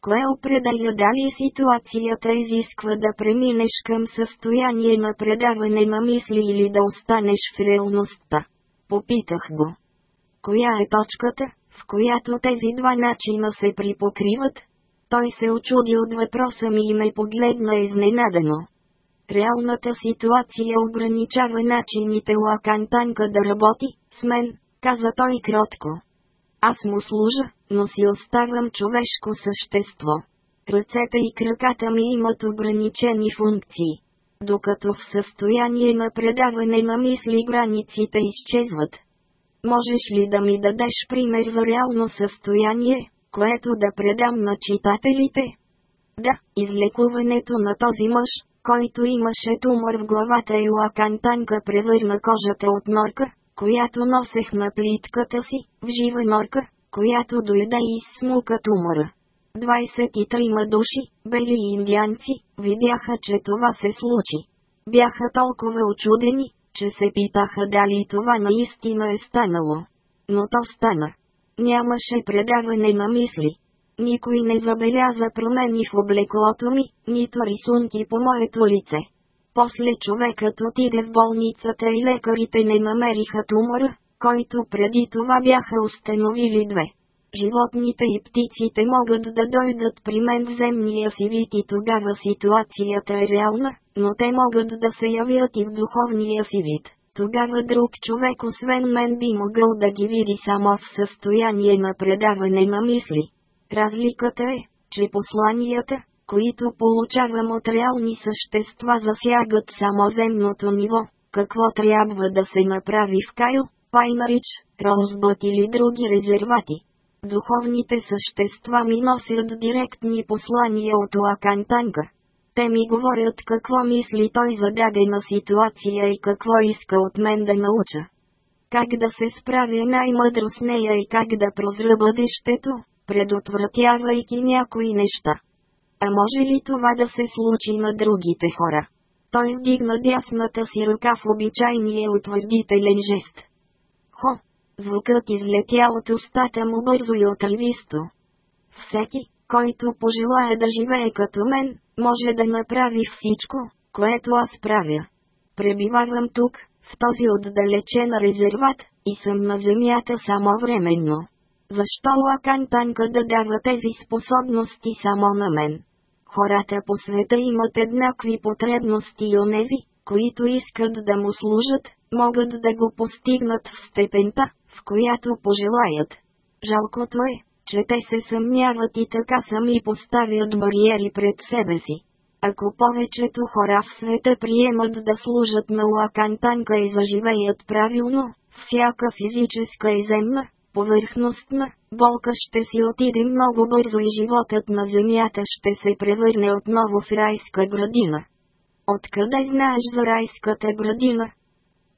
Speaker 1: Кое определя дали ситуацията изисква да преминеш към състояние на предаване на мисли или да останеш в реалността? Попитах го. Коя е точката, в която тези два начина се припокриват, той се очуди от въпроса ми и ме погледна изненадено. Реалната ситуация ограничава начините Лакан Танка да работи, с мен, каза той кротко. Аз му служа, но си оставам човешко същество. Ръцете и краката ми имат ограничени функции. Докато в състояние на предаване на мисли границите изчезват. Можеш ли да ми дадеш пример за реално състояние, което да предам на читателите. Да, излекуването на този мъж, който имаше тумор в главата и лакантанка превърна кожата от норка, която носех на плитката си, в жива норка, която дойде и смука тумора. 23 души, бели индианци, видяха, че това се случи. Бяха толкова очудени, че се питаха дали това наистина е станало. Но то стана. Нямаше предаване на мисли. Никой не забеляза промени в облеклото ми, нито рисунки по моето лице. После човекът отиде в болницата и лекарите не намериха тумора, който преди това бяха установили две. Животните и птиците могат да дойдат при мен в земния си вид и тогава ситуацията е реална, но те могат да се явят и в духовния си вид тогава друг човек освен мен би могъл да ги види само в състояние на предаване на мисли. Разликата е, че посланията, които получавам от реални същества засягат само земното ниво, какво трябва да се направи в Кайл, Пайнарич, Розбът или други резервати. Духовните същества ми носят директни послания от Лакантанка те ми говорят какво мисли той за дадена ситуация и какво иска от мен да науча. Как да се справя най-мъдро с нея и как да прозра бъдещето, предотвратявайки някои неща. А може ли това да се случи на другите хора? Той вдигна дясната си ръка в обичайния утвърдителен жест. Хо! Звукът излетя от устата му бързо и отрависто. Всеки, който пожелая да живее като мен, може да направи всичко, което аз правя. Пребивавам тук, в този отдалечен резерват, и съм на земята само временно. Защо Лакан Танка да дава тези способности само на мен? Хората по света имат еднакви потребности и онези, които искат да му служат, могат да го постигнат в степента, в която пожелаят. Жалкото е, че те се съмняват и така сами поставят бариери пред себе си. Ако повечето хора в света приемат да служат на лакантанка и заживеят правилно, всяка физическа и земна, повърхностна, болка ще си отиде много бързо и животът на земята ще се превърне отново в райска градина. Откъде знаеш за райската градина?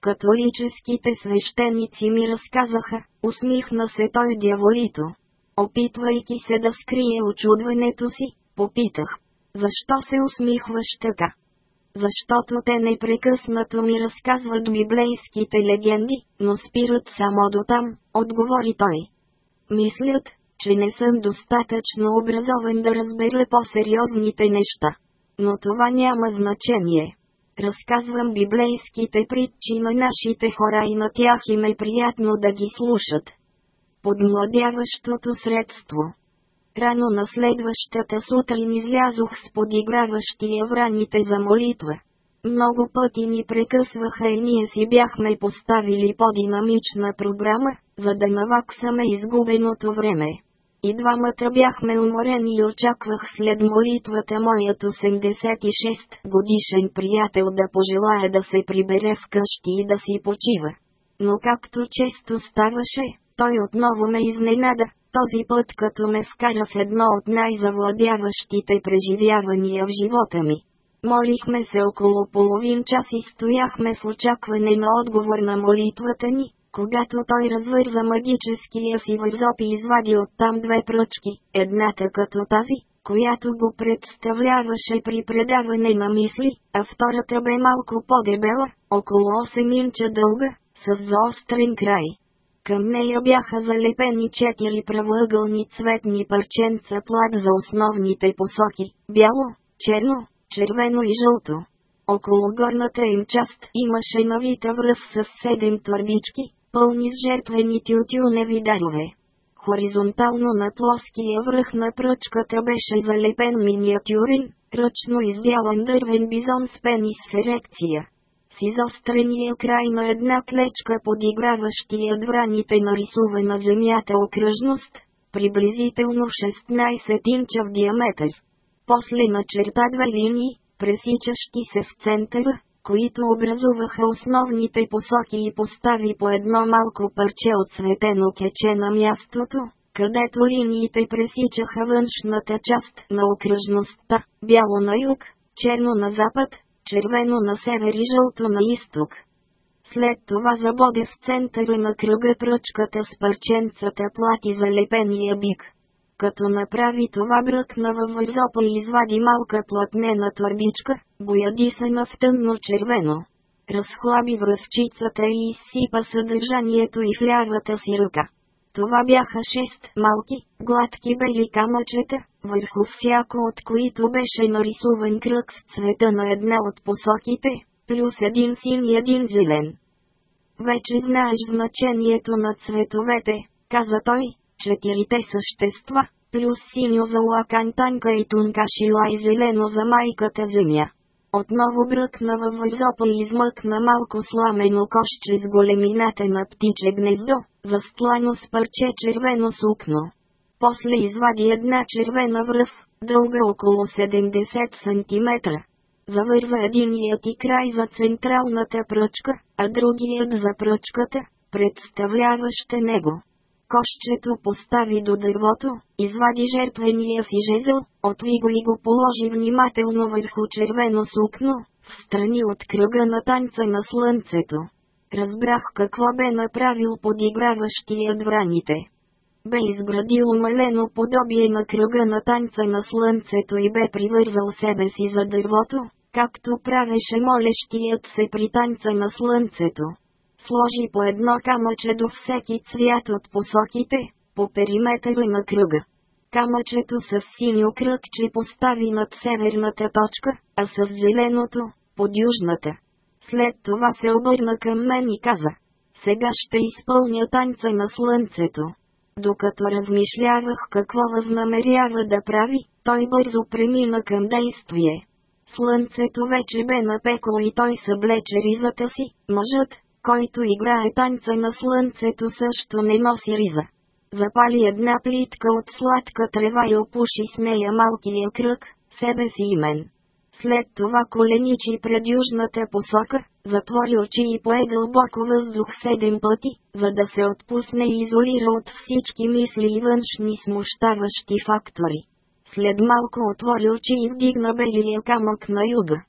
Speaker 1: Католическите свещеници ми разказаха, усмихна се той дяволито. Опитвайки се да скрие очудването си, попитах. Защо се усмихваш така? Защото те непрекъснато ми разказват библейските легенди, но спират само до там, отговори той. Мислят, че не съм достатъчно образован да разбера по-сериозните неща. Но това няма значение. Разказвам библейските притчи на нашите хора и на тях им е приятно да ги слушат подмладяващото средство. Рано на следващата сутрин излязох с подиграващия враните за молитва. Много пъти ни прекъсваха и ние си бяхме поставили по-динамична програма, за да наваксаме изгубеното време. И двамата бяхме уморени и очаквах след молитвата моят 86 годишен приятел да пожелая да се прибере вкъщи и да си почива. Но както често ставаше, той отново ме изненада, този път като ме вкара в едно от най-завладяващите преживявания в живота ми. Молихме се около половин час и стояхме в очакване на отговор на молитвата ни, когато той развърза магическия си вързоп и извади оттам две пръчки, едната като тази, която го представляваше при предаване на мисли, а втората бе малко по-дебела, около 8 инча дълга, с заострен край. Към нея бяха залепени четири правоъгълни цветни парченца плат за основните посоки – бяло, черно, червено и жълто. Около горната им част имаше навита връв с седем твърдички, пълни с жертвени тютюневи дарове. Хоризонтално на плоския връх на пръчката беше залепен миниатюрен, ръчно избялан дървен бизон с пенис в ерекция с изострения край на една клечка подиграващия враните на земята окръжност, приблизително 16 инча в диаметър. После начерта две линии, пресичащи се в центъра, които образуваха основните посоки и постави по едно малко парче от светено кече на мястото, където линиите пресичаха външната част на окръжността, бяло на юг, черно на запад, червено на север и жълто на изток. След това забоде в центъра на кръга пръчката с парченцата плати за лепения бик. Като направи това бръкна във възопа и извади малка платнена турбичка, боядисана в тъмно червено. Разхлаби връзчицата и изсипа съдържанието и в лявата си ръка. Това бяха шест малки, гладки бели камъчета, върху всяко от които беше нарисуван кръг в цвета на една от посоките, плюс един син и един зелен. Вече знаеш значението на цветовете, каза той, четирите същества, плюс синьо за лакантанка и тунка шила и зелено за майката земя. Отново бръкна във възопа и измъкна малко сламено кошче с големината на птиче гнездо, застлано с парче червено сукно. После извади една червена връв, дълга около 70 см. Завърза единият и край за централната пръчка, а другият за пръчката, представляваща него. Кошчето постави до дървото, извади жертвения си жезъл, отви го и го положи внимателно върху червено сукно, в страни от кръга на танца на слънцето. Разбрах какво бе е направил подиграващият враните. Бе изградил малено подобие на кръга на танца на слънцето и бе привързал себе си за дървото, както правеше молещият се при танца на слънцето. Сложи по едно камъче до всеки цвят от посоките, по периметъра на кръга. Камъчето с синьо кръгче постави над северната точка, а с зеленото – под южната. След това се обърна към мен и каза. Сега ще изпълня танца на слънцето. Докато размишлявах какво възнамерява да прави, той бързо премина към действие. Слънцето вече бе напекло и той съблече ризата си, мъжът, който играе танца на слънцето също не носи риза. Запали една плитка от сладка трева и опуши с нея малкия кръг, себе си и мен. След това коленичи пред южната посока, затвори очи и пое дълбоко въздух седем пъти, за да се отпусне и изолира от всички мисли и външни смущаващи фактори. След малко отвори очи и вдигна белия камък на юга.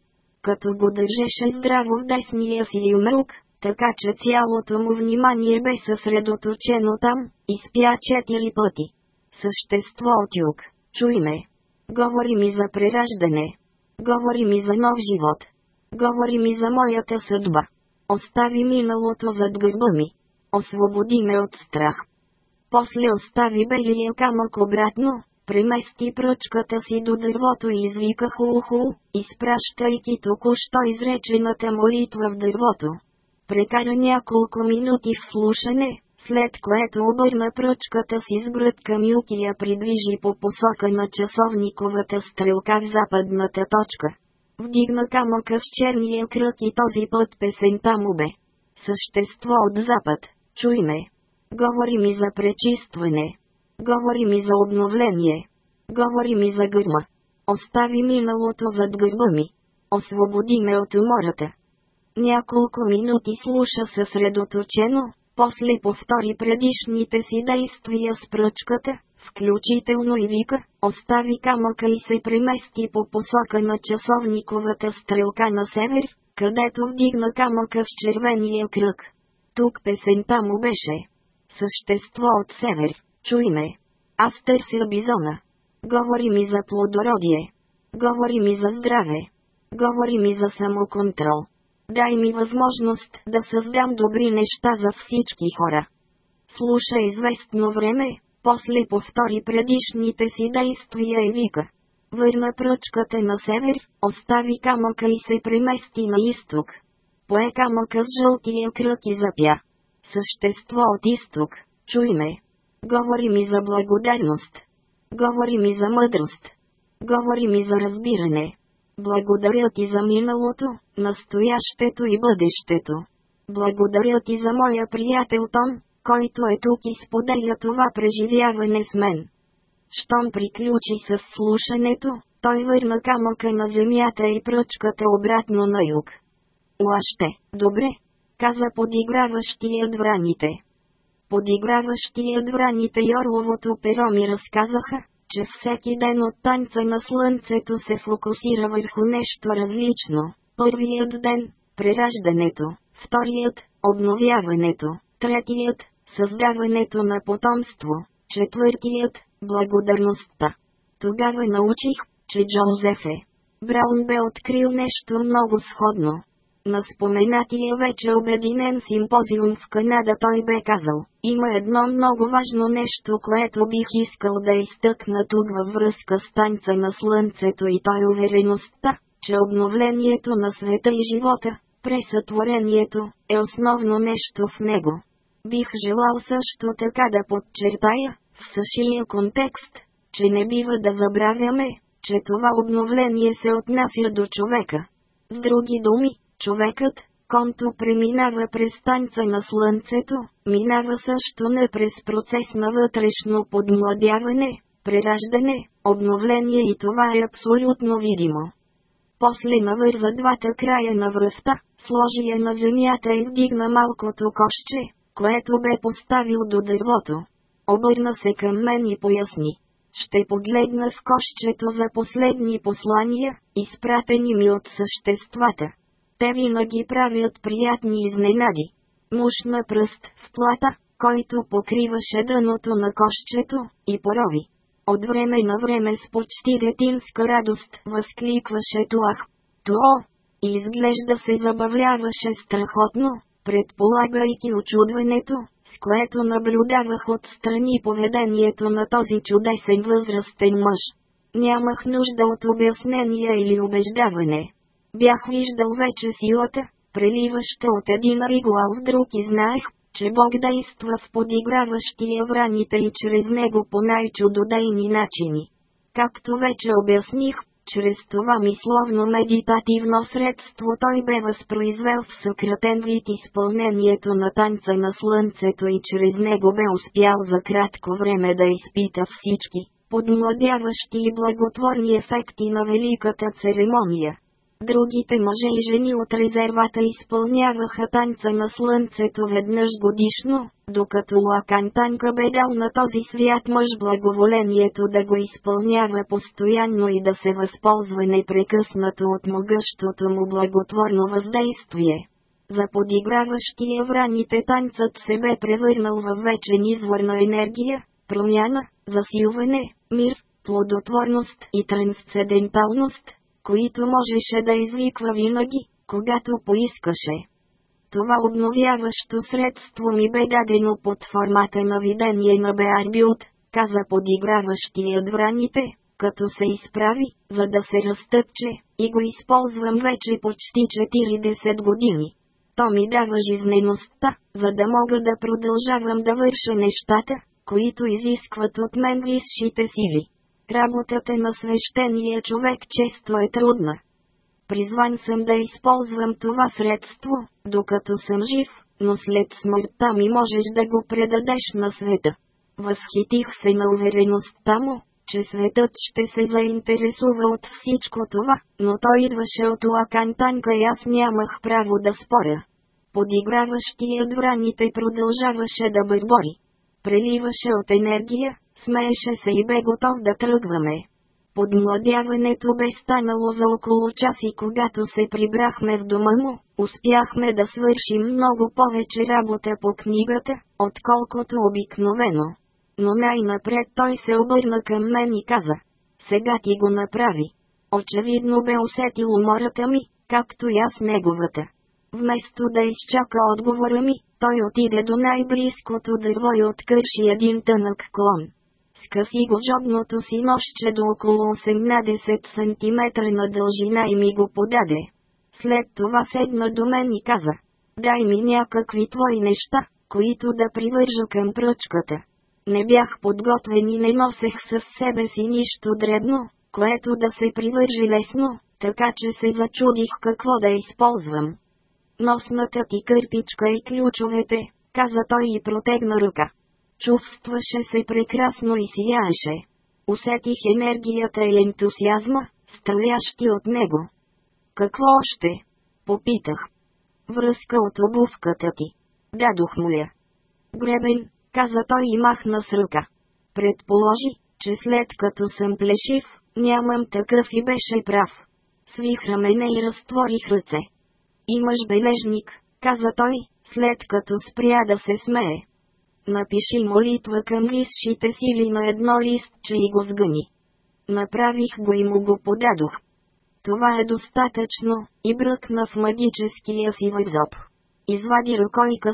Speaker 1: Като го държеше здраво в десния си юмрук, така че цялото му внимание бе съсредоточено там, изпя четири пъти. Същество от юг, чуй ме. Говори ми за прераждане. Говори ми за нов живот. Говори ми за моята съдба. Остави миналото зад гърба ми. Освободи ме от страх. После остави белия камък обратно, премести пръчката си до дървото и извика хуху, изпращайки току-що изречената молитва в дървото. Прекара няколко минути в слушане, след което обърна пръчката си с гръд към юг и я придвижи по посока на часовниковата стрелка в западната точка. Вдигна камъка с черния кръг и този път песента му бе. Същество от запад, чуй ме. Говори ми за пречистване. Говори ми за обновление. Говори ми за гърма. Остави миналото зад гърба ми. Освободи ме от умората. Няколко минути слуша съсредоточено, после повтори предишните си действия с пръчката, включително и вика, остави камъка и се премести по посока на часовниковата стрелка на север, където вдигна камъка с червения кръг. Тук песента му беше «Същество от север, чуй ме! Аз търся бизона. Говори ми за плодородие. Говори ми за здраве. Говори ми за самоконтрол. Дай ми възможност да създам добри неща за всички хора. Слуша известно време, после повтори предишните си действия и вика. Върна пръчката на север, остави камъка и се премести на изток. Пое камъка с жълтия кръг и запя. Същество от изток, чуй ме. Говори ми за благодарност. Говори ми за мъдрост. Говори ми за разбиране. Благодаря ти за миналото, настоящето и бъдещето. Благодаря ти за моя приятел Том, който е тук и споделя това преживяване с мен. Щом приключи с слушането, той върна камъка на земята и пръчката обратно на юг. Лаще, добре, каза подиграващият враните. Подиграващият враните и орловото перо ми разказаха, че всеки ден от танца на слънцето се фокусира върху нещо различно. Първият ден – прераждането, вторият – обновяването, третият – създаването на потомство, четвъртият – благодарността. Тогава научих, че Джозеф е. Браун бе открил нещо много сходно. На споменатия вече обединен симпозиум в Канада той бе казал, има едно много важно нещо, което бих искал да изтъкна тук във връзка с танца на Слънцето и той увереността, че обновлението на света и живота, пресътворението, е основно нещо в него. Бих желал също така да подчертая, в същия контекст, че не бива да забравяме, че това обновление се отнася до човека. С други думи, Човекът, който преминава през танца на слънцето, минава също не през процес на вътрешно подмладяване, прераждане, обновление и това е абсолютно видимо. После навърза двата края на връста, сложи я на земята и вдигна малкото кошче, което бе поставил до дървото. Обърна се към мен и поясни. Ще погледна в кошчето за последни послания, изпратени ми от съществата те винаги правят приятни изненади. на пръст в плата, който покриваше дъното на кошчето, и порови. От време на време с почти детинска радост възкликваше Туах. Туо! И изглежда се забавляваше страхотно, предполагайки очудването, с което наблюдавах отстрани поведението на този чудесен възрастен мъж. Нямах нужда от обяснение или убеждаване. Бях виждал вече силата, преливаща от един ригуал в друг и знаех, че Бог действа в подиграващия враните и чрез него по най-чудодейни начини. Както вече обясних, чрез това мисловно-медитативно средство той бе възпроизвел в съкратен вид изпълнението на танца на слънцето и чрез него бе успял за кратко време да изпита всички подмладяващи и благотворни ефекти на великата церемония. Другите мъже и жени от резервата изпълняваха танца на слънцето веднъж годишно, докато Лакан Танка бе дал на този свят мъж благоволението да го изпълнява постоянно и да се възползва непрекъснато от могъщото му благотворно въздействие. За подиграващия враните танцът се бе превърнал във вечен извор на енергия, промяна, засилване, мир, плодотворност и трансценденталност, които можеше да извиква винаги, когато поискаше. Това обновяващо средство ми бе дадено под формата на видение на Беарбилд, каза подиграващият враните, като се изправи, за да се разтъпче, и го използвам вече почти 40 години. То ми дава жизнеността, за да мога да продължавам да върша нещата, които изискват от мен висшите сили. Работата на свещения човек често е трудна. Призван съм да използвам това средство, докато съм жив, но след смъртта ми можеш да го предадеш на света. Възхитих се на увереността му, че светът ще се заинтересува от всичко това, но той идваше от Лакантанка и аз нямах право да споря. Подиграващият враните продължаваше да бърбори. Преливаше от енергия, Смееше се и бе готов да тръгваме. Подмладяването бе станало за около час и когато се прибрахме в дома му, успяхме да свършим много повече работа по книгата, отколкото обикновено. Но най-напред той се обърна към мен и каза. Сега ти го направи. Очевидно бе усетил умората ми, както и аз неговата. Вместо да изчака отговора ми, той отиде до най-близкото дърво и откърши един тънък клон скъси го жобното си нощче до около 18 см на дължина и ми го подаде. След това седна до мен и каза, дай ми някакви твои неща, които да привържа към пръчката. Не бях подготвен и не носех със себе си нищо дребно, което да се привържи лесно, така че се зачудих какво да използвам. Носната ти кърпичка и ключовете, каза той и протегна ръка. Чувстваше се прекрасно и сияеше. Усетих енергията и ентусиазма, стрелящи от него. Какво още? Попитах. Връзка от обувката ти. Дадох му я. Гребен, каза той и махна с ръка. Предположи, че след като съм плешив, нямам такъв и беше прав. Свих рамене и разтворих ръце. Имаш бележник, каза той, след като спря да се смее. Напиши молитва към лисшите си или на едно лист, че и го сгъни. Направих го и му го подадох. Това е достатъчно, и бръкна в магическия си възоб. Извади ръкойка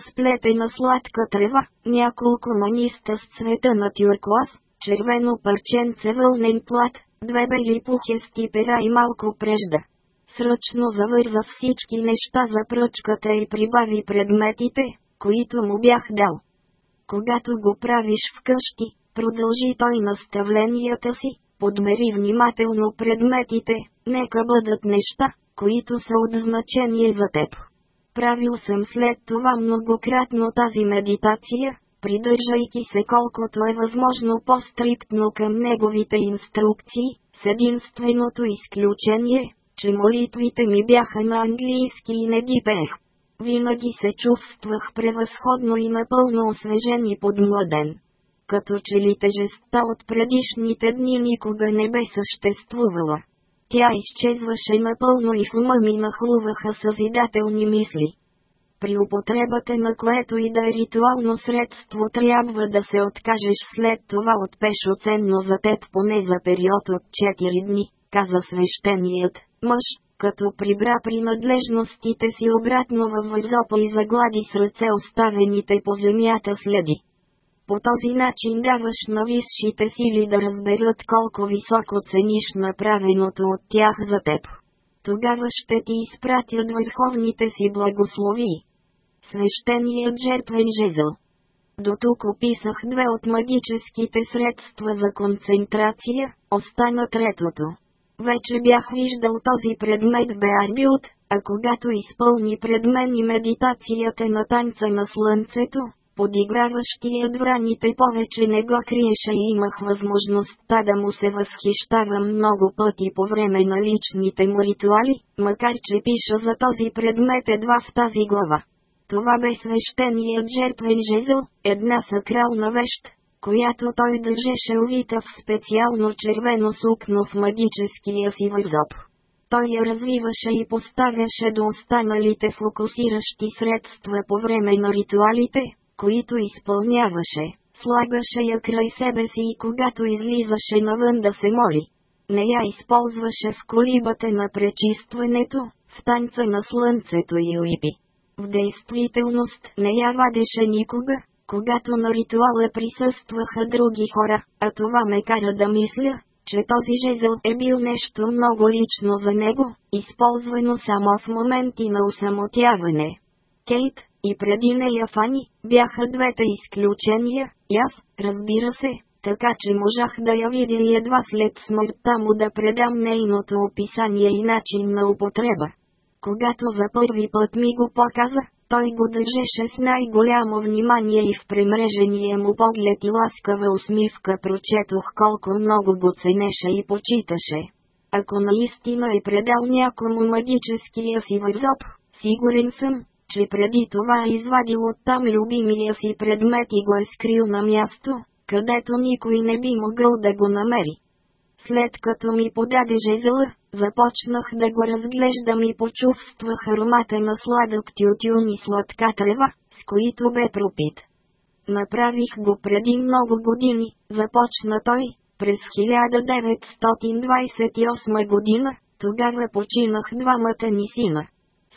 Speaker 1: на сладка трева, няколко маниста с цвета на тюркоз, червено парченце вълнен плат, две бели пухести пера и малко прежда. Сръчно завърза всички неща за пръчката и прибави предметите, които му бях дал когато го правиш вкъщи, продължи той наставленията си, подмери внимателно предметите, нека бъдат неща, които са от значение за теб. Правил съм след това многократно тази медитация, придържайки се колкото е възможно по-стриктно към неговите инструкции, с единственото изключение, че молитвите ми бяха на английски и не ги пех. Винаги се чувствах превъзходно и напълно освежен и подмладен. Като че ли тежестта от предишните дни никога не бе съществувала. Тя изчезваше напълно и в ума ми нахлуваха съзидателни мисли. При употребата на което и да е ритуално средство трябва да се откажеш след това от пешо ценно за теб поне за период от 4 дни, каза свещеният мъж, като прибра принадлежностите си обратно във възопа и заглади с ръце оставените по земята следи. По този начин даваш на висшите сили да разберат колко високо цениш направеното от тях за теб. Тогава ще ти изпратят върховните си благослови. Свещеният жертвен жезъл до тук описах две от магическите средства за концентрация, остана третото. Вече бях виждал този предмет в а когато изпълни пред мен и медитацията на танца на слънцето, подиграващият враните повече не го криеше и имах възможността да му се възхищава много пъти по време на личните му ритуали, макар че пиша за този предмет едва в тази глава. Това бе свещеният жертвен жезъл, една сакрална вещ, която той държеше увита в специално червено сукно в магическия си възоб. Той я развиваше и поставяше до останалите фокусиращи средства по време на ритуалите, които изпълняваше, слагаше я край себе си и когато излизаше навън да се моли. Не я използваше в колибата на пречистването, в танца на слънцето и уипи. В действителност не я вадеше никога, когато на ритуала присъстваха други хора, а това ме кара да мисля, че този жезъл е бил нещо много лично за него, използвано само в моменти на усамотяване. Кейт и преди нея Фани бяха двете изключения, и аз, разбира се, така че можах да я видя и едва след смъртта му да предам нейното описание и начин на употреба. Когато за първи път ми го показа, той го държеше с най-голямо внимание и в премрежения му поглед и ласкава усмивка прочетох колко много го ценеше и почиташе. Ако наистина е предал някому магическия си възоб, сигурен съм, че преди това е извадил оттам любимия си предмет и го е скрил на място, където никой не би могъл да го намери. След като ми подаде жезъл, започнах да го разглеждам и почувствах аромата на сладък тютюн и сладка трева, с които бе пропит. Направих го преди много години, започна той, през 1928 година, тогава починах двамата ни сина.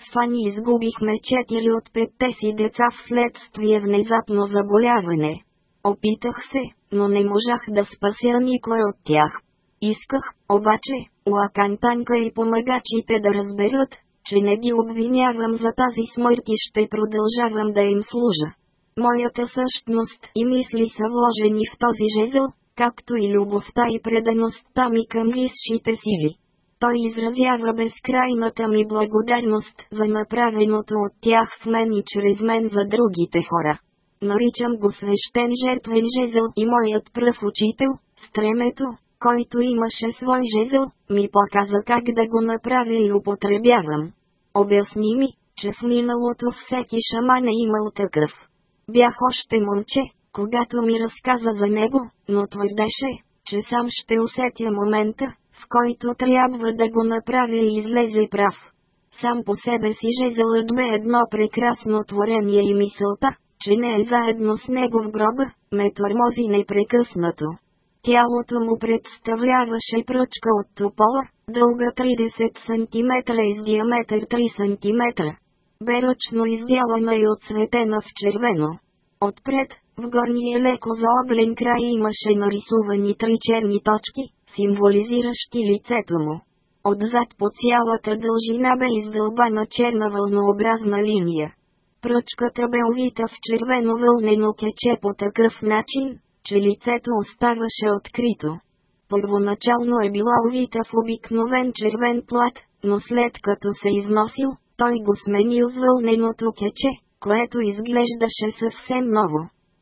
Speaker 1: С Фани изгубихме четири от петте си деца вследствие внезапно заболяване. Опитах се, но не можах да спася никой от тях. Исках, обаче, Лакантанка и помагачите да разберат, че не ги обвинявам за тази смърт и ще продължавам да им служа. Моята същност и мисли са вложени в този жезъл, както и любовта и предаността ми към низшите сили. Той изразява безкрайната ми благодарност за направеното от тях в мен и чрез мен за другите хора. Наричам го свещен жертвен жезъл и моят пръв учител, стремето, който имаше свой жезъл, ми показа как да го направя и употребявам. Обясни ми, че в миналото всеки шаман е имал такъв. Бях още момче, когато ми разказа за него, но твърдеше, че сам ще усетя момента, в който трябва да го направя и излезе прав. Сам по себе си жезълът бе едно прекрасно творение и мисълта, че не е заедно с него в гроба, ме тормози непрекъснато. Тялото му представляваше пръчка от топола, дълга 30 см и с диаметър 3 см. Бе ръчно изделана и отцветена в червено. Отпред, в горния леко заоблен край имаше нарисувани три черни точки, символизиращи лицето му. Отзад по цялата дължина бе издълбана черна вълнообразна линия. Пръчката бе увита в червено вълнено кече по такъв начин, че лицето оставаше открито. Първоначално е била увита в обикновен червен плат, но след като се износил, той го сменил вълненото кече, което изглеждаше съвсем ново.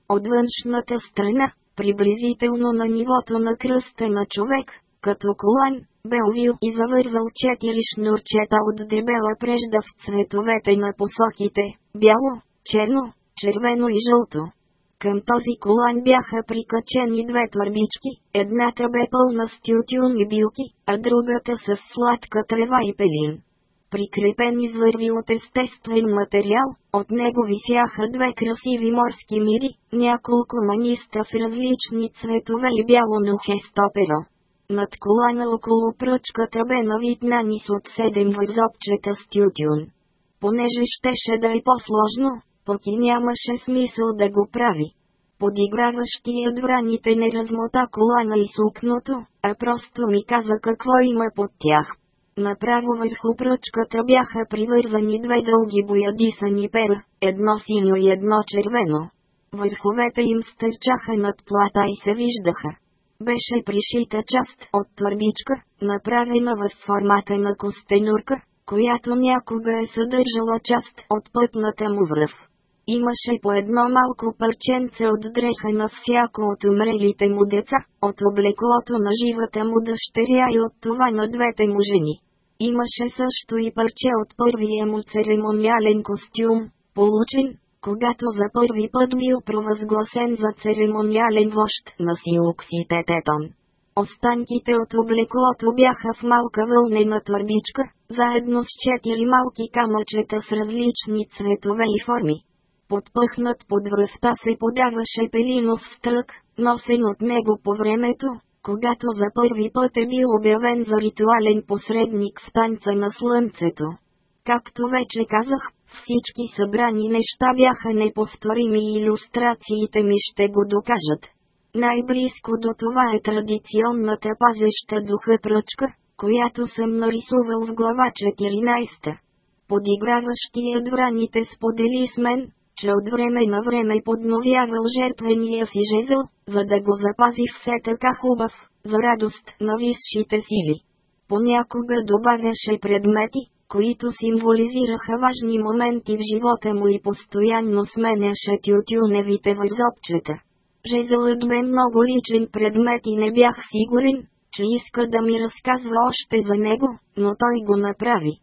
Speaker 1: От външната страна, приблизително на нивото на кръста на човек, като колан, бе увил и завързал четири шнурчета от дебела прежда в цветовете на посоките – бяло, черно, червено и жълто. Към този колан бяха прикачени две турбички, едната бе пълна с тютюн и билки, а другата с сладка трева и пелин. Прикрепени зърви от естествен материал, от него висяха две красиви морски мири, няколко маниста в различни цветове и бяло нухесто перо. Над колана около пръчката бе навит нис от седем възобчета с тютюн. Понеже щеше да е по-сложно, пък и нямаше смисъл да го прави. Подиграващият враните не размота колана и сукното, а просто ми каза какво има под тях. Направо върху пръчката бяха привързани две дълги боядисани пера, едно синьо и едно червено. Върховете им стърчаха над плата и се виждаха. Беше пришита част от турбичка, направена в формата на костенурка, която някога е съдържала част от пътната му връв. Имаше по едно малко парченце от дреха на всяко от умрелите му деца, от облеклото на живата му дъщеря и от това на двете му жени. Имаше също и парче от първия му церемониален костюм, получен, когато за първи път бил провъзгласен за церемониален вожд на Сиуксите Тетон. Останките от облеклото бяха в малка вълнена турбичка, заедно с четири малки камъчета с различни цветове и форми подпъхнат под връвта се подаваше пелинов стрък, носен от него по времето, когато за първи път е бил обявен за ритуален посредник в танца на слънцето. Както вече казах, всички събрани неща бяха неповторими и иллюстрациите ми ще го докажат. Най-близко до това е традиционната пазеща духа пръчка, която съм нарисувал в глава 14. Подиграващият враните сподели с мен, че от време на време подновявал жертвения си жезъл, за да го запази все така хубав, за радост на висшите сили. Понякога добавяше предмети, които символизираха важни моменти в живота му и постоянно сменяше тютюневите възобчета. Жезълът бе много личен предмет и не бях сигурен, че иска да ми разказва още за него, но той го направи.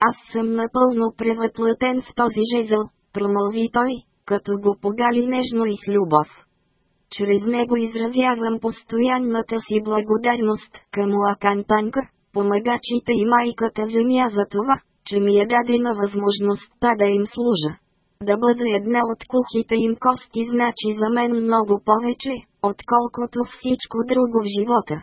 Speaker 1: Аз съм напълно превъплатен в този жезъл, промълви той, като го погали нежно и с любов. Чрез него изразявам постоянната си благодарност към Лакан Танка, помагачите и майката земя за това, че ми е дадена възможността да им служа. Да бъда една от кухите им кости значи за мен много повече, отколкото всичко друго в живота.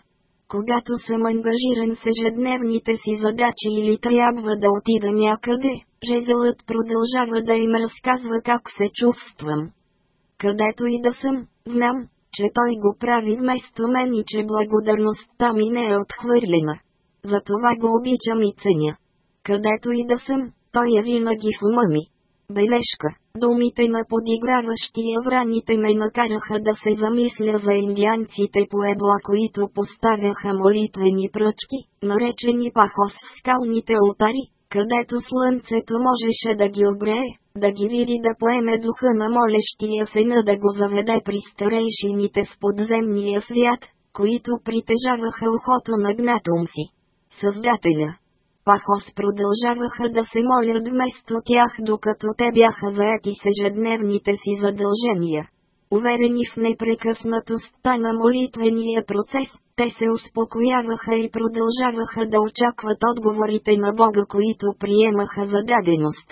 Speaker 1: Когато съм ангажиран с ежедневните си задачи или трябва да отида някъде, жезълът продължава да им разказва как се чувствам. Където и да съм, знам, че той го прави вместо мен и че благодарността ми не е отхвърлена. Затова го обичам и ценя. Където и да съм, той е винаги в ума ми. Бележка. Думите на подиграващия враните ме накараха да се замисля за индианците по ебла, които поставяха молитвени пръчки, наречени пахос в скалните алтари, където слънцето можеше да ги обре, да ги види да поеме духа на молещия сена да го заведе при старейшините в подземния свят, които притежаваха ухото на гнатум си. Създателя Пахос продължаваха да се молят вместо тях докато те бяха заети с ежедневните си задължения. Уверени в непрекъснатостта на молитвения процес, те се успокояваха и продължаваха да очакват отговорите на Бога, които приемаха за даденост.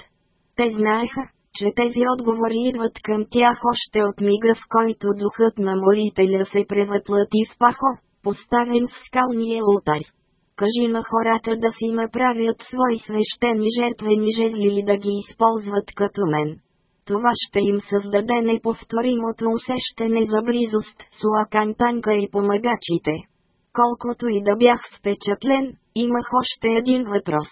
Speaker 1: Те знаеха, че тези отговори идват към тях още от мига, в който духът на молителя се превъплати в пахо, поставен в скалния ултар. Кажи на хората да си направят свои свещени жертвени жезли и да ги използват като мен. Това ще им създаде неповторимото усещане за близост с Лакантанка и помагачите колкото и да бях впечатлен, имах още един въпрос.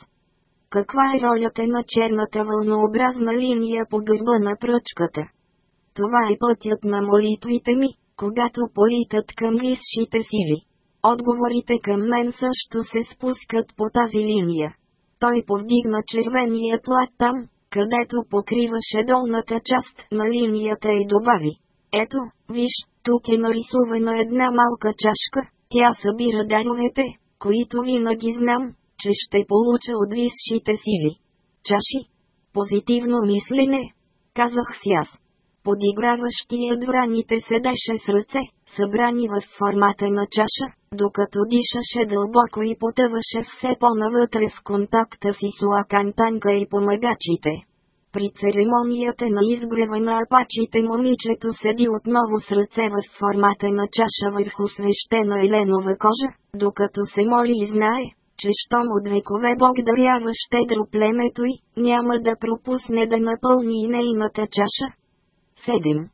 Speaker 1: Каква е ролята на черната вълнообразна линия по гърба на пръчката? Това е пътят на молитвите ми, когато политат към висшите сили. Отговорите към мен също се спускат по тази линия. Той повдигна червения плат там, където покриваше долната част на линията и добави. Ето, виж, тук е нарисувана една малка чашка, тя събира даровете, които винаги знам, че ще получа от висшите сили. Чаши. Позитивно мислене. Казах си аз. Подиграващият враните седеше с ръце, събрани в формата на чаша, докато дишаше дълбоко и потъваше все по-навътре в контакта си с лакантанка и помагачите. При церемонията на изгрева на апачите момичето седи отново с ръце в формата на чаша върху свещена еленова кожа, докато се моли и знае, че щом от векове Бог дарява щедро племето й, няма да пропусне да напълни и нейната чаша. 7.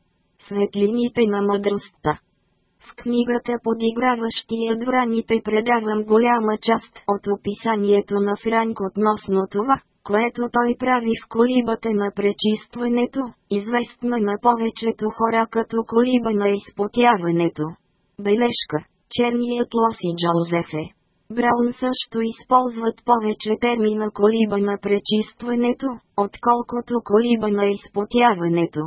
Speaker 1: Светлините на мъдростта в книгата подиграващия драните предавам голяма част от описанието на Франк относно това, което той прави в колибата на пречистването, известна на повечето хора като колиба на изпотяването. Бележка Черният лос и Джозефе Браун също използват повече термина колиба на пречистването, отколкото колиба на изпотяването.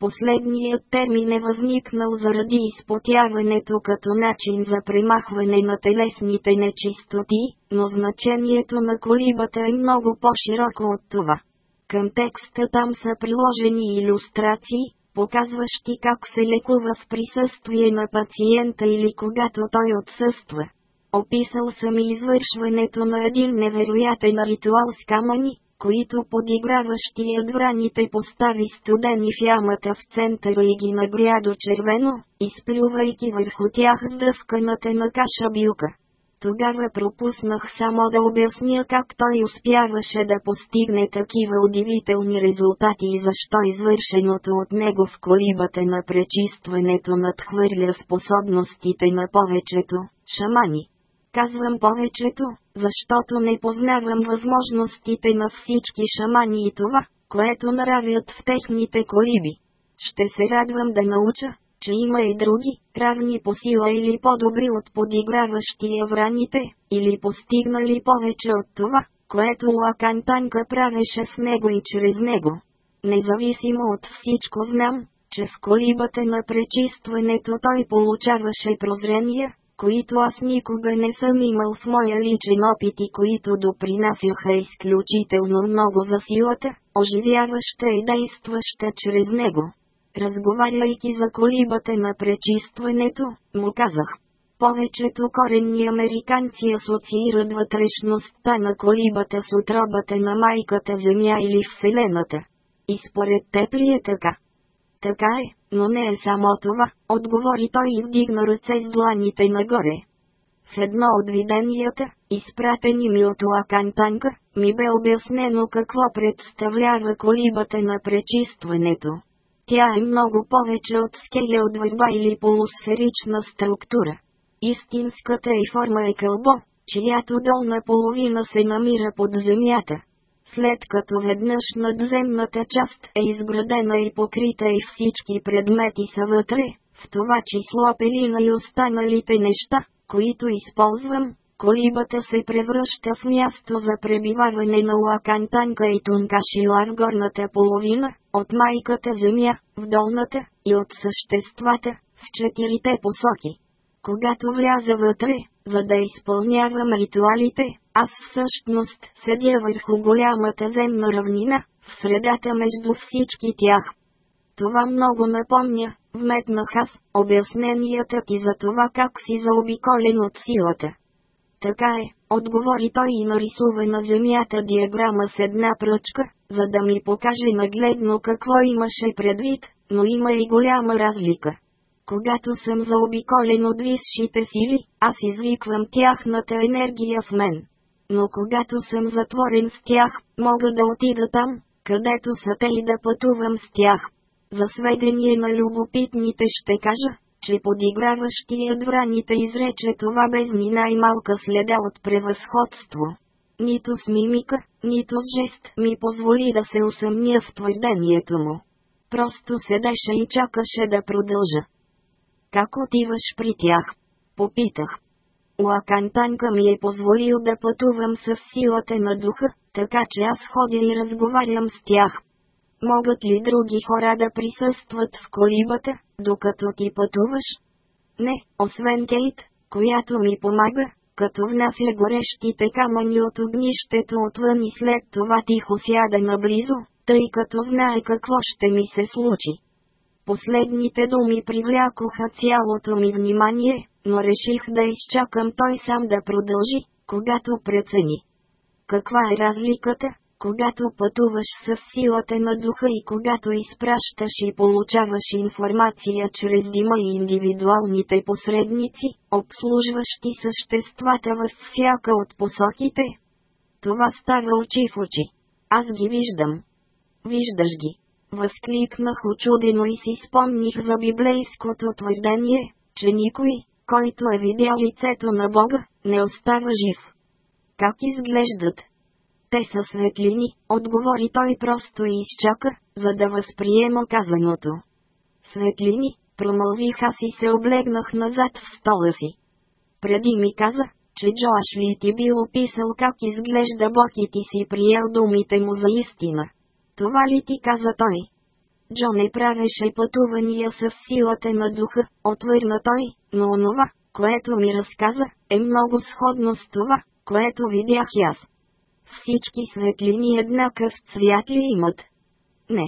Speaker 1: Последният термин е възникнал заради изпотяването като начин за примахване на телесните нечистоти, но значението на колибата е много по-широко от това. Към текста там са приложени иллюстрации, показващи как се лекува в присъствие на пациента или когато той отсъства. Описал съм извършването на един невероятен ритуал с камъни, които подиграващият враните постави студени в ямата в центъра и ги нагря до червено, изплювайки върху тях сдъвканата на каша билка. Тогава пропуснах само да обясня как той успяваше да постигне такива удивителни резултати и защо извършеното от него в колибата на пречистването надхвърля способностите на повечето шамани. Казвам повечето, защото не познавам възможностите на всички шамани и това, което наравят в техните колиби. Ще се радвам да науча, че има и други, равни по сила или по-добри от подиграващия враните, или постигнали повече от това, което Лакан Танка правеше с него и чрез него. Независимо от всичко знам, че в колибата на пречистването той получаваше прозрения които аз никога не съм имал в моя личен опит и които допринасяха изключително много за силата, оживяваща и действаща чрез него. Разговаряйки за колибата на пречистването, му казах. Повечето коренни американци асоциират вътрешността на колибата с отробата на майката Земя или Вселената. И според теб ли е така? Така е. Но не е само това, отговори той и вдигна ръце с дланите нагоре. В едно от виденията, изпратени ми от Лакан Танка, ми бе обяснено какво представлява колибата на пречистването. Тя е много повече от от скелеодвърба или полусферична структура. Истинската й форма е кълбо, чиято долна половина се намира под земята след като веднъж надземната част е изградена и покрита и всички предмети са вътре, в това число пелина и останалите неща, които използвам, колибата се превръща в място за пребиваване на лакантанка и Тункашила в горната половина, от майката земя, в долната, и от съществата, в четирите посоки когато вляза вътре, за да изпълнявам ритуалите, аз всъщност седя върху голямата земна равнина, в средата между всички тях. Това много напомня, вметнах аз, обясненията ти за това как си заобиколен от силата. Така е, отговори той и нарисува на земята диаграма с една пръчка, за да ми покаже нагледно какво имаше предвид, но има и голяма разлика. Когато съм заобиколен от висшите сили, аз извиквам тяхната енергия в мен. Но когато съм затворен с тях, мога да отида там, където са те и да пътувам с тях. За сведение на любопитните ще кажа, че подиграващият враните изрече това без ни най-малка следа от превъзходство. Нито с мимика, нито с жест ми позволи да се усъмня в твърдението му. Просто седеше и чакаше да продължа. Как отиваш при тях? Попитах. Лакантанка ми е позволил да пътувам с силата на духа, така че аз ходя и разговарям с тях. Могат ли други хора да присъстват в колибата, докато ти пътуваш? Не, освен Кейт, която ми помага, като внася горещите камъни от огнището отвън и след това тихо сяда наблизо, тъй като знае какво ще ми се случи. Последните думи привлякоха цялото ми внимание, но реших да изчакам той сам да продължи, когато прецени. Каква е разликата, когато пътуваш с силата на духа и когато изпращаш и получаваш информация чрез дима и индивидуалните посредници, обслужващи съществата във всяка от посоките? Това става очи в очи. Аз ги виждам. Виждаш ги. Възкликнах очудено и си спомних за библейското твърдение, че никой, който е видял лицето на Бога, не остава жив. Как изглеждат? Те са светлини, отговори той просто и изчака, за да възприема казаното. Светлини, промълвих аз и се облегнах назад в стола си. Преди ми каза, че Джоаш ли ти бил описал как изглежда Бог и ти си приел думите му за истина. Това ли ти каза той? Джо не правеше пътувания с силата на духа, отвърна той, но онова, което ми разказа, е много сходно с това, което видях аз. Всички светлини еднакъв цвят ли имат? Не.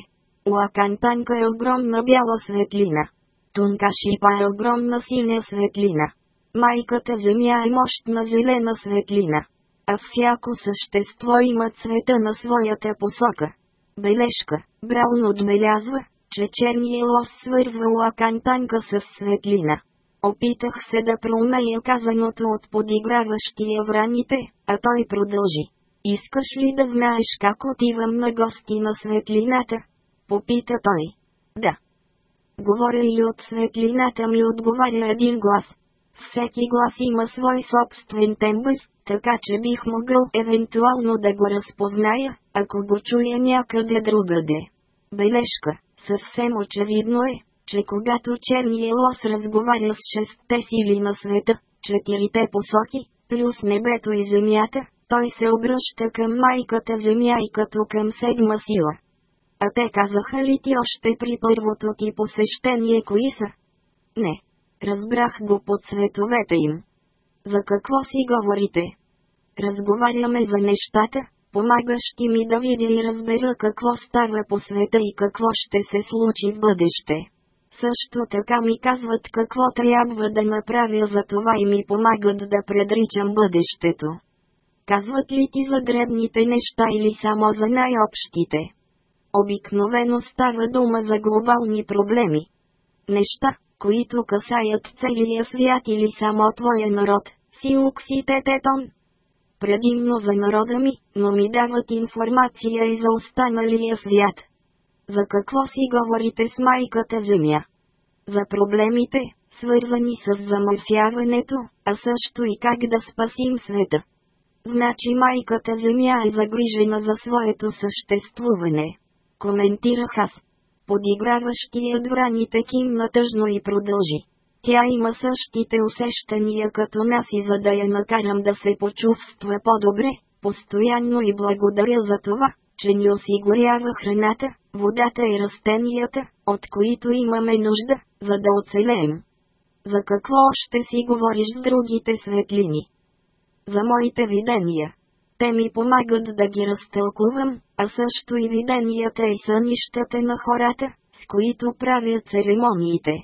Speaker 1: Лакантанка е огромна бяла светлина. Тунка шипа е огромна синя светлина. Майката Земя е мощна зелена светлина. А всяко същество има цвета на своята посока бележка. Браун отбелязва, че черния лос свързва лакантанка с светлина. Опитах се да проумея казаното от подиграващия враните, а той продължи. Искаш ли да знаеш как отивам на гости на светлината? Попита той. Да. Говоря и от светлината ми отговаря един глас. Всеки глас има свой собствен тембър, така че бих могъл евентуално да го разпозная, ако го чуя някъде другаде. Бележка. Съвсем очевидно е, че когато черния лос разговаря с шестте сили на света, четирите посоки, плюс небето и земята, той се обръща към майката земя и като към седма сила. А те казаха ли ти още при първото ти посещение кои са? Не. Разбрах го под световете им. За какво си говорите? Разговаряме за нещата, помагащи ми да видя и разбера какво става по света и какво ще се случи в бъдеще. Също така ми казват какво трябва да направя за това и ми помагат да предричам бъдещето. Казват ли ти за дребните неща или само за най-общите? Обикновено става дума за глобални проблеми. Неща, които касаят целия свят или само твоя народ, силокситететон. Предимно за народа ми, но ми дават информация и за останалия свят. За какво си говорите с майката Земя? За проблемите, свързани с замърсяването, а също и как да спасим света. Значи майката Земя е загрижена за своето съществуване. Коментирах аз. Подиграващият враните кимна тъжно и продължи. Тя има същите усещания като нас и за да я накарам да се почувства по-добре, постоянно и благодаря за това, че ни осигурява храната, водата и растенията, от които имаме нужда, за да оцелеем. За какво ще си говориш с другите светлини? За моите видения. Те ми помагат да ги разтълкувам, а също и виденията и сънищата на хората, с които правя церемониите.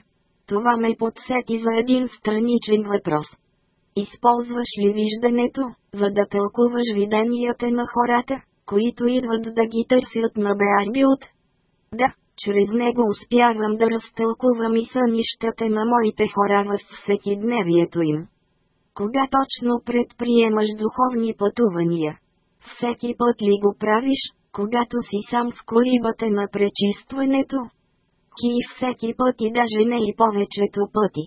Speaker 1: Това ме подсети за един страничен въпрос. Използваш ли виждането, за да тълкуваш виденията на хората, които идват да ги търсят на Беарбиот? Да, чрез него успявам да разтълкувам и сънищата на моите хора всеки всекидневието им. Кога точно предприемаш духовни пътувания? Всеки път ли го правиш, когато си сам в колибата на пречистването, ки и всеки път и даже не и повечето пъти.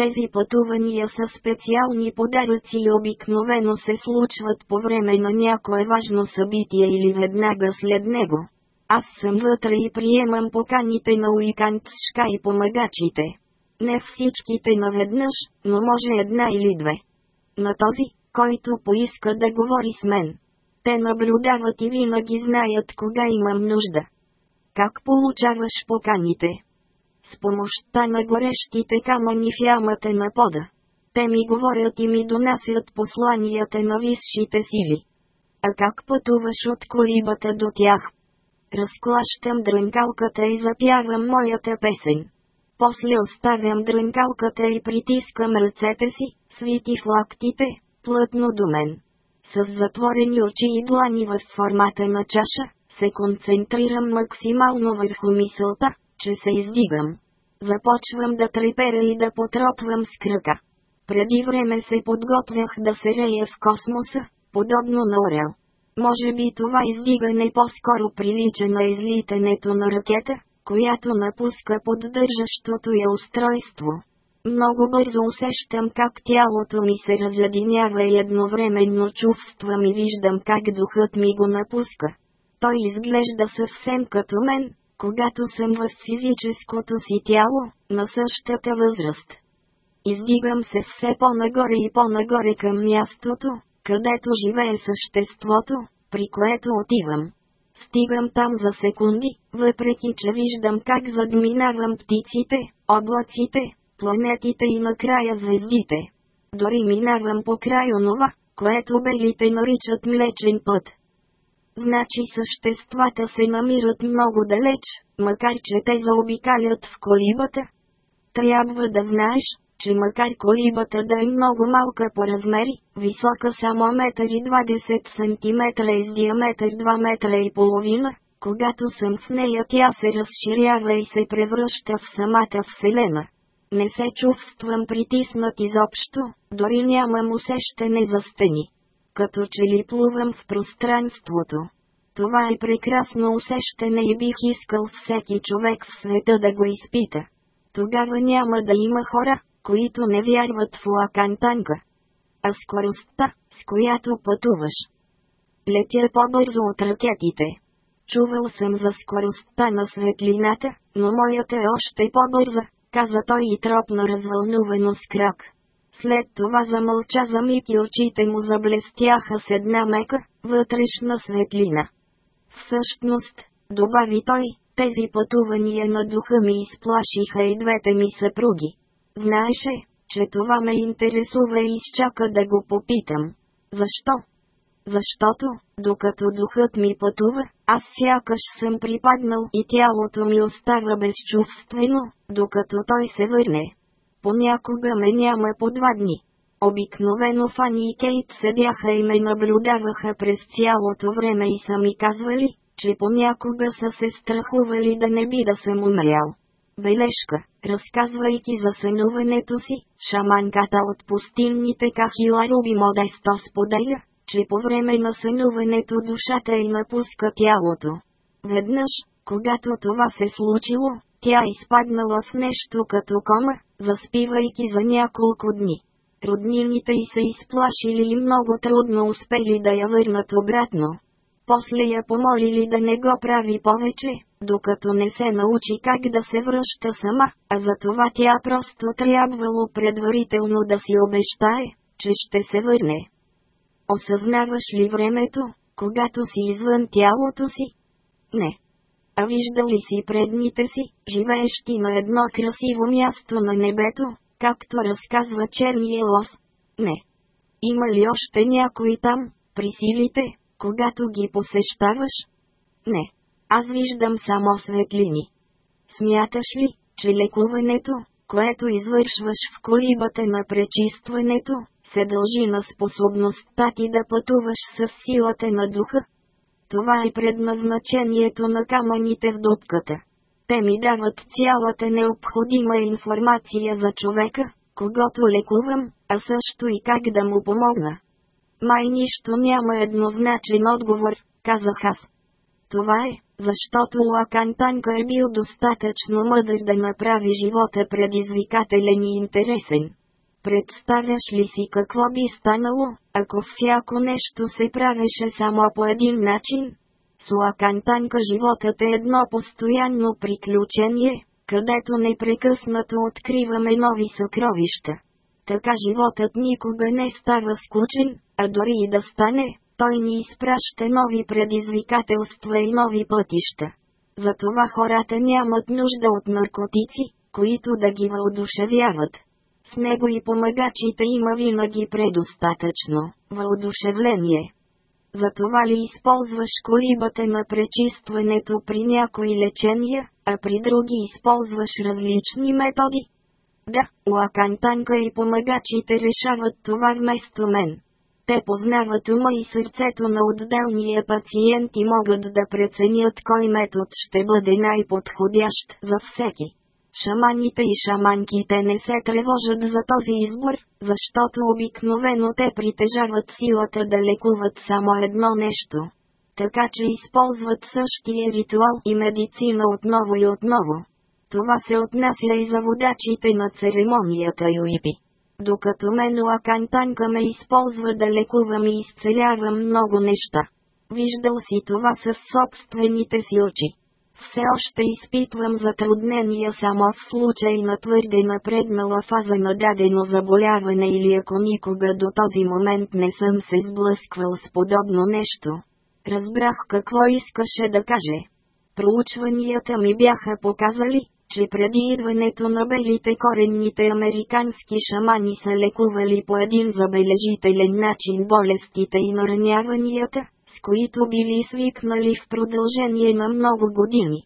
Speaker 1: Тези пътувания са специални подаръци и обикновено се случват по време на някое важно събитие или веднага след него. Аз съм вътре и приемам поканите на уиканд и помагачите. Не всичките наведнъж, но може една или две. На този, който поиска да говори с мен. Те наблюдават и винаги знаят кога имам нужда. Как получаваш поканите? С помощта на горещите камъни в ямата на пода. Те ми говорят и ми донасят посланията на висшите сили. А как пътуваш от колибата до тях? Разклащам дрънкалката и запявам моята песен. После оставям дрънкалката и притискам ръцете си, свити в лактите, плътно до мен. С затворени очи и длани в формата на чаша, се концентрирам максимално върху мисълта, че се издигам. Започвам да трепера и да потропвам с кръка. Преди време се подготвях да се рея в космоса, подобно на орел. Може би това издигане по-скоро прилича на излитането на ракета, която напуска поддържащото я устройство. Много бързо усещам как тялото ми се разединява и едновременно чувствам и виждам как духът ми го напуска той изглежда съвсем като мен, когато съм в физическото си тяло, на същата възраст. Издигам се все по-нагоре и по-нагоре към мястото, където живее съществото, при което отивам. Стигам там за секунди, въпреки че виждам как задминавам птиците, облаците, планетите и накрая звездите. Дори минавам по край онова, което белите наричат млечен път. Значи съществата се намират много далеч, макар че те заобикалят в колибата. Трябва да знаеш, че макар колибата да е много малка по размери, висока само 1,20 см и с диаметър 2 метра и половина, когато съм в нея тя се разширява и се превръща в самата Вселена. Не се чувствам притиснат изобщо, дори нямам усещане за стени като че ли плувам в пространството. Това е прекрасно усещане и бих искал всеки човек в света да го изпита. Тогава няма да има хора, които не вярват в лакантанка. А скоростта, с която пътуваш. Летя по-бързо от ракетите. Чувал съм за скоростта на светлината, но моята е още по-бърза, каза той и тропна развълнувано с крак. След това замълча за миг и очите му заблестяха с една мека, вътрешна светлина. Всъщност, добави той, тези пътувания на духа ми изплашиха и двете ми съпруги. Знаеше, че това ме интересува и изчака да го попитам. Защо? Защото, докато духът ми пътува, аз сякаш съм припаднал и тялото ми остава безчувствено, докато той се върне понякога ме няма по два дни. Обикновено Фани и Кейт седяха и ме наблюдаваха през цялото време и са ми казвали, че понякога са се страхували да не би да съм умрял. Бележка, разказвайки за сънуването си, шаманката от пустинните Кахила Руби Модесто споделя, че по време на сънуването душата й напуска тялото. Веднъж, когато това се случило, тя е изпаднала в нещо като кома, заспивайки за няколко дни. Роднините й се изплашили и много трудно успели да я върнат обратно. После я помолили да не го прави повече, докато не се научи как да се връща сама, а за това тя просто трябвало предварително да си обещае, че ще се върне. Осъзнаваш ли времето, когато си извън тялото си? Не а виждал ли си предните си, живеещи на едно красиво място на небето, както разказва черния лос? Не. Има ли още някой там, при силите, когато ги посещаваш? Не. Аз виждам само светлини. Смяташ ли, че лекуването, което извършваш в колибата на пречистването, се дължи на способността ти да пътуваш с силата на духа? Това е предназначението на камъните в дупката. Те ми дават цялата необходима информация за човека, когато лекувам, а също и как да му помогна. Май нищо няма еднозначен отговор, казах аз. Това е, защото Лакан Танка е бил достатъчно мъдър да направи живота предизвикателен и интересен. Представяш ли си какво би станало, ако всяко нещо се правеше само по един начин? Суакантанка животът е едно постоянно приключение, където непрекъснато откриваме нови съкровища. Така животът никога не става скучен, а дори и да стане, той ни изпраща нови предизвикателства и нови пътища. Затова хората нямат нужда от наркотици, които да ги въодушевяват. С него и помагачите има винаги предостатъчно въодушевление. Затова ли използваш колибата на пречистването при някои лечения, а при други използваш различни методи? Да, Лакантанка и помагачите решават това вместо мен. Те познават ума и сърцето на отделния пациент и могат да преценят кой метод ще бъде най-подходящ за всеки. Шаманите и шаманките не се тревожат за този избор, защото обикновено те притежават силата да лекуват само едно нещо. Така че използват същия ритуал и медицина отново и отново. Това се отнася и за водачите на церемонията Юипи. Докато Менуа Кантанка ме използва да лекувам и изцелявам много неща. Виждал си това със собствените си очи. Все още изпитвам затруднения само в случай на твърде напреднала фаза на дадено заболяване или ако никога до този момент не съм се сблъсквал с подобно нещо. Разбрах какво искаше да каже. Проучванията ми бяха показали, че преди идването на белите коренните американски шамани са лекували по един забележителен начин болестите и нараняванията, които били свикнали в продължение на много години.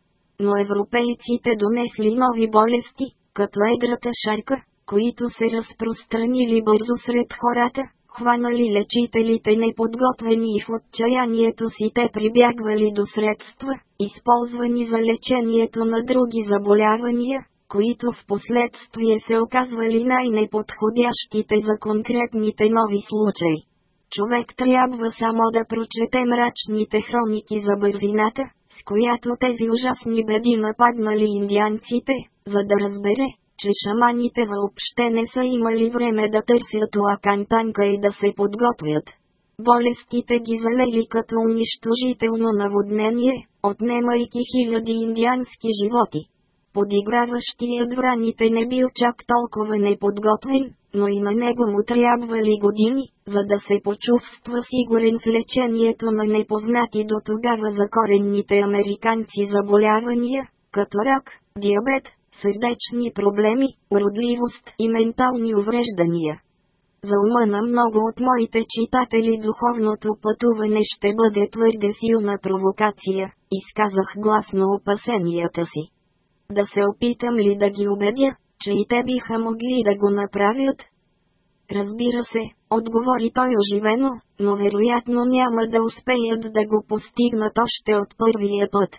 Speaker 1: Но европейците донесли нови болести, като едрата шарка, които се разпространили бързо сред хората, хванали лечителите неподготвени и в отчаянието си те прибягвали до средства, използвани за лечението на други заболявания, които в последствие се оказвали най-неподходящите за конкретните нови случаи човек трябва само да прочете мрачните хроники за бързината, с която тези ужасни беди нападнали индианците, за да разбере, че шаманите въобще не са имали време да търсят лакантанка и да се подготвят. Болестите ги залели като унищожително наводнение, отнемайки хиляди индиански животи подиграващият враните не бил чак толкова неподготвен, но и на него му трябвали години, за да се почувства сигурен в лечението на непознати до тогава за коренните американци заболявания, като рак, диабет, сърдечни проблеми, уродливост и ментални увреждания. За ума на много от моите читатели духовното пътуване ще бъде твърде силна провокация, изказах гласно опасенията си да се опитам ли да ги убедя, че и те биха могли да го направят? Разбира се, отговори той оживено, но вероятно няма да успеят да го постигнат още от първия път.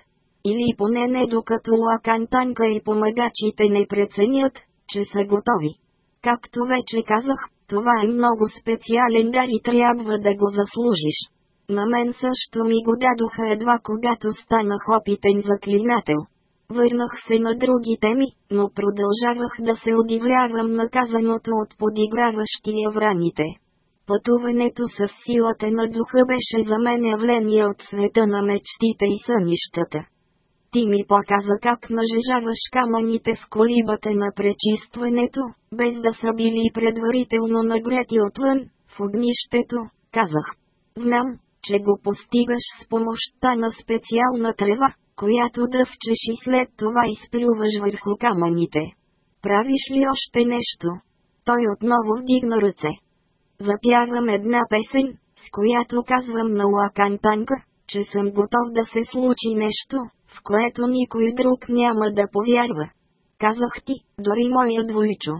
Speaker 1: Или поне не докато Лакан Танка и помагачите не преценят, че са готови. Както вече казах, това е много специален дар и трябва да го заслужиш. На мен също ми го дадоха едва когато станах опитен заклинател. Върнах се на други теми, но продължавах да се удивлявам наказаното от подиграващия враните. Пътуването с силата на духа беше за мен явление от света на мечтите и сънищата. Ти ми показа как нажежаваш камъните в колибата на пречистването, без да са били предварително нагрети отвън, в огнището, казах. Знам, че го постигаш с помощта на специална трева, която дъвчеш и след това изплюваш върху камъните. Правиш ли още нещо? Той отново вдигна ръце. Запявам една песен, с която казвам на Лакантанка, че съм готов да се случи нещо, в което никой друг няма да повярва. Казах ти, дори моя двойчо.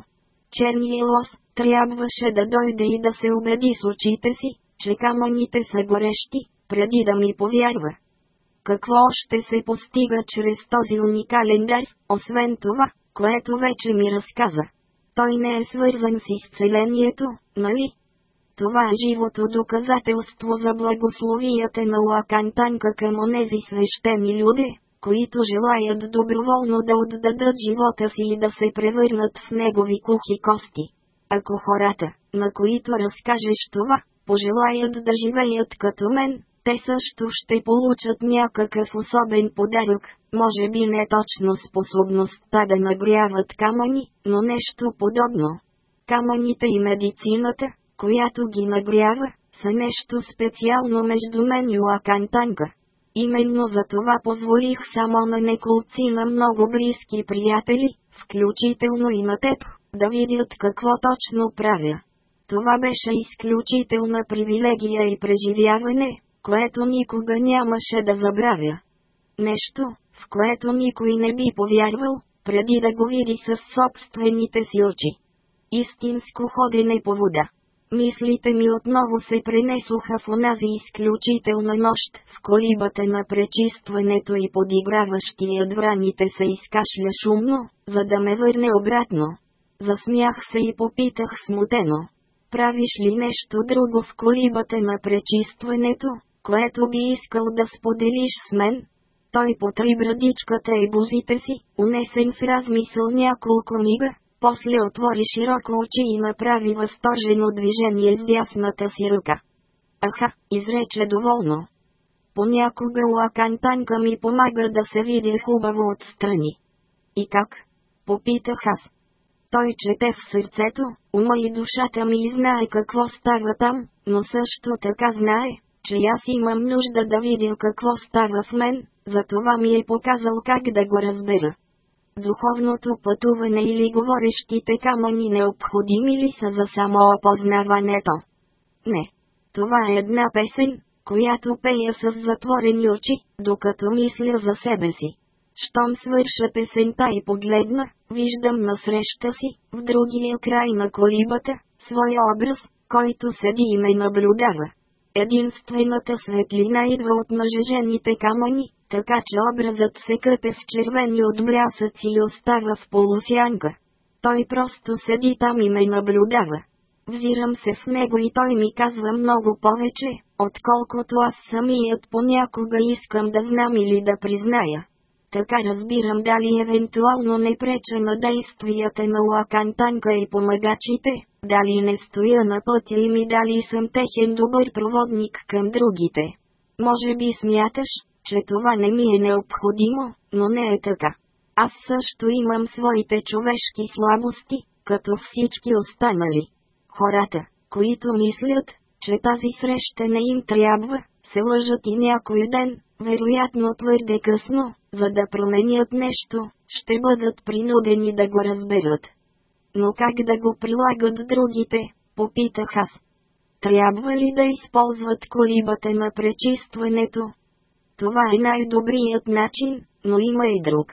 Speaker 1: Черния лос, трябваше да дойде и да се убеди с очите си, че камъните са горещи, преди да ми повярва. Какво ще се постига чрез този уникален дар, освен това, което вече ми разказа? Той не е свързан с изцелението, нали? Това е живото доказателство за благословията на Лакантанка към онези свещени люди, които желаят доброволно да отдадат живота си и да се превърнат в негови кухи кости. Ако хората, на които разкажеш това, пожелаят да живеят като мен, те също ще получат някакъв особен подарък, може би не точно способността да нагряват камъни, но нещо подобно. Камъните и медицината, която ги нагрява, са нещо специално между мен и Лакантанга. Именно за това позволих само на неколци на много близки приятели, включително и на теб, да видят какво точно правя. Това беше изключителна привилегия и преживяване, което никога нямаше да забравя. Нещо, в което никой не би повярвал, преди да го види със собствените си очи. Истинско ходене по вода. Мислите ми отново се пренесоха в онази изключителна нощ, в колибата на пречистването и подиграващия враните се изкашля шумно, за да ме върне обратно. Засмях се и попитах смутено. Правиш ли нещо друго в колибата на пречистването? което би искал да споделиш с мен. Той потри брадичката и бузите си, унесен с размисъл няколко мига, после отвори широко очи и направи възторжено движение с дясната си ръка. Аха, изрече доволно. Понякога лакантанка ми помага да се видя хубаво отстрани. И как? Попитах аз. Той чете в сърцето, ума и душата ми и знае какво става там, но също така знае, че аз имам нужда да видя какво става в мен, затова ми е показал как да го разбера. Духовното пътуване или говорещите камъни необходими ли са за само опознаването? Не. Това е една песен, която пея с затворени очи, докато мисля за себе си. Щом свърша песента и погледна, виждам насреща си, в другия край на колибата, своя образ, който седи и ме наблюдава. Единствената светлина идва от нажежените камъни, така че образът се къпе в червени от блясъци и остава в полусянка. Той просто седи там и ме наблюдава. Взирам се в него и той ми казва много повече, отколкото аз самият понякога искам да знам или да призная. Така разбирам дали евентуално не преча на действията на Лакантанка и помагачите, дали не стоя на пътя им и дали съм техен добър проводник към другите. Може би смяташ, че това не ми е необходимо, но не е така. Аз също имам своите човешки слабости, като всички останали. Хората, които мислят, че тази среща не им трябва, се лъжат и някой ден, вероятно твърде късно, за да променят нещо, ще бъдат принудени да го разберат но как да го прилагат другите, попитах аз. Трябва ли да използват колибата на пречистването? Това е най-добрият начин, но има и друг.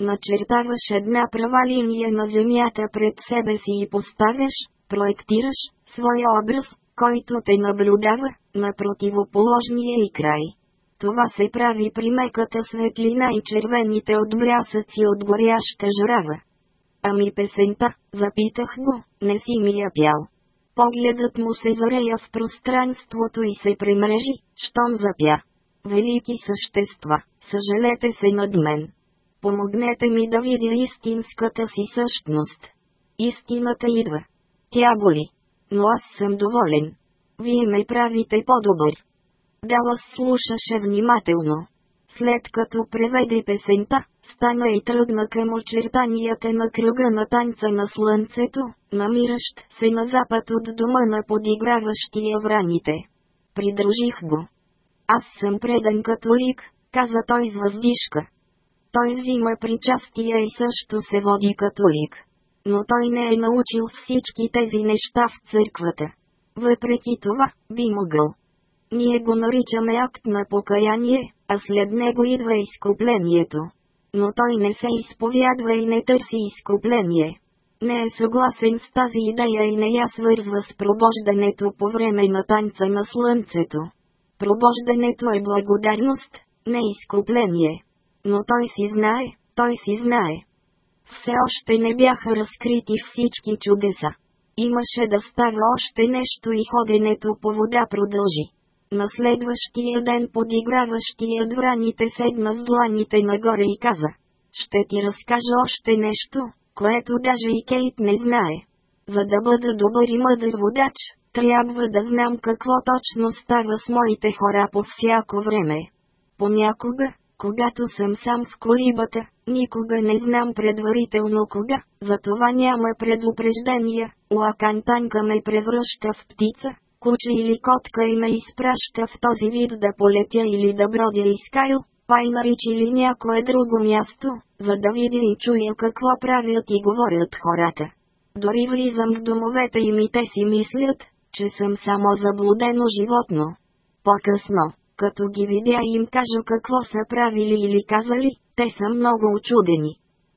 Speaker 1: Начертаваш една права линия на земята пред себе си и поставяш, проектираш, своя образ, който те наблюдава, на противоположния и край. Това се прави при меката светлина и червените отблясъци от горяща жрава. Ами песента, запитах го, не си ми я пял. Погледът му се зарея в пространството и се премрежи, щом запя. Велики същества, съжалете се над мен. Помогнете ми да видя истинската си същност. Истината идва. Тя боли. Но аз съм доволен. Вие ме правите по-добър. Далас слушаше внимателно след като преведе песента, стана и тръгна към очертанията на кръга на танца на слънцето, намиращ се на запад от дома на подиграващия враните. Придружих го. Аз съм предан католик, каза той с въздишка. Той взима причастие и също се води католик. Но той не е научил всички тези неща в църквата. Въпреки това, би могъл. Ние го наричаме акт на покаяние, а след него идва изкуплението. Но той не се изповядва и не търси изкупление. Не е съгласен с тази идея и не я свързва с пробождането по време на танца на слънцето. Пробождането е благодарност, не изкупление. Но той си знае, той си знае. Все още не бяха разкрити всички чудеса. Имаше да става още нещо и ходенето по вода продължи. На следващия ден подиграващият враните седна с дланите нагоре и каза. Ще ти разкажа още нещо, което даже и Кейт не знае. За да бъда добър и мъдър водач, трябва да знам какво точно става с моите хора по всяко време. Понякога, когато съм сам в колибата, никога не знам предварително кога, затова няма предупреждения, лакантанка ме превръща в птица, куче или котка и ме изпраща в този вид да полетя или да бродя из Кайл, Пайнарич или някое друго място, за да видя и чуя какво правят и говорят хората. Дори влизам в домовете и ми те си мислят, че съм само заблудено животно. По-късно, като ги видя и им кажа какво са правили или казали, те са много очудени.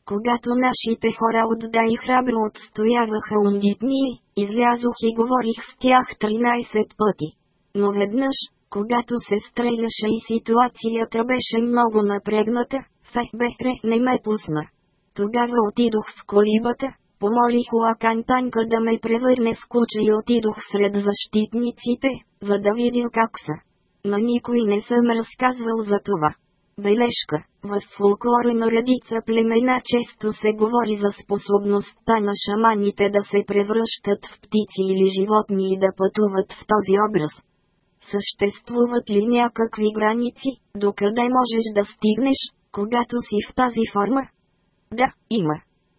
Speaker 1: Когато нашите хора отдай храбро отстояваха ундитни, излязох и говорих с тях 13 пъти. Но веднъж, когато се стреляше и ситуацията беше много напрегната, ФБР не ме пусна. Тогава отидох в колибата, помолих Лакантанка да ме превърне в куча и отидох сред защитниците, за да видя как са. На никой не съм разказвал за това бележка. В фулклора на редица племена често се говори за способността на шаманите да се превръщат в птици или животни и да пътуват в този образ. Съществуват ли някакви граници, докъде можеш да стигнеш, когато си в тази форма? Да, има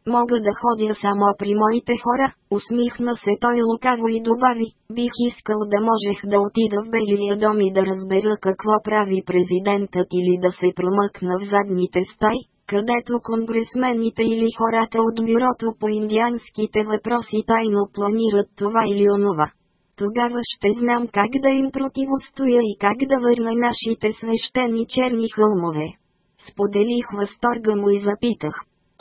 Speaker 1: мога да ходя само при моите хора, усмихна се той лукаво и добави, бих искал да можех да отида в Белия дом и да разбера какво прави президентът или да се промъкна в задните стаи, където конгресмените или хората от бюрото по индианските въпроси тайно планират това или онова. Тогава ще знам как да им противостоя и как да върна нашите свещени черни хълмове. Споделих възторга му и запитах.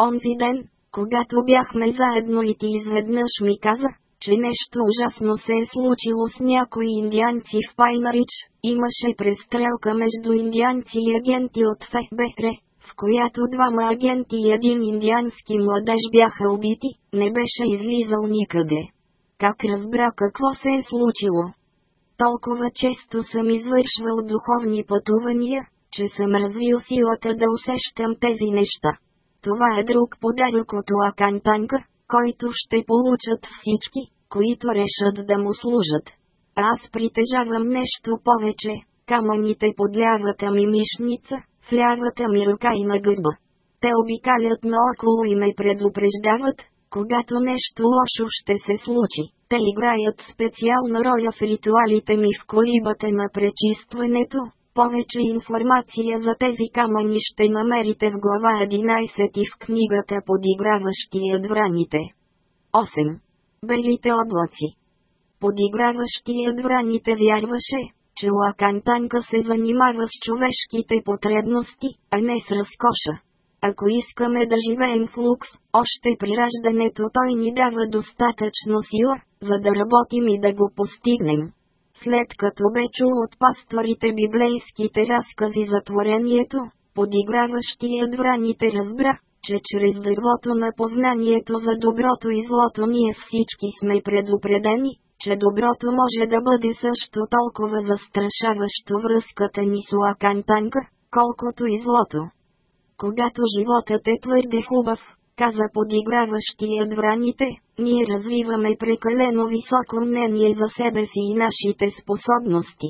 Speaker 1: Онзи ден, когато бяхме заедно и ти изведнъж ми каза, че нещо ужасно се е случило с някои индианци в Пайнарич, имаше престрелка между индианци и агенти от ФБР, в която двама агенти и един индиански младеж бяха убити, не беше излизал никъде. Как разбра какво се е случило? Толкова често съм извършвал духовни пътувания, че съм развил силата да усещам тези неща. Това е друг подарък от Танка, който ще получат всички, които решат да му служат. Аз притежавам нещо повече, камъните под лявата ми мишница, в лявата ми ръка и на гърба. Те обикалят наоколо и ме предупреждават, когато нещо лошо ще се случи. Те играят специална роля в ритуалите ми в колибата на пречистването, повече информация за тези камъни ще намерите в глава 11 и в книгата Подиграващият враните. 8. Белите облаци Подиграващият враните вярваше, че Лакантанка се занимава с човешките потребности, а не с разкоша. Ако искаме да живеем в лукс, още при раждането той ни дава достатъчно сила, за да работим и да го постигнем след като бе чул от пасторите библейските разкази за творението, подиграващият враните разбра, че чрез дървото на познанието за доброто и злото ние всички сме предупредени, че доброто може да бъде също толкова застрашаващо връзката ни с лакантанка, колкото и злото. Когато животът е твърде хубав, каза подиграващият враните, ние развиваме прекалено високо мнение за себе си и нашите способности.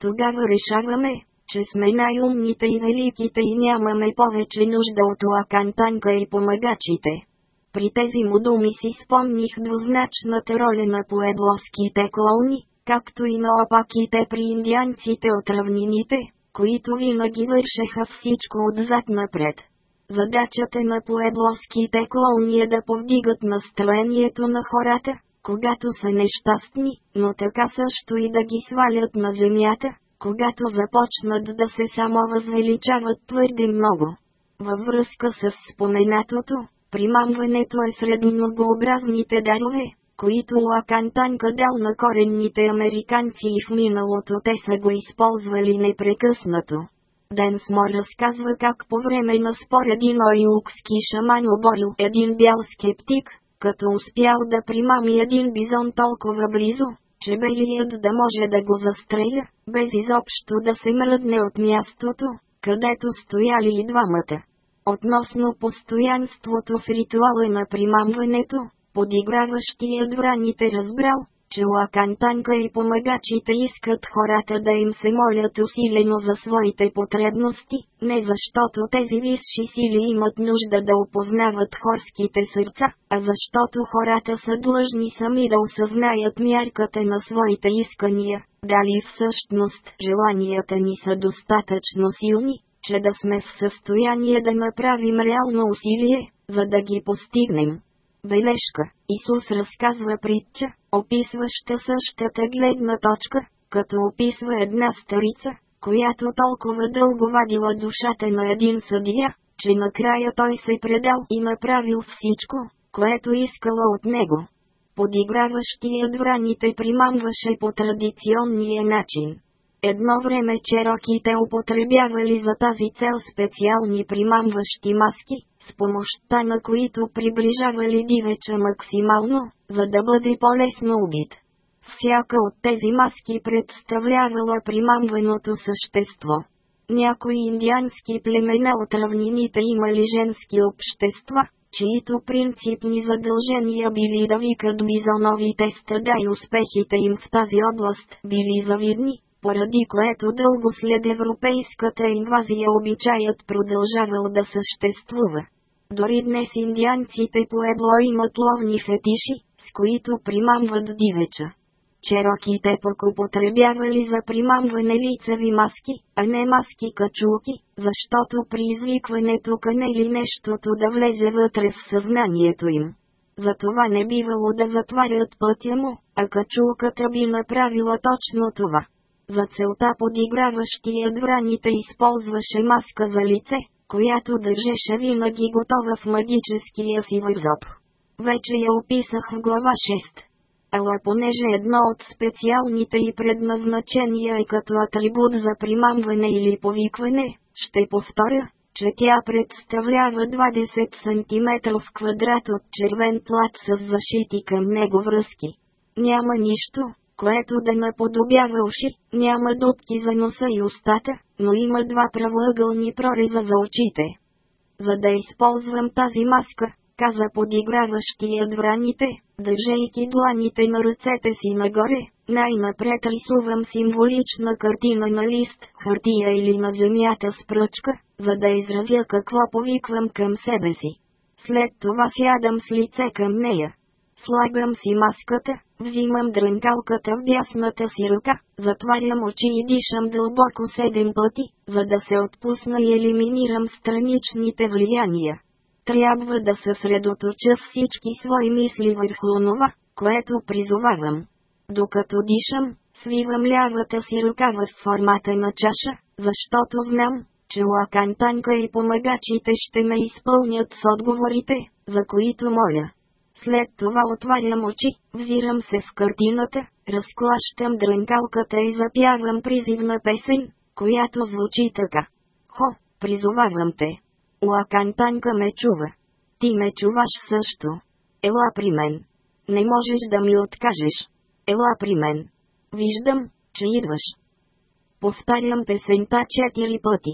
Speaker 1: Тогава решаваме, че сме най-умните и великите и нямаме повече нужда от лакантанка и помагачите. При тези му думи си спомних двузначната роля на поедловските клоуни, както и на опаките при индианците от равнините, които винаги вършеха всичко отзад напред. Задачата на поебловските клоуни е да повдигат настроението на хората, когато са нещастни, но така също и да ги свалят на земята, когато започнат да се само възвеличават твърде много. Във връзка с споменатото, примамването е сред многообразните дарове, които Лакан Танка дал на коренните американци и в миналото те са го използвали непрекъснато. Денс Мор разказва как по време на спор един ойлукски шаман оборил един бял скептик, като успял да примами един бизон толкова близо, че белият да може да го застреля, без изобщо да се мръдне от мястото, където стояли двамата. Относно постоянството в ритуала на примамването, подиграващият враните разбрал, че Лакантанка и помагачите искат хората да им се молят усилено за своите потребности, не защото тези висши сили имат нужда да опознават хорските сърца, а защото хората са длъжни сами да осъзнаят мярката на своите искания, дали всъщност желанията ни са достатъчно силни, че да сме в състояние да направим реално усилие, за да ги постигнем. Бележка. Исус разказва притча, описваща същата гледна точка, като описва една старица, която толкова дълго вадила душата на един съдия, че накрая той се предал и направил всичко, което искала от него. Подиграващият враните примамваше по традиционния начин. Едно време чероките употребявали за тази цел специални примамващи маски, с помощта на които приближавали дивеча максимално, за да бъде по-лесно убит. Всяка от тези маски представлявала примамваното същество. Някои индиански племена от равнините имали женски общества, чието принципни задължения били да викат бизоновите стада и успехите им в тази област били завидни, поради което дълго след европейската инвазия обичаят продължавал да съществува. Дори днес индианците по ебло имат ловни фетиши, с които примамват дивеча. Чероките пък употребявали за примамване лицеви маски, а не маски качулки, защото при извикването канели нещото да влезе вътре в съзнанието им. Затова не бивало да затварят пътя му, а качулката би направила точно това. За целта подиграващият враните използваше маска за лице, която държеше винаги готова в магическия си възоб. Вече я описах в глава 6. Ала понеже едно от специалните и предназначения е като атрибут за примамване или повикване, ще повторя, че тя представлява 20 см квадрат от червен плат с зашити към него връзки. Няма нищо, което да наподобява уши, няма дубки за носа и устата, но има два правоъгълни прореза за очите. За да използвам тази маска, каза подиграващият враните, държейки дланите на ръцете си нагоре, най-напред рисувам символична картина на лист, хартия или на земята с пръчка, за да изразя какво повиквам към себе си. След това сядам с лице към нея. Слагам си маската, Взимам дрънкалката в дясната си ръка, затварям очи и дишам дълбоко седем пъти, за да се отпусна и елиминирам страничните влияния. Трябва да съсредоточа всички свои мисли върху онова, което призовавам. Докато дишам, свивам лявата си ръка в формата на чаша, защото знам, че Лакантанка и помагачите ще ме изпълнят с отговорите, за които моля. След това отварям очи, взирам се в картината, разклащам дрънкалката и запявам призивна песен, която звучи така. Хо, призовавам те. Лакантанка ме чува. Ти ме чуваш също. Ела при мен. Не можеш да ми откажеш. Ела при мен. Виждам, че идваш. Повтарям песента четири пъти.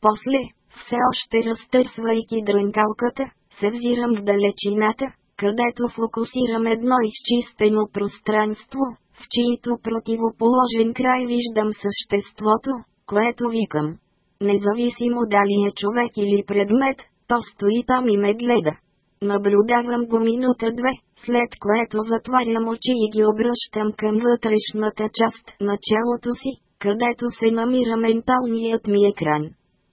Speaker 1: После, все още разтърсвайки дрънкалката, се взирам в далечината, където фокусирам едно изчистено пространство, в чието противоположен край виждам съществото, което викам. Независимо дали е човек или предмет, то стои там и ме гледа. Наблюдавам го минута-две, след което затварям очи и ги обръщам към вътрешната част на челото си, където се намира менталният ми екран.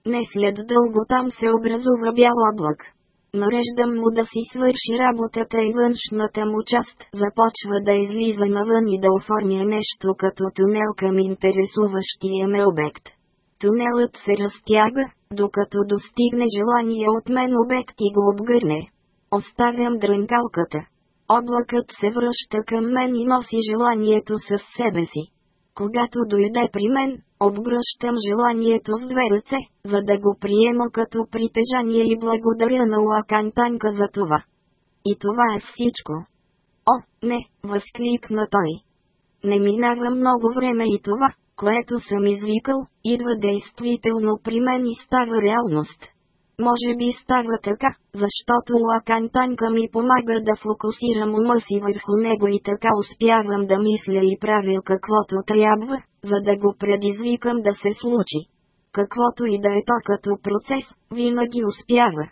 Speaker 1: Не след дълго там се образува бял облак. Нареждам му да си свърши работата и външната му част започва да излиза навън и да оформя нещо като тунел към интересуващия ме обект. Тунелът се разтяга, докато достигне желания от мен обект и го обгърне. Оставям дрънкалката. Облакът се връща към мен и носи желанието със себе си. Когато дойде при мен, обгръщам желанието с две ръце, за да го приема като притежание и благодаря на Лакантанка за това. И това е всичко. О, не, възкликна той. Не минава много време и това, което съм извикал, идва действително при мен и става реалност. Може би става така, защото Лакан Танка ми помага да фокусирам ума си върху него и така успявам да мисля и правя каквото трябва, за да го предизвикам да се случи. Каквото и да е то като процес, винаги успява.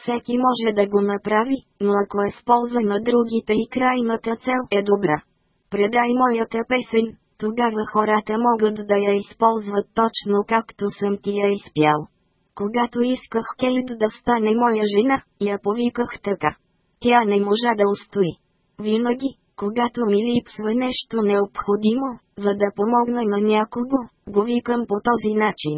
Speaker 1: Всеки може да го направи, но ако е в полза на другите и крайната цел е добра. Предай моята песен, тогава хората могат да я използват точно както съм ти я изпял. Когато исках Кейт да стане моя жена, я повиках така. Тя не можа да устои. Винаги, когато ми липсва нещо необходимо, за да помогна на някого, го викам по този начин.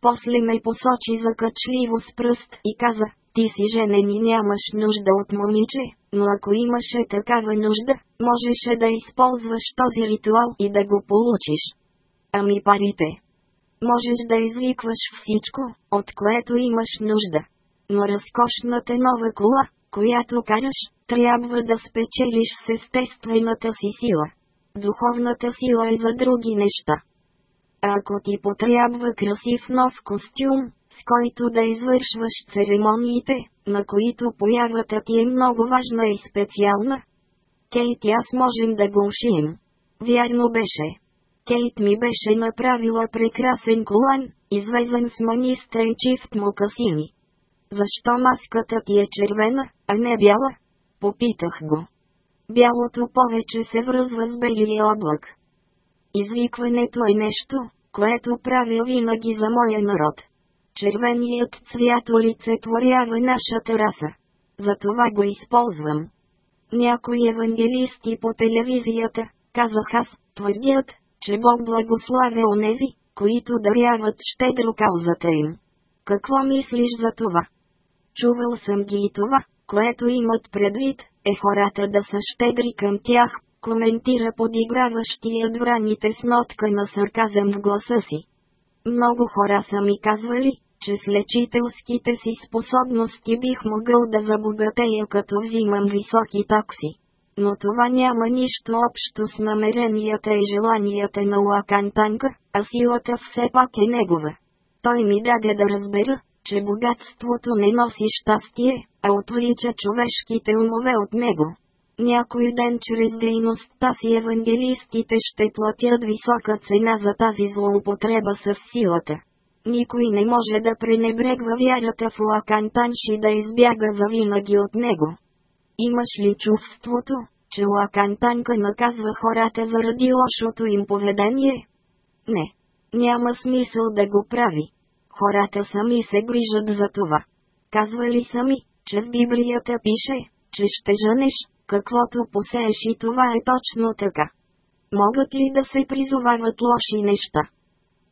Speaker 1: После ме посочи закачливо с пръст и каза, ти си женен и нямаш нужда от момиче, но ако имаше такава нужда, можеше да използваш този ритуал и да го получиш. Ами парите можеш да извикваш всичко, от което имаш нужда. Но разкошната нова кола, която караш, трябва да спечелиш с естествената си сила. Духовната сила е за други неща. А ако ти потрябва красив нов костюм, с който да извършваш церемониите, на които появата ти е много важна и специална, Кейт и аз можем да го ушием. Вярно беше. Кейт ми беше направила прекрасен колан, извезен с маниста и чифт му касини. Защо маската ти е червена, а не бяла? Попитах го. Бялото повече се връзва с белия облак. Извикването е нещо, което правя винаги за моя народ. Червеният цвят олицетворява нашата раса. Затова го използвам. Някои евангелисти по телевизията, казах аз, твърдят, че Бог благославя онези, които даряват щедро каузата им. Какво мислиш за това? Чувал съм ги и това, което имат предвид, е хората да са щедри към тях, коментира подиграващият враните с нотка на сарказъм в гласа си. Много хора са ми казвали, че с лечителските си способности бих могъл да забогатея като взимам високи такси но това няма нищо общо с намеренията и желанията на Лакан Танка, а силата все пак е негова. Той ми даде да разбера, че богатството не носи щастие, а отлича човешките умове от него. Някой ден чрез дейността си евангелистите ще платят висока цена за тази злоупотреба с силата. Никой не може да пренебрегва вярата в Лакантанши да избяга завинаги от него. Имаш ли чувството, че Лакан Танка наказва хората заради лошото им поведение? Не. Няма смисъл да го прави. Хората сами се грижат за това. Казва ли сами, че в Библията пише, че ще женеш, каквото посееш и това е точно така. Могат ли да се призовават лоши неща?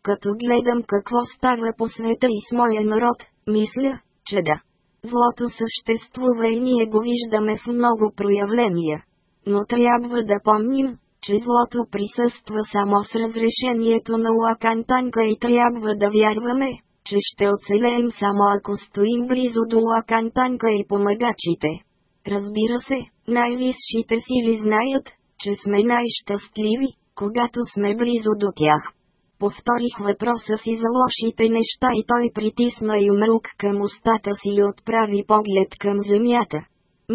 Speaker 1: Като гледам какво става по света и с моя народ, мисля, че да. Злото съществува и ние го виждаме в много проявления. Но трябва да помним, че злото присъства само с разрешението на Лакантанка и трябва да вярваме, че ще оцелеем само ако стоим близо до Лакантанка и помагачите. Разбира се, най-висшите сили знаят, че сме най-щастливи, когато сме близо до тях. Повторих въпроса си за лошите неща и той притисна юмрук към устата си и отправи поглед към земята.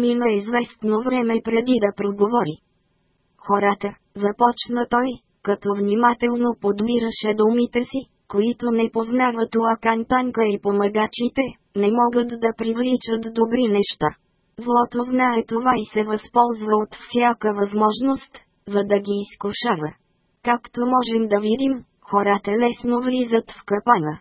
Speaker 1: Мина известно време преди да проговори. Хората, започна той, като внимателно подмираше думите си, които не познават лакантанка и помагачите, не могат да привличат добри неща. Злото знае това и се възползва от всяка възможност, за да ги изкушава. Както можем да видим, хората лесно влизат в капана.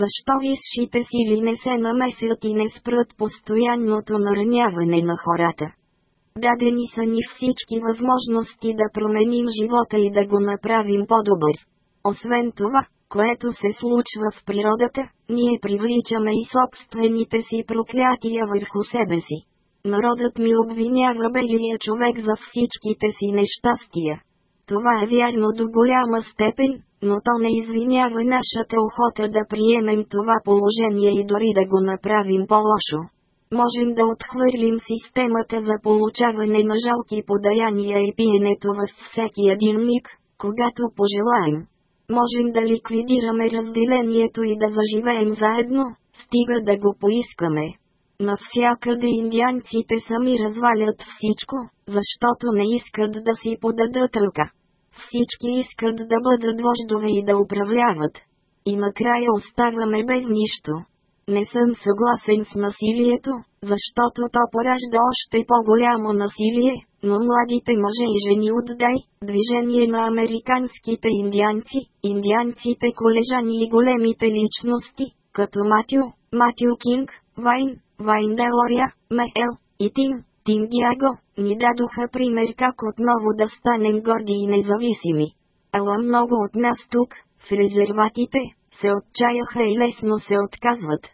Speaker 1: Защо висшите сили не се намесят и не спрат постоянното нараняване на хората? Дадени са ни всички възможности да променим живота и да го направим по-добър. Освен това, което се случва в природата, ние привличаме и собствените си проклятия върху себе си. Народът ми обвинява белия човек за всичките си нещастия. Това е вярно до голяма степен, но то не извинява нашата охота да приемем това положение и дори да го направим по-лошо. Можем да отхвърлим системата за получаване на жалки подаяния и пиенето във всеки един миг, когато пожелаем. Можем да ликвидираме разделението и да заживеем заедно, стига да го поискаме. Навсякъде индианците сами развалят всичко, защото не искат да си подадат ръка. Всички искат да бъдат вождове и да управляват. И накрая оставаме без нищо. Не съм съгласен с насилието, защото то поражда още по-голямо насилие, но младите мъже и жени от Дай, движение на американските индианци, индианците колежани и големите личности, като Матю, Матю Кинг, Вайн, Вайн Делория, Мехел и Тим, Диаго, ни дадоха пример как отново да станем горди и независими. Ала много от нас тук, в резерватите, се отчаяха и лесно се отказват.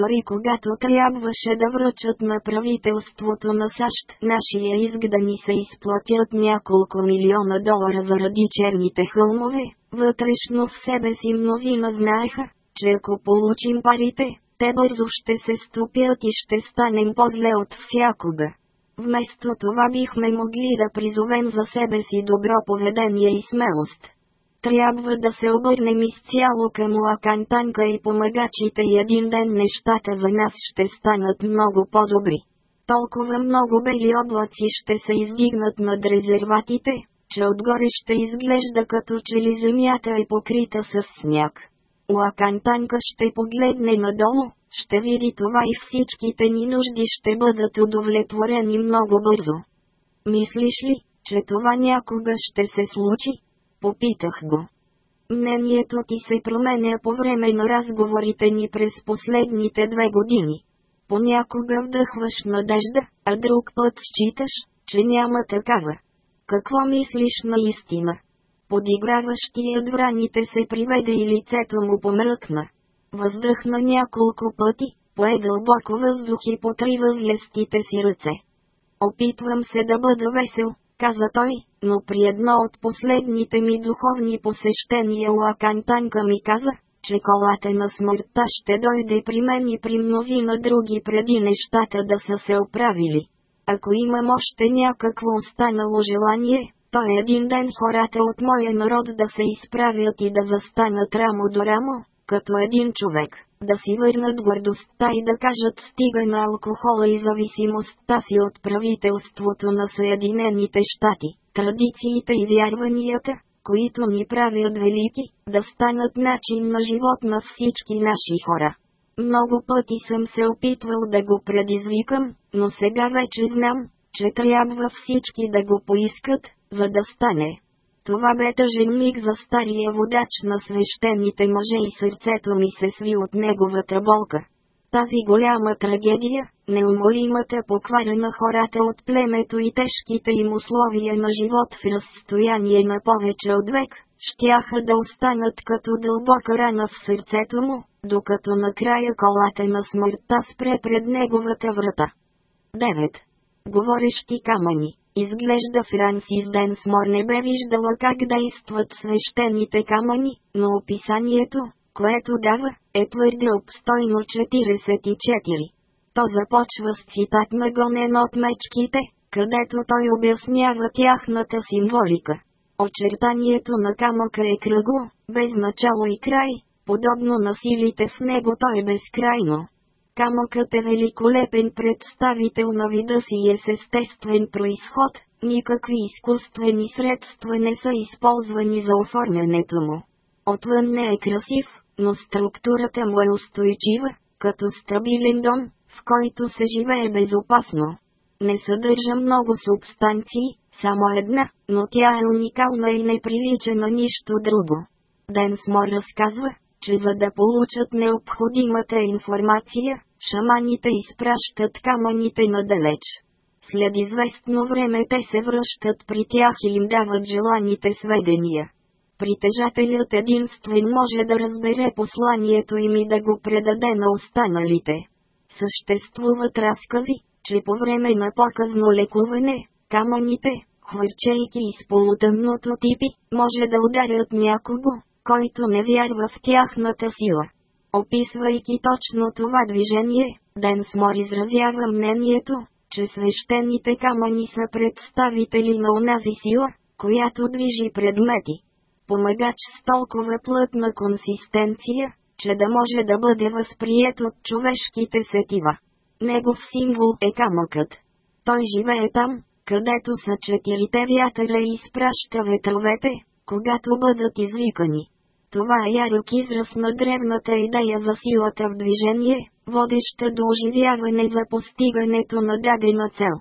Speaker 1: Дори когато трябваше да връчат на правителството на САЩ нашия иск да ни се изплатят няколко милиона долара заради черните хълмове, вътрешно в себе си мнозина знаеха, че ако получим парите, те бързо ще се стопят и ще станем по-зле от всякога. Вместо това бихме могли да призовем за себе си добро поведение и смелост. Трябва да се обърнем изцяло към Лакантанка и помагачите и един ден нещата за нас ще станат много по-добри. Толкова много бели облаци ще се издигнат над резерватите, че отгоре ще изглежда като че ли земята е покрита с сняг. Лакантанка ще погледне надолу, ще види това и всичките ни нужди ще бъдат удовлетворени много бързо. Мислиш ли, че това някога ще се случи? Попитах го. Мнението ти се променя по време на разговорите ни през последните две години. Понякога вдъхваш надежда, а друг път считаш, че няма такава. Какво мислиш наистина? Подиграващият враните се приведе и лицето му помръкна въздъхна няколко пъти, пое дълбоко въздух и потри възлестите си ръце. Опитвам се да бъда весел, каза той, но при едно от последните ми духовни посещения Лакантанка ми каза, че колата на смъртта ще дойде при мен и при мнозина други преди нещата да са се оправили. Ако имам още някакво останало желание, то един ден хората от моя народ да се изправят и да застанат рамо до рамо, като един човек, да си върнат гордостта и да кажат стига на алкохола и зависимостта си от правителството на Съединените щати, традициите и вярванията, които ни правят велики, да станат начин на живот на всички наши хора. Много пъти съм се опитвал да го предизвикам, но сега вече знам, че трябва всички да го поискат, за да стане. Това бе тъжен миг за стария водач на свещените мъже и сърцето ми се сви от неговата болка. Тази голяма трагедия, неумолимата поквара на хората от племето и тежките им условия на живот в разстояние на повече от век, щяха да останат като дълбока рана в сърцето му, докато накрая колата на смъртта спре пред неговата врата. 9. Говорещи камъни Изглежда Франсис Денсмор не бе виждала как действат свещените камъни, но описанието, което дава, е твърде обстойно 44. То започва с цитат на гонен от мечките, където той обяснява тяхната символика. Очертанието на камъка е кръгло, без начало и край, подобно на силите в него той е безкрайно. Камъкът е великолепен представител на вида си и е с естествен происход, никакви изкуствени средства не са използвани за оформянето му. Отвън не е красив, но структурата му е устойчива, като стабилен дом, в който се живее безопасно. Не съдържа много субстанции, само една, но тя е уникална и не прилича на нищо друго. Денсмор разказва, че за да получат необходимата информация, шаманите изпращат камъните надалеч. След известно време те се връщат при тях и им дават желаните сведения. Притежателят единствен може да разбере посланието им и да го предаде на останалите. Съществуват разкази, че по време на показно лекуване, камъните, хвърчейки из полутъмното типи, може да ударят някого, който не вярва в тяхната сила. Описвайки точно това движение, Денсмор изразява мнението, че свещените камъни са представители на онази сила, която движи предмети. Помагач с толкова плътна консистенция, че да може да бъде възприет от човешките сетива. Негов символ е камъкът. Той живее там, където са четирите вятъра и изпраща ветровете, когато бъдат извикани. Това е ярък израз на древната идея за силата в движение, водеща до оживяване за постигането на дадена цел.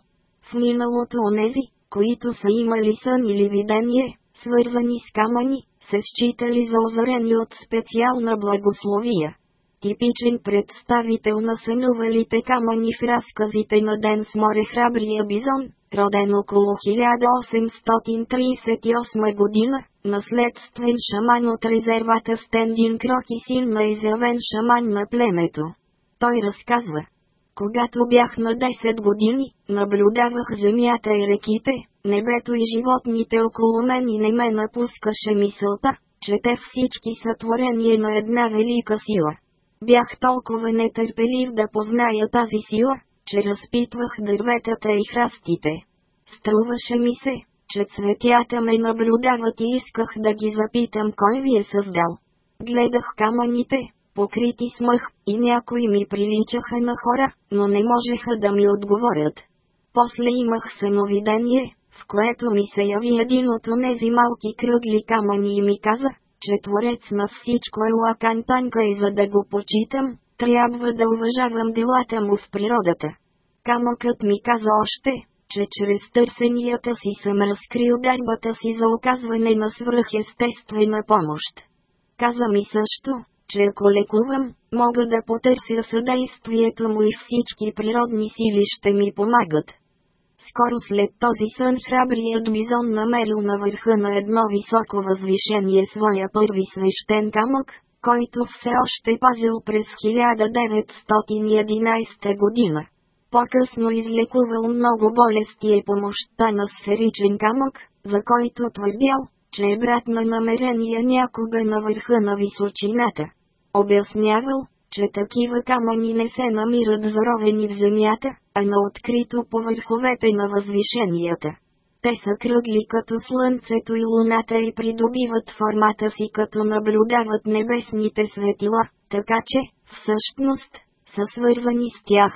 Speaker 1: В миналото онези, които са имали сън или видение, свързани с камъни, се считали за озарени от специална благословия. Типичен представител на сънувалите камъни в разказите на Ден с море храбрия бизон, роден около 1838 година, наследствен шаман от резервата Стендин Крок и син на изявен шаман на племето. Той разказва. Когато бях на 10 години, наблюдавах земята и реките, небето и животните около мен и не ме напускаше мисълта, че те всички са творение на една велика сила. Бях толкова нетърпелив да позная тази сила, че разпитвах дърветата и храстите. Струваше ми се, че цветята ме наблюдават и исках да ги запитам кой ви е създал. Гледах камъните, покрити с мъх, и някои ми приличаха на хора, но не можеха да ми отговорят. После имах съновидение, в което ми се яви един от онези малки кръгли камъни и ми каза, че творец на всичко е лакантанка и за да го почитам, трябва да уважавам делата му в природата. Камъкът ми каза още, че чрез търсенията си съм разкрил дарбата си за оказване на свръхестествена помощ. Каза ми също, че ако лекувам, мога да потърся съдействието му и всички природни сили ще ми помагат. Скоро след този сън храбрият бизон намерил на върха на едно високо възвишение своя първи свещен камък, който все още пазил през 1911 година. По-късно излекувал много болести и помощта на сферичен камък, за който твърдял, че е брат на намерения някога на върха на височината. Обяснявал, че такива камъни не се намират заровени в земята, а на открито по върховете на възвишенията те са кръгли като слънцето и луната и придобиват формата си като наблюдават небесните светила, така че, всъщност, са свързани с тях.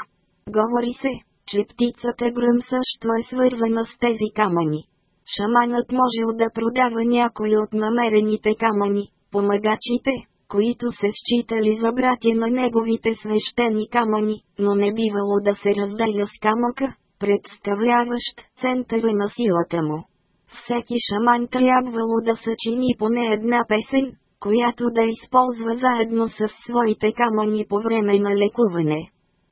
Speaker 1: Говори се, че птицата гръм също е свързана с тези камъни. Шаманът можел да продава някои от намерените камъни, помагачите, които се считали за братя на неговите свещени камъни, но не бивало да се разделя с камъка, представляващ центъра на силата му. Всеки шаман трябвало да съчини поне една песен, която да използва заедно с своите камъни по време на лекуване.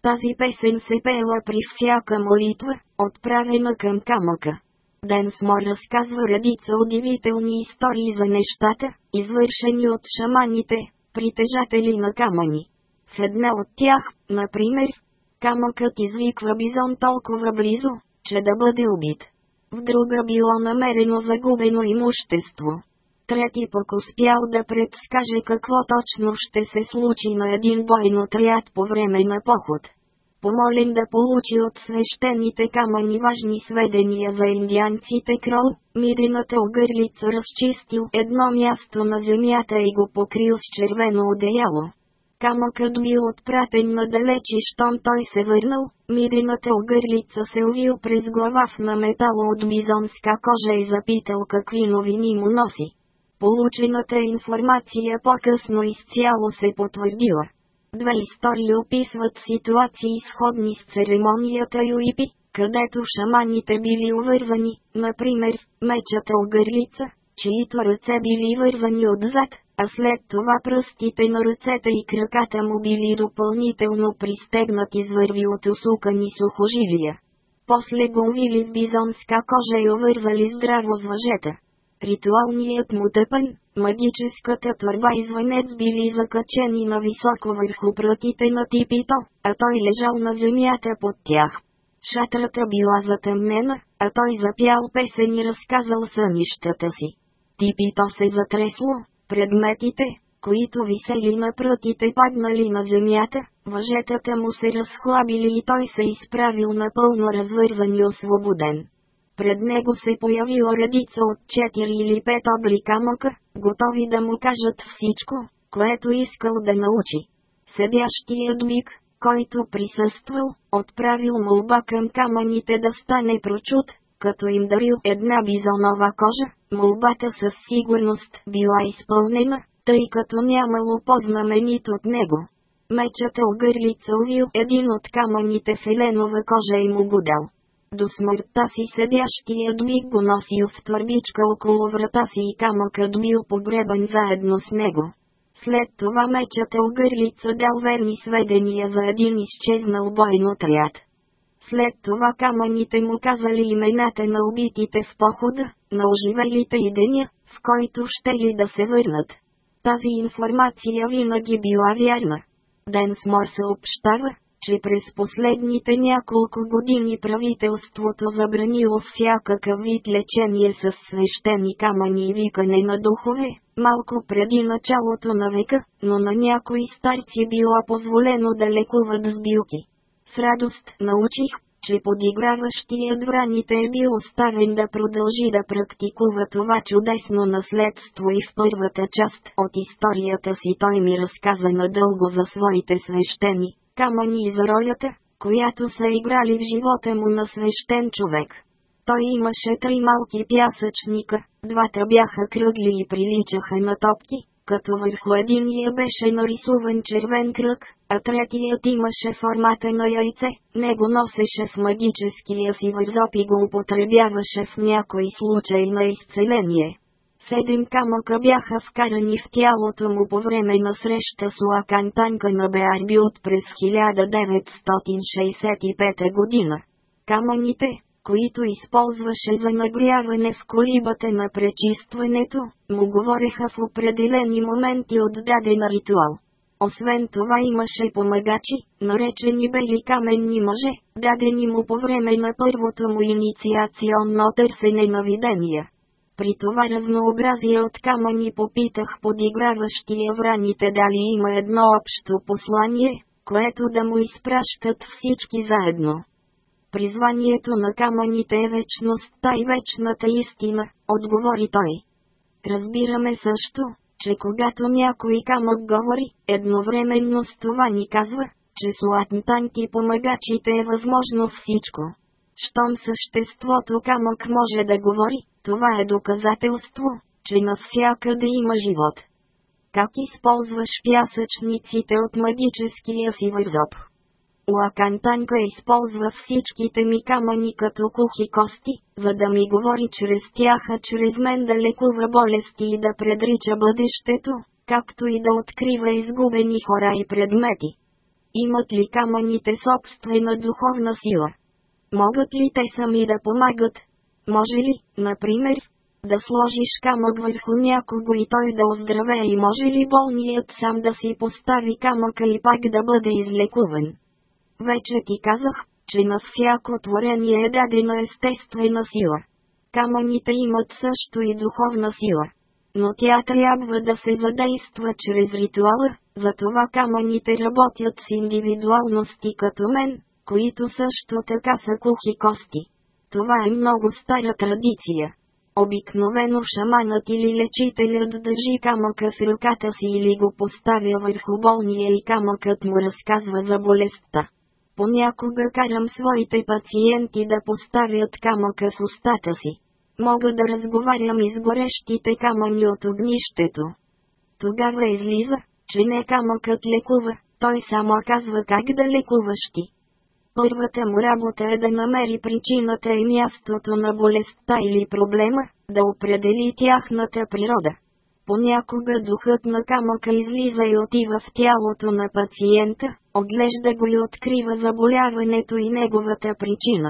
Speaker 1: Тази песен се пела при всяка молитва, отправена към камъка. Денсмо разказва редица удивителни истории за нещата, извършени от шаманите, притежатели на камъни. В една от тях, например, Камъкът извиква бизон толкова близо, че да бъде убит. В друга било намерено загубено имущество. Трети пък успял да предскаже какво точно ще се случи на един бойно отряд по време на поход. Помолен да получи от свещените камъни важни сведения за индианците Крол, мидената огърлица разчистил едно място на земята и го покрил с червено одеяло камъкът бил е отпратен надалеч и щом той се върнал, мирината огърлица се увил през глава в на метала от бизонска кожа и запитал какви новини му носи. Получената информация по-късно изцяло се потвърдила. Две истории описват ситуации сходни с церемонията Юипи, където шаманите били увързани, например, мечата огърлица, чието ръце били вързани отзад, а след това пръстите на ръцете и краката му били допълнително пристегнати с върви от усукани сухожилия. После го увили в бизонска кожа и увързали здраво с въжета. Ритуалният му тъпен, магическата твърба и звънец били закачени на високо върху пратите на типито, а той лежал на земята под тях. Шатрата била затъмнена, а той запял песен и разказал сънищата си. Типито се затресло, предметите, които висели на прътите паднали на земята, въжетата му се разхлабили и той се изправил напълно развързан и освободен. Пред него се появила редица от 4 или 5 облика камъка, готови да му кажат всичко, което искал да научи. Седящият вик, който присъствал, отправил молба към камъните да стане прочут, като им дарил една бизонова кожа, молбата със сигурност била изпълнена, тъй като нямало по от него. Мечът Огърлица увил един от камъните в еленова кожа и му го дал. До смъртта си седящия Дмик го носил в твърбичка около врата си и камъкът бил погребан заедно с него. След това мечът Огърлица дал верни сведения за един изчезнал бойно отряд. След това камъните му казали имената на убитите в похода, на оживелите и деня, в който ще ли да се върнат. Тази информация винаги била вярна. Денсмор съобщава, че през последните няколко години правителството забранило всякакъв вид лечение с свещени камъни и викане на духове, малко преди началото на века, но на някои старци било позволено да лекуват с билки с радост научих, че подиграващият враните е бил оставен да продължи да практикува това чудесно наследство и в първата част от историята си той ми разказа надълго за своите свещени камъни и за ролята, която са играли в живота му на свещен човек. Той имаше три малки пясъчника, двата бяха кръгли и приличаха на топки, като върху единия беше нарисуван червен кръг, а третият имаше формата на яйце, не го носеше в магическия си вързоп и го употребяваше в някой случай на изцеление. Седем камъка бяха вкарани в тялото му по време на среща с Лакан Танка на от през 1965 година. Камъните, които използваше за нагряване в колибата на пречистването, му говореха в определени моменти от даден ритуал. Освен това имаше помагачи, наречени бели каменни мъже, дадени му по време на първото му инициационно търсене на видения. При това разнообразие от камъни попитах подиграващия враните дали има едно общо послание, което да му изпращат всички заедно. Призванието на камъните е вечността и вечната истина, отговори той. Разбираме също, че когато някой камък говори, едновременно с това ни казва, че с латнтанки помагачите е възможно всичко. Щом съществото камък може да говори, това е доказателство, че навсякъде има живот. Как използваш пясъчниците от магическия си възоб? Лакантанка използва всичките ми камъни като кухи кости, за да ми говори чрез тях, а чрез мен да лекува болести и да предрича бъдещето, както и да открива изгубени хора и предмети. Имат ли камъните собствена духовна сила? Могат ли те сами да помагат? Може ли, например, да сложиш камък върху някого и той да оздравее и може ли болният сам да си постави камъка и пак да бъде излекуван? Вече ти казах, че на всяко творение е дадена естествена сила. Камъните имат също и духовна сила. Но тя трябва да се задейства чрез ритуала, затова камъните работят с индивидуалности като мен, които също така са кухи кости. Това е много стара традиция. Обикновено шаманът или лечителят държи камъка в ръката си или го поставя върху болния и камъкът му разказва за болестта. Понякога карам своите пациенти да поставят камъка в устата си. Мога да разговарям и с горещите камъни от огнището. Тогава излиза, че не камъкът лекува, той само казва как да лекуваш ти. Първата му работа е да намери причината и мястото на болестта или проблема, да определи тяхната природа. Понякога духът на камъка излиза и отива в тялото на пациента, оглежда го и открива заболяването и неговата причина.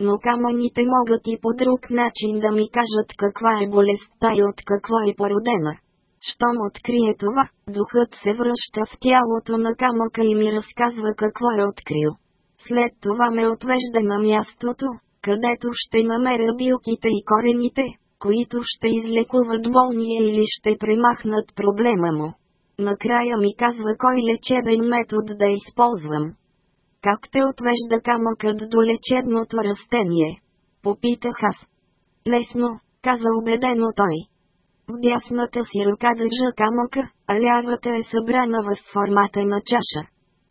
Speaker 1: Но камъните могат и по друг начин да ми кажат каква е болестта и от какво е породена. Щом открие това, духът се връща в тялото на камъка и ми разказва какво е открил. След това ме отвежда на мястото, където ще намеря билките и корените, които ще излекуват болния или ще премахнат проблема му. Накрая ми казва кой лечебен метод да използвам. Как те отвежда камъкът до лечебното растение? Попитах аз. Лесно, каза убедено той. В дясната си ръка държа камъка, а лявата е събрана в формата на чаша.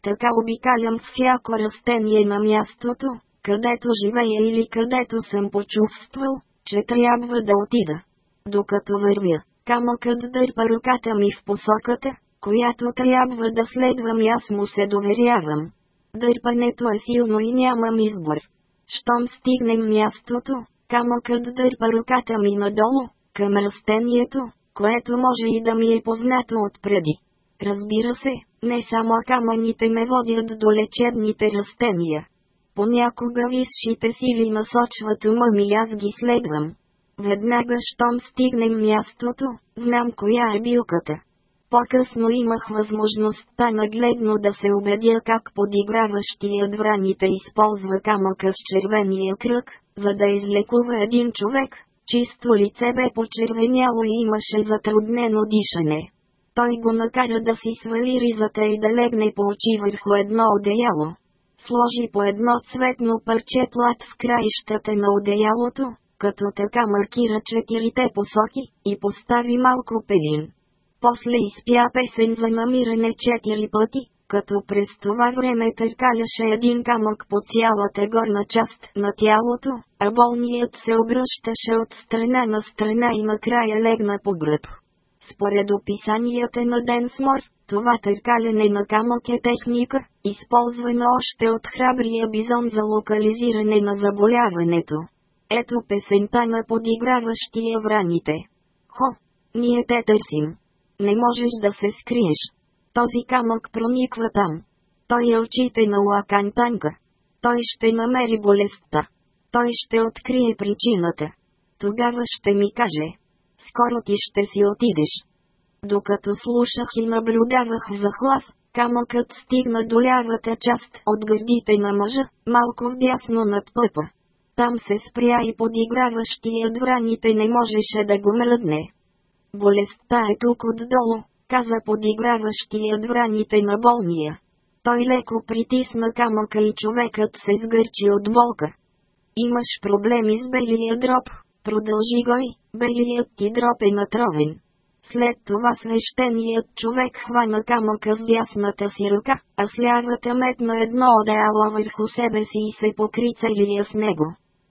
Speaker 1: Така обикалям всяко растение на мястото, където живея или където съм почувствал, че трябва да отида. Докато вървя, камъкът дърпа ръката ми в посоката, която трябва да следвам и аз му се доверявам. Дърпането е силно и нямам избор. Щом стигнем мястото, камъкът дърпа ръката ми надолу, към растението, което може и да ми е познато отпреди. Разбира се, не само камъните ме водят до лечебните растения. Понякога висшите сили насочват ума ми аз ги следвам. Веднага щом стигнем мястото, знам коя е билката. По-късно имах възможността нагледно да се убедя как подиграващият враните използва камъка с червения кръг, за да излекува един човек, чисто лице бе почервеняло и имаше затруднено дишане. Той го накара да си свали ризата и да легне по очи върху едно одеяло сложи по едно цветно парче плат в краищата на одеялото, като така маркира четирите посоки, и постави малко пелин. После изпя песен за намиране четири пъти, като през това време търкаляше един камък по цялата горна част на тялото, а болният се обръщаше от страна на страна и накрая легна по гръб. Според описанията на Денсмор, това търкаляне на камък е техника, използвана още от храбрия бизон за локализиране на заболяването. Ето песента на подиграващия враните. Хо! Ние те търсим. Не можеш да се скриеш. Този камък прониква там. Той е очите на лакантанка. Той ще намери болестта. Той ще открие причината. Тогава ще ми каже. Скоро ти ще си отидеш. Докато слушах и наблюдавах за хлас, камъкът стигна до лявата част от гърдите на мъжа, малко вдясно над пъпа. Там се спря и подиграващият враните не можеше да го мръдне. Болестта е тук отдолу, каза подиграващият враните на болния. Той леко притисна камъка и човекът се сгърчи от болка. Имаш проблеми с белия дроб, продължи гой, белият ти дроб е натровен. След това свещеният човек хвана камъка в дясната си ръка, а с лявата метна едно одеяло върху себе си и се покри целия с него.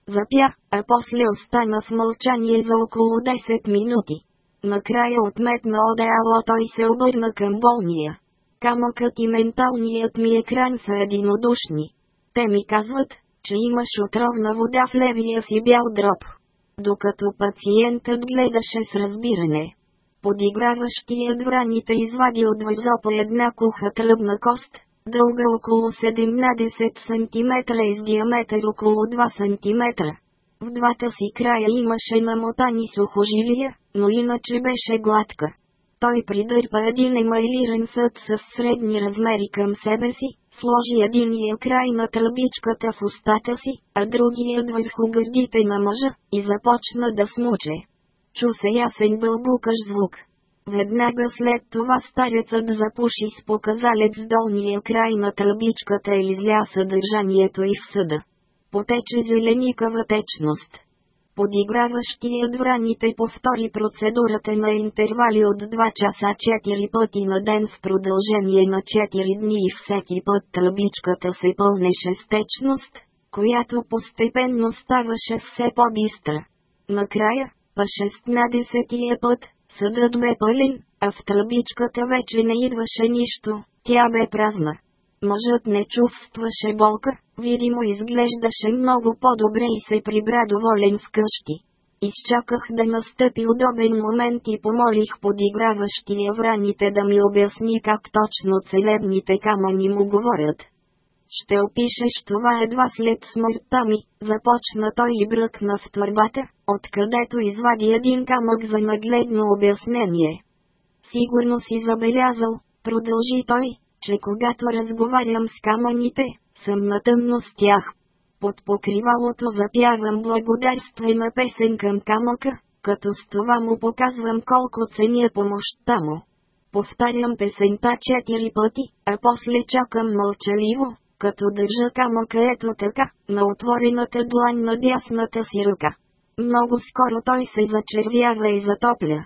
Speaker 1: Запя, а после остана в мълчание за около 10 минути. Накрая отметна одеяло той се обърна към болния. Камъкът и менталният ми екран са единодушни. Те ми казват, че имаш отровна вода в левия си бял дроб. Докато пациентът гледаше с разбиране, подиграващият враните извади от възопа една куха тръбна кост, дълга около 17 см и с диаметър около 2 см. В двата си края имаше намотани сухожилия, но иначе беше гладка. Той придърпа един емайлиран съд с средни размери към себе си, сложи единия край на тръбичката в устата си, а другия върху гърдите на мъжа, и започна да смуче. Чу се ясен бълбукаш звук. Веднага след това старецът запуши с показалец долния край на тръбичката и изля съдържанието и в съда. Потече зеленикава течност. Подиграващият враните повтори процедурата на интервали от 2 часа 4 пъти на ден в продължение на 4 дни и всеки път тръбичката се пълнеше с течност, която постепенно ставаше все по-бистра. Накрая, в 16-тия път, съдът бе пълен, а в тръбичката вече не идваше нищо, тя бе празна. Мъжът не чувстваше болка, видимо изглеждаше много по-добре и се прибра доволен къщи. Изчаках да настъпи удобен момент и помолих подиграващия враните да ми обясни как точно целебните камъни му говорят. Ще опишеш това едва след смъртта ми, започна той и бръкна в твърбата, откъдето извади един камък за нагледно обяснение. Сигурно си забелязал, продължи той, че когато разговарям с камъните, съм натъмно с тях. Под покривалото запявам благодарствена песен към камъка, като с това му показвам колко ценя помощта му. Повтарям песента четири пъти, а после чакам мълчаливо, като държа камъка ето така, на отворената длан на дясната си ръка. Много скоро той се зачервява и затопля.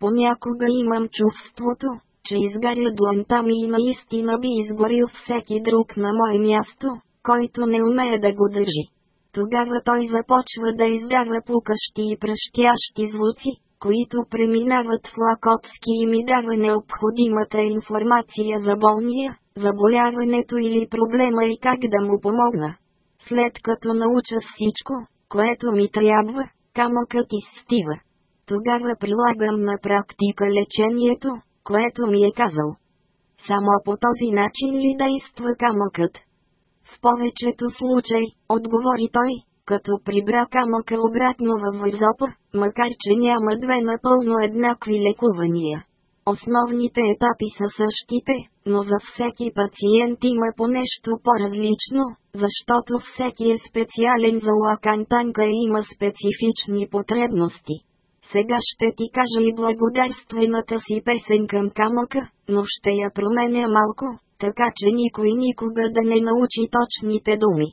Speaker 1: Понякога имам чувството, че изгаря дланта ми и наистина би изгорил всеки друг на мое място, който не умее да го държи. Тогава той започва да издава пукащи и пръщящи звуци, които преминават в лакотски и ми дава необходимата информация за болния, заболяването или проблема и как да му помогна. След като науча всичко, което ми трябва, камъкът изстива. Тогава прилагам на практика лечението, което ми е казал. Само по този начин ли действа камъкът? В повечето случаи, отговори той, като прибра камъка обратно във възопа, макар че няма две напълно еднакви лекувания. Основните етапи са същите, но за всеки пациент има по нещо по-различно, защото всеки е специален за лакантанка и има специфични потребности. Сега ще ти кажа и благодарствената си песен към камъка, но ще я променя малко, така че никой никога да не научи точните думи.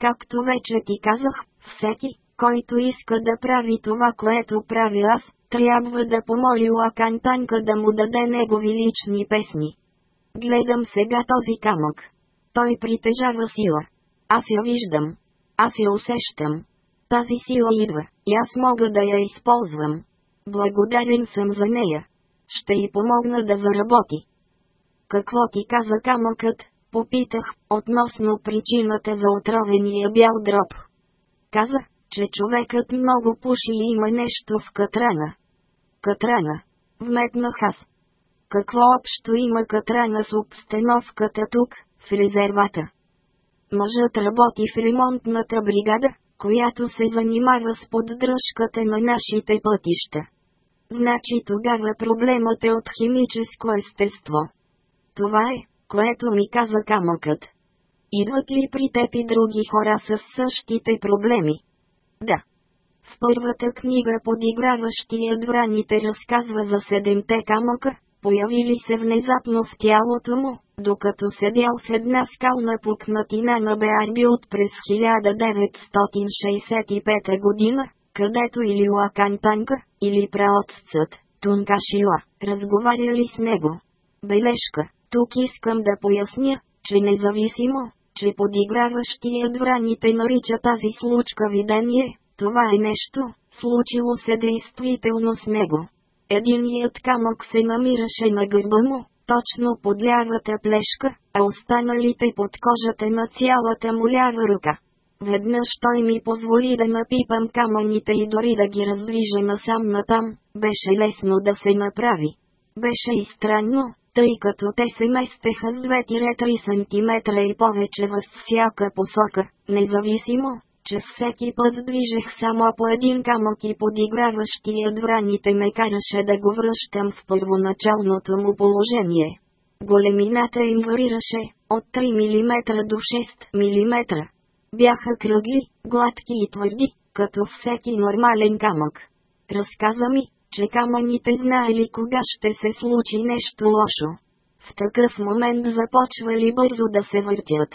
Speaker 1: Както вече ти казах, всеки, който иска да прави това, което прави аз, трябва да помоли Лакантанка да му даде негови лични песни. Гледам сега този камък. Той притежава сила. Аз я виждам. Аз я усещам. Тази сила идва, и аз мога да я използвам. Благодарен съм за нея. Ще й помогна да заработи. Какво ти каза камъкът? Попитах, относно причината за отровения бял дроб. Каза, че човекът много пуши и има нещо в катрана. Катрана. Вметнах аз. Какво общо има катрана с обстановката тук, в резервата? Мъжът работи в ремонтната бригада, която се занимава с поддръжката на нашите пътища. Значи тогава проблемът е от химическо естество. Това е, което ми каза камъкът. Идват ли при теб и други хора с същите проблеми? Да. В първата книга подиграващият враните разказва за седемте камъка, появили се внезапно в тялото му, докато седял в една скална пукнатина на Беарби от през 1965 година, където или Лакантанка, или праотцът, Тункашила, разговаряли с него. Бележка, тук искам да поясня, че независимо, че подиграващият враните нарича тази случка видение, това е нещо, случило се действително с него. Единият камък се намираше на гърба му, точно под лявата плешка, а останалите под кожата на цялата му лява ръка. Веднъж той ми позволи да напипам камъните и дори да ги раздвижа насам-натам, беше лесно да се направи. Беше и странно, тъй като те се местеха с 2-3 см и повече във всяка посока, независимо, че всеки път движех само по един камък и подиграващият враните ме караше да го връщам в първоначалното му положение. Големината им варираше, от 3 мм до 6 мм. Бяха кръгли, гладки и твърди, като всеки нормален камък. Разказа ми, че камъните знаели кога ще се случи нещо лошо. В такъв момент започвали бързо да се въртят.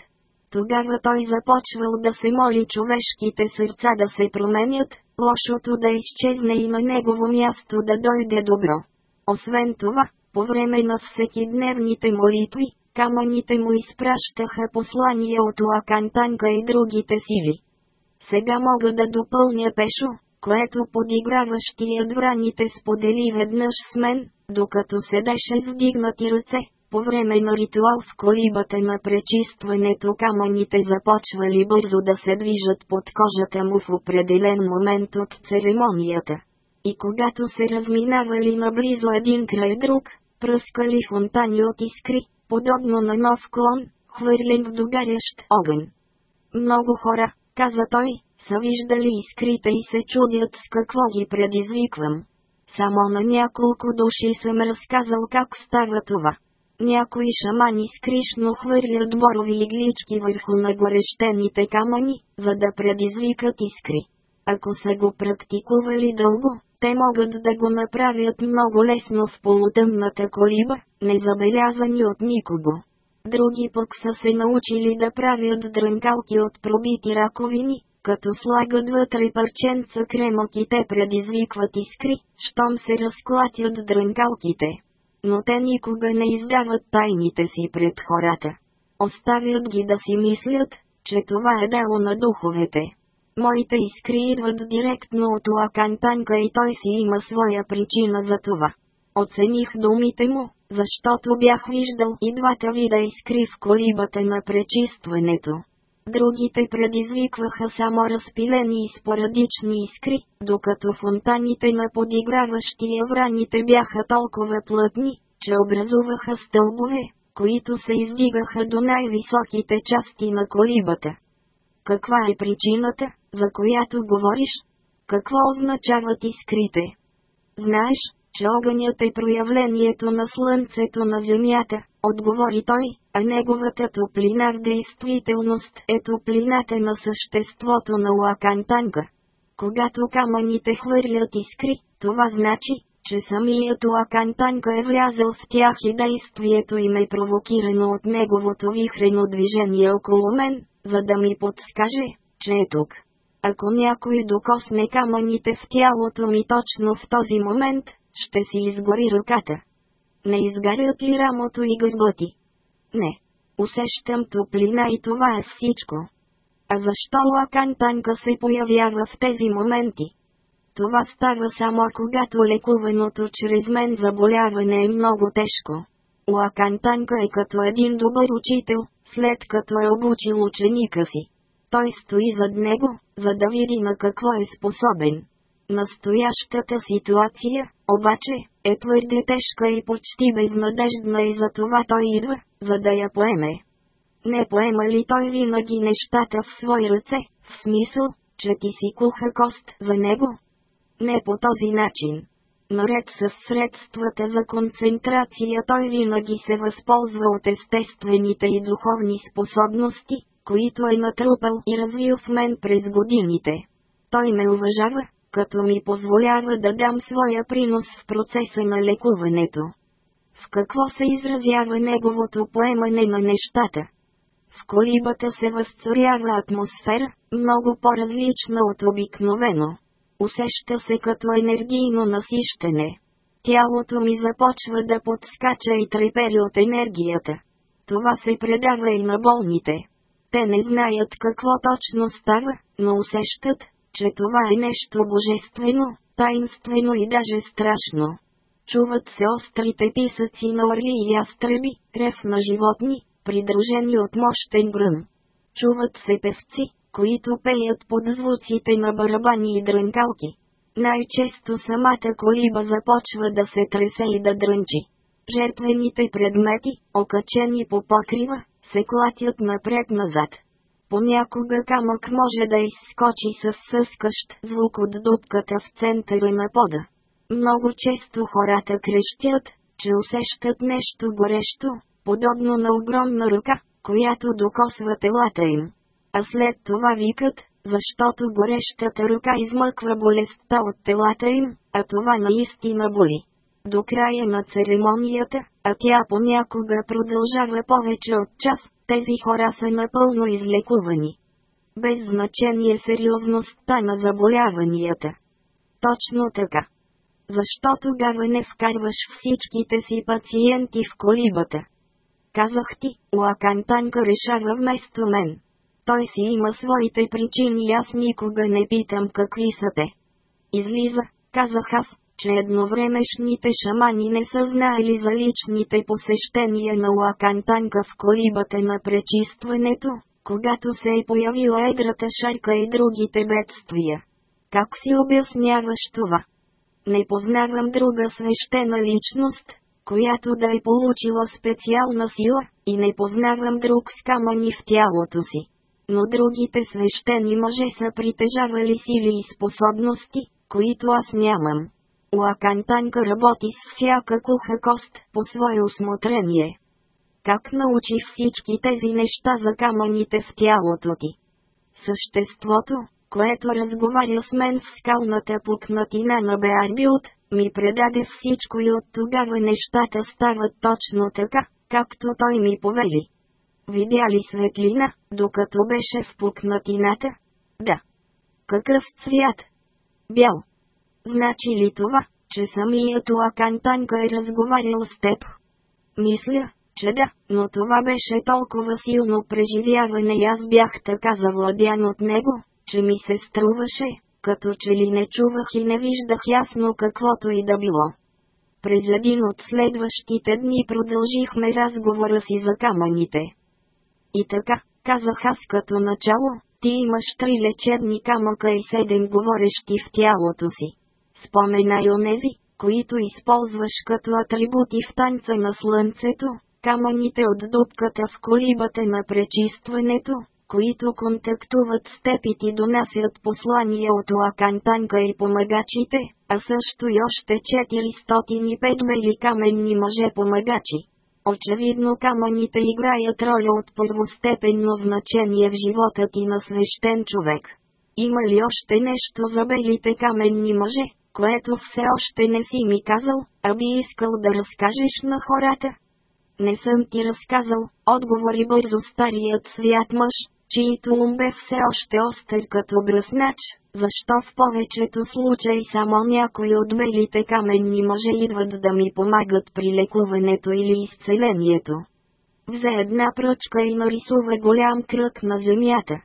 Speaker 1: Тогава той започвал да се моли човешките сърца да се променят, лошото да изчезне и на негово място да дойде добро. Освен това, по време на всеки дневните молитви, камъните му изпращаха послания от Лакантанка и другите сиви. Сега мога да допълня пешо, което подиграващият враните сподели веднъж с мен, докато седеше с дигнати ръце, по време на ритуал в колибата на пречистването камъните започвали бързо да се движат под кожата му в определен момент от церемонията. И когато се разминавали наблизо един край друг, пръскали фонтани от искри, подобно на нов клон, хвърлен в догарящ огън. Много хора, каза той, са виждали искрите и се чудят с какво ги предизвиквам. Само на няколко души съм разказал как става това. Някои шамани скришно хвърлят борови иглички върху нагорещените камъни, за да предизвикат искри. Ако са го практикували дълго, те могат да го направят много лесно в полутъмната колиба, незабелязани от никого. Други пък са се научили да правят дрънкалки от пробити раковини, като слагат вътре парченца кремък и те предизвикват искри, щом се разклатят дрънкалките но те никога не издават тайните си пред хората. Оставят ги да си мислят, че това е дело на духовете. Моите искри идват директно от Лакантанка и той си има своя причина за това. Оцених думите му, защото бях виждал и двата вида искри в колибата на пречистването другите предизвикваха само разпилени и спорадични искри, докато фонтаните на подиграващия враните бяха толкова плътни, че образуваха стълбове, които се издигаха до най-високите части на колибата. Каква е причината, за която говориш? Какво означават искрите? Знаеш, че огънят е проявлението на слънцето на земята, отговори той, а неговата топлина в действителност е топлината на съществото на Лакантанга. Когато камъните хвърлят искри, това значи, че самият Лакантанга е влязъл в тях и действието им е провокирано от неговото вихрено движение около мен, за да ми подскаже, че е тук. Ако някой докосне камъните в тялото ми точно в този момент, ще си изгори ръката. Не изгарят ли рамото и гърба ти? Не. Усещам топлина и това е всичко. А защо Лакан Танка се появява в тези моменти? Това става само когато лекуваното чрез мен заболяване е много тежко. Лакан Танка е като един добър учител, след като е обучил ученика си. Той стои зад него, за да види на какво е способен. Настоящата ситуация, обаче, е твърде тежка и почти безнадеждна и затова той идва, за да я поеме. Не поема ли той винаги нещата в свои ръце, в смисъл, че ти си куха кост за него? Не по този начин. Наред с средствата за концентрация той винаги се възползва от естествените и духовни способности, които е натрупал и развил в мен през годините. Той ме уважава, като ми позволява да дам своя принос в процеса на лекуването. В какво се изразява неговото поемане на нещата? В колибата се възцарява атмосфера, много по-различна от обикновено. Усеща се като енергийно насищане. Тялото ми започва да подскача и трепери от енергията. Това се предава и на болните. Те не знаят какво точно става, но усещат, че това е нещо божествено, таинствено и даже страшно. Чуват се острите писъци на орли и ястреби, рев на животни, придружени от мощен гръм. Чуват се певци, които пеят под звуците на барабани и дрънкалки. Най-често самата колиба започва да се тресе и да дрънчи. Жертвените предмети, окачени по покрива, се клатят напред-назад. Понякога камък може да изскочи с съскащ звук от дупката в центъра на пода. Много често хората крещят, че усещат нещо горещо, подобно на огромна ръка, която докосва телата им. А след това викат, защото горещата ръка измъква болестта от телата им, а това наистина боли. До края на церемонията, а тя понякога продължава повече от час, тези хора са напълно излекувани. Без значение сериозността на заболяванията. Точно така. Защо тогава не вкарваш всичките си пациенти в колибата? Казах ти, Лакан Танка решава вместо мен. Той си има своите причини и аз никога не питам какви са те. Излиза, казах аз, че едновремешните шамани не са знаели за личните посещения на Лакантанка в колибата на пречистването, когато се е появила едрата шарка и другите бедствия. Как си обясняваш това? Не познавам друга свещена личност, която да е получила специална сила, и не познавам друг с камъни в тялото си. Но другите свещени мъже са притежавали сили и способности, които аз нямам. Лакантанка работи с всяка куха кост, по свое усмотрение. Как научи всички тези неща за камъните в тялото ти? Съществото, което разговаря с мен в скалната пукнатина на Беарбилд, ми предаде всичко и от тогава нещата стават точно така, както той ми повели. Видя ли светлина, докато беше в пукнатината? Да. Какъв цвят? Бял. Значи ли това, че самият Танка е разговарял с теб? Мисля, че да, но това беше толкова силно преживяване и аз бях така завладян от него, че ми се струваше, като че ли не чувах и не виждах ясно каквото и да било. През един от следващите дни продължихме разговора си за камъните. И така, казах аз като начало, ти имаш три лечебни камъка и седем говорещи в тялото си. Споменай онези, които използваш като атрибути в танца на слънцето, камъните от дупката в колибата на пречистването, които контактуват с теб и ти донасят послания от Лакантанка и помагачите, а също и още 405 бели каменни мъже-помагачи. Очевидно камъните играят роля от първостепенно значение в живота ти на свещен човек. Има ли още нещо за белите каменни мъже? което все още не си ми казал, а би искал да разкажеш на хората. Не съм ти разказал, отговори бързо старият свят мъж, чието ум бе все още остър като бръснач, защо в повечето случаи само някои от белите каменни мъже идват да ми помагат при лекуването или изцелението. Взе една пръчка и нарисува голям кръг на земята.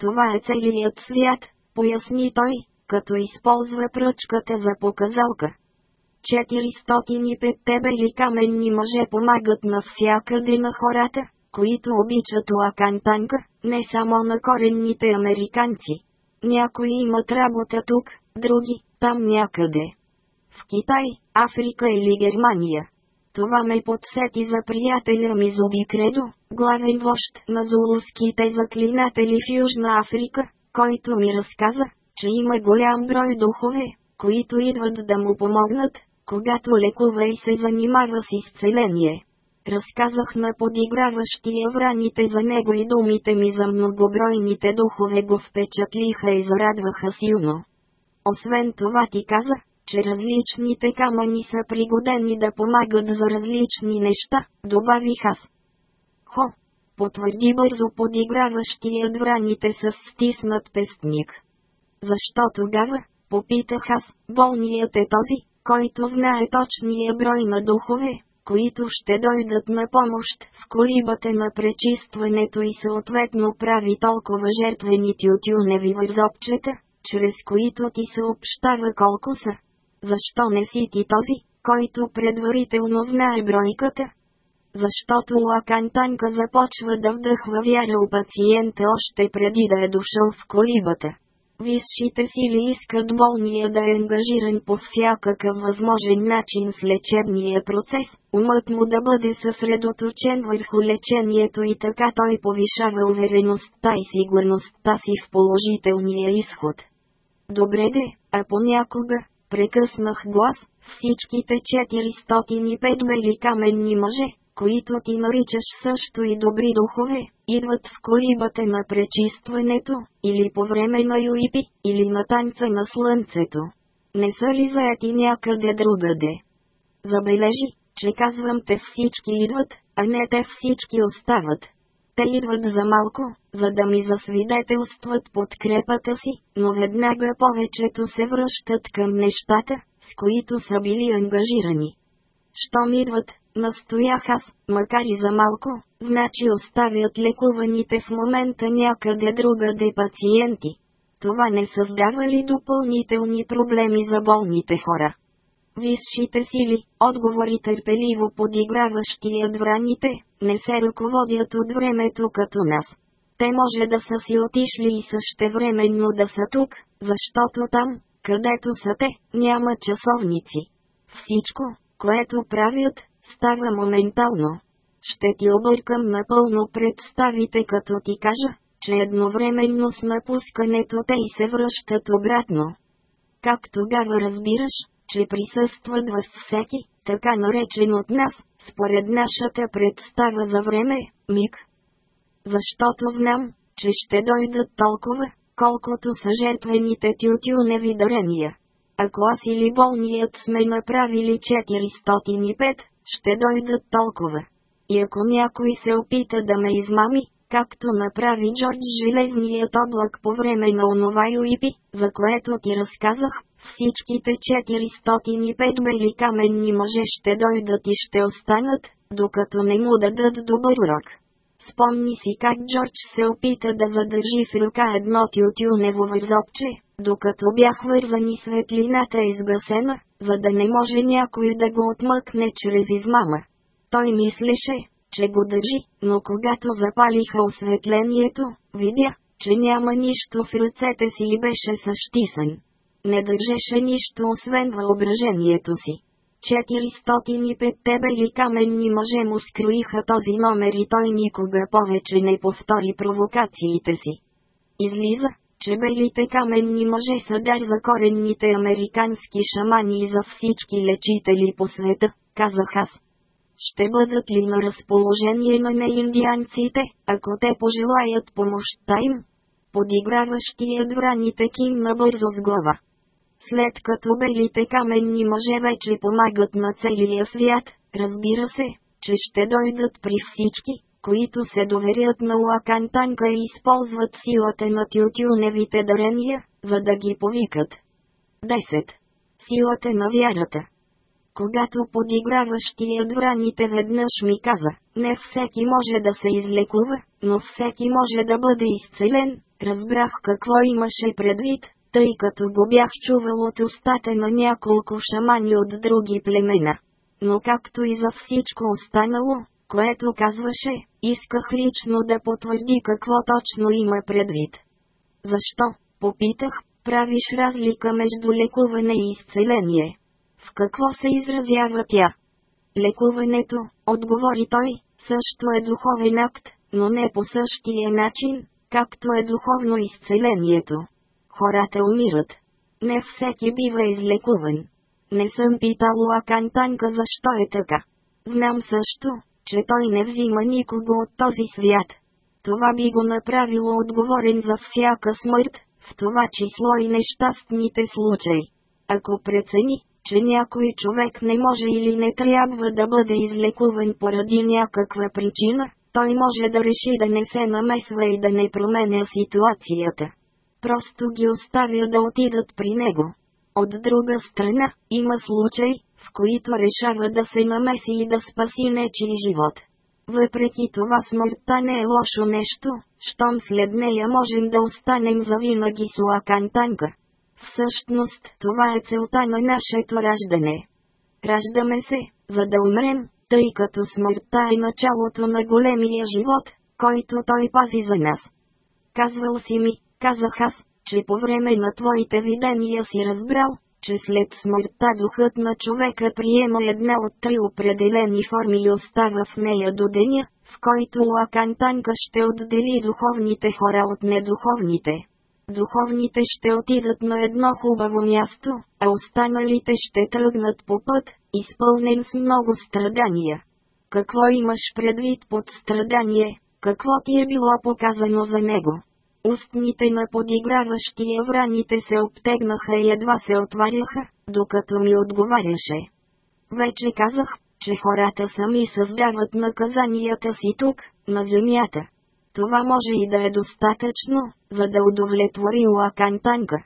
Speaker 1: Това е целият свят, поясни той, като използва пръчката за показалка. 405 тебели каменни мъже помагат навсякъде на хората, които обичат лакантанка, не само на коренните американци. Някои имат работа тук, други – там някъде. В Китай, Африка или Германия. Това ме подсети за приятеля ми Зоби Кредо, главен вожд на зулуските заклинатели в Южна Африка, който ми разказа, че има голям брой духове, които идват да му помогнат, когато лекува и се занимава с изцеление. Разказах на подиграващия враните за него и думите ми за многобройните духове го впечатлиха и зарадваха силно. Освен това ти каза, че различните камъни са пригодени да помагат за различни неща, добавих аз. Хо! Потвърди бързо подиграващият враните с стиснат пестник. Защо тогава? Попитах аз, болният е този, който знае точния брой на духове, които ще дойдат на помощ в колибата на пречистването и съответно прави толкова жертвени тютюневи възобчета, чрез които ти съобщава колко са. Защо не си ти този, който предварително знае бройката? Защото Лакантанка започва да вдъхва вяра у пациента още преди да е дошъл в колибата висшите сили искат болния да е ангажиран по всякакъв възможен начин с лечебния процес, умът му да бъде съсредоточен върху лечението и така той повишава увереността и сигурността си в положителния изход. Добре де, а понякога, прекъснах глас, всичките 405 бели каменни мъже, които ти наричаш също и добри духове, идват в колибата на пречистването, или по време на юипи, или на танца на слънцето. Не са ли заети някъде другаде? Забележи, че казвам те всички идват, а не те всички остават. Те идват за малко, за да ми засвидетелстват подкрепата си, но веднага повечето се връщат към нещата, с които са били ангажирани. Щом идват, настоях аз, макар и за малко, значи оставят лекуваните в момента някъде другаде пациенти. Това не създава ли допълнителни проблеми за болните хора? Висшите сили, отговори търпеливо подиграващият враните, не се ръководят от времето като нас. Те може да са си отишли и същевременно да са тук, защото там, където са те, няма часовници. Всичко, което правят, става моментално. Ще ти объркам напълно представите като ти кажа, че едновременно с напускането те и се връщат обратно. Как тогава разбираш, че присъстват във всеки, така наречен от нас, според нашата представа за време, миг? Защото знам, че ще дойдат толкова, колкото са жертвените тютюневи дарения. Ако аз или болният сме направили 405, ще дойдат толкова. И ако някой се опита да ме измами, както направи Джордж Железният облак по време на онова Юипи, e за което ти разказах, всичките 405 бели каменни мъже ще дойдат и ще останат, докато не му дадат добър урок. Спомни си как Джордж се опита да задържи в ръка едно тютюнево възобче, докато бях вързани светлината е изгасена, за да не може някой да го отмъкне чрез измама. Той мислеше, че го държи, но когато запалиха осветлението, видя, че няма нищо в ръцете си и беше същисан. Не държеше нищо освен въображението си. 405 бели каменни мъже му скроиха този номер и той никога повече не повтори провокациите си. Излиза, че белите нали каменни мъже са дар за коренните американски шамани и за всички лечители по света, казах аз. Ще бъдат ли на разположение на неиндианците, ако те пожелаят помощта им? Подиграващият враните кимна бързо с глава. След като белите каменни мъже вече помагат на целия свят, разбира се, че ще дойдат при всички, които се доверят на Лакан Танка и използват силата на тютюневите дарения, за да ги повикат. 10. Силата на вярата Когато подиграващият враните веднъж ми каза, не всеки може да се излекува, но всеки може да бъде изцелен, разбрах какво имаше предвид, тъй като го бях чувал от устата на няколко шамани от други племена. Но както и за всичко останало, което казваше, исках лично да потвърди какво точно има предвид. Защо? Попитах, правиш разлика между лекуване и изцеление. В какво се изразява тя? Лекуването, отговори той, също е духовен акт, но не по същия начин, както е духовно изцелението. Хората умират. Не всеки бива излекуван. Не съм питал Лакантанка защо е така. Знам също, че той не взима никого от този свят. Това би го направило отговорен за всяка смърт, в това число и нещастните случаи. Ако прецени, че някой човек не може или не трябва да бъде излекуван поради някаква причина, той може да реши да не се намесва и да не променя ситуацията. Просто ги оставя да отидат при него. От друга страна, има случай в които решава да се намеси и да спаси нечи живот. Въпреки това смъртта не е лошо нещо, щом след нея можем да останем завинаги с лакантанка. Всъщност това е целта на нашето раждане. Раждаме се, за да умрем, тъй като смъртта е началото на големия живот, който той пази за нас. Казвал си ми, казах аз, че по време на твоите видения си разбрал, че след смъртта духът на човека приема една от три определени форми и остава в нея до деня, в който Лакантанка ще отдели духовните хора от недуховните. Духовните ще отидат на едно хубаво място, а останалите ще тръгнат по път, изпълнен с много страдания. Какво имаш предвид под страдание? Какво ти е било показано за него? Устните на подиграващия враните се обтегнаха и едва се отваряха, докато ми отговаряше. Вече казах, че хората сами създават наказанията си тук, на земята. Това може и да е достатъчно, за да удовлетвори Лакантанка.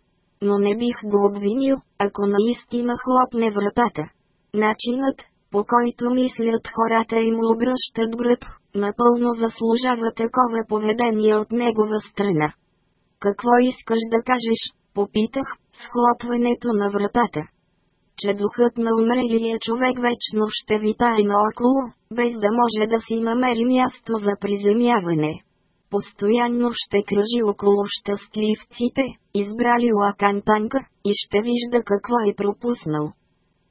Speaker 1: Но не бих го обвинил, ако наистина хлопне вратата. Начинът, по който мислят хората и му обръщат гръб, напълно заслужава такова поведение от негова страна. Какво искаш да кажеш, попитах, с хлопването на вратата. Че духът на умрелия човек вечно ще витае наоколо, без да може да си намери място за приземяване. Постоянно ще кръжи около щастливците, избрали лакантанка, и ще вижда какво е пропуснал.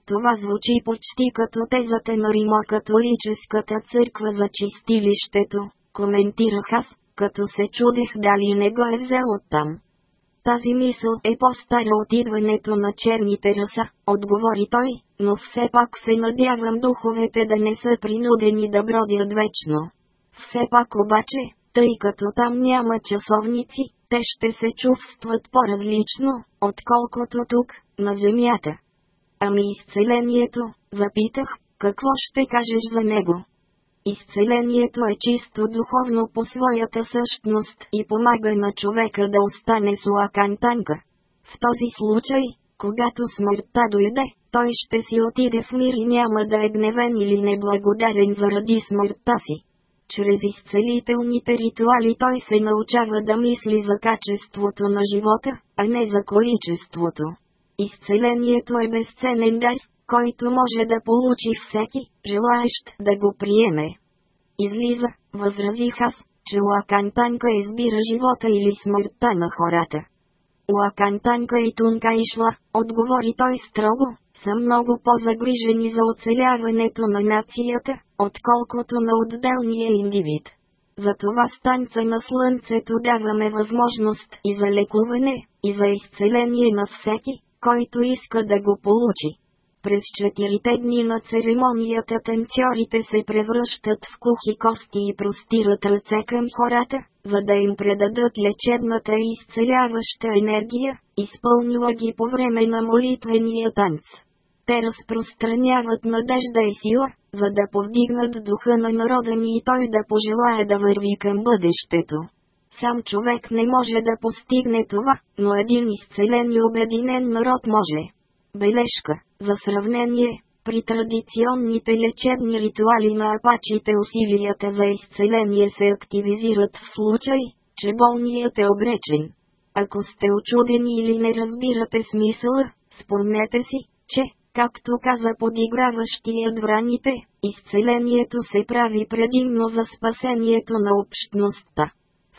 Speaker 1: Това звучи почти като тезата на католическата църква за чистилището, коментирах аз, като се чудех дали не го е взел оттам. Тази мисъл е по-стара от идването на черните раса, отговори той, но все пак се надявам духовете да не са принудени да бродят вечно. Все пак обаче, тъй като там няма часовници, те ще се чувстват по-различно, отколкото тук, на Земята. Ами изцелението, запитах, какво ще кажеш за него? Изцелението е чисто духовно по своята същност и помага на човека да остане с танка. В този случай, когато смъртта дойде, той ще си отиде в мир и няма да е гневен или неблагодарен заради смъртта си. Чрез изцелителните ритуали той се научава да мисли за качеството на живота, а не за количеството. Изцелението е безценен дар, който може да получи всеки, желаещ да го приеме. Излиза, възразих аз, че Лакантанка избира живота или смъртта на хората. Лакантанка и Тунка Ишла, отговори той строго, са много по-загрижени за оцеляването на нацията, отколкото на отделния индивид. Затова станца на Слънцето даваме възможност и за лекуване, и за изцеление на всеки, който иска да го получи. През четирите дни на церемонията танцорите се превръщат в кухи кости и простират ръце към хората, за да им предадат лечебната и изцеляваща енергия, изпълнила ги по време на молитвения танц. Те разпространяват надежда и сила, за да повдигнат духа на народа ни и той да пожелая да върви към бъдещето сам човек не може да постигне това, но един изцелен и обединен народ може. Бележка, за сравнение, при традиционните лечебни ритуали на апачите усилията за изцеление се активизират в случай, че болният е обречен. Ако сте очудени или не разбирате смисъла, спомнете си, че, както каза подиграващият враните, изцелението се прави предимно за спасението на общността.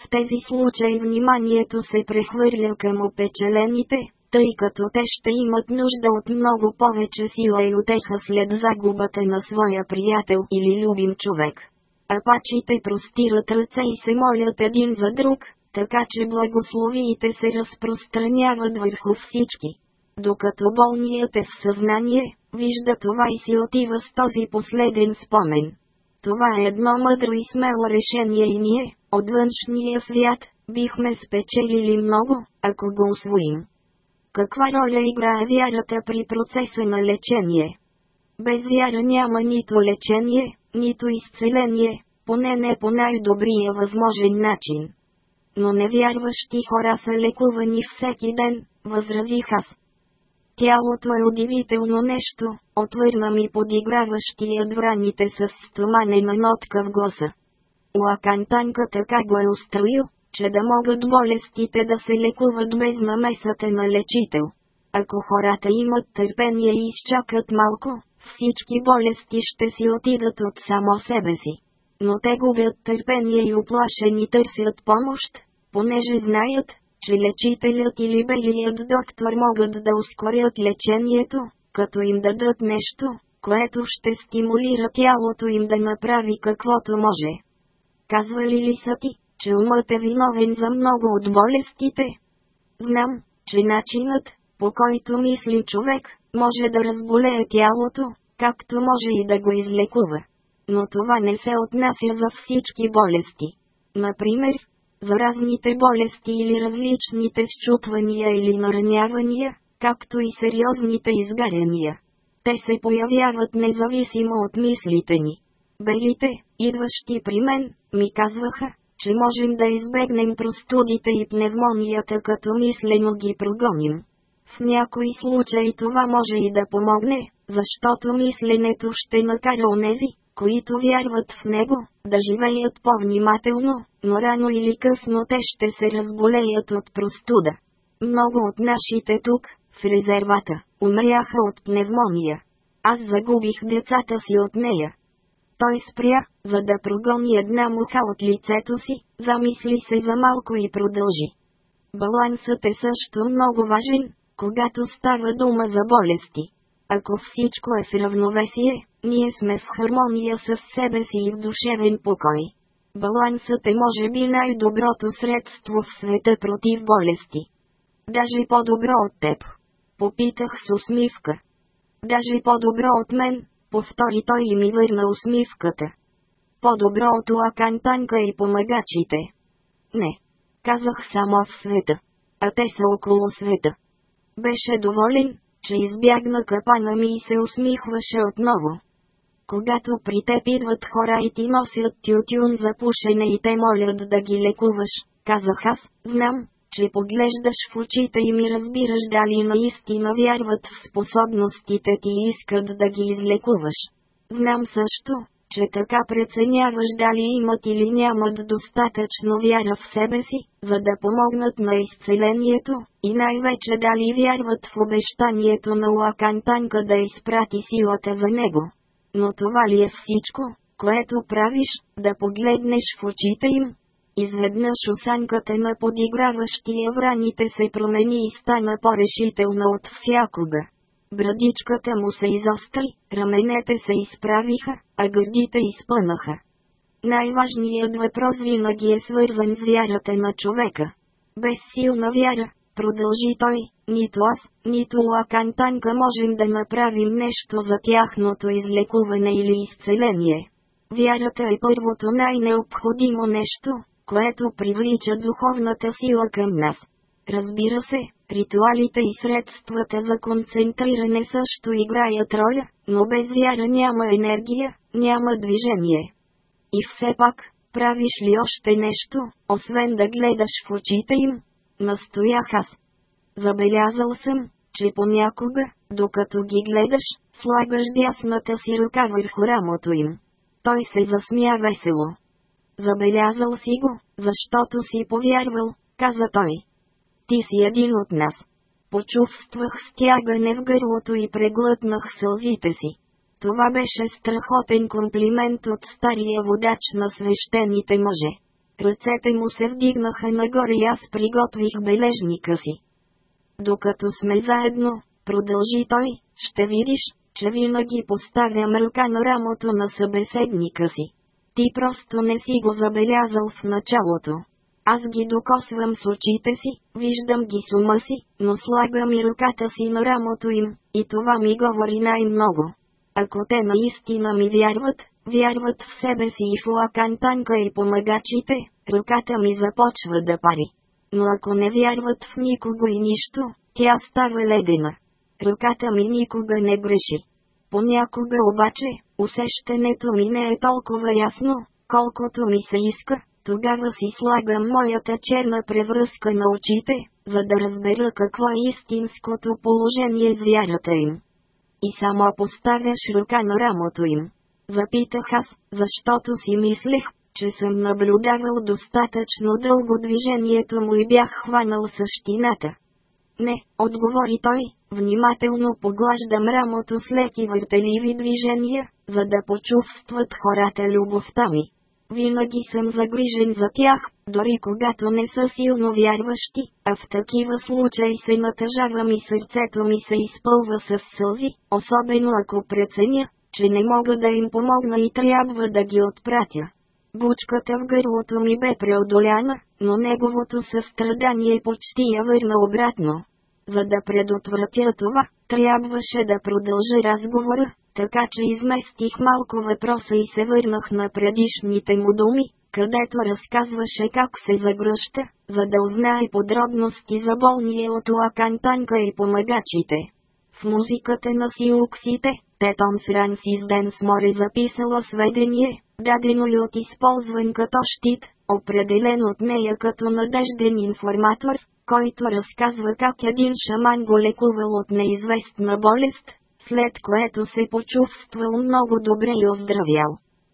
Speaker 1: В тези случаи вниманието се прехвърля към опечелените, тъй като те ще имат нужда от много повече сила и утеха след загубата на своя приятел или любим човек. Апачите простират ръце и се молят един за друг, така че благословиите се разпространяват върху всички. Докато болният е в съзнание, вижда това и си отива с този последен спомен. Това е едно мъдро и смело решение и ние, от външния свят, бихме спечелили много, ако го освоим. Каква роля играе вярата при процеса на лечение? Без вяра няма нито лечение, нито изцеление, поне не по най-добрия възможен начин. Но невярващи хора са лекувани всеки ден, възразих аз. Тялото е удивително нещо, отвърна ми подиграващият враните с стоманена нотка в гласа. Лакантан така го е устроил, че да могат болестите да се лекуват без намесата на лечител. Ако хората имат търпение и изчакат малко, всички болести ще си отидат от само себе си. Но те губят търпение и оплашени търсят помощ, понеже знаят, че лечителят или белият доктор могат да ускорят лечението, като им дадат нещо, което ще стимулира тялото им да направи каквото може. Казвали ли са ти, че умът е виновен за много от болестите? Знам, че начинът, по който мисли човек, може да разболее тялото, както може и да го излекува. Но това не се отнася за всички болести. Например, за разните болести или различните счупвания или наранявания, както и сериозните изгаряния. Те се появяват независимо от мислите ни. Белите, идващи при мен, ми казваха, че можем да избегнем простудите и пневмонията като мислено ги прогоним. В някои случаи това може и да помогне, защото мисленето ще накара онези, които вярват в него, да живеят по-внимателно, но рано или късно те ще се разболеят от простуда. Много от нашите тук, в резервата, умряха от пневмония. Аз загубих децата си от нея той спря, за да прогони една муха от лицето си, замисли се за малко и продължи. Балансът е също много важен, когато става дума за болести. Ако всичко е в равновесие, ние сме в хармония с себе си и в душевен покой. Балансът е може би най-доброто средство в света против болести. Даже по-добро от теб. Попитах с усмивка. Даже по-добро от мен, повтори той и ми върна усмивката. По-добро от Лакан Танка и помагачите. Не. Казах само в света. А те са около света. Беше доволен, че избягна капана ми и се усмихваше отново. Когато при теб идват хора и ти носят тютюн за пушене и те молят да ги лекуваш, казах аз, знам, че поглеждаш в очите им и разбираш дали наистина вярват в способностите ти и искат да ги излекуваш. Знам също, че така преценяваш дали имат или нямат достатъчно вяра в себе си, за да помогнат на изцелението, и най-вече дали вярват в обещанието на Лакантанка да изпрати силата за него. Но това ли е всичко, което правиш, да погледнеш в очите им, Изведнъж осанката на подиграващия враните се промени и стана по-решителна от всякога. Брадичката му се изостри, раменете се изправиха, а гърдите изпънаха. Най-важният въпрос винаги е свързан с вярата на човека. Без силна вяра, продължи той, нито аз, нито Лакантанка можем да направим нещо за тяхното излекуване или изцеление. Вярата е първото най-необходимо нещо, което привлича духовната сила към нас. Разбира се, ритуалите и средствата за концентриране също играят роля, но без вяра няма енергия, няма движение. И все пак, правиш ли още нещо, освен да гледаш в очите им? Настоях аз. Забелязал съм, че понякога, докато ги гледаш, слагаш дясната си ръка върху рамото им. Той се засмя весело. Забелязал си го, защото си повярвал, каза той. Ти си един от нас. Почувствах стягане в гърлото и преглътнах сълзите си. Това беше страхотен комплимент от стария водач на свещените мъже. Ръцете му се вдигнаха нагоре и аз приготвих бележника си. Докато сме заедно, продължи той, ще видиш, че винаги поставям ръка на рамото на събеседника си. Ти просто не си го забелязал в началото. Аз ги докосвам с очите си, виждам ги с ума си, но слагам и ръката си на рамото им, и това ми говори най-много. Ако те наистина ми вярват, вярват в себе си и в лакантанка и помагачите, ръката ми започва да пари. Но ако не вярват в никого и нищо, тя става ледена. Ръката ми никога не греши. Понякога обаче, усещането ми не е толкова ясно, колкото ми се иска, тогава си слагам моята черна превръзка на очите, за да разбера какво е истинското положение с вярата им. И само поставяш ръка на рамото им. Запитах аз, защото си мислех, че съм наблюдавал достатъчно дълго движението му и бях хванал същината. Не, отговори той, внимателно поглажда рамото с леки въртеливи движения, за да почувстват хората любовта ми. Винаги съм загрижен за тях, дори когато не са силно вярващи, а в такива случаи се натъжавам и сърцето ми се изпълва с сълзи, особено ако преценя, че не мога да им помогна и трябва да ги отпратя. Бучката в гърлото ми бе преодоляна, но неговото състрадание почти я върна обратно. За да предотвратя това, трябваше да продължа разговора, така че изместих малко въпроса и се върнах на предишните му думи, където разказваше как се загръща, за да узнае подробности за болния от Лакантанка и помагачите музиката на сиуксите, Тетон Франсис Денс Море записала сведение, дадено и от използван като щит, определен от нея като надежден информатор, който разказва как един шаман го лекувал от неизвестна болест, след което се почувствал много добре и оздравял.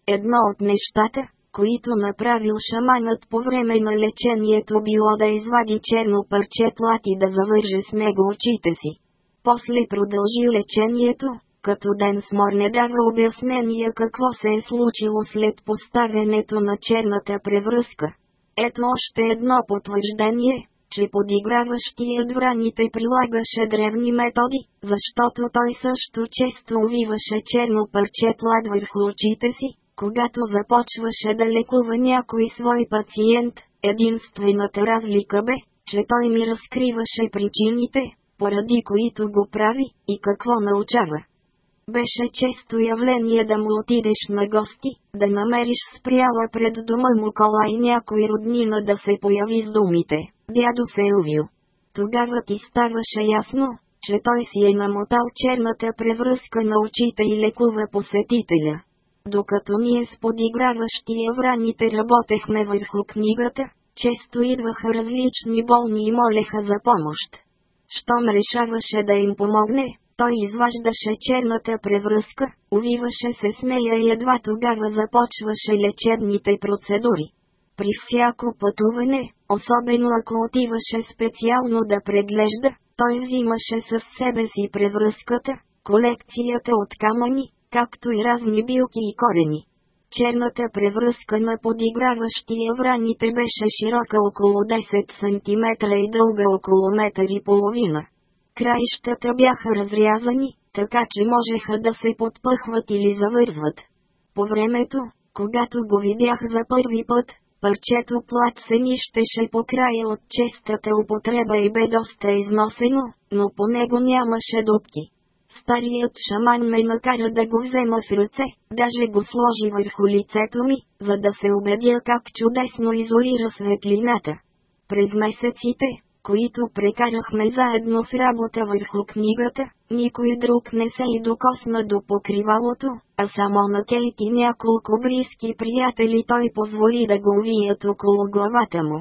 Speaker 1: Едно от нещата, които направил шаманът по време на лечението било да извади черно парче плат и да завърже с него очите си после продължи лечението, като Ден Смор не дава обяснение какво се е случило след поставянето на черната превръзка. Ето още едно потвърждение, че подиграващият враните прилагаше древни методи, защото той също често увиваше черно парче плад върху очите си, когато започваше да лекува някой свой пациент. Единствената разлика бе, че той ми разкриваше причините, поради които го прави, и какво научава. Беше често явление да му отидеш на гости, да намериш спряла пред дома му кола и някой роднина да се появи с думите. Дядо е увил. Тогава ти ставаше ясно, че той си е намотал черната превръзка на очите и лекува посетителя. Докато ние с подиграващия враните работехме върху книгата, често идваха различни болни и молеха за помощ щом решаваше да им помогне, той изваждаше черната превръзка, увиваше се с нея и едва тогава започваше лечебните процедури. При всяко пътуване, особено ако отиваше специално да преглежда, той взимаше със себе си превръзката, колекцията от камъни, както и разни билки и корени черната превръзка на подиграващия враните беше широка около 10 см и дълга около метър и половина. Краищата бяха разрязани, така че можеха да се подпъхват или завързват. По времето, когато го видях за първи път, парчето плат се нищеше по края от честата употреба и бе доста износено, но по него нямаше дупки. Старият шаман ме накара да го взема в ръце, даже го сложи върху лицето ми, за да се убедя как чудесно изолира светлината. През месеците, които прекарахме заедно в работа върху книгата, никой друг не се и докосна до покривалото, а само на Кейт и няколко близки приятели той позволи да го вият около главата му.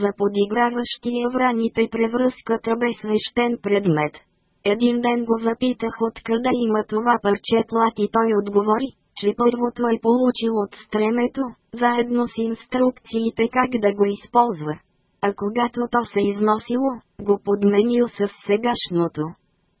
Speaker 1: За подиграващия враните превръзката бе свещен предмет. Един ден го запитах откъде има това парче плат и той отговори, че първото е получил от стремето, заедно с инструкциите как да го използва. А когато то се износило, го подменил с сегашното.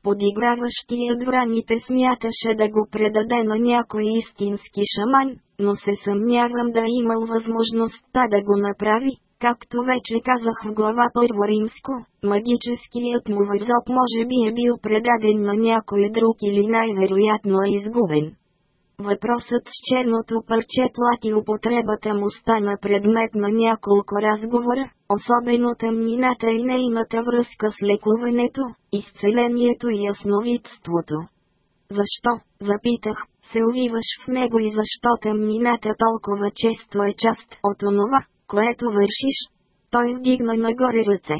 Speaker 1: Подиграващият враните смяташе да го предаде на някой истински шаман, но се съмнявам да е имал възможността да го направи, Както вече казах в глава Първо Римско, магическият му възоб може би е бил предаден на някой друг или най-вероятно е изгубен. Въпросът с черното парче плати употребата му стана предмет на няколко разговора, особено тъмнината и нейната връзка с лекуването, изцелението и ясновидството. Защо, запитах, се увиваш в него и защо тъмнината толкова често е част от онова, което вършиш. Той вдигна нагоре ръце.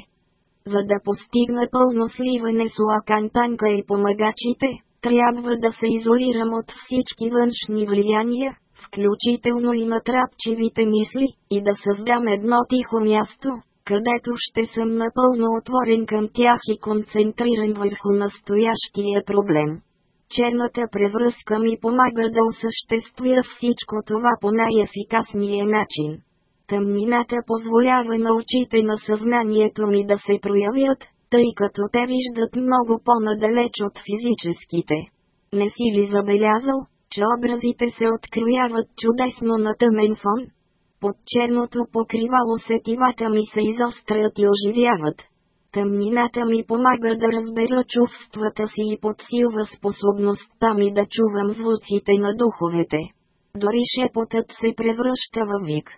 Speaker 1: За да постигна пълно сливане с Лакантанка и помагачите, трябва да се изолирам от всички външни влияния, включително и натрапчивите мисли, и да създам едно тихо място, където ще съм напълно отворен към тях и концентриран върху настоящия проблем. Черната превръзка ми помага да осъществя всичко това по най-ефикасния начин тъмнината позволява на очите на съзнанието ми да се проявят, тъй като те виждат много по-надалеч от физическите. Не си ли забелязал, че образите се открояват чудесно на тъмен фон? Под черното покривало сетивата ми се изострят и оживяват. Тъмнината ми помага да разбера чувствата си и подсилва способността ми да чувам звуците на духовете. Дори шепотът се превръща във вик.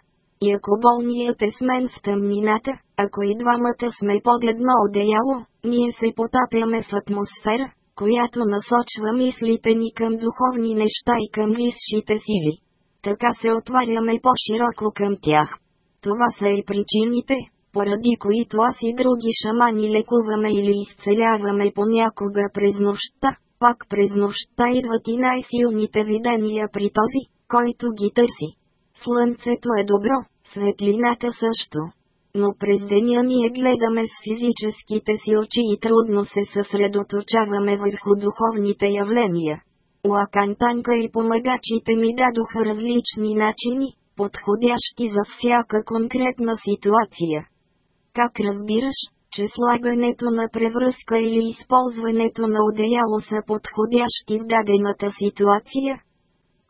Speaker 1: И ако болният е с мен в тъмнината, ако и двамата сме под едно одеяло, ние се потапяме в атмосфера, която насочва мислите ни към духовни неща и към висшите сили. Така се отваряме по-широко към тях. Това са и причините, поради които аз и други шамани лекуваме или изцеляваме понякога през нощта, пак през нощта идват и най-силните видения при този, който ги търси. Слънцето е добро, светлината също. Но през деня ние гледаме с физическите си очи и трудно се съсредоточаваме върху духовните явления. Лакантанка и помагачите ми дадоха различни начини, подходящи за всяка конкретна ситуация. Как разбираш, че слагането на превръзка или използването на одеяло са подходящи в дадената ситуация?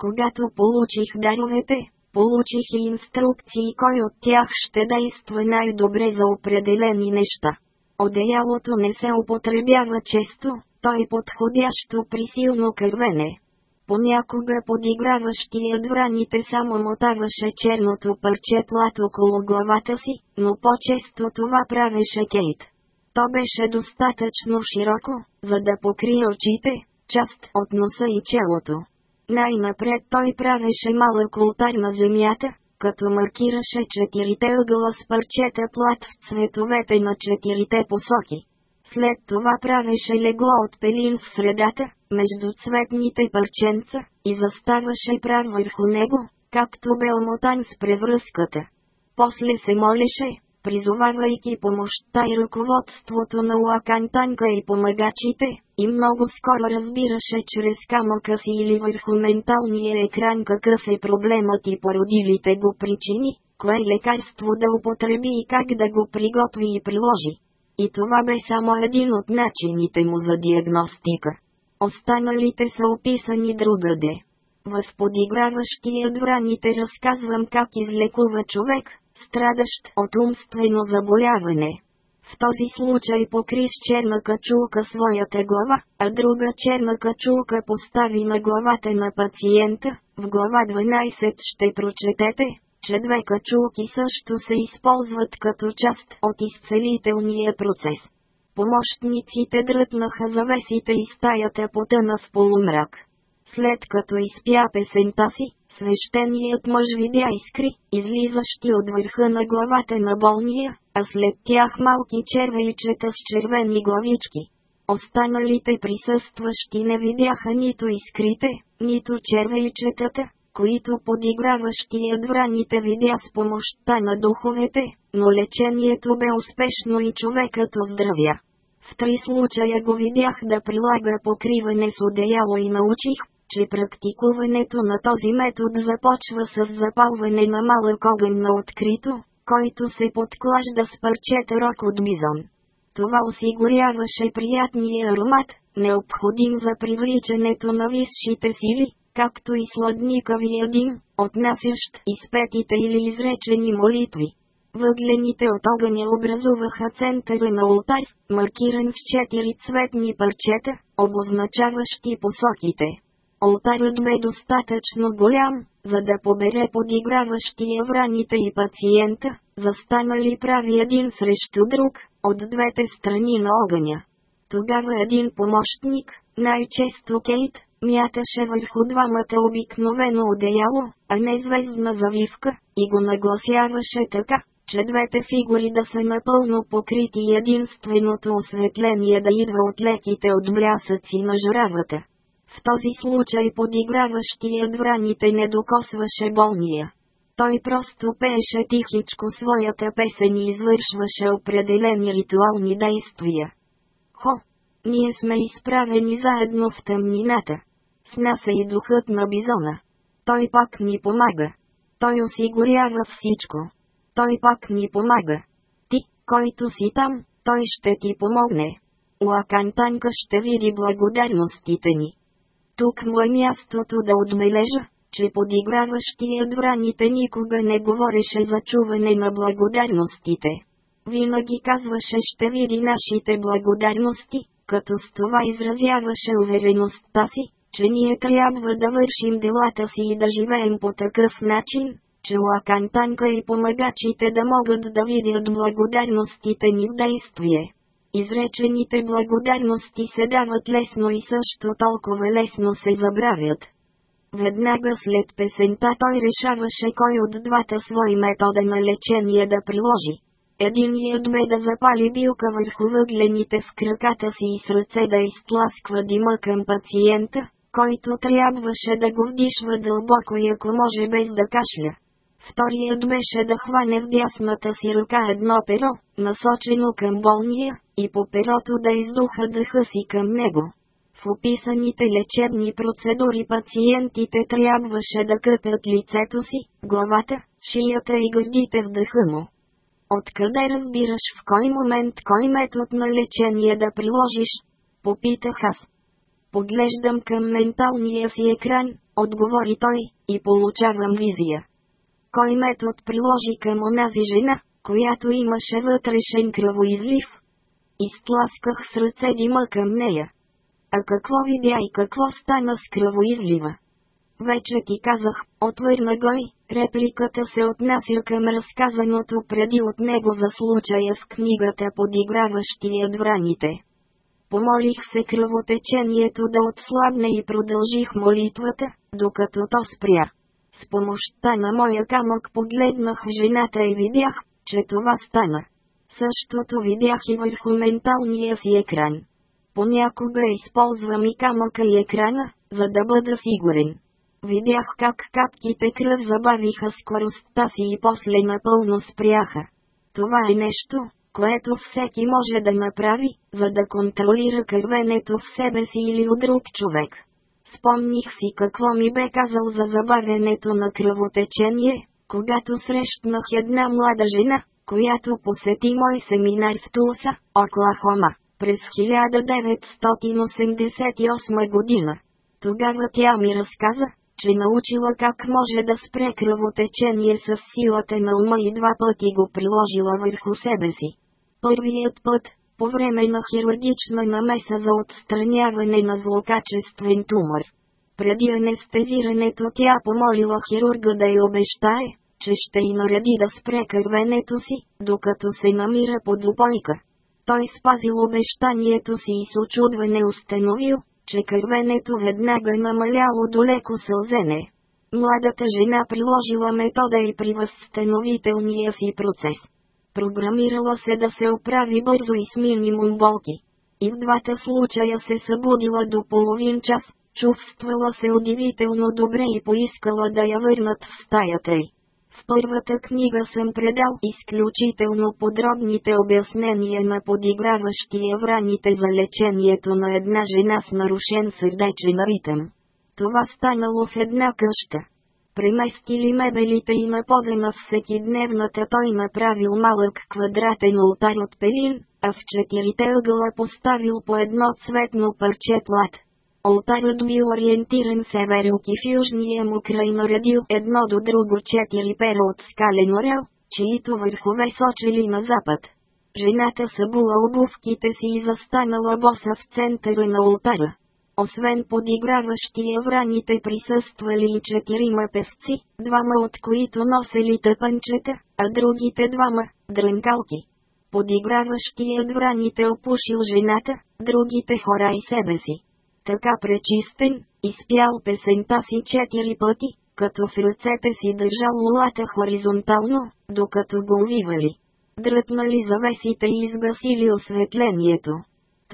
Speaker 1: Когато получих даровете, Получих и инструкции кой от тях ще действа най-добре за определени неща. Одеялото не се употребява често, то е подходящо при силно кървене. Понякога подиграващият враните само мотаваше черното парче плат около главата си, но по-често това правеше Кейт. То беше достатъчно широко, за да покрие очите, част от носа и челото. Най-напред той правеше малък ултар на земята, като маркираше четирите ъгъла с парчета плат в цветовете на четирите посоки. След това правеше легло от пелин в средата, между цветните парченца, и заставаше прав върху него, както бе омотан с превръзката. После се молеше, призовавайки помощта и ръководството на Лакантанка и помагачите, и много скоро разбираше чрез камъка си или върху менталния екран какъв е проблемът и породилите го причини, кое лекарство да употреби и как да го приготви и приложи. И това бе само един от начините му за диагностика. Останалите са описани другаде. Възподиграващият враните разказвам как излекува човек, страдащ от умствено заболяване. В този случай покри с черна качулка своята глава, а друга черна качулка постави на главата на пациента. В глава 12 ще прочетете, че две качулки също се използват като част от изцелителния процес. Помощниците дръпнаха завесите и стаята потъна в полумрак. След като изпя песента си, свещеният мъж видя искри, излизащи от върха на главата на болния, а след тях малки червейчета с червени главички. Останалите присъстващи не видяха нито искрите, нито червейчетата, които подиграващият враните видя с помощта на духовете, но лечението бе успешно и човекът оздравя. В три случая го видях да прилага покриване с одеяло и научих че практикуването на този метод започва с запалване на малък огън на открито, който се подклажда с парчета рок от бизон. Това осигуряваше приятния аромат, необходим за привличането на висшите сили, както и сладникавия дим, отнасящ изпетите или изречени молитви. Въглените от огъня образуваха центъра на ултар, маркиран с четири цветни парчета, обозначаващи посоките. Олтарът бе е достатъчно голям, за да побере подиграващия враните и пациента, застанали прави един срещу друг, от двете страни на огъня. Тогава един помощник, най-често Кейт, мяташе върху двамата обикновено одеяло, а не звездна завивка, и го нагласяваше така, че двете фигури да са напълно покрити и единственото осветление да идва от леките отблясъци на жравата. В този случай подиграващият враните не докосваше болния. Той просто пееше тихичко своята песен и извършваше определени ритуални действия. Хо! Ние сме изправени заедно в тъмнината. С нас е и духът на бизона. Той пак ни помага. Той осигурява всичко. Той пак ни помага. Ти, който си там, той ще ти помогне. Лакантанка ще види благодарностите ни. Тук му е мястото да отбележа, че подиграващият враните никога не говореше за чуване на благодарностите. Винаги казваше ще види нашите благодарности, като с това изразяваше увереността си, че ние трябва да вършим делата си и да живеем по такъв начин, че Лакантанка и помагачите да могат да видят благодарностите ни в действие. Изречените благодарности се дават лесно и също толкова лесно се забравят. Веднага след песента той решаваше кой от двата свои метода на лечение да приложи. Единият бе да запали билка върху въглените в краката си и с ръце да изтласква дима към пациента, който трябваше да го вдишва дълбоко и ако може без да кашля. Вторият беше да хване в дясната си ръка едно перо, насочено към болния, и по перото да издуха дъха си към него. В описаните лечебни процедури пациентите трябваше да къпят лицето си, главата, шията и гърдите в дъха му. Откъде разбираш в кой момент кой метод на лечение да приложиш? Попитах аз. Поглеждам към менталния си екран, отговори той, и получавам визия. Кой метод приложи към онази жена, която имаше вътрешен кръвоизлив, Изтласках с ръце дима към нея. А какво видя и какво стана с кръвоизлива? Вече ти казах, отвърна гой, репликата се отнася към разказаното преди от него за случая в книгата подиграващия враните. Помолих се кръвотечението да отслабне и продължих молитвата, докато то спря. С помощта на моя камък погледнах жената и видях, че това стана. Същото видях и върху менталния си екран. Понякога използвам и камъка и екрана, за да бъда сигурен. Видях как капките кръв забавиха скоростта си и после напълно спряха. Това е нещо, което всеки може да направи, за да контролира кървенето в себе си или у друг човек. Спомних си какво ми бе казал за забавянето на кръвотечение, когато срещнах една млада жена, която посети мой семинар в Тулса, Оклахома, през 1988 година. Тогава тя ми разказа, че научила как може да спре кръвотечение с силата на ума и два пъти го приложила върху себе си. Първият път, по време на хирургична намеса за отстраняване на злокачествен тумор. Преди анестезирането тя помолила хирурга да й обещае, че ще й нареди да спре кървенето си, докато се намира под опойка. Той спазил обещанието си и с очудване установил, че кървенето веднага намаляло до леко сълзене. Младата жена приложила метода и при възстановителния си процес. Програмирала се да се оправи бързо и с минимум болки. И в двата случая се събудила до половин час, чувствала се удивително добре и поискала да я върнат в стаята й. В първата книга съм предал изключително подробните обяснения на подиграващия враните за лечението на една жена с нарушен сърдечен ритъм. Това станало в една къща. Преместили мебелите и на пода на всекидневната той направил малък квадратен ултар от пелин, а в четирите ъгъла поставил по едно цветно парче плат. Олтарът бил е ориентиран северо и в южния му край наредил едно до друго четири пера от скален орел, чието върхове сочили на запад. Жената събула обувките си и застанала боса в центъра на олтара. Освен подиграващия враните присъствали и четирима певци, двама от които носели тъпанчета, а другите двама – дрънкалки. Подиграващият враните опушил жената, другите хора и себе си така пречистен, изпял песента си четири пъти, като в ръцете си държал лулата хоризонтално, докато го увивали. Дръпнали завесите и изгасили осветлението.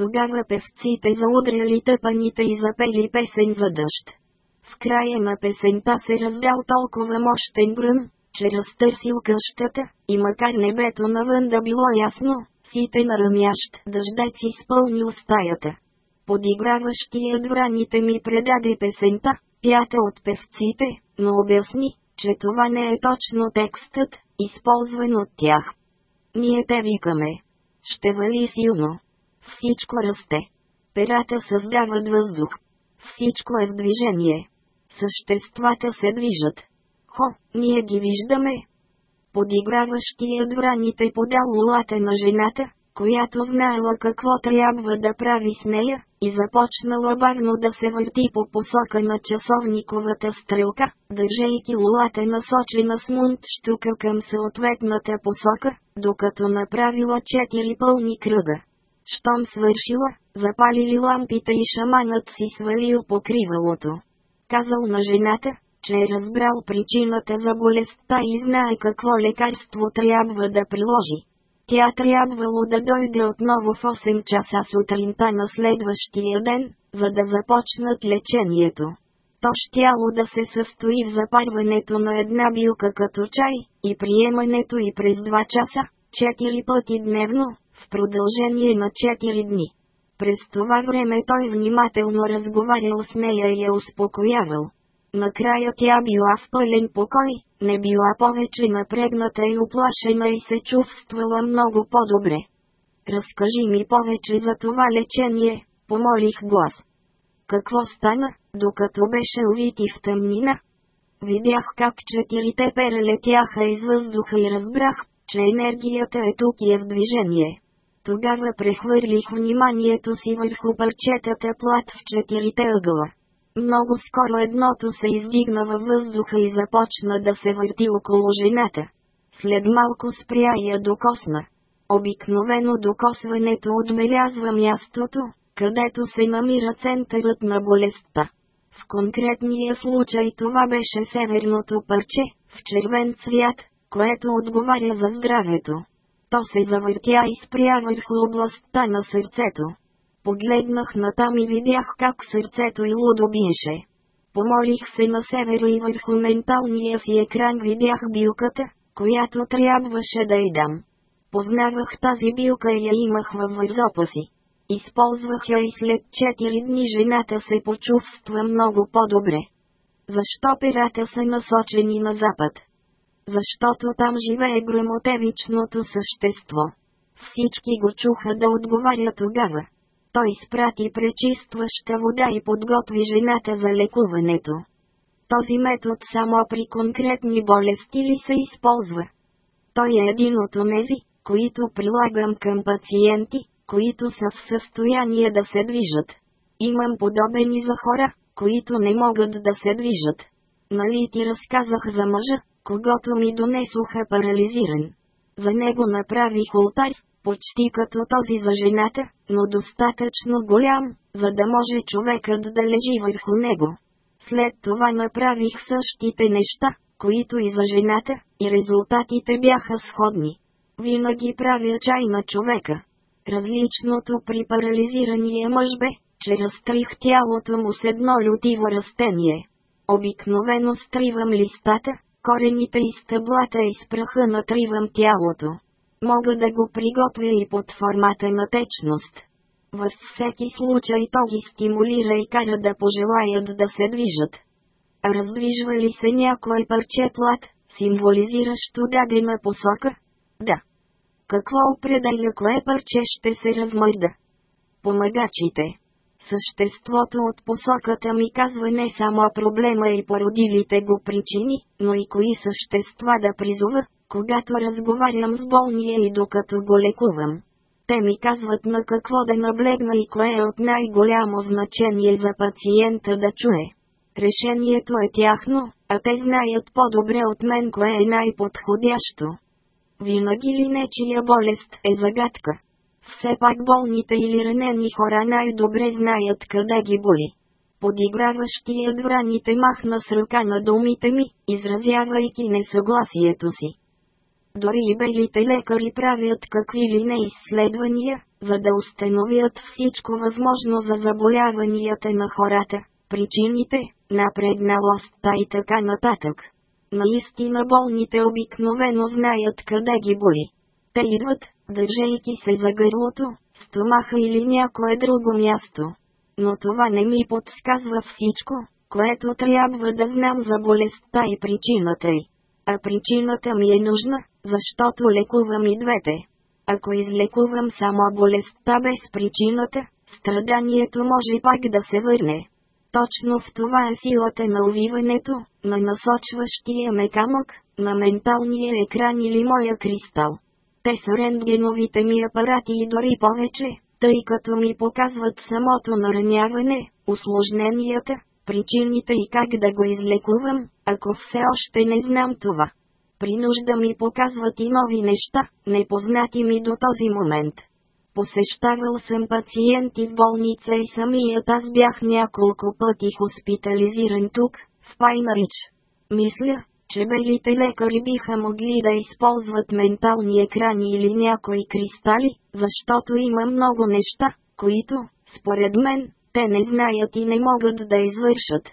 Speaker 1: Тогава певците заудряли тъпаните и запели песен за дъжд. В края на песента се раздял толкова мощен гръм, че разтърсил къщата, и макар небето навън да било ясно, сите на ръмящ дъждец изпълнил стаята подиграващият враните ми предаде песента, пята от певците, но обясни, че това не е точно текстът, използван от тях. Ние те викаме. Ще вали силно. Всичко расте. Перата създават въздух. Всичко е в движение. Съществата се движат. Хо, ние ги виждаме. Подиграващият враните подал лулата на жената, която знаела какво трябва да прави с нея, и започнала бавно да се върти по посока на часовниковата стрелка, държейки лулата насочена с мунт штука към съответната посока, докато направила четири пълни кръга. Щом свършила, запалили лампите и шаманът си свалил покривалото. Казал на жената, че е разбрал причината за болестта и знае какво лекарство трябва да приложи. Тя трябвало да дойде отново в 8 часа сутринта на следващия ден, за да започнат лечението. То щяло да се състои в запарването на една билка като чай, и приемането и през 2 часа, 4 пъти дневно, в продължение на 4 дни. През това време той внимателно разговарял с нея и я успокоявал. Накрая тя била в пълен покой, не била повече напрегната и оплашена и се чувствала много по-добре. Разкажи ми повече за това лечение, помолих глас. Какво стана, докато беше увити в тъмнина? Видях как четирите перелетяха из въздуха и разбрах, че енергията е тук и е в движение. Тогава прехвърлих вниманието си върху парчетата плат в четирите ъгъла. Много скоро едното се издигна във въздуха и започна да се върти около жената. След малко спря и я докосна. Обикновено докосването отбелязва мястото, където се намира центърът на болестта. В конкретния случай това беше северното парче, в червен цвят, което отговаря за здравето. То се завъртя и спря върху областта на сърцето. Погледнах натам и видях как сърцето й лудо биеше. Помолих се на севера и върху менталния си екран видях билката, която трябваше да й дам. Познавах тази билка и я имах във вързопа си. Използвах я и след 4 дни жената се почувства много по-добре. Защо перата са насочени на запад? Защото там живее грамотевичното същество. Всички го чуха да отговаря тогава той изпрати пречистваща вода и подготви жената за лекуването. Този метод само при конкретни болести ли се използва? Той е един от онези, които прилагам към пациенти, които са в състояние да се движат. Имам подобени за хора, които не могат да се движат. Нали ти разказах за мъжа, когато ми донесоха парализиран. За него направих ултар, почти като този за жената, но достатъчно голям, за да може човекът да лежи върху него. След това направих същите неща, които и за жената, и резултатите бяха сходни. Винаги правя чай на човека. Различното при парализирания мъж бе, че разтрих тялото му с едно лютиво растение. Обикновено стривам листата, корените и стъблата и с праха натривам тялото мога да го приготвя и под формата на течност. Във всеки случай то ги стимулира и кара да пожелаят да се движат. Раздвижва ли се някой парче плат, символизиращо дадена посока? Да. Какво определя кое парче ще се размърда? Помагачите. Съществото от посоката ми казва не само проблема и породилите го причини, но и кои същества да призова, когато разговарям с болния и докато го лекувам. Те ми казват на какво да наблегна и кое е от най-голямо значение за пациента да чуе. Решението е тяхно, а те знаят по-добре от мен кое е най-подходящо. Винаги ли нечия болест е загадка? Все пак болните или ранени хора най-добре знаят къде ги боли. Подиграващият враните махна с ръка на думите ми, изразявайки несъгласието си. Дори и белите лекари правят какви ли не изследвания, за да установят всичко възможно за заболяванията на хората, причините, напредналостта и така нататък. Наистина болните обикновено знаят къде ги боли. Те идват, държейки се за гърлото, стомаха или някое друго място. Но това не ми подсказва всичко, което трябва да знам за болестта и причината й. А причината ми е нужна, защото лекувам и двете. Ако излекувам само болестта без причината, страданието може пак да се върне. Точно в това е силата на увиването, на насочващия ме камък, на менталния екран или моя кристал. Те са рентгеновите ми апарати и дори повече, тъй като ми показват самото нараняване, усложненията, причините и как да го излекувам, ако все още не знам това. При нужда ми показват и нови неща, непознати ми до този момент. Посещавал съм пациенти в болница и самият аз бях няколко пъти хоспитализиран тук, в Пайнарич. Мисля, че белите лекари биха могли да използват ментални екрани или някои кристали, защото има много неща, които, според мен, те не знаят и не могат да извършат.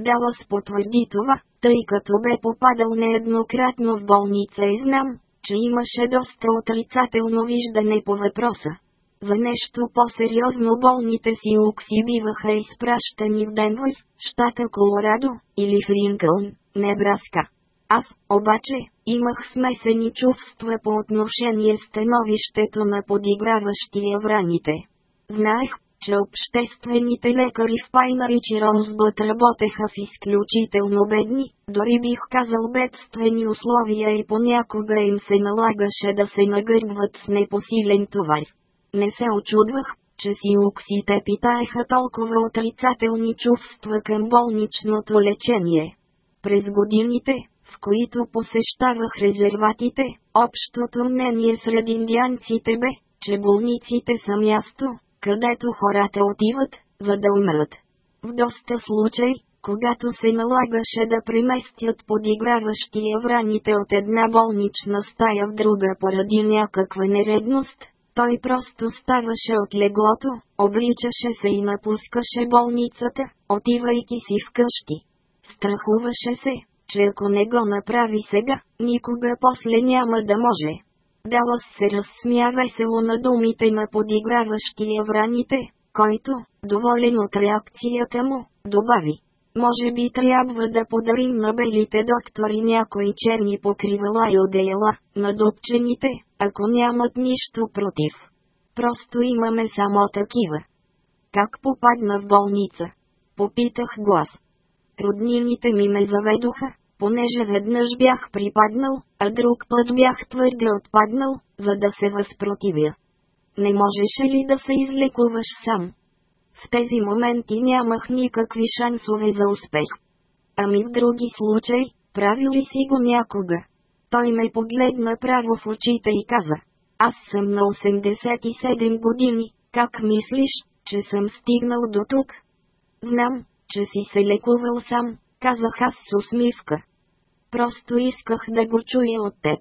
Speaker 1: Далас потвърди това, тъй като бе попадал нееднократно в болница и знам, че имаше доста отрицателно виждане по въпроса. За нещо по-сериозно болните си укси биваха изпращани в Денвър, щата Колорадо, или в Линкълн, Небраска. Аз, обаче, имах смесени чувства по отношение становището на подиграващия враните. Знаех, че обществените лекари в Пайнари и Чиронсбът работеха в изключително бедни, дори бих казал бедствени условия и понякога им се налагаше да се нагърбват с непосилен товар. Не се очудвах, че си уксите питаеха толкова отрицателни чувства към болничното лечение. През годините, в които посещавах резерватите, общото мнение сред индианците бе, че болниците са място, където хората отиват, за да умрат. В доста случаи, когато се налагаше да преместят подиграващи евраните от една болнична стая в друга поради някаква нередност, той просто ставаше от леглото, обличаше се и напускаше болницата, отивайки си вкъщи. Страхуваше се, че ако не го направи сега, никога после няма да може. Далас се разсмя весело на думите на подиграващия враните, който, доволен от реакцията му, добави. Може би трябва да подарим на белите доктори някои черни покривала и одеяла, на дупчените, ако нямат нищо против. Просто имаме само такива. Как попадна в болница? Попитах глас. Роднините ми ме заведоха, понеже веднъж бях припаднал, а друг път бях твърде отпаднал, за да се възпротивя. Не можеше ли да се излекуваш сам? В тези моменти нямах никакви шансове за успех. Ами в други случаи, правил ли си го някога? Той ме погледна право в очите и каза. Аз съм на 87 години, как мислиш, че съм стигнал до тук? Знам, че си се лекувал сам, казах аз с усмивка. Просто исках да го чуя от теб.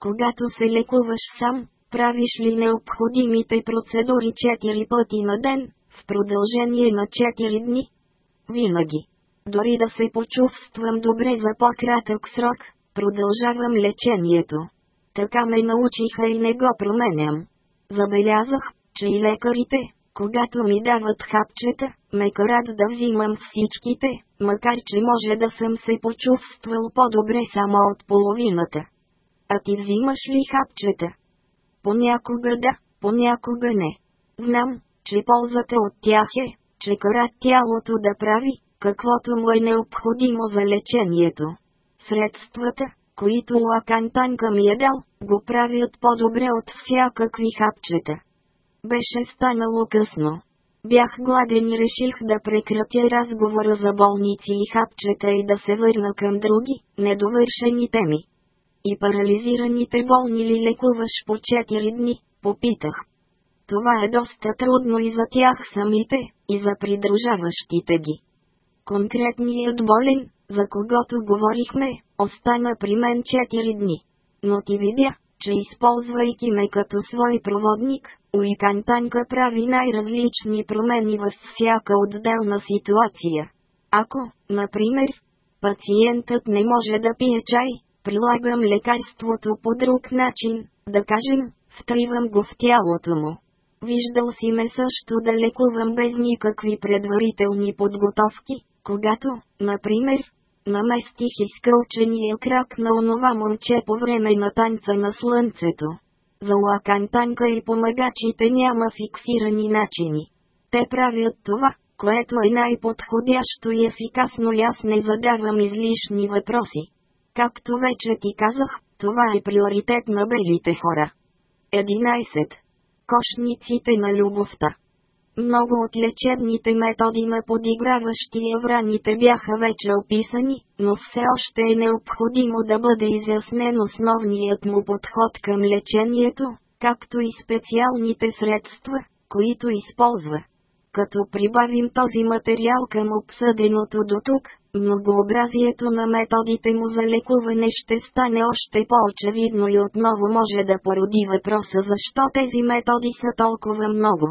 Speaker 1: Когато се лекуваш сам, правиш ли необходимите процедури 4 пъти на ден, в продължение на 4 дни? Винаги. Дори да се почувствам добре за по-кратък срок, продължавам лечението. Така ме научиха и не го променям. Забелязах, че и лекарите, когато ми дават хапчета, ме карат да взимам всичките, макар че може да съм се почувствал по-добре само от половината. А ти взимаш ли хапчета? Понякога да, понякога не. Знам, че ползата от тях е, че карат тялото да прави, каквото му е необходимо за лечението. Средствата, които Лакантанка ми е дал, го правят по-добре от всякакви хапчета. Беше станало късно. Бях гладен и реших да прекратя разговора за болници и хапчета и да се върна към други, недовършени теми. И парализираните болни ли лекуваш по 4 дни, попитах. Това е доста трудно и за тях самите, и за придружаващите ги. Конкретният болен, за когото говорихме, остана при мен 4 дни. Но ти видя, че използвайки ме като свой проводник, Уикан Танка прави най-различни промени във всяка отделна ситуация. Ако, например, пациентът не може да пие чай, прилагам лекарството по друг начин, да кажем, втривам го в тялото му. Виждал си ме също да лекувам без никакви предварителни подготовки, когато, например, наместих изкълчения крак на онова е момче по време на танца на слънцето. За лакан танка и помагачите няма фиксирани начини. Те правят това, което е най-подходящо и ефикасно и аз не задавам излишни въпроси. Както вече ти казах, това е приоритет на белите хора. 11. Кошниците на любовта много от лечебните методи на подиграващия враните бяха вече описани, но все още е необходимо да бъде изяснен основният му подход към лечението, както и специалните средства, които използва. Като прибавим този материал към обсъденото до тук, многообразието на методите му за лекуване ще стане още по-очевидно и отново може да породи въпроса защо тези методи са толкова много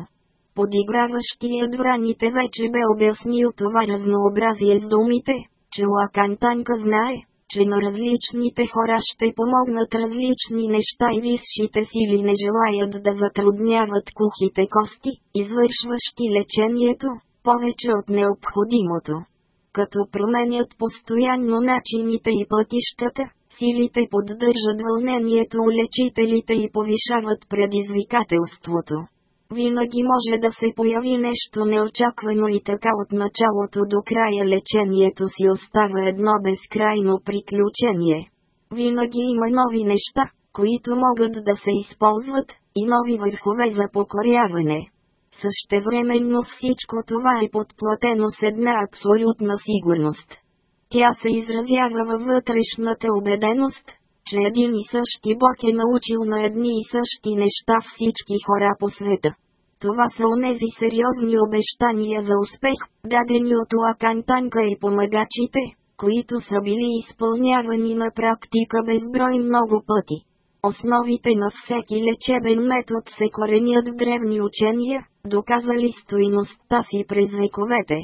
Speaker 1: подиграващият враните вече бе обяснил това разнообразие с думите, че Лакан Танка знае, че на различните хора ще помогнат различни неща и висшите сили не желаят да затрудняват кухите кости, извършващи лечението, повече от необходимото. Като променят постоянно начините и пътищата, силите поддържат вълнението у лечителите и повишават предизвикателството. Винаги може да се появи нещо неочаквано и така от началото до края лечението си остава едно безкрайно приключение. Винаги има нови неща, които могат да се използват, и нови върхове за покоряване. Същевременно всичко това е подплатено с една абсолютна сигурност. Тя се изразява във вътрешната убеденост, че един и същи Бог е научил на едни и същи неща всички хора по света. Това са онези сериозни обещания за успех, дадени от Лакантанка и помагачите, които са били изпълнявани на практика безброй много пъти. Основите на всеки лечебен метод се коренят в древни учения, доказали стойността си през вековете.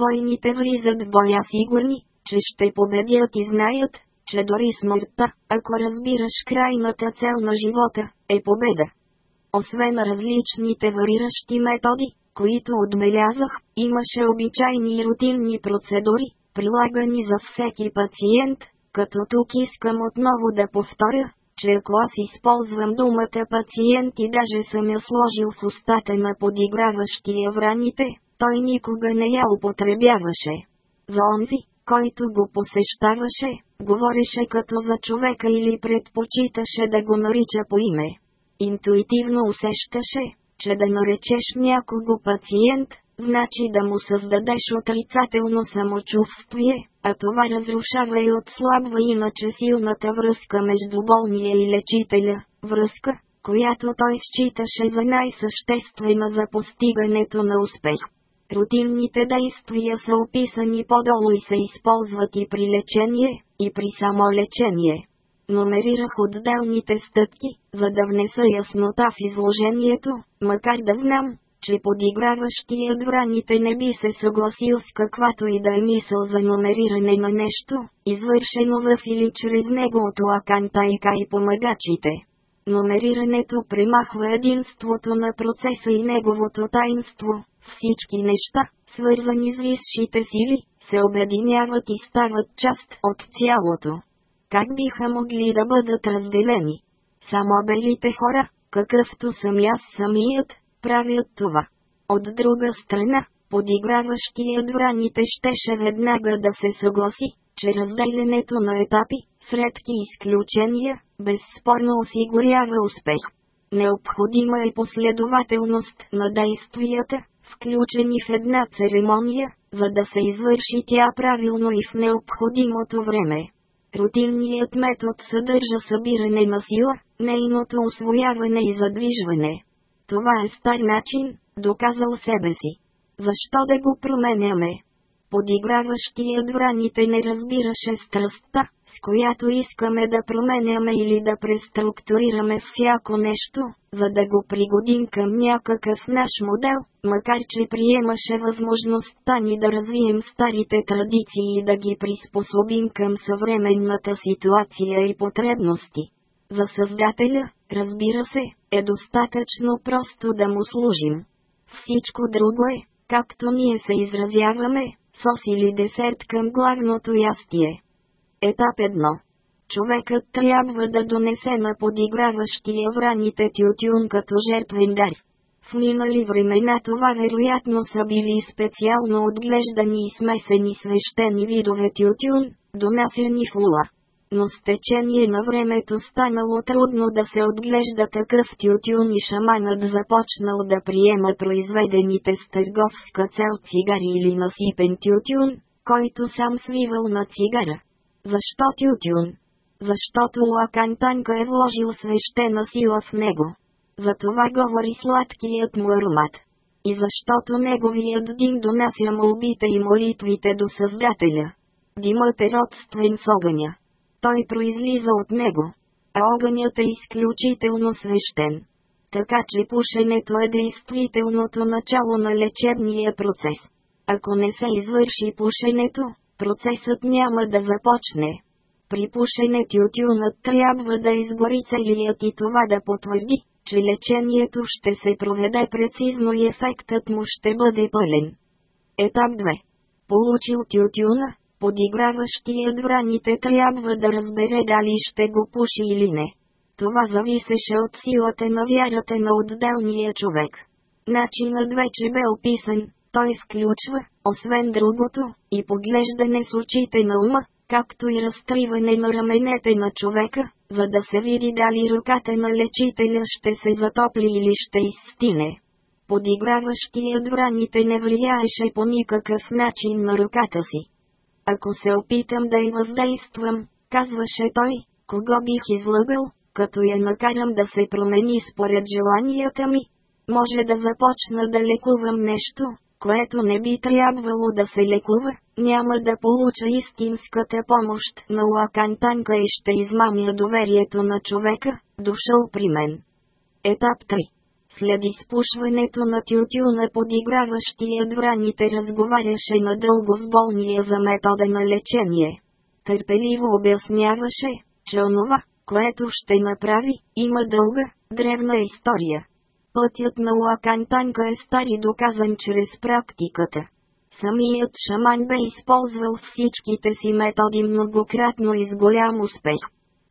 Speaker 1: Войните влизат в боя сигурни, че ще победят и знаят, че дори смъртта, ако разбираш крайната цел на живота, е победа. Освен различните вариращи методи, които отбелязах, имаше обичайни и рутинни процедури, прилагани за всеки пациент, като тук искам отново да повторя, че ако аз използвам думата пациент и даже съм я сложил в устата на подиграващия враните, той никога не я употребяваше. За онзи, който го посещаваше, говореше като за човека или предпочиташе да го нарича по име. Интуитивно усещаше, че да наречеш някого пациент, значи да му създадеш отрицателно самочувствие, а това разрушава и отслабва иначе силната връзка между болния и лечителя, връзка, която той считаше за най-съществена за постигането на успех. Рутинните действия са описани по-долу и се използват и при лечение, и при самолечение. Номерирах отделните стъпки, за да внеса яснота в изложението, макар да знам, че подиграващият враните не би се съгласил с каквато и да е мисъл за номериране на нещо, извършено в или чрез негото акантайка и помагачите. Номерирането премахва единството на процеса и неговото таинство, всички неща, свързани с висшите сили, се обединяват и стават част от цялото. Как биха могли да бъдат разделени? Само белите хора, какъвто съм аз самият, правят това. От друга страна, подиграващият враните щеше веднага да се съгласи, че разделенето на етапи, с редки изключения, безспорно осигурява успех. Необходима е последователност на действията, включени в една церемония, за да се извърши тя правилно и в необходимото време. Рутинният метод съдържа събиране на сила, нейното освояване и задвижване. Това е стар начин, доказал себе си. Защо да го променяме? подиграващият враните не разбираше страстта, с която искаме да променяме или да преструктурираме всяко нещо, за да го пригодим към някакъв наш модел, макар че приемаше възможността ни да развием старите традиции и да ги приспособим към съвременната ситуация и потребности. За Създателя, разбира се, е достатъчно просто да му служим. Всичко друго е, както ние се изразяваме, сос или десерт към главното ястие. Етап 1. Човекът трябва да донесе на подиграващия враните тютюн като жертвен дар. В минали времена това вероятно са били специално отглеждани и смесени свещени видове тютюн, донасени в лула но с течение на времето станало трудно да се отглежда такъв тютюн и шаманът започнал да приема произведените с търговска цел цигари или насипен тютюн, който сам свивал на цигара. Защо тютюн? Защото Лакантанка е вложил свещена сила в него. За това говори сладкият му аромат. И защото неговият дим донася молбите и молитвите до Създателя. Димът е родствен с огъня той произлиза от него. А огънят е изключително свещен. Така че пушенето е действителното начало на лечебния процес. Ако не се извърши пушенето, процесът няма да започне. При пушене тютюнът трябва да изгори целият и това да потвърди, че лечението ще се проведе прецизно и ефектът му ще бъде пълен. Етап 2. Получил тютюна, подиграващият враните трябва да разбере дали ще го пуши или не. Това зависеше от силата на вярата на отделния човек. Начинът вече бе описан, той включва, освен другото, и поглеждане с очите на ума, както и разтриване на раменете на човека, за да се види дали ръката на лечителя ще се затопли или ще изстине. Подиграващият враните не влияеше по никакъв начин на ръката си. Ако се опитам да им въздействам, казваше той, кого бих излъгал, като я накарам да се промени според желанията ми. Може да започна да лекувам нещо, което не би трябвало да се лекува, няма да получа истинската помощ на лакантанка и ще измамя доверието на човека, дошъл при мен. Етап 3 след изпушването на тютюна подиграващия драните разговаряше надълго с болния за метода на лечение. Търпеливо обясняваше, че онова, което ще направи, има дълга, древна история. Пътят на Лакантанка е стар и доказан чрез практиката. Самият шаман бе използвал всичките си методи многократно и с голям успех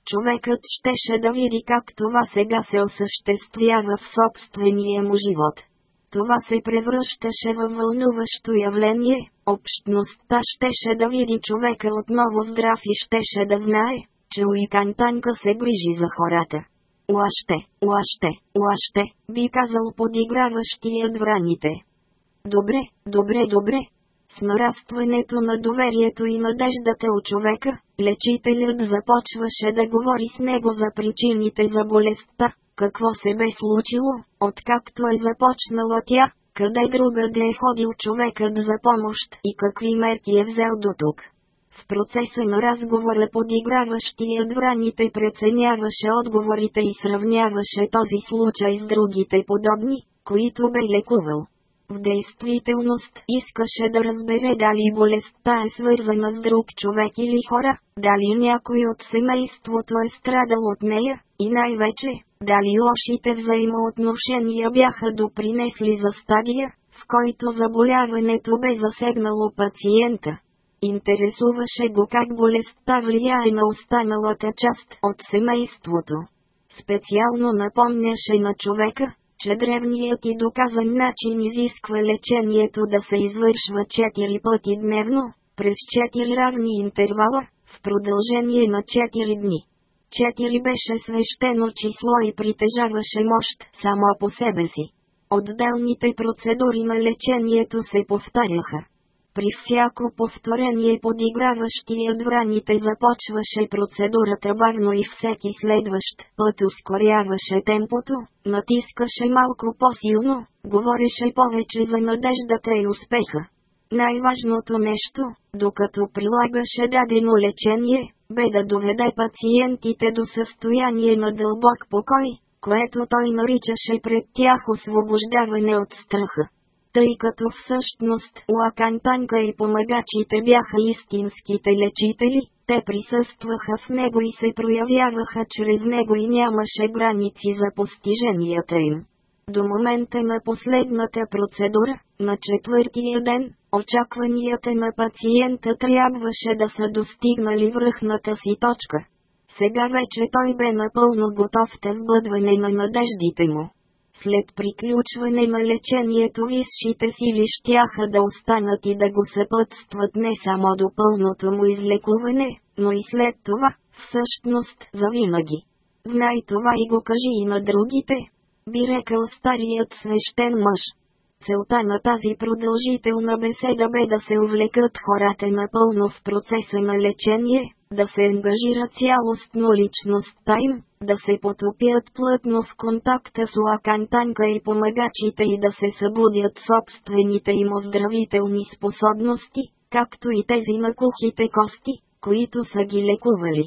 Speaker 1: човекът щеше да види как това сега се осъществява в собствения му живот. Това се превръщаше във вълнуващо явление, общността щеше да види човека отново здрав и щеше да знае, че Танка се грижи за хората. Лаще, лаще, лаще, би казал подиграващият враните. Добре, добре, добре, с нарастването на доверието и надеждата у човека, лечителят започваше да говори с него за причините за болестта, какво се бе случило, откакто е започнала тя, къде другаде е ходил човекът за помощ и какви мерки е взел до тук. В процеса на разговора подиграващият враните преценяваше отговорите и сравняваше този случай с другите подобни, които бе лекувал. В действителност искаше да разбере дали болестта е свързана с друг човек или хора, дали някой от семейството е страдал от нея, и най-вече, дали лошите взаимоотношения бяха допринесли за стадия, в който заболяването бе засегнало пациента. Интересуваше го как болестта влияе на останалата част от семейството. Специално напомняше на човека, че древният и доказан начин изисква лечението да се извършва 4 пъти дневно, през 4 равни интервала, в продължение на 4 дни. 4 беше свещено число и притежаваше мощ само по себе си. Отделните процедури на лечението се повтаряха. При всяко повторение подиграващият враните започваше процедурата бавно и всеки следващ път ускоряваше темпото, натискаше малко по-силно, говореше повече за надеждата и успеха. Най-важното нещо, докато прилагаше дадено лечение, бе да доведе пациентите до състояние на дълбок покой, което той наричаше пред тях освобождаване от страха тъй като всъщност Лакан Танка и помагачите бяха истинските лечители, те присъстваха в него и се проявяваха чрез него и нямаше граници за постиженията им. До момента на последната процедура, на четвъртия ден, очакванията на пациента трябваше да са достигнали връхната си точка. Сега вече той бе напълно готов да сбъдване на надеждите му след приключване на лечението висшите сили щяха да останат и да го съпътстват не само до пълното му излекуване, но и след това, всъщност, завинаги. Знай това и го кажи и на другите, би рекал старият свещен мъж. Целта на тази продължителна беседа бе да се увлекат хората напълно в процеса на лечение, да се ангажира цялостно личността им, да се потопят плътно в контакта с лакантанка и помагачите и да се събудят собствените им оздравителни способности, както и тези на кухите кости, които са ги лекували.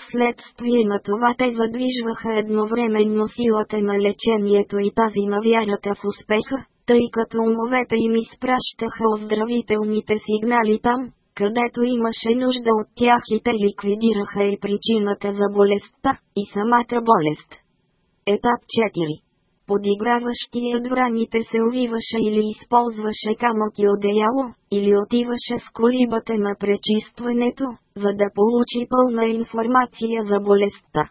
Speaker 1: Вследствие на това те задвижваха едновременно силата на лечението и тази на вярата в успеха, тъй като умовете им изпращаха оздравителните сигнали там, където имаше нужда от тях и те ликвидираха и причината за болестта, и самата болест. Етап 4 Подиграващият враните се увиваше или използваше камък и одеяло, или отиваше в колибата на пречистването, за да получи пълна информация за болестта.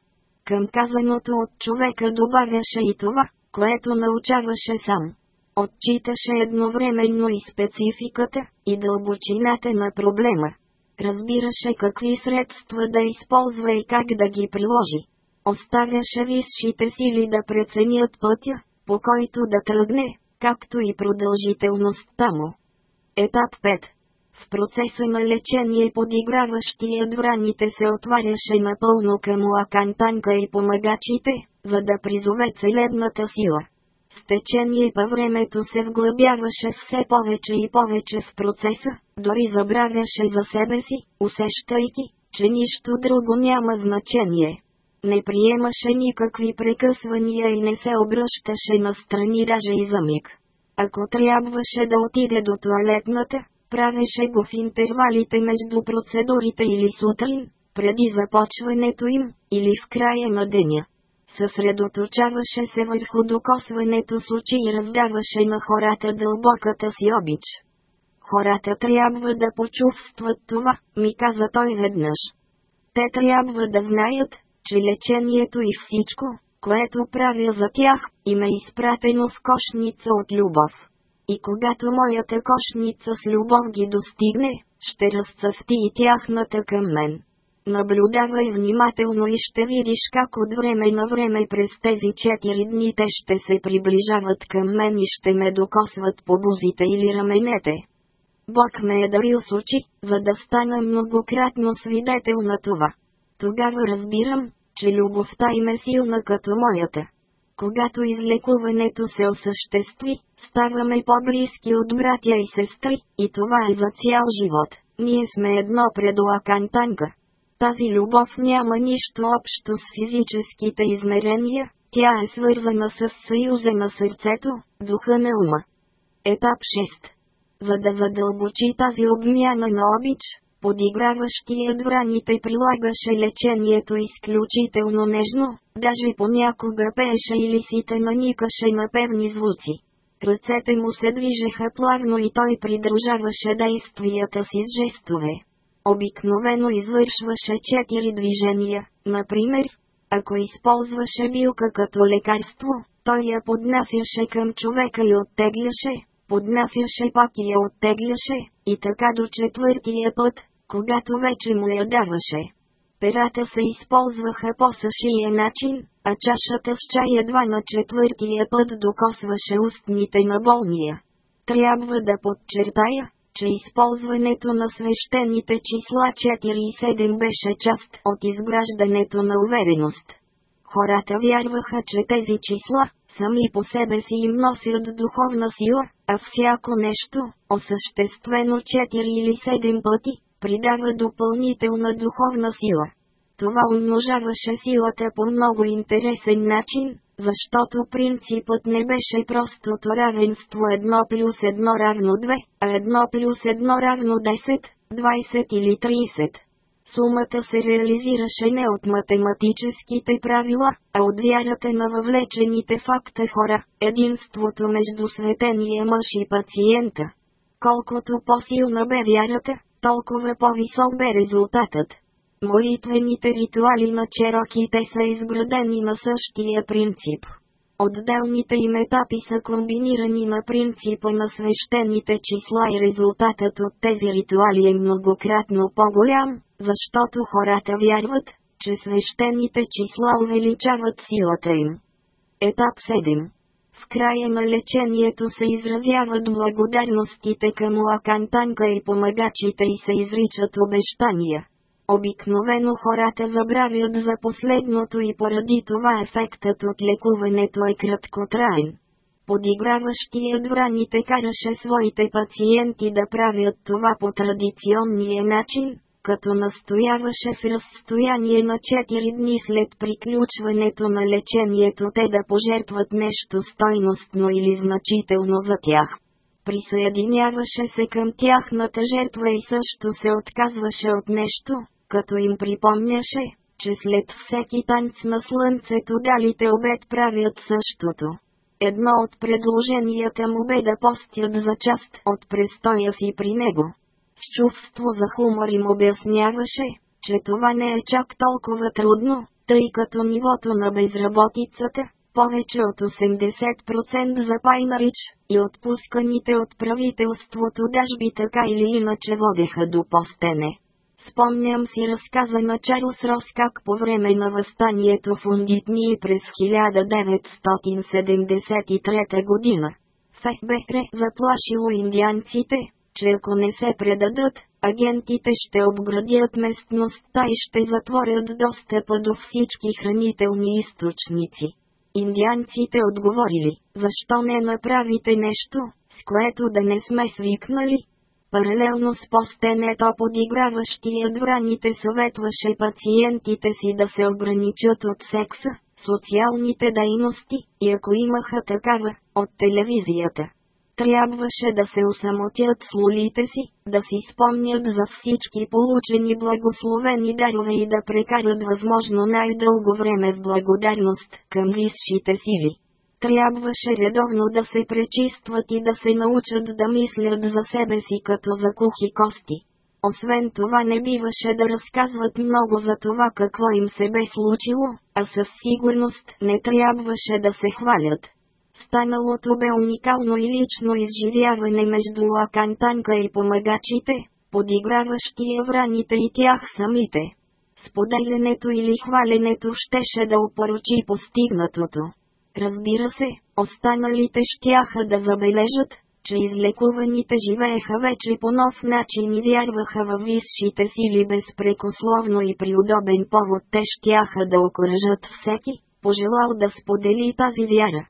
Speaker 1: Към казаното от човека добавяше и това, което научаваше сам. Отчиташе едновременно и спецификата, и дълбочината на проблема. Разбираше какви средства да използва и как да ги приложи. Оставяше висшите сили да преценят пътя, по който да тръгне, както и продължителността му. Етап 5 в процеса на лечение подиграващият враните се отваряше напълно към лакантанка и помагачите, за да призове целебната сила. С течение във времето се вглъбяваше все повече и повече в процеса, дори забравяше за себе си, усещайки, че нищо друго няма значение. Не приемаше никакви прекъсвания и не се обръщаше настрани даже и за миг. Ако трябваше да отиде до туалетната, правеше го в интервалите между процедурите или сутрин, преди започването им, или в края на деня съсредоточаваше се върху докосването с очи и раздаваше на хората дълбоката си обич. Хората трябва да почувстват това, ми каза той веднъж. Те трябва да знаят, че лечението и всичко, което правя за тях, им е изпратено в кошница от любов. И когато моята кошница с любов ги достигне, ще разцъфти и тяхната към мен. Наблюдавай внимателно и ще видиш как от време на време през тези четири дни те ще се приближават към мен и ще ме докосват по бузите или раменете. Бог ме е дарил с очи, за да стана многократно свидетел на това. Тогава разбирам, че любовта им е силна като моята. Когато излекуването се осъществи, ставаме по-близки от братя и сестри, и това е за цял живот. Ние сме едно предла танка. Тази любов няма нищо общо с физическите измерения, тя е свързана с съюза на сърцето, духа на ума. Етап 6 За да задълбочи тази обмяна на обич, подиграващият враните прилагаше лечението изключително нежно, даже понякога пееше или сите наникаше на певни звуци. Ръцете му се движеха плавно и той придружаваше действията си с жестове. Обикновено извършваше четири движения, например, ако използваше билка като лекарство, той я поднасяше към човека и оттегляше, поднасяше пак и я оттегляше, и така до четвъртия път, когато вече му я даваше. Перата се използваха по същия начин, а чашата с чай едва на четвъртия път докосваше устните на болния. Трябва да подчертая, че използването на свещените числа 4 и 7 беше част от изграждането на увереност. Хората вярваха, че тези числа, сами по себе си им носят духовна сила, а всяко нещо, осъществено 4 или 7 пъти, придава допълнителна духовна сила. Това умножаваше силата по много интересен начин, защото принципът не беше простото равенство 1 плюс 1 равно 2, а 1 плюс 1 равно 10, 20 или 30. Сумата се реализираше не от математическите правила, а от вярата на въвлечените факта е хора, единството между светения мъж и пациента. Колкото по-силна бе вярата, толкова по-висок бе резултатът. Молитвените ритуали на чероките са изградени на същия принцип. Отделните им етапи са комбинирани на принципа на свещените числа и резултатът от тези ритуали е многократно по-голям, защото хората вярват, че свещените числа увеличават силата им. Етап 7 В края на лечението се изразяват благодарностите към Лакантанка и помагачите и се изричат обещания. Обикновено хората забравят за последното и поради това ефектът от лекуването е краткотраен. Подиграващият враните караше своите пациенти да правят това по традиционния начин, като настояваше в разстояние на 4 дни след приключването на лечението те да пожертват нещо стойностно или значително за тях. Присъединяваше се към тяхната жертва и също се отказваше от нещо, като им припомняше, че след всеки танц на слънцето далите обед правят същото. Едно от предложенията му бе да постят за част от престоя си при него. С чувство за хумор им обясняваше, че това не е чак толкова трудно, тъй като нивото на безработицата, повече от 80% за Пайнарич, и отпусканите от правителството дажби така или иначе водеха до постене. Спомням си разказа на Чарлз Рос как по време на възстанието в Ундитни през 1973 година. ФБР заплашило индианците, че ако не се предадат, агентите ще обградят местността и ще затворят достъпа до всички хранителни източници. Индианците отговорили, защо не направите нещо, с което да не сме свикнали, Паралелно с постенето подиграващият враните съветваше пациентите си да се ограничат от секса, социалните дейности, и ако имаха такава, от телевизията. Трябваше да се осамотят с лулите си, да си спомнят за всички получени благословени дарове и да прекарат възможно най-дълго време в благодарност към висшите сили трябваше редовно да се пречистват и да се научат да мислят за себе си като за кухи кости. Освен това не биваше да разказват много за това какво им се бе случило, а със сигурност не трябваше да се хвалят. Станалото бе уникално и лично изживяване между лакантанка и помагачите, подиграващи евраните и тях самите. Споделянето или хваленето щеше да опорочи постигнатото. Разбира се, останалите щяха да забележат, че излекуваните живееха вече по нов начин и вярваха във висшите сили безпрекословно и при удобен повод те щяха да окоръжат всеки, пожелал да сподели тази вяра.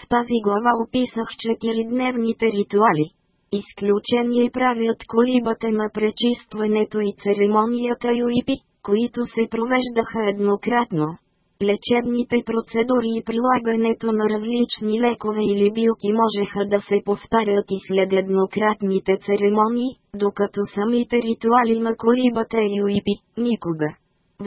Speaker 1: В тази глава описах четиридневните ритуали. Изключение правят колибата на пречистването и церемонията Юипи, които се провеждаха еднократно лечебните процедури и прилагането на различни лекове или билки можеха да се повтарят и след еднократните церемонии, докато самите ритуали на колибата и уипи – никога.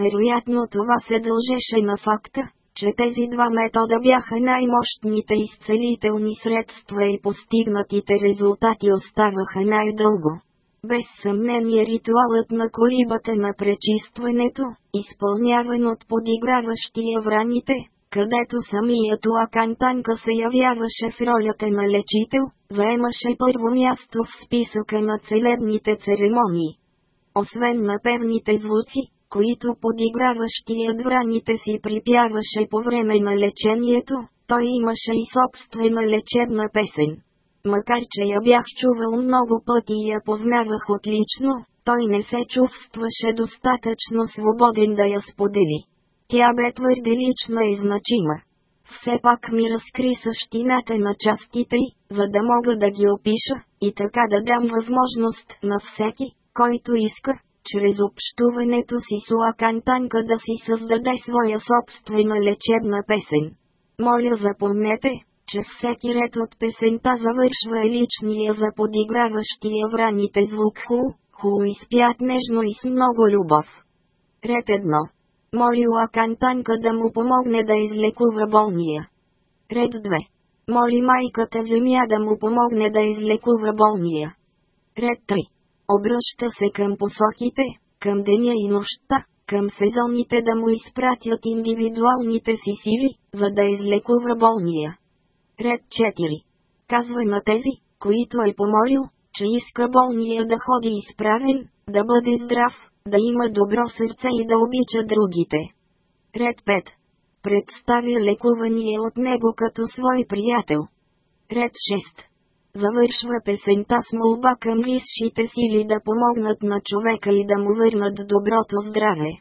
Speaker 1: Вероятно това се дължеше на факта, че тези два метода бяха най-мощните изцелителни средства и постигнатите резултати оставаха най-дълго. Без съмнение ритуалът на колибата е на пречистването, изпълняван от подиграващия враните, където самият Лакан Танка се явяваше в ролята на лечител, заемаше първо място в списъка на целебните церемонии. Освен на певните звуци, които подиграващият враните си припяваше по време на лечението, той имаше и собствена лечебна песен макар че я бях чувал много пъти и я познавах отлично, той не се чувстваше достатъчно свободен да я сподели. Тя бе твърде лична и значима. Все пак ми разкри същината на частите й, за да мога да ги опиша, и така да дам възможност на всеки, който иска, чрез общуването си с Лакантанка да си създаде своя собствена лечебна песен. Моля запомнете, че всеки ред от песента завършва е личния за подиграващия враните звук ху, ху изпят нежно и с много любов. Ред едно. Молила кантанка да му помогне да излекува болния. Ред две. Моли майката земя да му помогне да излекува болния. Ред 3. Обръща се към посоките, към деня и нощта, към сезоните да му изпратят индивидуалните си сили, за да излекува болния ред 4. Казвай на тези, които е помолил, че иска болния да ходи изправен, да бъде здрав, да има добро сърце и да обича другите. Ред 5. Представя лекувание от него като свой приятел. Ред 6. Завършва песента с молба към висшите сили да помогнат на човека и да му върнат доброто здраве.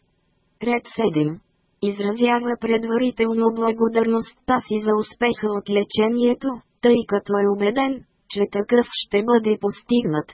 Speaker 1: Ред 7 изразява предварително благодарността си за успеха от лечението, тъй като е убеден, че такъв ще бъде постигнат.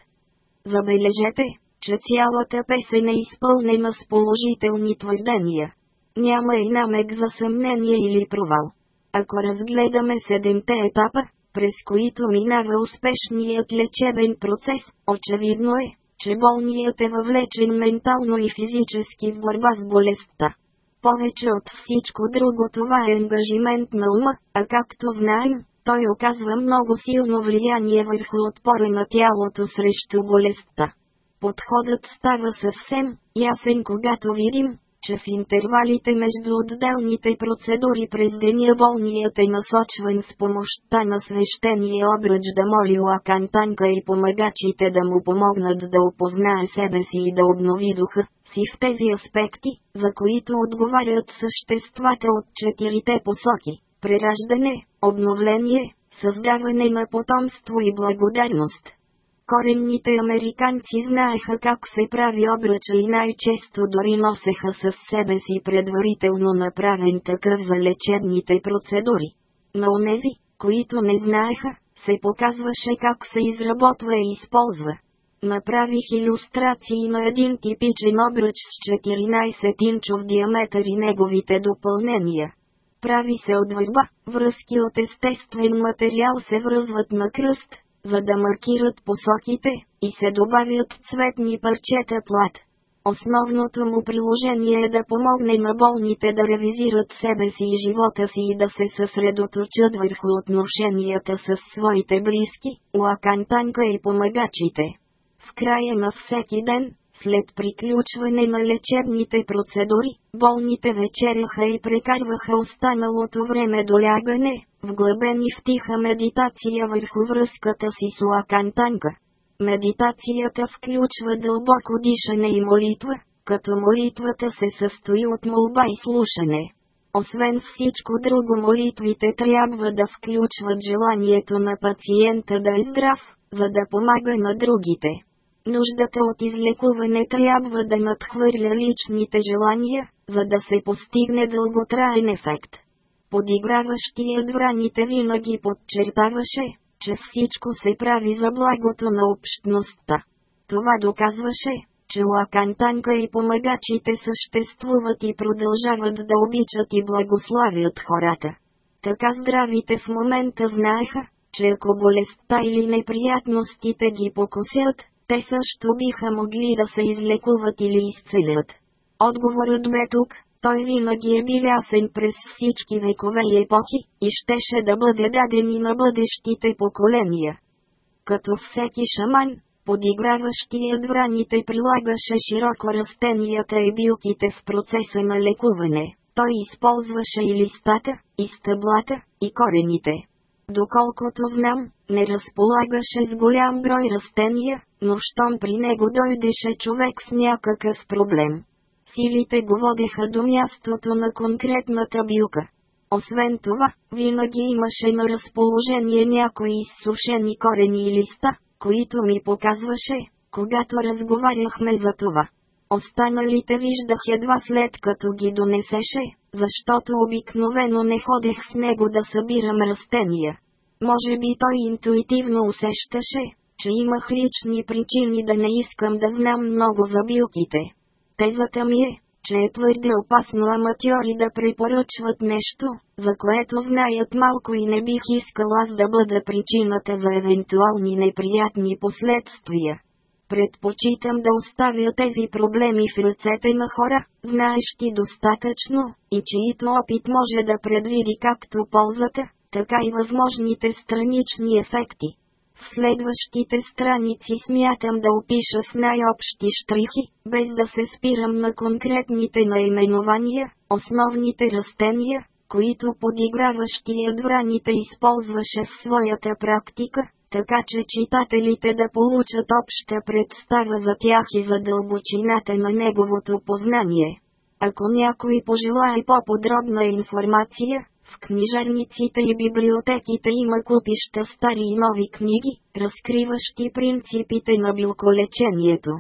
Speaker 1: Забележете, че цялата песен е изпълнена с положителни твърдения. Няма и намек за съмнение или провал. Ако разгледаме седемте етапа, през които минава успешният лечебен процес, очевидно е, че болният е въвлечен ментално и физически в борба с болестта. Повече от всичко друго това е ангажимент на ума, а както знаем, той оказва много силно влияние върху отпора на тялото срещу болестта. Подходът става съвсем ясен когато видим, че в интервалите между отделните процедури през деня болният е насочван с помощта на свещения обръч да моли Лакантанка и помагачите да му помогнат да опознае себе си и да обнови духа, си в тези аспекти, за които отговарят съществата от четирите посоки – прераждане, обновление, създаване на потомство и благодарност. Коренните американци знаеха как се прави обръча и най-често дори носеха със себе си предварително направен такъв за лечебните процедури. На онези, които не знаеха, се показваше как се изработва и използва. Направих иллюстрации на един типичен обръч с 14-инчов диаметър и неговите допълнения. Прави се от върба, връзки от естествен материал се връзват на кръст, за да маркират посоките, и се добавят цветни парчета плат. Основното му приложение е да помогне на болните да ревизират себе си и живота си и да се съсредоточат върху отношенията с своите близки, лакантанка и помагачите. В края на всеки ден, след приключване на лечебните процедури, болните вечеряха и прекарваха останалото време до лягане, вглъбени в тиха медитация върху връзката си с Лакантанка. Медитацията включва дълбоко дишане и молитва, като молитвата се състои от молба и слушане. Освен всичко друго молитвите трябва да включват желанието на пациента да е здрав, за да помага на другите. Нуждата от излекуване трябва да надхвърля личните желания, за да се постигне дълготраен ефект. Подиграващият враните винаги подчертаваше, че всичко се прави за благото на общността. Това доказваше, че Лакантанка и помагачите съществуват и продължават да обичат и благославят хората. Така здравите в момента знаеха, че ако болестта или неприятностите ги покусят, те също биха могли да се излекуват или изцелят. Отговорът бе тук, той винаги е бил ясен през всички векове и епохи, и щеше да бъде даден и на бъдещите поколения. Като всеки шаман, подиграващият враните прилагаше широко растенията и билките в процеса на лекуване. Той използваше и листата, и стъблата, и корените доколкото знам, не разполагаше с голям брой растения, но щом при него дойдеше човек с някакъв проблем. Силите го водеха до мястото на конкретната билка. Освен това, винаги имаше на разположение някои изсушени корени и листа, които ми показваше, когато разговаряхме за това. Останалите виждах едва след като ги донесеше, защото обикновено не ходех с него да събирам растения. Може би той интуитивно усещаше, че имах лични причини да не искам да знам много за билките. Тезата ми е, че е твърде опасно аматьори да препоръчват нещо, за което знаят малко и не бих искал аз да бъда причината за евентуални неприятни последствия. Предпочитам да оставя тези проблеми в ръцете на хора, знаещи достатъчно, и чието опит може да предвиди както ползата, така и възможните странични ефекти. В следващите страници смятам да опиша с най-общи штрихи, без да се спирам на конкретните наименования, основните растения, които подиграващият враните използваше в своята практика, така че читателите да получат обща представа за тях и за дълбочината на неговото познание. Ако някой пожелае по-подробна информация, в книжарниците и библиотеките има купища стари и нови книги, разкриващи принципите на билколечението.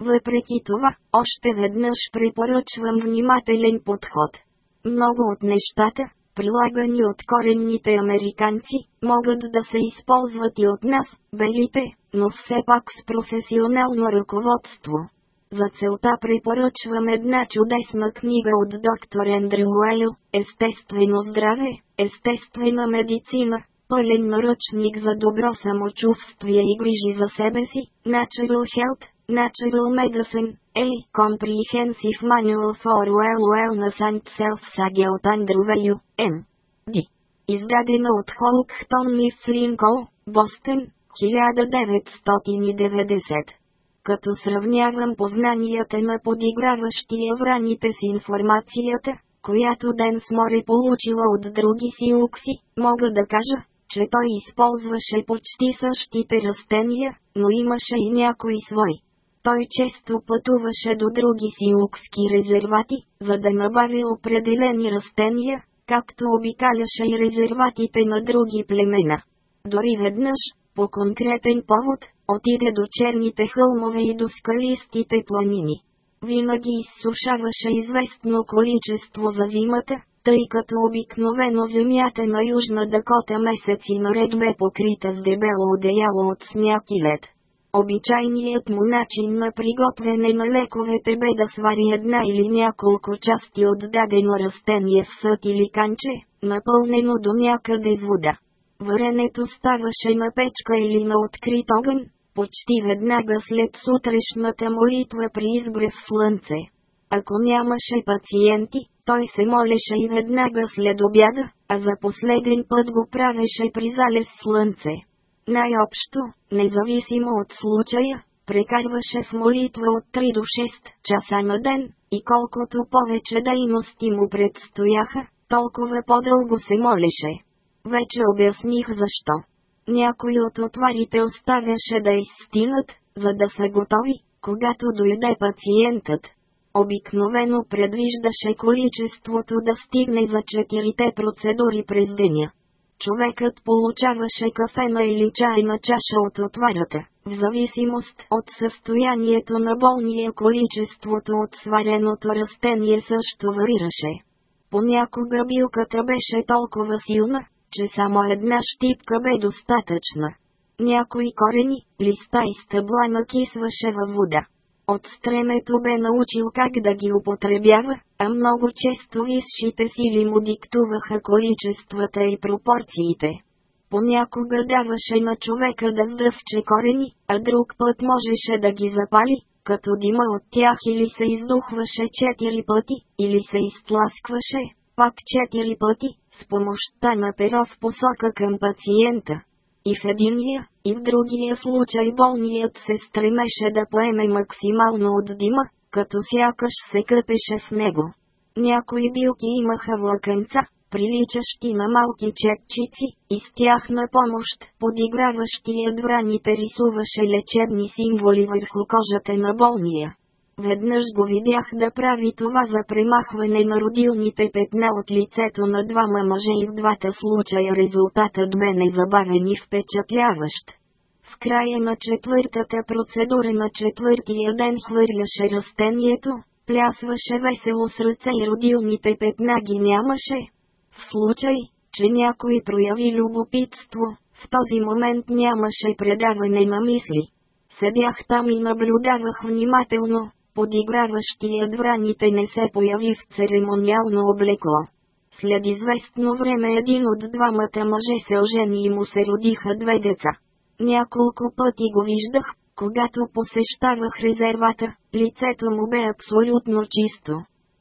Speaker 1: Въпреки това, още веднъж препоръчвам внимателен подход. Много от нещата, прилагани от коренните американци, могат да се използват и от нас, белите, но все пак с професионално ръководство. За целта препоръчвам една чудесна книга от доктор Ендрю Уайл «Естествено здраве, естествена медицина», пълен наръчник за добро самочувствие и грижи за себе си, Natural Health, Natural Medicine, A Comprehensive Manual for Well Wellness and self от Andrew Value, M. D. Издадена от Холк Тон Миф Линкол, Бостън, 1990 като сравнявам познанията на подиграващия в раните информацията, която Ден Смори е получила от други си укси, мога да кажа, че той използваше почти същите растения, но имаше и някои свои. Той често пътуваше до други си лукски резервати, за да набави определени растения, както обикаляше и резерватите на други племена. Дори веднъж, по конкретен повод, отиде до черните хълмове и до скалистите планини. Винаги изсушаваше известно количество за зимата, тъй като обикновено земята на Южна Дакота месеци наред бе покрита с дебело одеяло от сняг и лед. Обичайният му начин на приготвяне на лековете бе да свари една или няколко части от дадено растение в съд или канче, напълнено до някъде с вода. Варенето ставаше на печка или на открит огън, почти веднага след сутрешната молитва при изгрев слънце. Ако нямаше пациенти, той се молеше и веднага след обяда, а за последен път го правеше при залез слънце. Най-общо, независимо от случая, прекарваше в молитва от 3 до 6 часа на ден, и колкото повече дейности му предстояха, толкова по-дълго се молеше. Вече обясних защо. Някой от отварите оставяше да изстинат, за да са готови, когато дойде пациентът. Обикновено предвиждаше количеството да стигне за четирите процедури през деня. Човекът получаваше кафена или чайна чаша от отварата, в зависимост от състоянието на болния количеството от свареното растение също варираше. Понякога билката беше толкова силна, че само една щипка бе достатъчна. Някои корени, листа и стъбла накисваше във вода. От стремето бе научил как да ги употребява, а много често изшите сили му диктуваха количествата и пропорциите. Понякога даваше на човека да сдъвче корени, а друг път можеше да ги запали, като дима от тях или се издухваше четири пъти, или се изтласкваше, пак четири пъти, с помощта на перо в посока към пациента. И в единия, и в другия случай болният се стремеше да поеме максимално от дима, като сякаш се къпеше в него. Някои билки имаха влаканца, приличащи на малки чепчици, и с тях на помощ подиграващият враните рисуваше лечебни символи върху кожата на болния веднъж го видях да прави това за премахване на родилните петна от лицето на двама мъже и в двата случая резултатът бе незабавен и впечатляващ. В края на четвъртата процедура на четвъртия ден хвърляше растението, плясваше весело с ръце и родилните петна ги нямаше. В случай, че някой прояви любопитство, в този момент нямаше предаване на мисли. Седях там и наблюдавах внимателно, подиграващият враните не се появи в церемониално облекло. След известно време един от двамата мъже се ожени и му се родиха две деца. Няколко пъти го виждах, когато посещавах резервата, лицето му бе абсолютно чисто.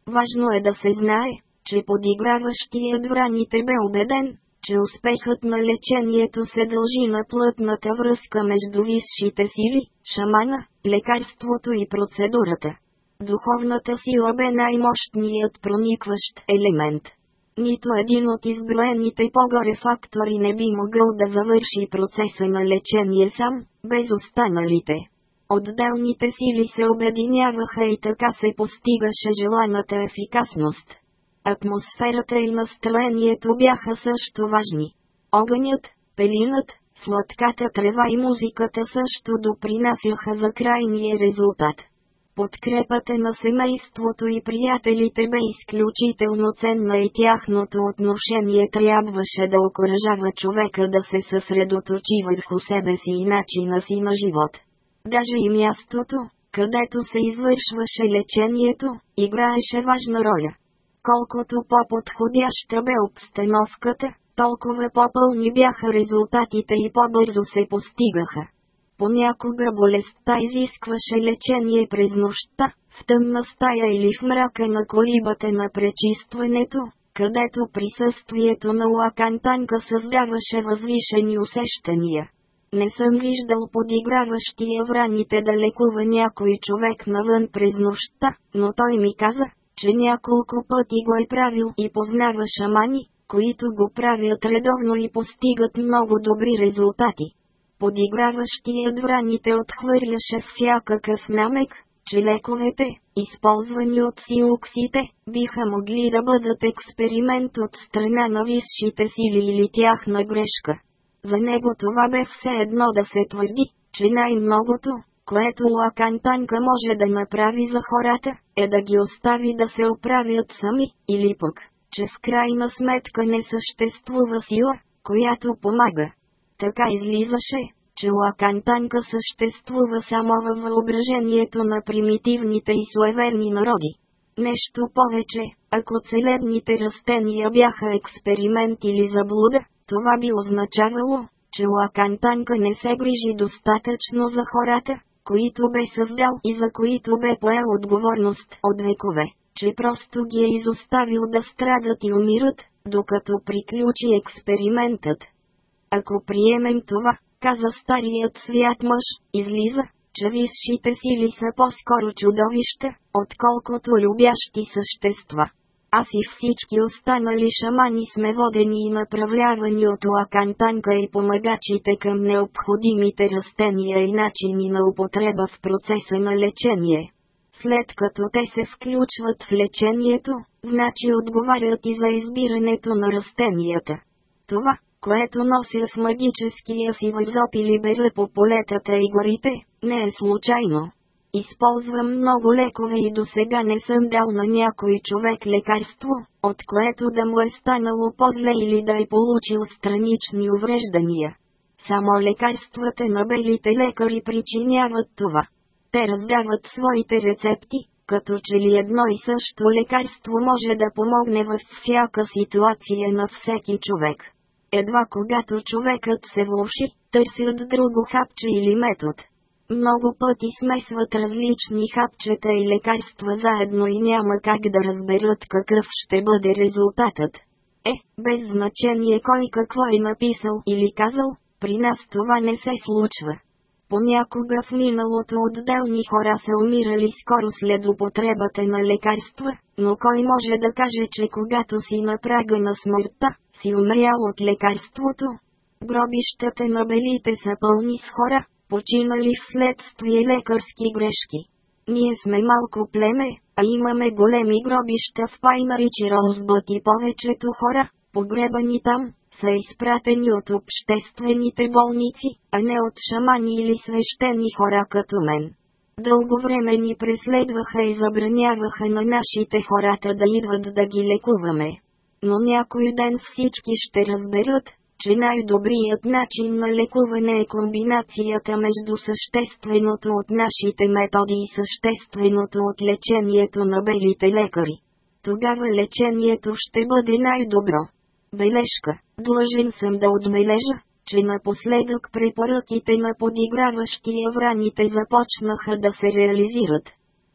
Speaker 1: Важно е да се знае, че подиграващият враните бе убеден, че успехът на лечението се дължи на плътната връзка между висшите сили, шамана, лекарството и процедурата. Духовната сила бе най-мощният проникващ елемент. Нито един от изброените по-горе фактори не би могъл да завърши процеса на лечение сам, без останалите. Отделните сили се обединяваха и така се постигаше желаната ефикасност. Атмосферата и настроението бяха също важни. Огънят, пелинът, сладката трева и музиката също допринасяха за крайния резултат. Подкрепата на семейството и приятелите бе изключително ценна и тяхното отношение трябваше да окоръжава човека да се съсредоточи върху себе си и начина си на живот. Даже и мястото, където се извършваше лечението, играеше важна роля колкото по-подходяща бе обстановката, толкова по-пълни бяха резултатите и по-бързо се постигаха. Понякога болестта изискваше лечение през нощта, в тъмна стая или в мрака на колибата на пречистването, където присъствието на лакантанка създаваше възвишени усещания. Не съм виждал подиграващия враните да лекува някой човек навън през нощта, но той ми каза, че няколко пъти го е правил и познава шамани, които го правят редовно и постигат много добри резултати. Подиграващият враните отхвърляше всякакъв намек, че лековете, използвани от сиуксите, биха могли да бъдат експеримент от страна на висшите сили или тяхна грешка. За него това бе все едно да се твърди, че най-многото, което Лакантанка може да направи за хората, е да ги остави да се оправят сами, или пък, че в крайна сметка не съществува сила, която помага. Така излизаше, че Лакантанка съществува само във въображението на примитивните и суеверни народи. Нещо повече, ако целебните растения бяха експеримент или заблуда, това би означавало, че Лакантанка не се грижи достатъчно за хората, които бе създал и за които бе поел отговорност от векове, че просто ги е изоставил да страдат и умират, докато приключи експериментът. Ако приемем това, каза старият свят мъж, излиза, че висшите сили са по-скоро чудовища, отколкото любящи същества. Аз и всички останали шамани сме водени и направлявани от лакантанка и помагачите към необходимите растения и начини на употреба в процеса на лечение. След като те се включват в лечението, значи отговарят и за избирането на растенията. Това, което нося в магическия си възоп или бера по полетата и горите, не е случайно. Използвам много лекове и до сега не съм дал на някой човек лекарство, от което да му е станало по-зле или да е получил странични увреждания. Само лекарствата на белите лекари причиняват това. Те раздават своите рецепти, като че ли едно и също лекарство може да помогне във всяка ситуация на всеки човек. Едва когато човекът се влуши, търси от друго хапче или метод много пъти смесват различни хапчета и лекарства заедно и няма как да разберат какъв ще бъде резултатът. Е, без значение кой какво е написал или казал, при нас това не се случва. Понякога в миналото отделни хора са умирали скоро след употребата на лекарства, но кой може да каже, че когато си на прага на смъртта, си умрял от лекарството? Гробищата на белите са пълни с хора, починали вследствие лекарски грешки. Ние сме малко племе, а имаме големи гробища в Пайнари и и повечето хора, погребани там, са изпратени от обществените болници, а не от шамани или свещени хора като мен. Дълго време ни преследваха и забраняваха на нашите хората да идват да ги лекуваме. Но някой ден всички ще разберат, че най-добрият начин на лекуване е комбинацията между същественото от нашите методи и същественото от лечението на белите лекари. Тогава лечението ще бъде най-добро. Бележка. Длъжен съм да отбележа, че напоследък препоръките на подиграващия враните започнаха да се реализират.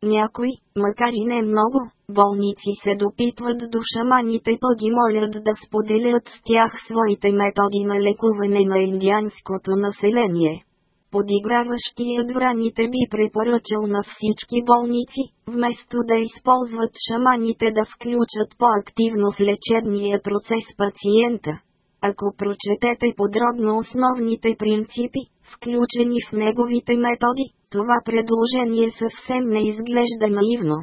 Speaker 1: Някои, макар и не много, болници се допитват до шаманите па ги молят да споделят с тях своите методи на лекуване на индианското население. Подиграващият враните би препоръчал на всички болници, вместо да използват шаманите да включат по-активно в лечебния процес пациента. Ако прочетете подробно основните принципи, включени в неговите методи, това предложение съвсем не изглежда наивно.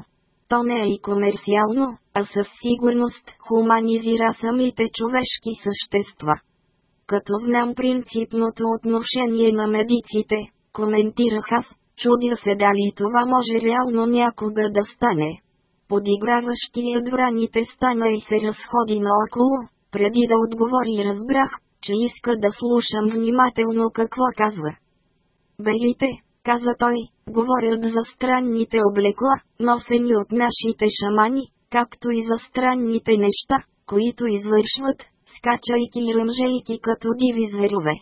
Speaker 1: То не е и комерциално, а със сигурност хуманизира самите човешки същества. Като знам принципното отношение на медиците, коментирах аз, чудя се дали това може реално някога да стане. Подиграващият враните стана и се разходи наоколо, преди да отговори разбрах, че иска да слушам внимателно какво казва. Белите, каза той, говорят за странните облекла, носени от нашите шамани, както и за странните неща, които извършват, скачайки и ръмжейки като диви зверове.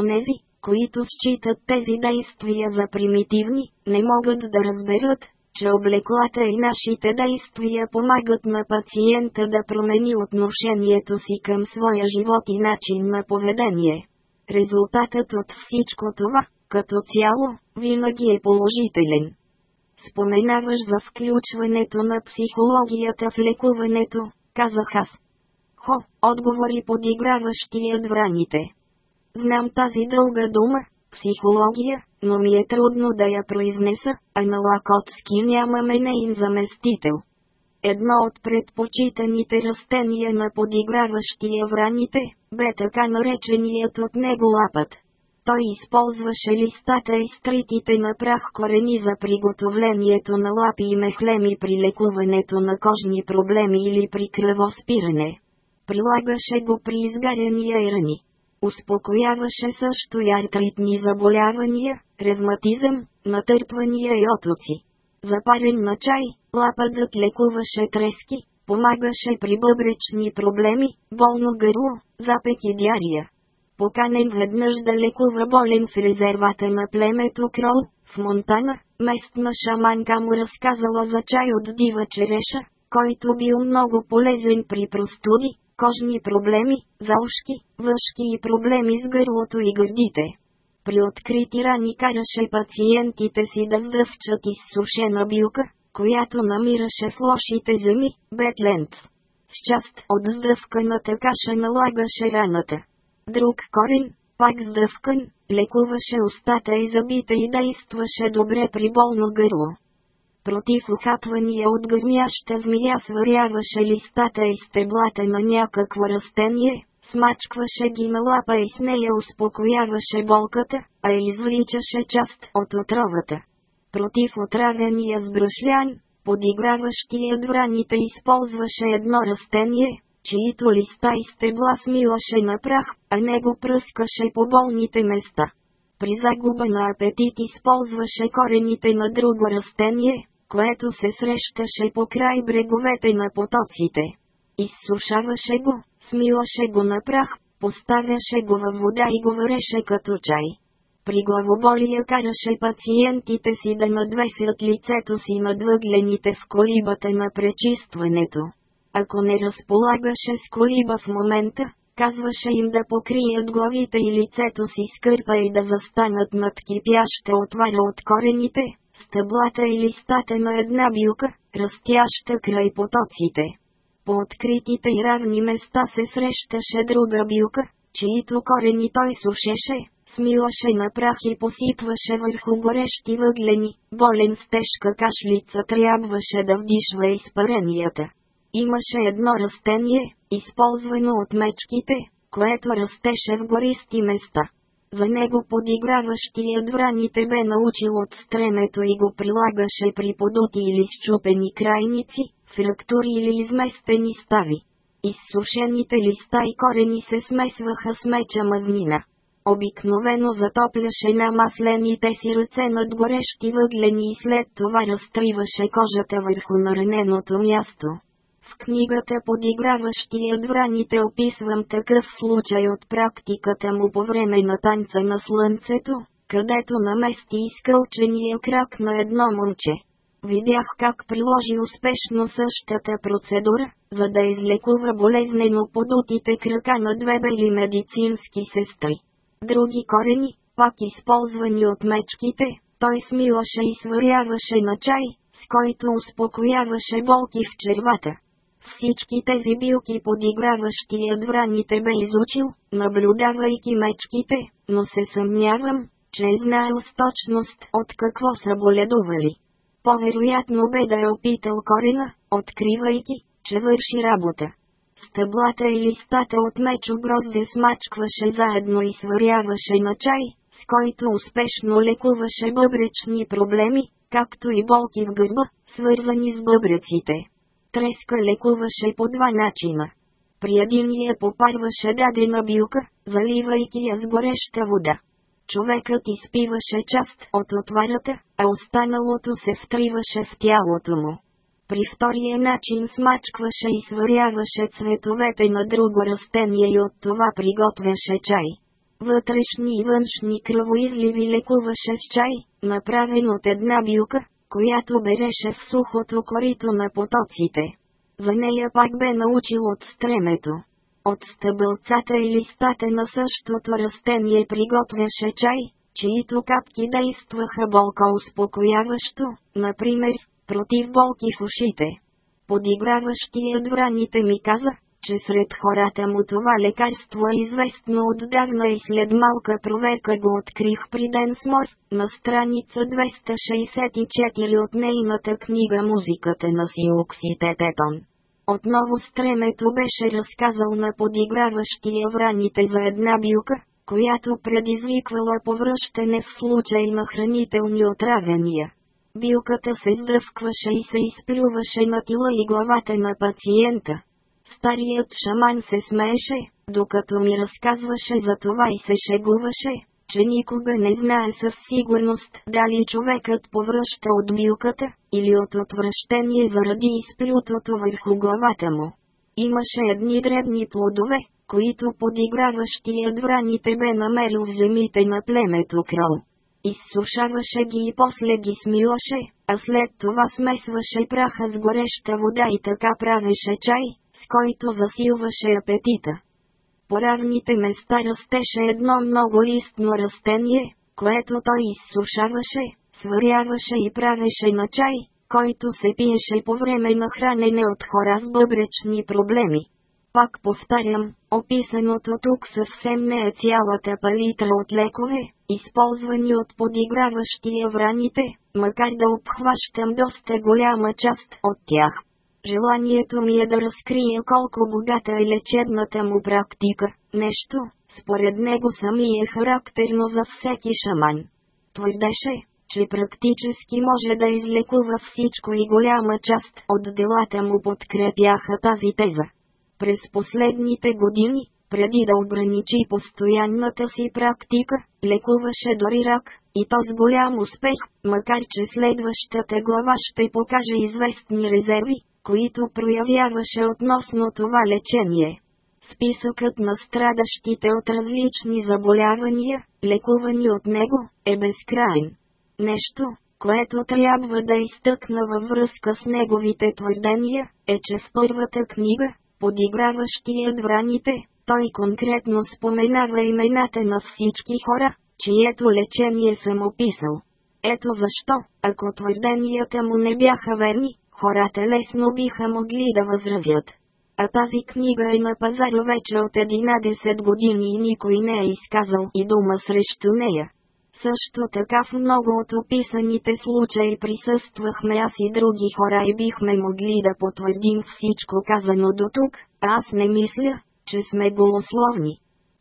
Speaker 1: Онези, които считат тези действия за примитивни, не могат да разберат, че облеклата и нашите действия помагат на пациента да промени отношението си към своя живот и начин на поведение. Резултатът от всичко това, като цяло, винаги е положителен. Споменаваш за включването на психологията в лекуването, казах аз. Хо, отговори подиграващият враните. Знам тази дълга дума, психология, но ми е трудно да я произнеса, а на лакотски нямаме нейн заместител. Едно от предпочитаните растения на подиграващия враните, бе така нареченият от него лапът той използваше листата и скритите на прах корени за приготовлението на лапи и мехлеми при лекуването на кожни проблеми или при кръвоспиране. Прилагаше го при изгаряния и рани. Успокояваше също и артритни заболявания, ревматизъм, натъртвания и отоци. Запарен на чай, лападът лекуваше трески, помагаше при бъбречни проблеми, болно гърло, запек и диария поканен веднъж да лекува болен в резервата на племето Крол, в Монтана, местна шаманка му разказала за чай от дива череша, който бил много полезен при простуди, кожни проблеми, заушки, въшки и проблеми с гърлото и гърдите. При открити рани караше пациентите си да здъвчат изсушена билка, която намираше в лошите земи, Бетленд. С част от здъвканата каша налагаше раната друг корен, пак сдъвкан, лекуваше устата и зъбите и действаше добре при болно гърло. Против ухапвания от гърмяща змия сваряваше листата и стеблата на някакво растение, смачкваше ги на лапа и с нея успокояваше болката, а извличаше част от отровата. Против отравения с брашлян, подиграващия драните използваше едно растение, чието листа и стебла смилаше на прах, а не го пръскаше по болните места. При загуба на апетит използваше корените на друго растение, което се срещаше по край бреговете на потоците. Изсушаваше го, смилаше го на прах, поставяше го във вода и го вареше като чай. При главоболия караше пациентите си да надвесят лицето си над въглените в колибата на пречистването ако не разполагаше с колиба в момента, казваше им да покрият главите и лицето си с кърпа и да застанат над кипяща отваря от корените, стъблата и листата на една билка, растяща край потоците. По откритите и равни места се срещаше друга билка, чието корени той сушеше, смилаше на прах и посипваше върху горещи въглени, болен с тежка кашлица трябваше да вдишва изпаренията. Имаше едно растение, използвано от мечките, което растеше в гористи места. За него подиграващият враните бе научил от стремето и го прилагаше при подути или счупени крайници, фрактури или изместени стави. Изсушените листа и корени се смесваха с меча мазнина. Обикновено затопляше на маслените си ръце над горещи въглени и след това разтриваше кожата върху нараненото място. В книгата подиграващият враните описвам такъв случай от практиката му по време на танца на слънцето, където намести изкълчения крак на едно момче. Видях как приложи успешно същата процедура, за да излекува болезнено подутите крака на две бели медицински сестри. Други корени, пак използвани от мечките, той смилаше и сваряваше на чай, с който успокояваше болки в червата. Всички тези билки подиграващият враните бе изучил, наблюдавайки мечките, но се съмнявам, че е знаел с точност от какво са боледували. По-вероятно бе да е опитал корена, откривайки, че върши работа. Стъблата и листата от мечо грозде смачкваше заедно и сваряваше на чай, с който успешно лекуваше бъбречни проблеми, както и болки в гърба, свързани с бъбреците треска лекуваше по два начина. При един я попарваше дадена билка, заливайки я с гореща вода. Човекът изпиваше част от отварата, а останалото се втриваше в тялото му. При втория начин смачкваше и сваряваше цветовете на друго растение и от това приготвяше чай. Вътрешни и външни кръвоизливи лекуваше с чай, направен от една билка, която береше в сухото корито на потоците. За нея пак бе научил от стремето. От стъбълцата и листата на същото растение приготвяше чай, чието капки действаха болко успокояващо, например, против болки в ушите. Подиграващият враните ми каза, че сред хората му това лекарство е известно отдавна и след малка проверка го открих при Ден Смор, на страница 264 от нейната книга «Музиката на Тетон». Отново стремето беше разказал на подиграващия враните за една билка, която предизвиквала повръщане в случай на хранителни отравения. Билката се сдръвкваше и се изплюваше на тила и главата на пациента. Старият шаман се смееше, докато ми разказваше за това и се шегуваше, че никога не знае със сигурност дали човекът повръща от билката, или от отвращение заради изплютото върху главата му. Имаше едни дребни плодове, които подиграващият враните бе намерил в земите на племето Крол. Изсушаваше ги и после ги смилаше, а след това смесваше праха с гореща вода и така правеше чай, с който засилваше апетита. По равните места растеше едно много листно растение, което той изсушаваше, сваряваше и правеше на чай, който се пиеше по време на хранене от хора с бъбречни проблеми. Пак повтарям, описаното тук съвсем не е цялата палитра от лекове, използвани от подиграващия враните, макар да обхващам доста голяма част от тях. Желанието ми е да разкрия колко богата е лечебната му практика, нещо, според него самия е характерно за всеки шаман. Твърдеше, че практически може да излекува всичко и голяма част от делата му подкрепяха тази теза. През последните години, преди да ограничи постоянната си практика, лекуваше дори рак, и то с голям успех, макар че следващата глава ще покаже известни резерви, които проявяваше относно това лечение. Списъкът на страдащите от различни заболявания, лекувани от него, е безкрайен. Нещо, което трябва да изтъкна във връзка с неговите твърдения, е че в първата книга, подиграващи едвраните, той конкретно споменава имената на всички хора, чието лечение съм описал. Ето защо, ако твърденията му не бяха верни, хората лесно биха могли да възразят. А тази книга е на пазара вече от 11 години и никой не е изказал и дума срещу нея. Също така в много от описаните случаи присъствахме аз и други хора и бихме могли да потвърдим всичко казано до тук, а аз не мисля, че сме голословни.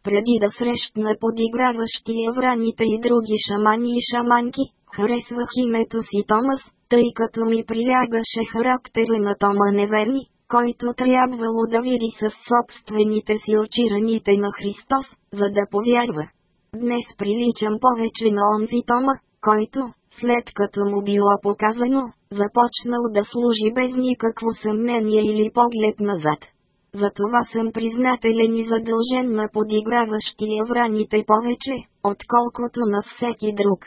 Speaker 1: Преди да срещна подиграващи евраните и други шамани и шаманки, харесвах името си Томас, тъй като ми прилягаше характера на Тома Неверни, който трябвало да види със собствените си очи раните на Христос, за да повярва. Днес приличам повече на онзи Тома, който, след като му било показано, започнал да служи без никакво съмнение или поглед назад. Затова съм признателен и задължен на подиграващия враните повече, отколкото на всеки друг.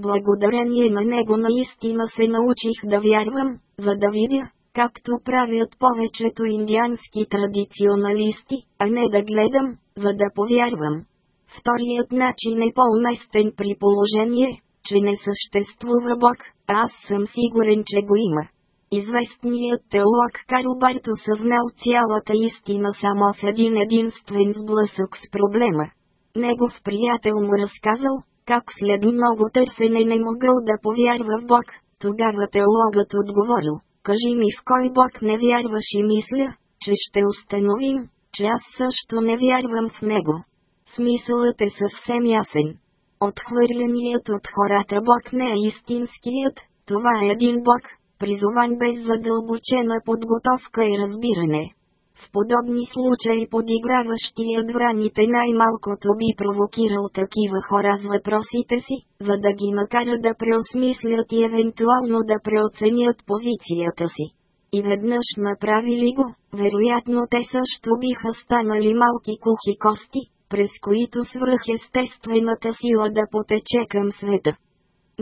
Speaker 1: Благодарение на него наистина се научих да вярвам, за да видя, както правят повечето индиански традиционалисти, а не да гледам, за да повярвам. Вторият начин е по-уместен при положение, че не съществува Бог, а аз съм сигурен, че го има. Известният теолог Карл Барт осъзнал цялата истина само в един единствен сблъсък с проблема. Негов приятел му разказал, как след много търсене не могъл да повярва в Бог, тогава теологът отговорил, кажи ми в кой Бог не вярваш и мисля, че ще установим, че аз също не вярвам в него. Смисълът е съвсем ясен. Отхвърленият от хората Бог не е истинският, това е един Бог, призован без задълбочена подготовка и разбиране. В подобни случаи подиграващият враните най-малкото би провокирал такива хора с въпросите си, за да ги накара да преосмислят и евентуално да преоценят позицията си. И веднъж направили го, вероятно те също биха станали малки кухи кости, през които свръхестествената сила да потече към света.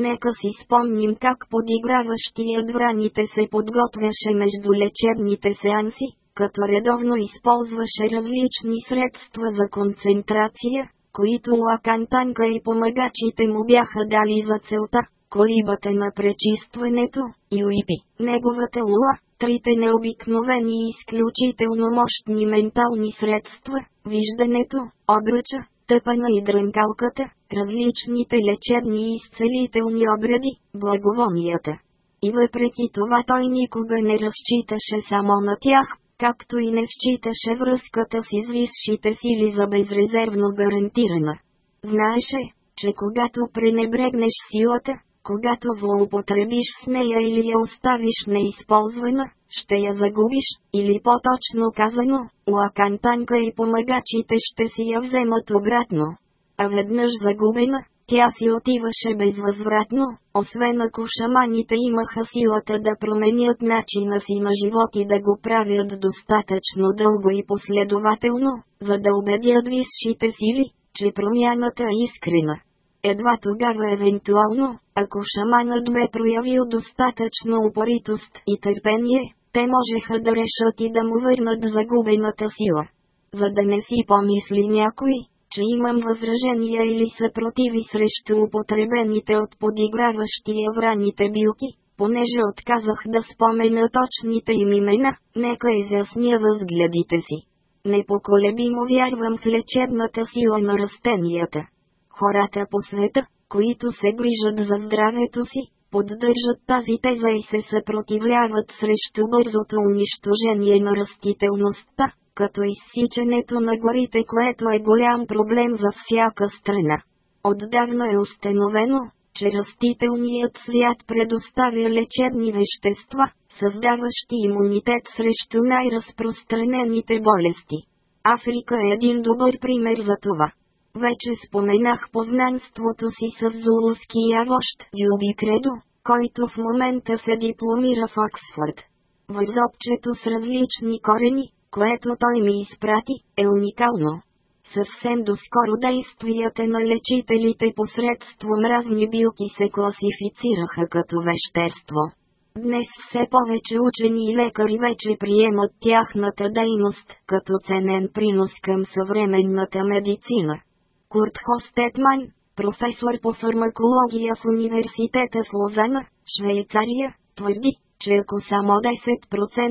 Speaker 1: Нека си спомним как подиграващият враните се подготвяше между лечебните сеанси, като редовно използваше различни средства за концентрация, които Лакан Танка и помагачите му бяха дали за целта, колибата на пречистването, Юипи, неговата лула, трите необикновени и изключително мощни ментални средства, виждането, обръча, тъпана и дрънкалката, различните лечебни и изцелителни обреди, благовонията. И въпреки това той никога не разчиташе само на тях, както и не считаше връзката си с висшите сили за безрезервно гарантирана. Знаеше, че когато пренебрегнеш силата, когато злоупотребиш с нея или я оставиш неизползвана, ще я загубиш, или по-точно казано, Лакантанка и помагачите ще си я вземат обратно. А веднъж загубена, тя си отиваше безвъзвратно, освен ако шаманите имаха силата да променят начина си на живот и да го правят достатъчно дълго и последователно, за да убедят висшите сили, че промяната е искрена. Едва тогава евентуално, ако шаманът бе проявил достатъчно упоритост и търпение, те можеха да решат и да му върнат загубената сила. За да не си помисли някой, че имам възражения или съпротиви срещу употребените от подиграващия враните билки, понеже отказах да спомена точните им имена, нека изясня възгледите си. Непоколебимо вярвам в лечебната сила на растенията. Хората по света, които се грижат за здравето си, поддържат тази теза и се съпротивляват срещу бързото унищожение на растителността, като изсичането на горите, което е голям проблем за всяка страна. Отдавна е установено, че растителният свят предоставя лечебни вещества, създаващи имунитет срещу най-разпространените болести. Африка е един добър пример за това. Вече споменах познанството си с зулуския вожд Дюби Кредо, който в момента се дипломира в Оксфорд. Възобчето с различни корени, което той ми изпрати, е уникално. Съвсем доскоро действията на лечителите посредством разни билки се класифицираха като вещерство. Днес все повече учени и лекари вече приемат тяхната дейност като ценен принос към съвременната медицина. Курт Хостетман, професор по фармакология в университета в Лозана, Швейцария, твърди, че ако само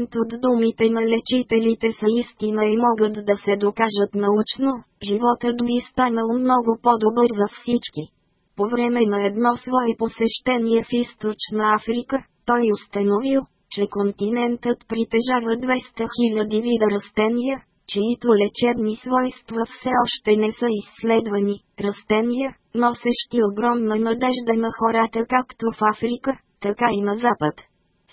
Speaker 1: 10% от думите на лечителите са истина и могат да се докажат научно, животът би е станал много по-добър за всички. По време на едно свое посещение в Източна Африка, той установил, че континентът притежава 200 000 вида растения, чието лечебни свойства все още не са изследвани, растения, носещи огромна надежда на хората както в Африка, така и на Запад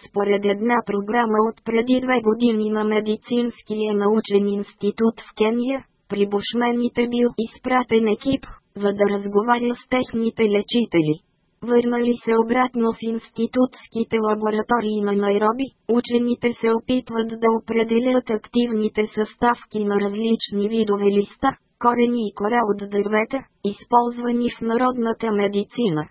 Speaker 1: според една програма от преди две години на Медицинския научен институт в Кения, при бушмените бил изпратен екип, за да разговаря с техните лечители. Върнали се обратно в институтските лаборатории на Найроби, учените се опитват да определят активните съставки на различни видове листа, корени и кора от дървета, използвани в народната медицина.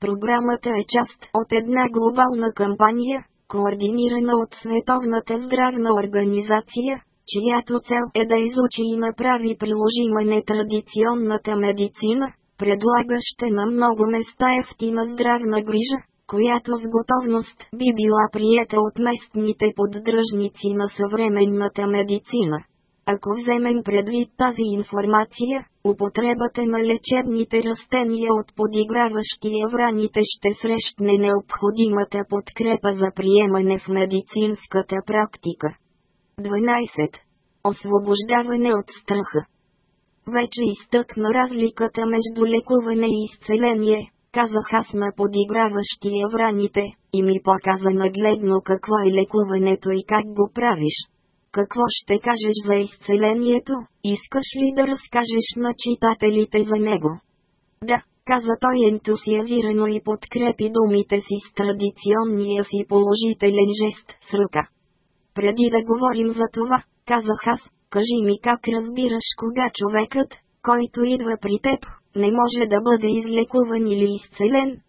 Speaker 1: Програмата е част от една глобална кампания, координирана от Световната здравна организация, чиято цел е да изучи и направи приложима нетрадиционната медицина, предлагаща на много места ефтина здравна грижа, която с готовност би била приета от местните поддръжници на съвременната медицина. Ако вземем предвид тази информация, употребата на лечебните растения от подиграващия враните ще срещне необходимата подкрепа за приемане в медицинската практика. 12. Освобождаване от страха Вече изтъкна разликата между лекуване и изцеление, казах аз на подиграващия враните, и ми показа нагледно какво е лекуването и как го правиш. Какво ще кажеш за изцелението? Искаш ли да разкажеш на читателите за него? Да, каза той ентусиазирано и подкрепи думите си с традиционния си положителен жест с ръка. Преди да говорим за това, казах аз, кажи ми как разбираш кога човекът, който идва при теб, не може да бъде излекуван или изцелен.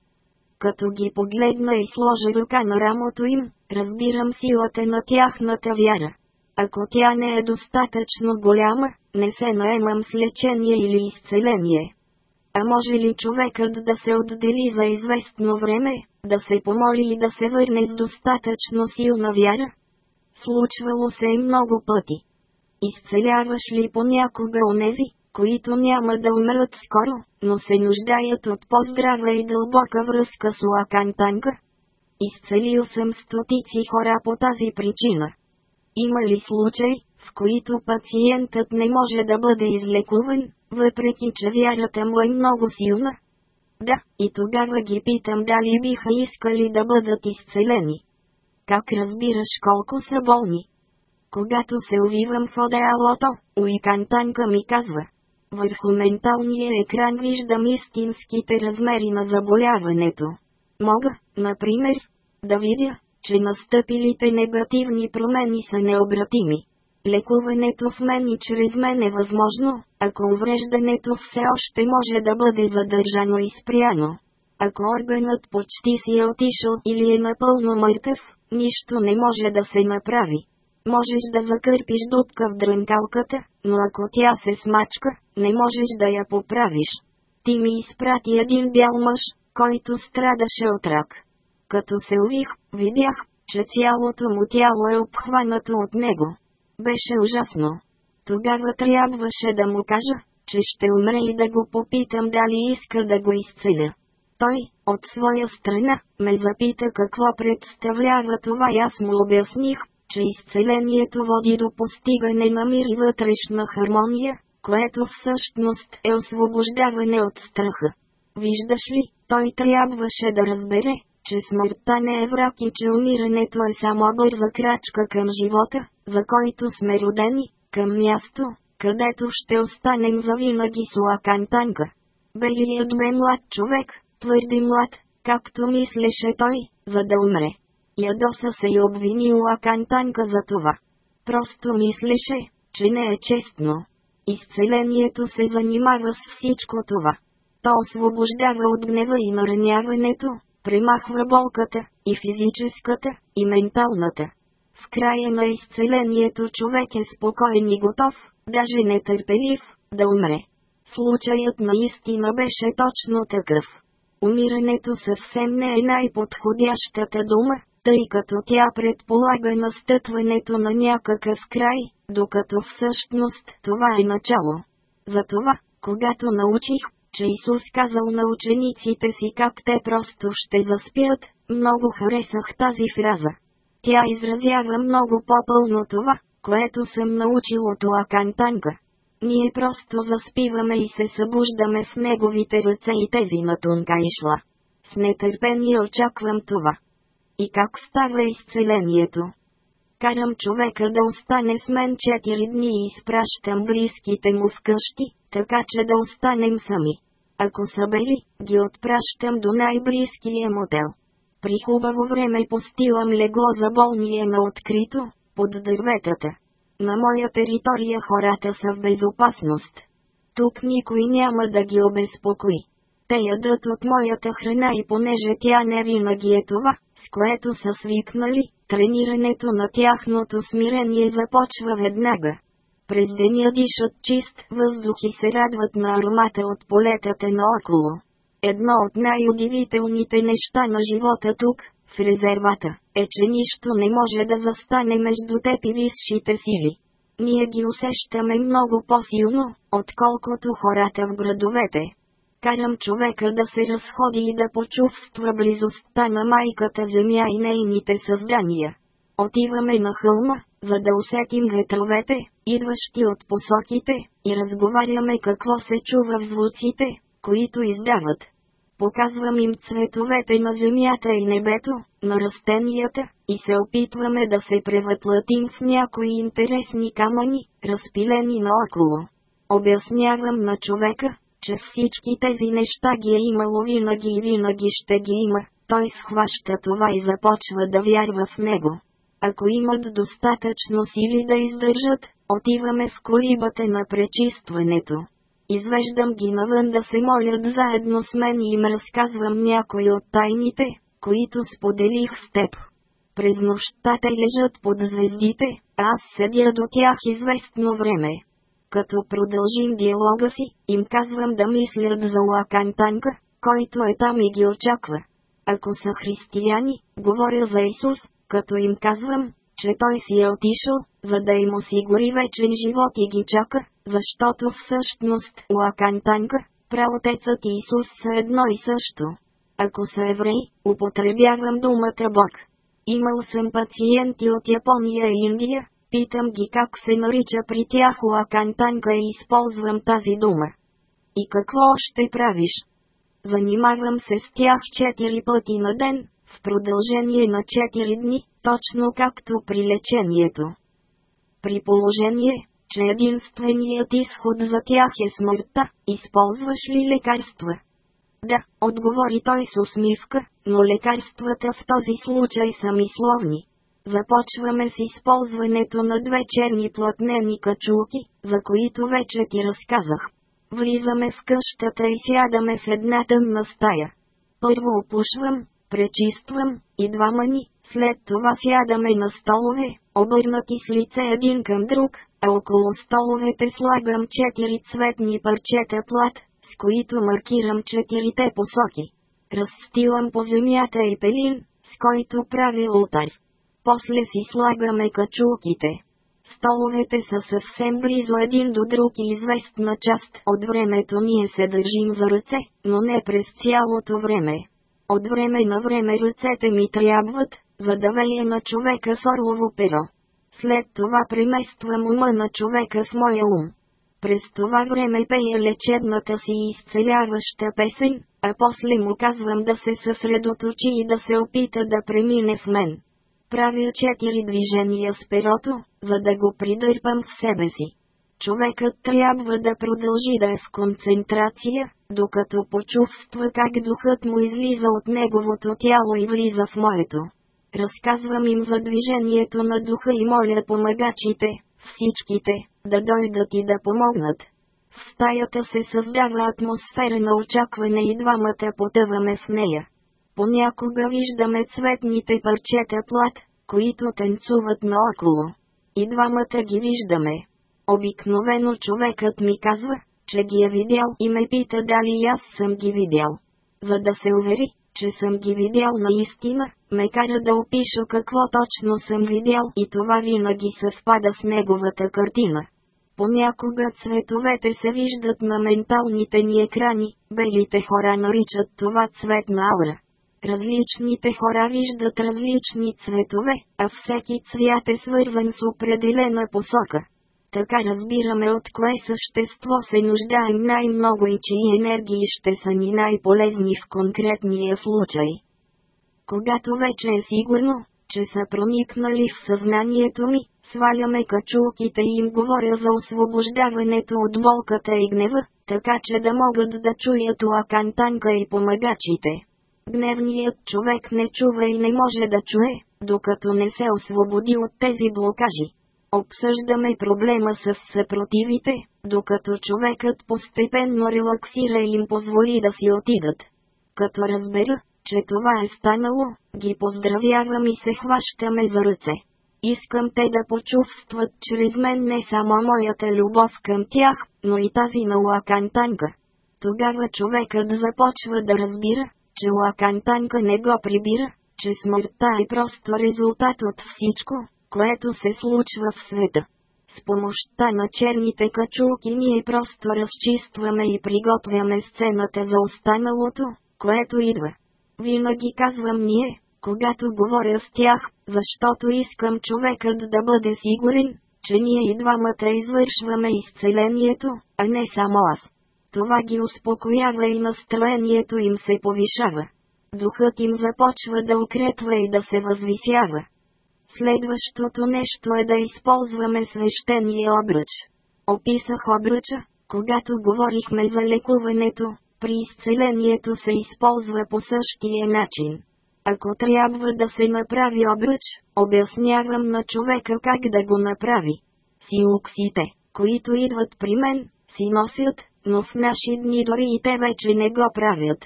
Speaker 1: Като ги погледна и сложа рука на рамото им, разбирам силата на тяхната вяра. Ако тя не е достатъчно голяма, не се наемам с лечение или изцеление. А може ли човекът да се отдели за известно време, да се помоли и да се върне с достатъчно силна вяра? Случвало се и много пъти. Изцеляваш ли понякога онези, които няма да умрат скоро, но се нуждаят от по-здрава и дълбока връзка с Лакантанга? Изцелил съм стотици хора по тази причина. Има ли случаи, в които пациентът не може да бъде излекуван, въпреки че вярата му е много силна? Да, и тогава ги питам дали биха искали да бъдат изцелени. Как разбираш колко са болни? Когато се увивам в одеалото, Танка ми казва. Върху менталния екран виждам истинските размери на заболяването. Мога, например, да видя, че настъпилите негативни промени са необратими. Лекуването в мен и чрез мен е възможно, ако увреждането все още може да бъде задържано и спряно. Ако органът почти си е отишъл или е напълно мъртъв, нищо не може да се направи. Можеш да закърпиш дупка в дрънкалката, но ако тя се смачка, не можеш да я поправиш. Ти ми изпрати един бял мъж, който страдаше от рак. Като се уих, видях, че цялото му тяло е обхванато от него. Беше ужасно. Тогава трябваше да му кажа, че ще умре и да го попитам дали иска да го изцеля. Той, от своя страна, ме запита какво представлява това и аз му обясних, че изцелението води до постигане на мир и вътрешна хармония, което всъщност е освобождаване от страха. Виждаш ли, той трябваше да разбере, че смъртта не е враг и че умирането е само бърза крачка към живота, за който сме родени, към място, където ще останем завинаги с Лакантанга. Белият бе млад човек, твърде млад, както мислеше той, за да умре. Ядоса се и обвини Лакантанга за това. Просто мислеше, че не е честно. Изцелението се занимава с всичко това. То освобождава от гнева и нараняването, премахва болката, и физическата, и менталната. В края на изцелението човек е спокоен и готов, даже нетърпелив, да умре. Случаят наистина беше точно такъв. Умирането съвсем не е най-подходящата дума, тъй като тя предполага настъпването на някакъв край, докато всъщност това е начало. Затова, когато научих че Исус казал на учениците си как те просто ще заспят, много харесах тази фраза. Тя изразява много по-пълно това, което съм научил от Лакантанга. Ние просто заспиваме и се събуждаме в неговите ръце и тези на тунка ишла. С нетърпение очаквам това. И как става изцелението? Карам човека да остане с мен 4 дни и изпращам близките му вкъщи, така че да останем сами. Ако са бели, ги отпращам до най-близкия мотел. При хубаво време постилам легло за болния на открито, под дърветата. На моя територия хората са в безопасност. Тук никой няма да ги обезпокои. Те ядат от моята храна и понеже тя не винаги е това, с което са свикнали, тренирането на тяхното смирение започва веднага. През деня дишат чист въздух и се радват на аромата от полетата наоколо. Едно от най-удивителните неща на живота тук, в резервата, е, че нищо не може да застане между теб и висшите сили. Ние ги усещаме много по-силно, отколкото хората в градовете. Карам човека да се разходи и да почувства близостта на майката земя и нейните създания. Отиваме на хълма, за да усетим ветровете, идващи от посоките, и разговаряме какво се чува в звуците, които издават. Показвам им цветовете на земята и небето, на растенията, и се опитваме да се превъплатим в някои интересни камъни, разпилени наоколо. Обяснявам на човека, че всички тези неща ги е имало винаги и винаги ще ги има, той схваща това и започва да вярва в него ако имат достатъчно сили да издържат, отиваме в колибата на пречистването. Извеждам ги навън да се молят заедно с мен и им разказвам някои от тайните, които споделих с теб. През нощта те лежат под звездите, а аз седя до тях известно време. Като продължим диалога си, им казвам да мислят за Лакантанка, който е там и ги очаква. Ако са християни, говоря за Исус, като им казвам, че той си е отишъл, за да им осигури вечен живот и ги чака, защото всъщност Лакан Танка, правотецът Исус са едно и също. Ако са евреи, употребявам думата Бог. Имал съм пациенти от Япония и Индия, питам ги как се нарича при тях Лакан Танка и използвам тази дума. И какво ще правиш? Занимавам се с тях четири пъти на ден, в продължение на 4 дни, точно както при лечението. При положение, че единственият изход за тях е смъртта, използваш ли лекарства? Да, отговори той с усмивка, но лекарствата в този случай са мисловни. Започваме с използването на две черни платнени качулки, за които вече ти разказах. Влизаме в къщата и сядаме в една тъмна стая. Първо опушвам, пречиствам, и двама ни, след това сядаме на столове, обърнати с лице един към друг, а около столовете слагам четири цветни парчета плат, с които маркирам четирите посоки. Разстилам по земята и пелин, с който прави ултар. После си слагаме качулките. Столовете са съвсем близо един до друг и известна част от времето ние се държим за ръце, но не през цялото време. От време на време ръцете ми трябват, за да вея на човека с орлово перо. След това премествам ума на човека с моя ум. През това време пея лечебната си изцеляваща песен, а после му казвам да се съсредоточи и да се опита да премине в мен. Правя четири движения с перото, за да го придърпам в себе си човекът трябва да продължи да е в концентрация, докато почувства как духът му излиза от неговото тяло и влиза в моето. Разказвам им за движението на духа и моля помагачите, всичките, да дойдат и да помогнат. В стаята се създава атмосфера на очакване и двамата потъваме в нея. Понякога виждаме цветните парчета плат, които танцуват наоколо. И двамата ги виждаме. Обикновено човекът ми казва, че ги е видял и ме пита дали аз съм ги видял. За да се увери, че съм ги видял наистина, ме кара да опиша какво точно съм видял и това винаги съвпада с неговата картина. Понякога цветовете се виждат на менталните ни екрани, белите хора наричат това цвет на аура. Различните хора виждат различни цветове, а всеки цвят е свързан с определена посока така разбираме от кое същество се нуждаем най-много и чии енергии ще са ни най-полезни в конкретния случай. Когато вече е сигурно, че са проникнали в съзнанието ми, сваляме качулките и им говоря за освобождаването от болката и гнева, така че да могат да чуят лакантанка и помагачите. Гневният човек не чува и не може да чуе, докато не се освободи от тези блокажи. Обсъждаме проблема с съпротивите, докато човекът постепенно релаксира и им позволи да си отидат. Като разбера, че това е станало, ги поздравявам и се хващаме за ръце. Искам те да почувстват чрез мен не само моята любов към тях, но и тази на Лакантанка. Тогава човекът започва да разбира, че Лакантанка не го прибира, че смъртта е просто резултат от всичко, което се случва в света. С помощта на черните качулки ние просто разчистваме и приготвяме сцената за останалото, което идва. Винаги казвам ние, когато говоря с тях, защото искам човекът да бъде сигурен, че ние и двамата извършваме изцелението, а не само аз. Това ги успокоява и настроението им се повишава. Духът им започва да укрепва и да се възвисява. Следващото нещо е да използваме свещения обръч. Описах обръча, когато говорихме за лекуването, при изцелението се използва по същия начин. Ако трябва да се направи обръч, обяснявам на човека как да го направи. Силуксите, които идват при мен, си носят, но в наши дни дори и те вече не го правят.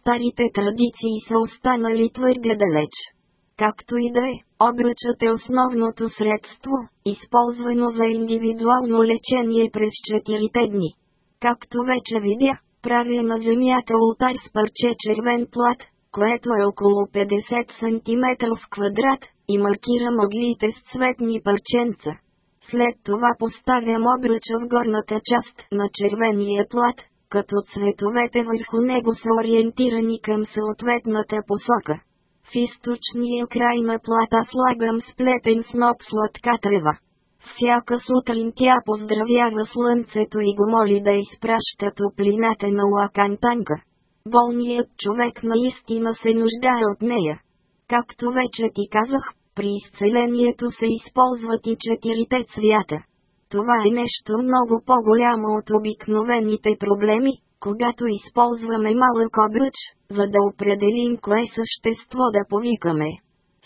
Speaker 1: Старите традиции са останали твърде далеч. Както и да е, обръчът е основното средство, използвано за индивидуално лечение през 4 дни. Както вече видя, прави на земята ултар с парче червен плат, което е около 50 см в квадрат, и маркира мъглите с цветни парченца. След това поставям обръча в горната част на червения плат, като цветовете върху него са ориентирани към съответната посока. В източния край на плата слагам сплетен сноп сладка трева. Всяка сутрин тя поздравява слънцето и го моли да изпраща топлината на лакантанка. Болният човек наистина се нуждае от нея. Както вече ти казах, при изцелението се използват и четирите цвята. Това е нещо много по-голямо от обикновените проблеми, когато използваме малък обръч, за да определим кое същество да повикаме.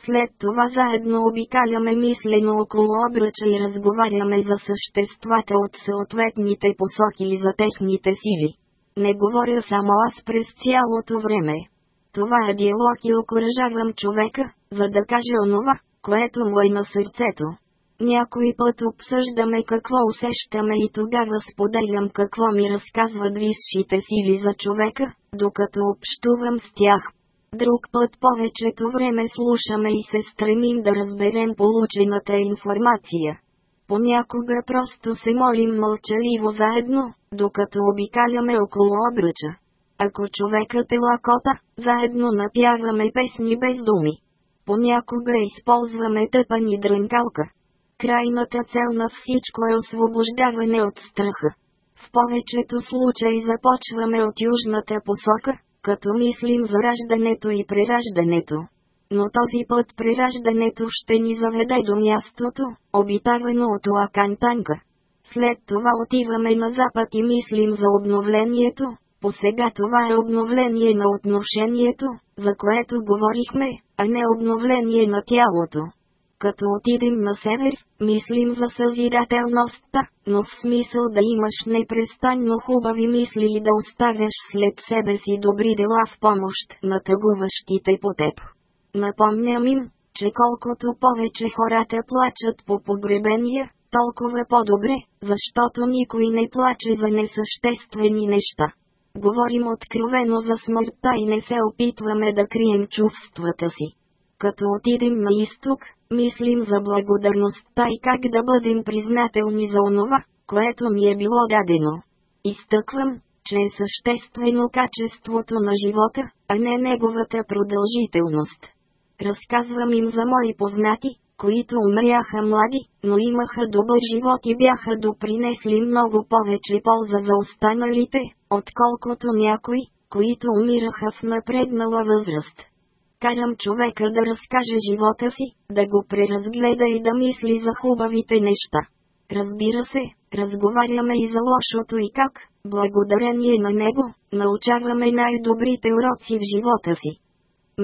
Speaker 1: След това заедно обикаляме мислено около обръча и разговаряме за съществата от съответните посоки и за техните сили. Не говоря само аз през цялото време. Това е диалог и окоръжавам човека, за да каже онова, което му е на сърцето. Някой път обсъждаме какво усещаме и тогава споделям какво ми разказват висшите сили за човека, докато общувам с тях. Друг път повечето време слушаме и се стремим да разберем получената информация. Понякога просто се молим мълчаливо заедно, докато обикаляме около обръча. Ако човекът е лакота, заедно напяваме песни без думи. Понякога използваме тъпани дрънкалка, Крайната цел на всичко е освобождаване от страха. В повечето случаи започваме от южната посока, като мислим за раждането и прераждането. Но този път прераждането ще ни заведе до мястото, обитавано от Лакантанка. След това отиваме на запад и мислим за обновлението, по сега това е обновление на отношението, за което говорихме, а не обновление на тялото. Като отидем на север, мислим за съзидателността, но в смисъл да имаш непрестанно хубави мисли и да оставяш след себе си добри дела в помощ на тъгуващите по теб. Напомням им, че колкото повече хората плачат по погребения, толкова по-добре, защото никой не плаче за несъществени неща. Говорим откровено за смъртта и не се опитваме да крием чувствата си като отидем на изток, мислим за благодарността и как да бъдем признателни за онова, което ни е било дадено. Изтъквам, че е съществено качеството на живота, а не неговата продължителност. Разказвам им за мои познати, които умряха млади, но имаха добър живот и бяха допринесли много повече полза за останалите, отколкото някои, които умираха в напреднала възраст карам човека да разкаже живота си, да го преразгледа и да мисли за хубавите неща. Разбира се, разговаряме и за лошото и как, благодарение на него, научаваме най-добрите уроци в живота си.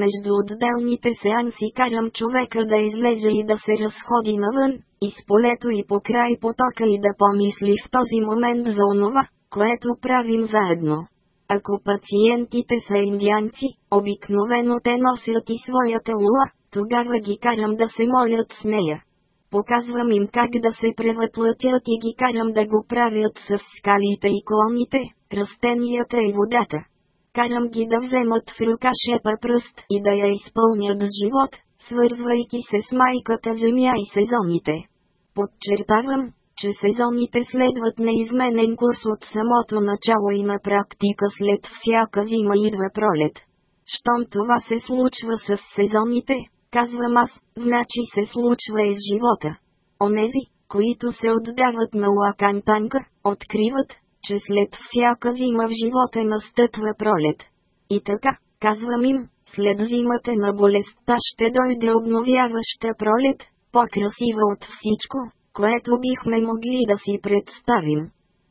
Speaker 1: Между отделните сеанси карам човека да излезе и да се разходи навън, из полето и по край потока и да помисли в този момент за онова, което правим заедно. Ако пациентите са индианци, обикновено те носят и своята лула, тогава ги карам да се молят с нея. Показвам им как да се превъплатят и ги карам да го правят с скалите и клоните, растенията и водата. Карам ги да вземат в ръка шепа пръст и да я изпълнят с живот, свързвайки се с майката земя и сезоните. Подчертавам, че сезоните следват неизменен курс от самото начало и на практика след всяка зима идва пролет. Щом това се случва с сезоните, казвам аз, значи се случва и с живота. Онези, които се отдават на Лакан откриват, че след всяка зима в живота настъпва пролет. И така, казвам им, след зимата на болестта ще дойде обновяваща пролет, по-красива от всичко, което бихме могли да си представим.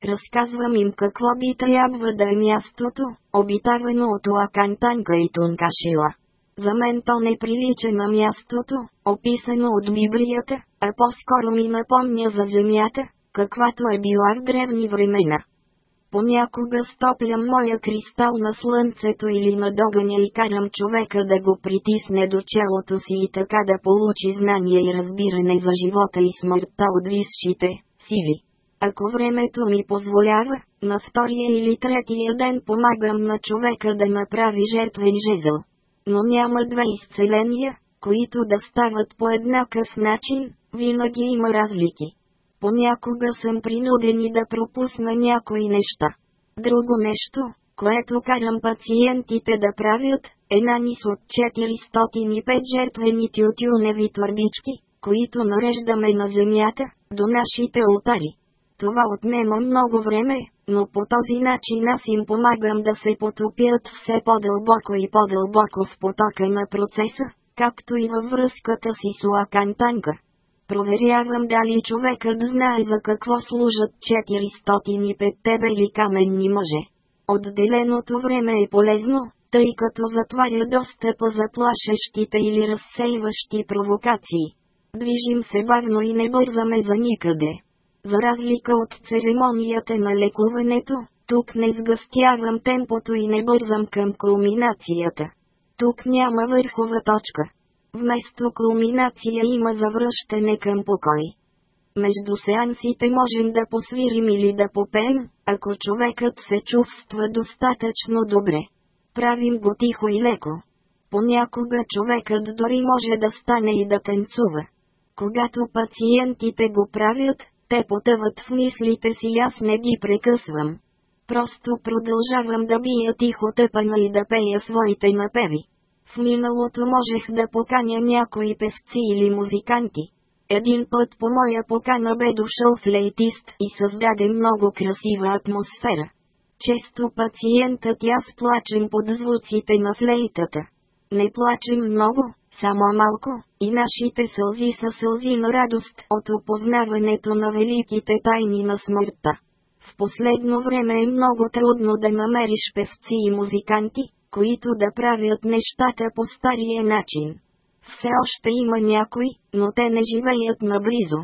Speaker 1: Разказвам им какво би трябва да е мястото, обитавано от лакантанка и Тункашила. За мен то не прилича на мястото, описано от Библията, а по-скоро ми напомня за земята, каквато е била в древни времена. Понякога стоплям моя кристал на слънцето или на догъня и карам човека да го притисне до челото си и така да получи знание и разбиране за живота и смъртта от висшите сили. Ако времето ми позволява, на втория или третия ден помагам на човека да направи жертвен жезъл. Но няма две изцеления, които да стават по еднакъв начин, винаги има разлики. Понякога съм принуден и да пропусна някои неща. Друго нещо, което карам пациентите да правят, е нанис от 405 жертвени тютюневи твърбички, които нареждаме на земята, до нашите ултари. Това отнема много време, но по този начин аз им помагам да се потопят все по-дълбоко и по-дълбоко в потока на процеса, както и във връзката си с Лакантанка. Проверявам дали човекът знае за какво служат 405 бели каменни мъже. Отделеното време е полезно, тъй като затваря е достъпа за плашещите или разсейващи провокации. Движим се бавно и не бързаме за никъде. За разлика от церемонията на лекуването, тук не сгъстявам темпото и не бързам към кулминацията. Тук няма върхова точка. Вместо кулминация има завръщане към покой. Между сеансите можем да посвирим или да попеем, ако човекът се чувства достатъчно добре. Правим го тихо и леко. Понякога човекът дори може да стане и да танцува. Когато пациентите го правят, те потъват в мислите си и аз не ги прекъсвам. Просто продължавам да бия тихо тъпана и да пея своите напеви. В миналото можех да поканя някои певци или музиканти. Един път по моя покана бе дошъл флейтист и създаде много красива атмосфера. Често пациентът и аз под звуците на флейтата. Не плачем много, само малко, и нашите сълзи са сълзи на радост от опознаването на великите тайни на смъртта. В последно време е много трудно да намериш певци и музиканти, които да правят нещата по стария начин. Все още има някои, но те не живеят наблизо.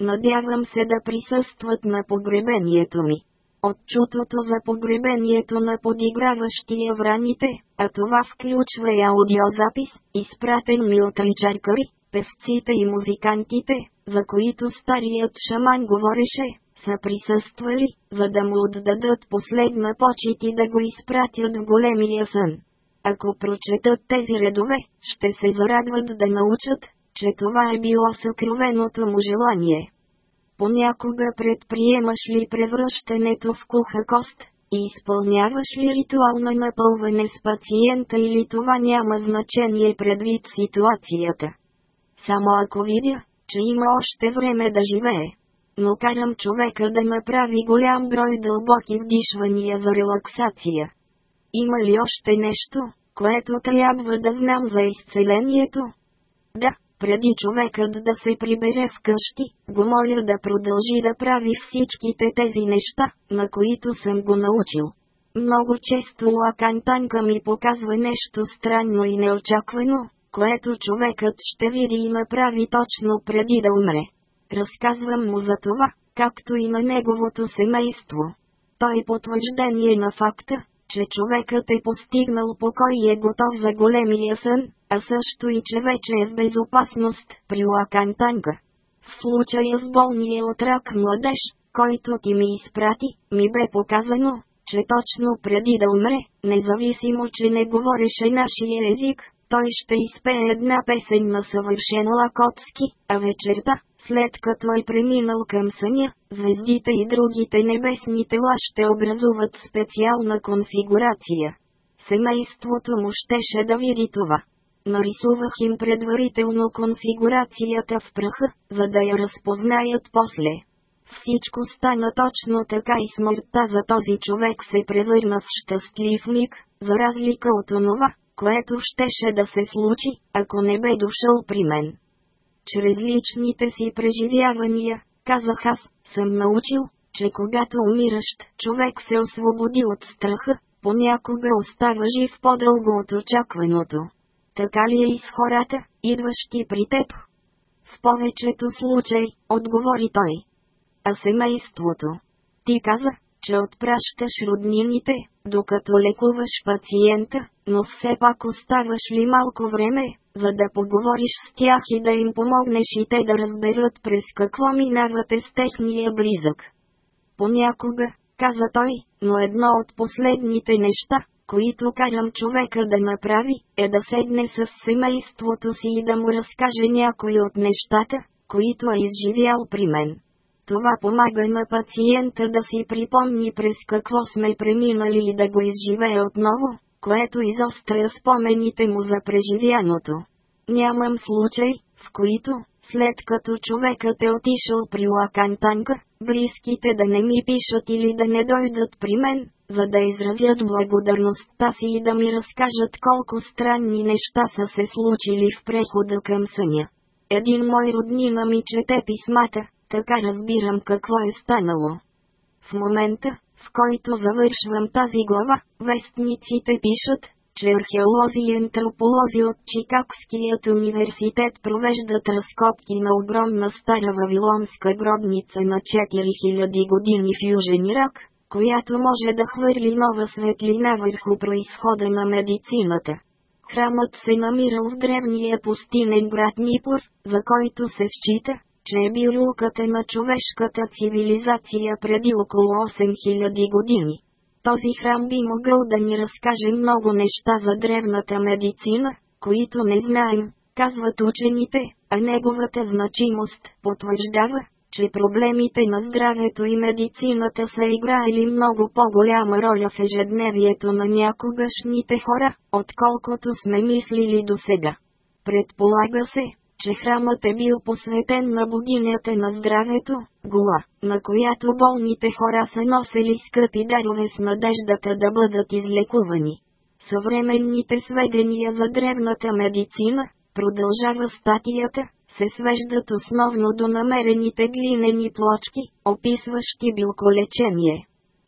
Speaker 1: Надявам се да присъстват на погребението ми. От чутото за погребението на подиграващия враните, а това включва и аудиозапис, изпратен ми от ричаркари, певците и музикантите, за които старият шаман говореше, са присъствали, за да му отдадат последна почет и да го изпратят в големия сън. Ако прочетат тези редове, ще се зарадват да научат, че това е било съкровеното му желание. Понякога предприемаш ли превръщането в куха кост, и изпълняваш ли ритуал на напълване с пациента или това няма значение предвид ситуацията. Само ако видя, че има още време да живее, но карам човека да направи голям брой дълбоки вдишвания за релаксация. Има ли още нещо, което трябва да знам за изцелението? Да, преди човекът да се прибере вкъщи, го моля да продължи да прави всичките тези неща, на които съм го научил. Много често Лакан Танка ми показва нещо странно и неочаквано, което човекът ще види и направи точно преди да умре разказвам му за това, както и на неговото семейство. Той е потвърждение на факта, че човекът е постигнал покой и е готов за големия сън, а също и че вече е в безопасност при Лакантанга. В случая с болния от рак младеж, който ти ми изпрати, ми бе показано, че точно преди да умре, независимо че не говореше нашия език, той ще изпее една песен на съвършен лакотски, а вечерта, след като е преминал към съня, звездите и другите небесни тела ще образуват специална конфигурация. Семейството му щеше да види това. Нарисувах им предварително конфигурацията в праха, за да я разпознаят после. Всичко стана точно така и смъртта за този човек се превърна в щастлив миг, за разлика от онова, което щеше да се случи, ако не бе дошъл при мен чрез личните си преживявания, казах аз, съм научил, че когато умиращ човек се освободи от страха, понякога остава жив по-дълго от очакваното. Така ли е и с хората, идващи при теб? В повечето случаи, отговори той. А семейството? Ти каза, че отпращаш роднините, докато лекуваш пациента, но все пак оставаш ли малко време, за да поговориш с тях и да им помогнеш и те да разберат през какво минавате с техния близък. Понякога, каза той, но едно от последните неща, които карам човека да направи, е да седне с семейството си и да му разкаже някои от нещата, които е изживял при мен. Това помага на пациента да си припомни през какво сме преминали и да го изживее отново, което изостря спомените му за преживяното. Нямам случай, в които, след като човекът е отишъл при Лакантанка, близките да не ми пишат или да не дойдат при мен, за да изразят благодарността си и да ми разкажат колко странни неща са се случили в прехода към съня. Един мой роднина ми чете писмата, така разбирам какво е станало. В момента, в който завършвам тази глава, вестниците пишат, че археолози и антрополози от Чикагският университет провеждат разкопки на огромна стара вавилонска гробница на 4000 години в Южен Ирак, която може да хвърли нова светлина върху происхода на медицината. Храмът се намирал в древния пустинен град Нипор, за който се счита, че е бил луката на човешката цивилизация преди около 8000 години. Този храм би могъл да ни разкаже много неща за древната медицина, които не знаем, казват учените, а неговата значимост потвърждава, че проблемите на здравето и медицината са играли много по-голяма роля в ежедневието на някогашните хора, отколкото сме мислили досега. Предполага се, че храмът е бил посветен на богинята на здравето, гола, на която болните хора са носили скъпи дарове с надеждата да бъдат излекувани. Съвременните сведения за древната медицина, продължава статията, се свеждат основно до намерените глинени плочки, описващи билколечение.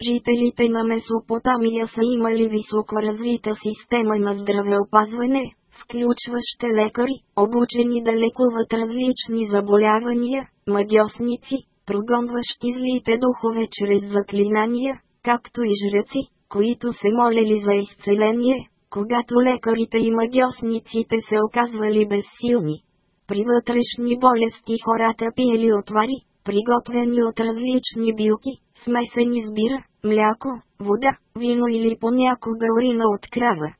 Speaker 1: Жителите на Месопотамия са имали високо развита система на здравеопазване, включваща лекари, обучени да лекуват различни заболявания, магиосници, прогонващи злите духове чрез заклинания, както и жреци, които се молели за изцеление, когато лекарите и магиосниците се оказвали безсилни. При вътрешни болести хората пиели отвари, приготвени от различни билки, смесени с бира, мляко, вода, вино или понякога урина от крава.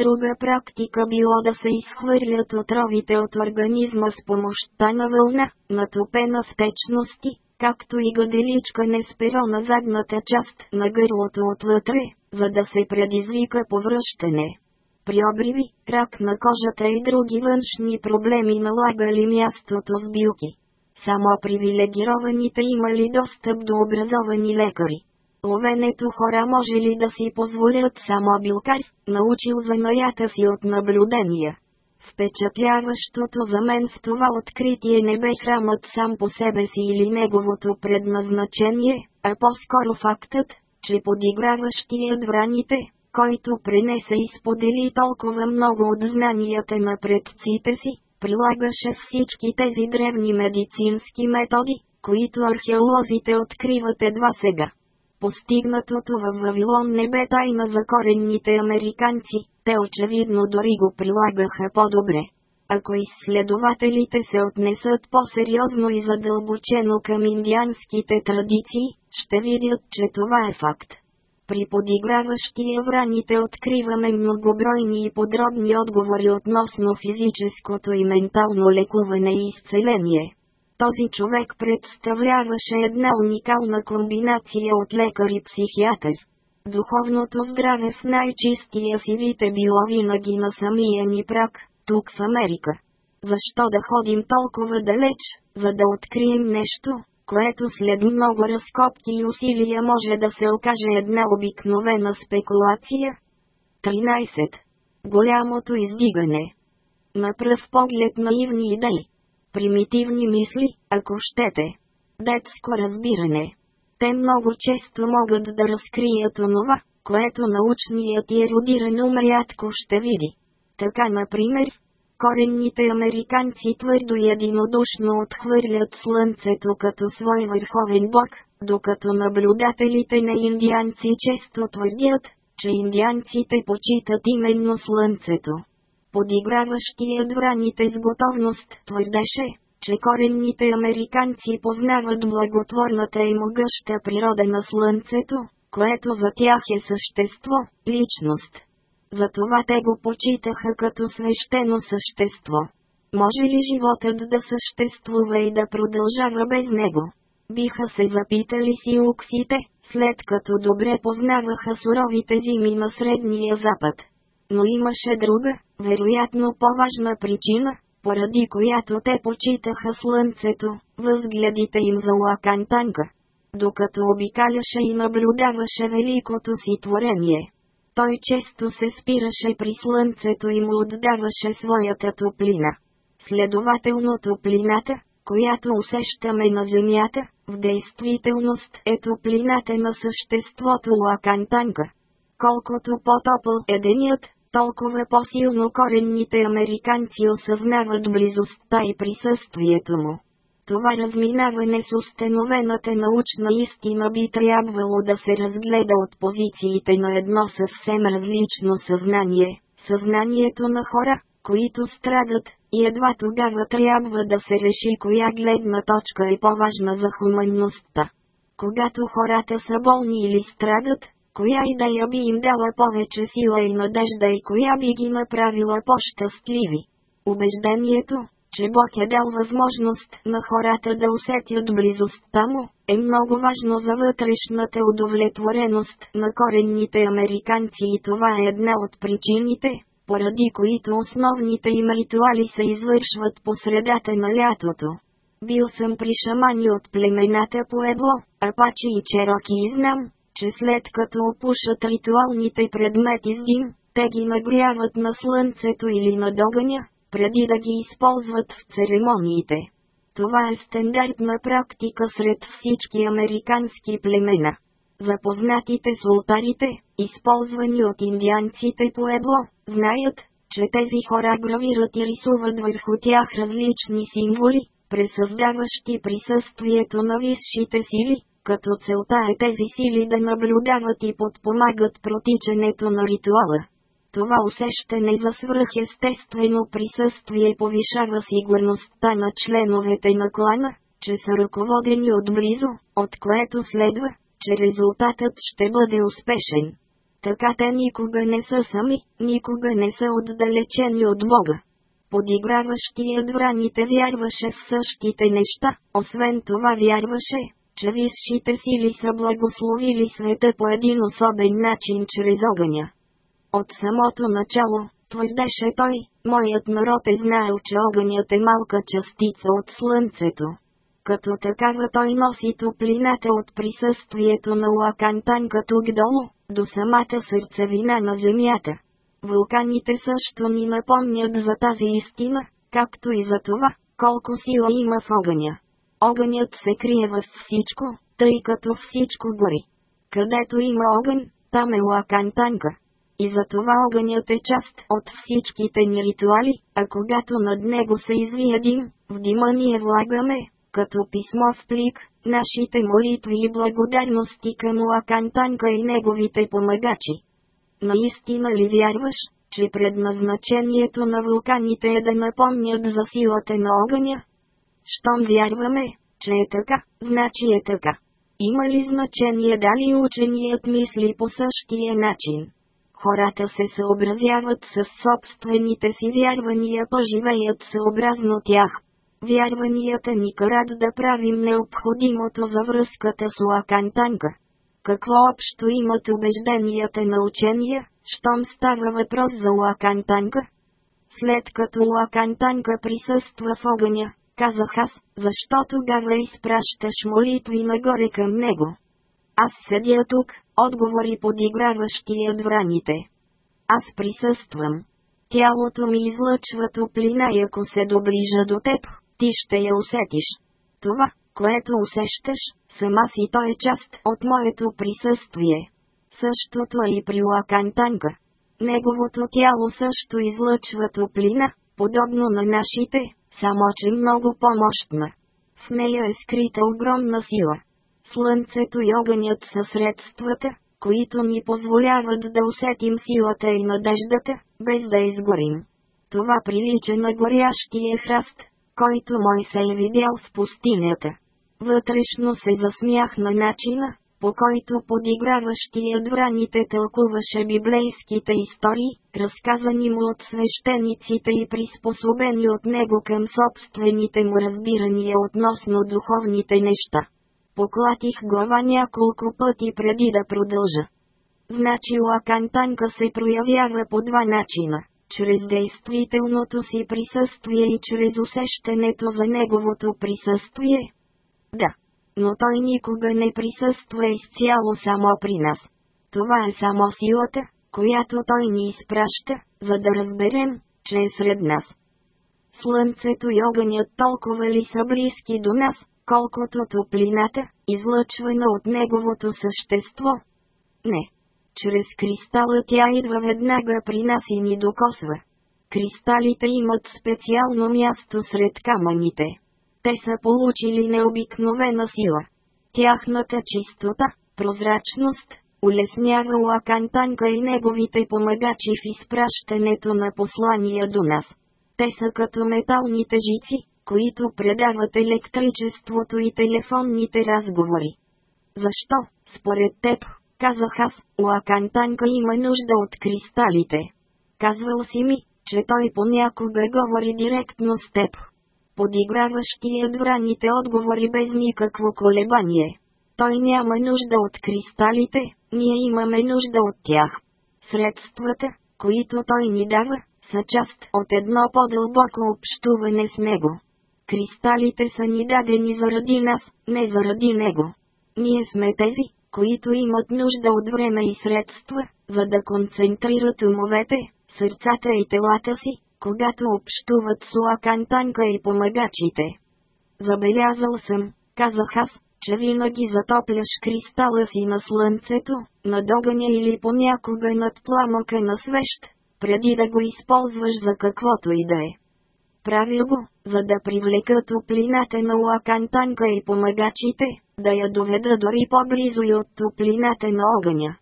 Speaker 1: Друга практика било да се изхвърлят отровите от организма с помощта на вълна, натопена в течности, както и гаделичка не спира на задната част на гърлото отвътре, за да се предизвика повръщане. При обриви, рак на кожата и други външни проблеми налагали мястото с билки. Само привилегированите имали достъп до образовани лекари. Ловенето хора може ли да си позволят само билкар, научил занаята си от наблюдения. Впечатляващото за мен в това откритие не бе храмът сам по себе си или неговото предназначение, а по-скоро фактът, че подиграващият враните, който принесе и сподели толкова много от знанията на предците си, прилагаше всички тези древни медицински методи, които археолозите откриват едва сега. Постигнатото във Вавилон не бе тайна за коренните американци, те очевидно дори го прилагаха по-добре. Ако изследователите се отнесат по-сериозно и задълбочено към индианските традиции, ще видят, че това е факт. При подиграващи евраните откриваме многобройни и подробни отговори относно физическото и ментално лекуване и изцеление този човек представляваше една уникална комбинация от лекар и психиатър. Духовното здраве в най-чистия си вид е било винаги на самия ни прак, тук в Америка. Защо да ходим толкова далеч, за да открием нещо, което след много разкопки и усилия може да се окаже една обикновена спекулация? 13. Голямото издигане На пръв поглед наивни идеи примитивни мисли, ако щете. Детско разбиране. Те много често могат да разкрият онова, което научният и еродиран ум рядко ще види. Така например, коренните американци твърдо и единодушно отхвърлят слънцето като свой върховен бог, докато наблюдателите на индианци често твърдят, че индианците почитат именно слънцето подиграващият враните с готовност твърдеше, че коренните американци познават благотворната и могъща природа на Слънцето, което за тях е същество, личност. Затова те го почитаха като свещено същество. Може ли животът да съществува и да продължава без него? Биха се запитали си уксите, след като добре познаваха суровите зими на Средния Запад но имаше друга, вероятно по-важна причина, поради която те почитаха слънцето, възгледите им за Лакантанка. Докато обикаляше и наблюдаваше великото си творение. Той често се спираше при слънцето и му отдаваше своята топлина. Следователно топлината, която усещаме на Земята, в действителност е топлината на съществото Лакантанка. Колкото по-топъл е денят, толкова по-силно коренните американци осъзнават близостта и присъствието му. Това разминаване с установената научна истина би трябвало да се разгледа от позициите на едно съвсем различно съзнание, съзнанието на хора, които страдат, и едва тогава трябва да се реши коя гледна точка е по-важна за хуманността. Когато хората са болни или страдат, коя идея би им дала повече сила и надежда и коя би ги направила по-щастливи. Убеждението, че Бог е дал възможност на хората да усетят близостта му, е много важно за вътрешната удовлетвореност на коренните американци и това е една от причините, поради които основните им ритуали се извършват по средата на лятото. Бил съм при шамани от племената по Ебло, Апачи и Чероки и знам, че след като опушат ритуалните предмети с дим, те ги нагряват на слънцето или на догъня, преди да ги използват в церемониите. Това е стандартна практика сред всички американски племена. Запознатите с ултарите, използвани от индианците по ебло, знаят, че тези хора гравират и рисуват върху тях различни символи, пресъздаващи присъствието на висшите сили, като целта е тези сили да наблюдават и подпомагат протичането на ритуала. Това усещане за свръхестествено присъствие повишава сигурността на членовете на клана, че са ръководени отблизо, от което следва, че резултатът ще бъде успешен. Така те никога не са сами, никога не са отдалечени от Бога. Подиграващият враните вярваше в същите неща, освен това вярваше, че висшите сили са благословили света по един особен начин чрез огъня. От самото начало, твърдеше той, моят народ е знаел, че огънят е малка частица от слънцето. Като такава той носи топлината от присъствието на Лакантан като гдолу, до самата сърцевина на земята. Вулканите също ни напомнят за тази истина, както и за това, колко сила има в огъня. Огънят се крие във всичко, тъй като всичко гори. Където има огън, там е лакан танка. И затова огънят е част от всичките ни ритуали, а когато над него се извие дим, в дима ние влагаме, като писмо в плик, нашите молитви и благодарности към лакан танка и неговите помагачи. Наистина ли вярваш, че предназначението на вулканите е да напомнят за силата на огъня, щом вярваме, че е така, значи е така. Има ли значение дали ученият мисли по същия начин? Хората се съобразяват с собствените си вярвания, поживеят съобразно тях. Вярванията ни карат да правим необходимото за връзката с Лакантанка. Какво общо имат убежденията на учения, щом става въпрос за Лакантанка? След като Лакантанка присъства в огъня, казах аз, защо тогава изпращаш молитви нагоре към него? Аз седя тук, отговори подиграващият враните. Аз присъствам. Тялото ми излъчва топлина и ако се доближа до теб, ти ще я усетиш. Това, което усещаш, сама си то е част от моето присъствие. Същото е и при Лакантанка. Неговото тяло също излъчва топлина, подобно на нашите, само че много по-мощна. В нея е скрита огромна сила. Слънцето и огънят са средствата, които ни позволяват да усетим силата и надеждата, без да изгорим. Това прилича на горящия храст, който мой се е видял в пустинята. Вътрешно се засмях на начина, по който подиграващият враните тълкуваше библейските истории, разказани му от свещениците и приспособени от него към собствените му разбирания относно духовните неща. Поклатих глава няколко пъти преди да продължа. Значи лакантанка се проявява по два начина – чрез действителното си присъствие и чрез усещането за неговото присъствие. Да, но той никога не присъства изцяло само при нас. Това е само силата, която той ни изпраща, за да разберем, че е сред нас. Слънцето и огънят толкова ли са близки до нас, колкото топлината, излъчвана от неговото същество? Не. Чрез кристала тя идва веднага при нас и ни докосва. Кристалите имат специално място сред камъните те са получили необикновена сила. Тяхната чистота, прозрачност, улеснявала Кантанка и неговите помагачи в изпращането на послания до нас. Те са като металните жици, които предават електричеството и телефонните разговори. Защо, според теб, казах аз, Лакантанка има нужда от кристалите. Казвал си ми, че той понякога говори директно с теб подиграващия браните отговори без никакво колебание. Той няма нужда от кристалите, ние имаме нужда от тях. Средствата, които той ни дава, са част от едно по-дълбоко общуване с него. Кристалите са ни дадени заради нас, не заради него. Ние сме тези, които имат нужда от време и средства, за да концентрират умовете, сърцата и телата си, когато общуват с Лакан Танка и помагачите. Забелязал съм, казах аз, че винаги затопляш кристала си на слънцето, над огъня или понякога над пламъка на свещ, преди да го използваш за каквото и да е. Правил го, за да привлека топлината на лакантанка и помагачите, да я доведа дори по-близо и от топлината на огъня.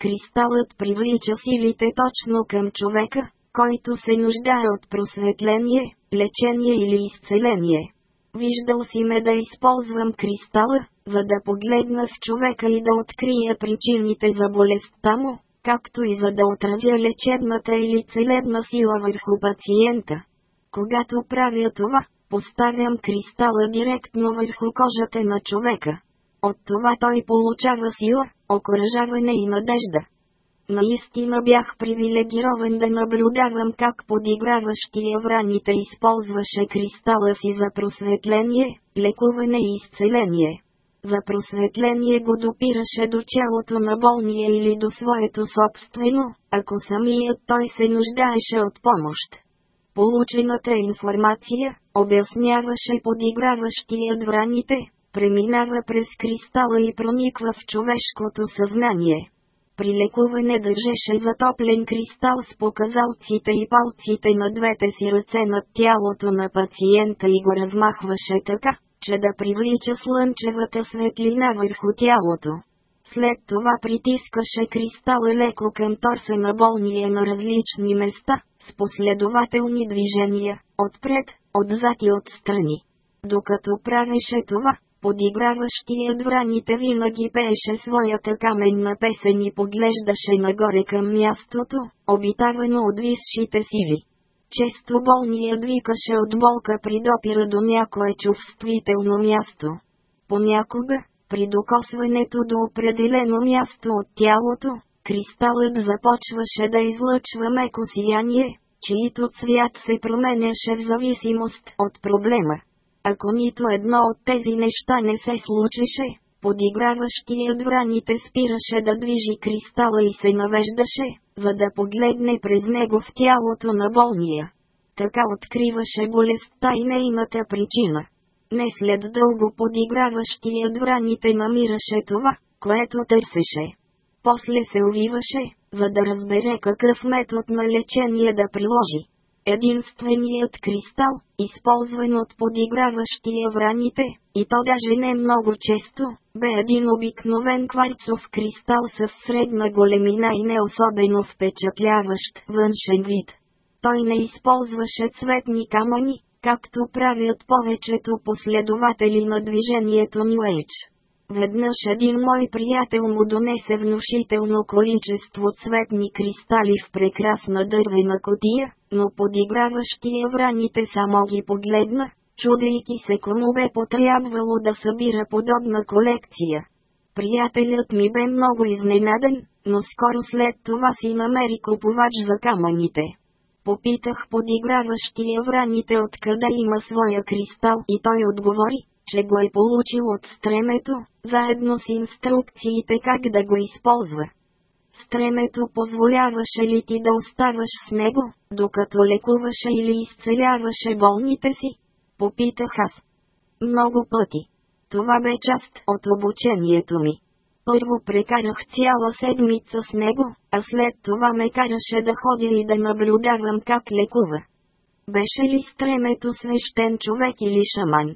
Speaker 1: Кристалът привлича силите точно към човека, който се нуждае от просветление, лечение или изцеление. Виждал си ме да използвам кристала, за да погледна в човека и да открия причините за болестта му, както и за да отразя лечебната или целебна сила върху пациента. Когато правя това, поставям кристала директно върху кожата на човека. От това той получава сила, окоръжаване и надежда. Наистина бях привилегирован да наблюдавам как подиграващия враните използваше кристала си за просветление, лекуване и изцеление. За просветление го допираше до челото на болния или до своето собствено, ако самият той се нуждаеше от помощ. Получената информация, обясняваше подиграващият враните, преминава през кристала и прониква в човешкото съзнание при лекуване държеше затоплен кристал с показалците и палците на двете си ръце над тялото на пациента и го размахваше така, че да привлича слънчевата светлина върху тялото. След това притискаше кристала леко към торса на болния на различни места, с последователни движения, отпред, отзад и отстрани. Докато правеше това, подиграващият враните винаги пееше своята каменна песен и поглеждаше нагоре към мястото, обитавано от висшите сили. Често болният викаше от болка при допира до някое чувствително място. Понякога, при докосването до определено място от тялото, кристалът започваше да излъчва меко сияние, чието цвят се променяше в зависимост от проблема. Ако нито едно от тези неща не се случише, подиграващият враните спираше да движи кристала и се навеждаше, за да погледне през него в тялото на болния. Така откриваше болестта и нейната причина. Не след дълго подиграващият враните намираше това, което търсеше. После се увиваше, за да разбере какъв метод на лечение да приложи единственият кристал, използван от подиграващия враните, и то даже не много често, бе един обикновен кварцов кристал с средна големина и не особено впечатляващ външен вид. Той не използваше цветни камъни, както правят повечето последователи на движението New Age. Веднъж един мой приятел му донесе внушително количество цветни кристали в прекрасна дървена котия, но подиграващия враните само ги погледна, чудейки се кому бе потрябвало да събира подобна колекция. Приятелят ми бе много изненаден, но скоро след това си намери купувач за камъните. Попитах подиграващия враните откъде има своя кристал и той отговори, че го е получил от стремето, заедно с инструкциите как да го използва стремето позволяваше ли ти да оставаш с него, докато лекуваше или изцеляваше болните си? Попитах аз. Много пъти. Това бе част от обучението ми. Първо прекарах цяла седмица с него, а след това ме караше да ходя и да наблюдавам как лекува. Беше ли стремето свещен човек или шаман?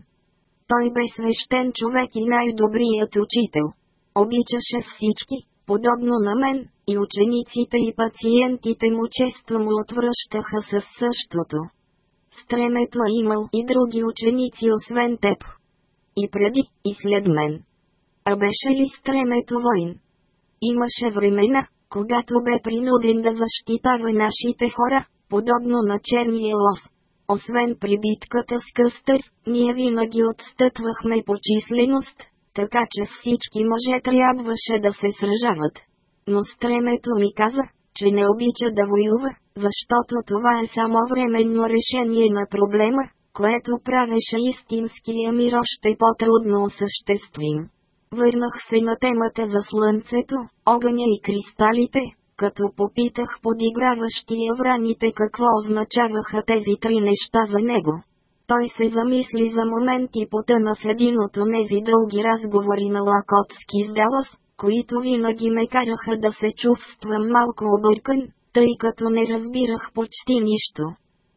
Speaker 1: Той бе свещен човек и най-добрият учител. Обичаше всички, подобно на мен, и учениците и пациентите му често му отвръщаха със същото. Стремето е имал и други ученици освен теб. И преди, и след мен. А беше ли стремето войн? Имаше времена, когато бе принуден да защитава нашите хора, подобно на черния лос. Освен при битката с Къстър, ние винаги отстъпвахме по численост, така че всички мъже трябваше да се сражават. Но стремето ми каза, че не обича да воюва, защото това е само временно решение на проблема, което правеше истинския мир още по-трудно осъществим. Върнах се на темата за слънцето, огъня и кристалите, като попитах подиграващия враните какво означаваха тези три неща за него. Той се замисли за момент и потъна в един от тези дълги разговори на Лакотски с Далас, които винаги ме караха да се чувствам малко объркан, тъй като не разбирах почти нищо.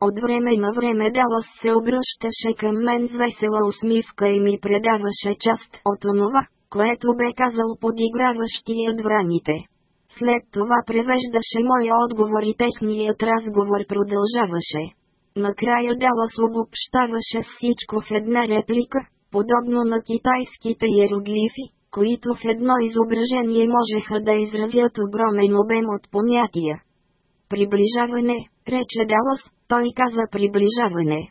Speaker 1: От време на време Далас се обръщаше към мен с весела усмивка и ми предаваше част от онова, което бе казал подиграващият враните. След това превеждаше моя отговор и техният разговор продължаваше накрая Далас обобщаваше всичко в една реплика, подобно на китайските иероглифи, които в едно изображение можеха да изразят огромен обем от понятия. Приближаване, рече Далас, той каза приближаване.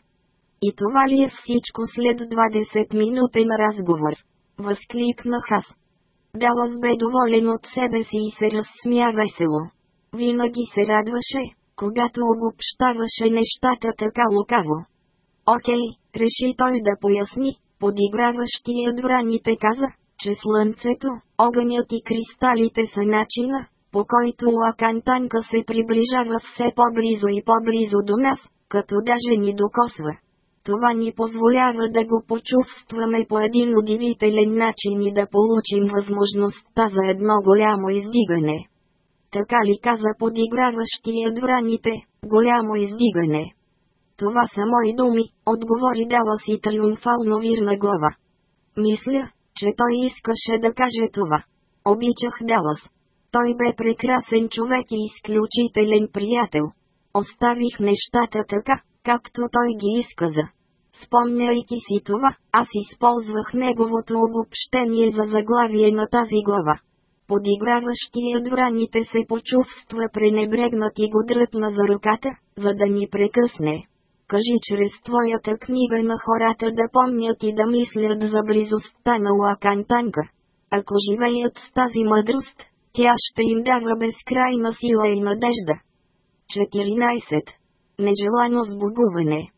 Speaker 1: И това ли е всичко след 20 минути на разговор? Възкликнах аз. Далас бе доволен от себе си и се разсмя весело. Винаги се радваше, когато обобщаваше нещата така лукаво. Окей, реши той да поясни, подиграващият враните каза, че слънцето, огънят и кристалите са начина, по който Лакантанка се приближава все по-близо и по-близо до нас, като даже ни докосва. Това ни позволява да го почувстваме по един удивителен начин и да получим възможността за едно голямо издигане така ли каза подиграващият враните, голямо издигане. Това са мои думи, отговори дала си триумфално вирна глава. Мисля, че той искаше да каже това. Обичах Далас. Той бе прекрасен човек и изключителен приятел. Оставих нещата така, както той ги изказа. Спомняйки си това, аз използвах неговото обобщение за заглавие на тази глава подиграващия враните се почувства пренебрегнат и го дръпна за ръката, за да ни прекъсне. Кажи чрез твоята книга на хората да помнят и да мислят за близостта на Лакантанга. Ако живеят с тази мъдрост, тя ще им дава безкрайна сила и надежда. 14. Нежелано сбогуване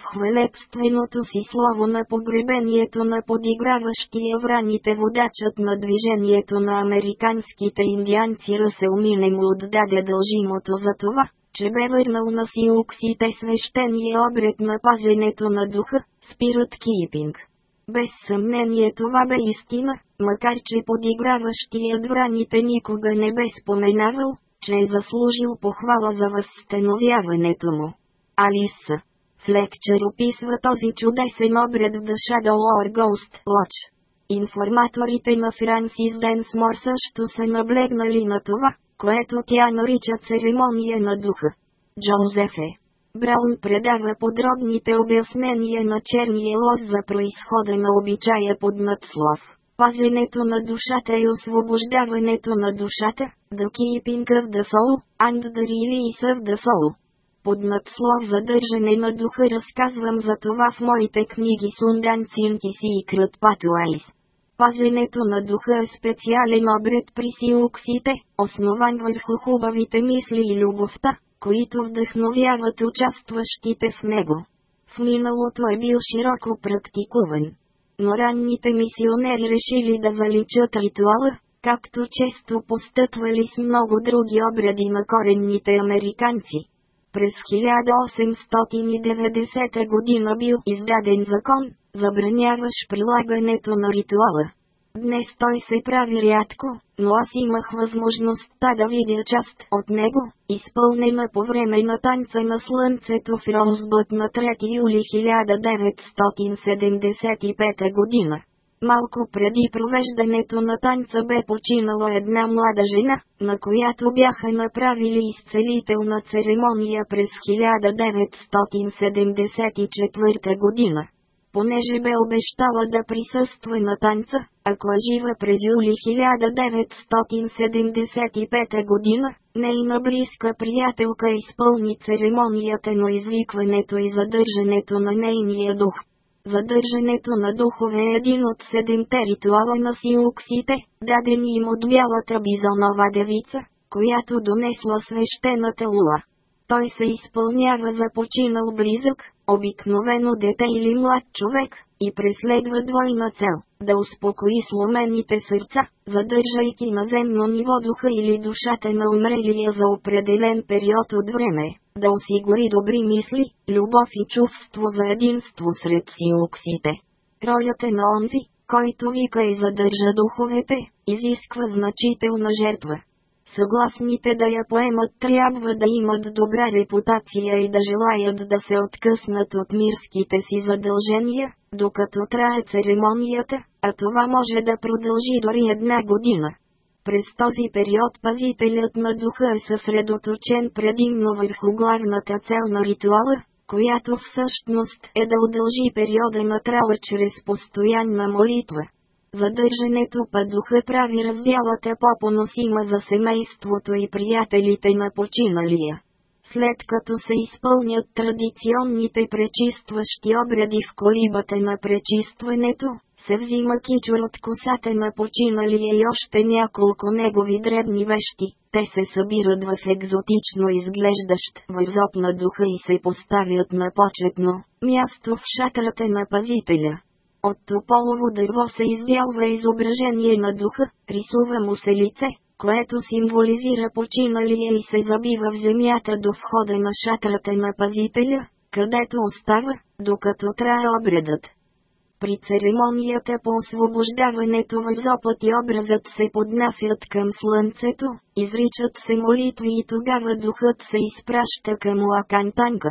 Speaker 1: в хвалебственото си слово на погребението на подиграващия враните водачът на движението на американските индианци Расел Мине му отдаде дължимото за това, че бе върнал на сиуксите свещения обред на пазенето на духа, спират кипинг. Без съмнение това бе истина, макар че подиграващият враните никога не бе споменавал, че е заслужил похвала за възстановяването му. Алиса Лекчер описва този чудесен обред в The Shadow or Ghost Lodge. Информаторите на Франсис Денсмор също са наблегнали на това, което тя нарича церемония на духа. Е. Браун предава подробните обяснения на черния лоз за происхода на обичая под надслов. Пазенето на душата и освобождаването на душата, The Keeping of the Soul, and the Release of the Soul под надслов задържане на духа разказвам за това в моите книги Сундан Цинкиси и Крът Патуайс. Пазенето на духа е специален обред при сиуксите, основан върху хубавите мисли и любовта, които вдъхновяват участващите в него. В миналото е бил широко практикуван. Но ранните мисионери решили да заличат ритуала, както често постъпвали с много други обряди на коренните американци. През 1890 година бил издаден закон, забраняваш прилагането на ритуала. Днес той се прави рядко, но аз имах възможността да видя част от него, изпълнена по време на танца на слънцето в Ролсбът на 3 юли 1975 година. Малко преди провеждането на танца бе починала една млада жена, на която бяха направили изцелителна церемония през 1974 година. Понеже бе обещала да присъства на танца, ако е жива през юли 1975 година, нейна близка приятелка изпълни церемонията на извикването и задържането на нейния дух. Задържането на духове е един от седемте ритуала на силуксите, дадени им от бялата бизонова девица, която донесла свещената лула. Той се изпълнява за починал близък, обикновено дете или млад човек, и преследва двойна цел – да успокои сломените сърца, задържайки на земно ниво духа или душата на умрелия за определен период от време да осигури добри мисли, любов и чувство за единство сред сиоксите. Ролята на онзи, който вика и задържа духовете, изисква значителна жертва. Съгласните да я поемат трябва да имат добра репутация и да желаят да се откъснат от мирските си задължения, докато трае церемонията, а това може да продължи дори една година. През този период пазителят на духа е съсредоточен предимно върху главната цел на ритуала, която всъщност е да удължи периода на трава чрез постоянна молитва. Задържането па духа прави раздялата по-поносима за семейството и приятелите на починалия. След като се изпълнят традиционните пречистващи обреди в колибата на пречистването, се взима кичур от косата на починалия е и още няколко негови дребни вещи, те се събират в екзотично изглеждащ възоп на духа и се поставят на почетно място в шатрата на пазителя. От тополово дърво се изделва изображение на духа, рисува му се лице, което символизира починалия е и се забива в земята до входа на шатрата на пазителя, където остава, докато трае обредът. При церемонията по освобождаването зопът и образът се поднасят към слънцето, изричат се молитви и тогава духът се изпраща към Лакантанка.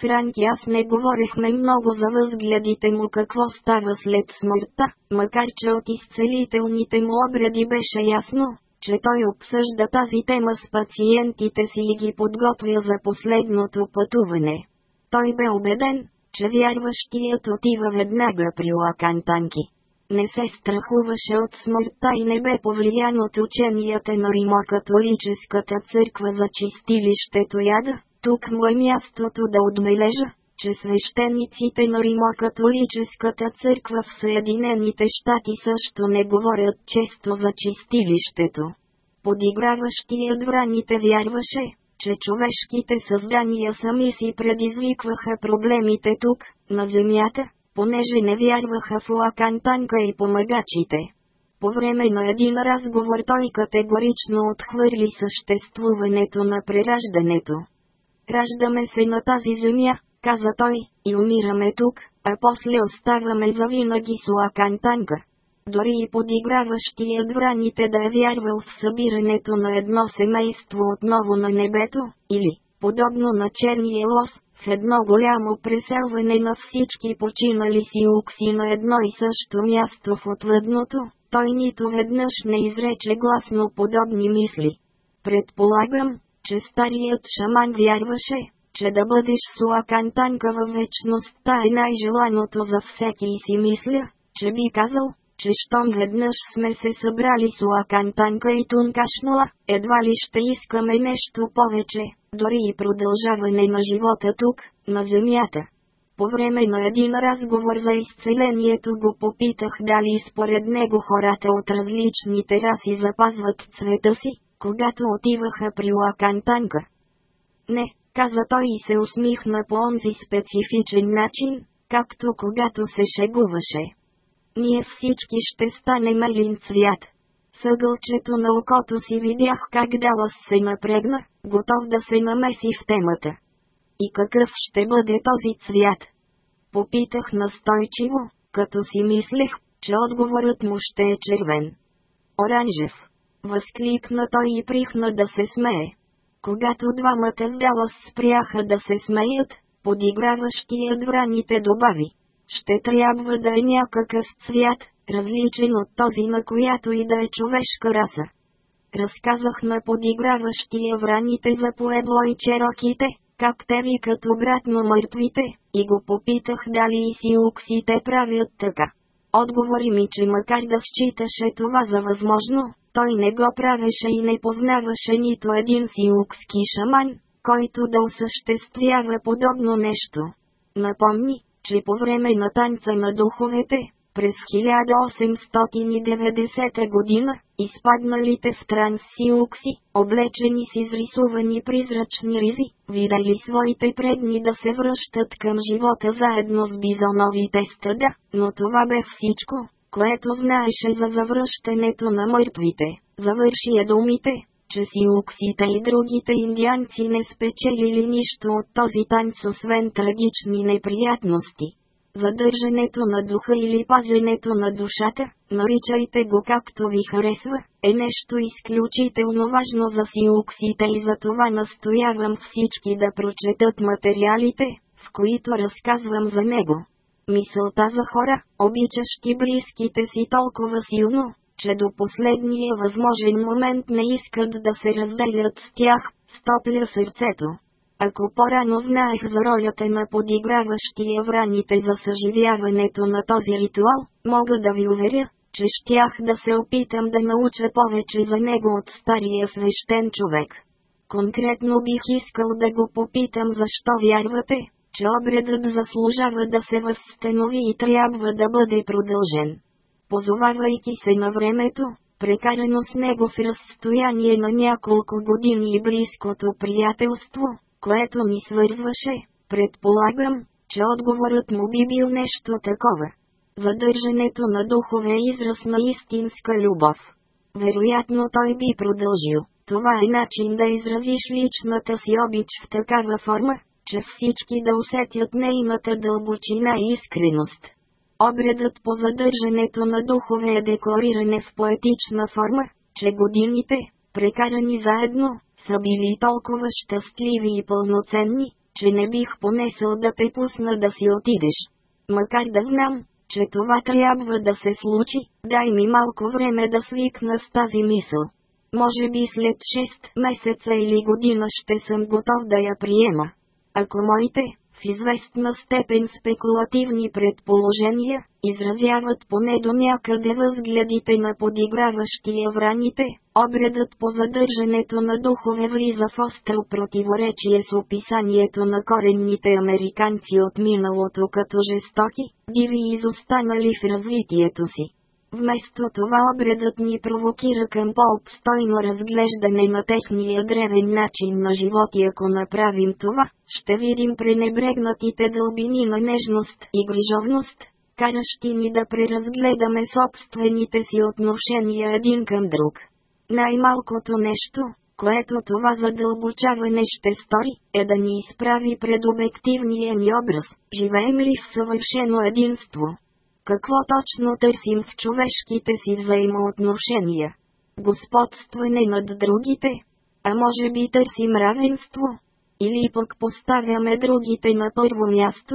Speaker 1: Франк и аз не говорихме много за възгледите му какво става след смъртта, макар че от изцелителните му обреди беше ясно, че той обсъжда тази тема с пациентите си и ги подготвя за последното пътуване. Той бе убеден, че вярващият отива веднага при Лакан Танки. Не се страхуваше от смъртта и не бе повлиян от ученията на Римо-католическата църква за чистилището яда, тук му е мястото да отбележа, че свещениците на Римо-католическата църква в Съединените щати също не говорят често за чистилището. Подиграващият враните вярваше, че човешките създания сами си предизвикваха проблемите тук, на Земята, понеже не вярваха в Лакантанка и помагачите. По време на един разговор той категорично отхвърли съществуването на прераждането. Раждаме се на тази земя, каза той, и умираме тук, а после оставаме завинаги с Лакантанка, дори и подиграващият враните да е вярвал в събирането на едно семейство отново на небето, или, подобно на черния лос, в едно голямо преселване на всички починали си укси на едно и също място в отвъдното, той нито веднъж не изрече гласно подобни мисли. Предполагам, че старият шаман вярваше, че да бъдеш суакан танка във вечността е най-желаното за всеки и си мисля, че би казал, че щом веднъж сме се събрали с лакантанка и тункашнула, едва ли ще искаме нещо повече, дори и продължаване на живота тук, на земята. По време на един разговор за изцелението го попитах дали според него хората от различните раси запазват цвета си, когато отиваха при лакантанка. Не, каза той и се усмихна по онзи специфичен начин, както когато се шегуваше ние всички ще станем малин цвят. Съгълчето на окото си видях как Далас се напрегна, готов да се намеси в темата. И какъв ще бъде този цвят? Попитах настойчиво, като си мислех, че отговорът му ще е червен. Оранжев. Възкликна той и прихна да се смее. Когато двамата с Далас спряха да се смеят, подиграващият враните добави ще трябва да е някакъв цвят, различен от този на която и да е човешка раса. Разказах на подиграващия враните за поебло и чероките, как те викат обратно мъртвите, и го попитах дали и сиуксите правят така. Отговори ми, че макар да считаше това за възможно, той не го правеше и не познаваше нито един сиукски шаман, който да осъществява подобно нещо. Напомни, че по време на танца на духовете, през 1890 година, изпадналите в транс облечени с изрисувани призрачни ризи, видели своите предни да се връщат към живота заедно с бизоновите стада, но това бе всичко, което знаеше за завръщането на мъртвите. Завърши я думите, че си Уксите и другите индианци не спечелили нищо от този танц освен трагични неприятности. Задържането на духа или пазенето на душата, наричайте го както ви харесва, е нещо изключително важно за сиуксите и за това настоявам всички да прочетат материалите, в които разказвам за него. Мисълта за хора, обичащи близките си толкова силно, че до последния възможен момент не искат да се разделят с тях, стопля сърцето. Ако по-рано знаех за ролята на подиграващия враните за съживяването на този ритуал, мога да ви уверя, че щях да се опитам да науча повече за него от стария свещен човек. Конкретно бих искал да го попитам защо вярвате, че обредът заслужава да се възстанови и трябва да бъде продължен позовавайки се на времето, прекарано с него в разстояние на няколко години и близкото приятелство, което ни свързваше, предполагам, че отговорът му би бил нещо такова. Задържането на духове е израз на истинска любов. Вероятно той би продължил. Това е начин да изразиш личната си обич в такава форма, че всички да усетят нейната дълбочина и искреност. Обредът по задържането на духове е деклариране в поетична форма, че годините, прекарани заедно, са били толкова щастливи и пълноценни, че не бих понесъл да те пусна да си отидеш. Макар да знам, че това трябва да се случи, дай ми малко време да свикна с тази мисъл. Може би след 6 месеца или година ще съм готов да я приема. Ако моите в известна степен спекулативни предположения, изразяват поне до някъде възгледите на подиграващия враните, обредът по задържането на духове влиза в остро противоречие с описанието на коренните американци от миналото като жестоки, диви изостанали в развитието си. Вместо това обредът ни провокира към по-обстойно разглеждане на техния древен начин на живот и ако направим това, ще видим пренебрегнатите дълбини на нежност и грижовност, каращи ни да преразгледаме собствените си отношения един към друг. Най-малкото нещо, което това задълбочаване ще стори, е да ни изправи пред обективния ни образ, живеем ли в съвършено единство. Какво точно търсим в човешките си взаимоотношения? Господстване над другите? А може би търсим равенство? Или пък поставяме другите на първо място?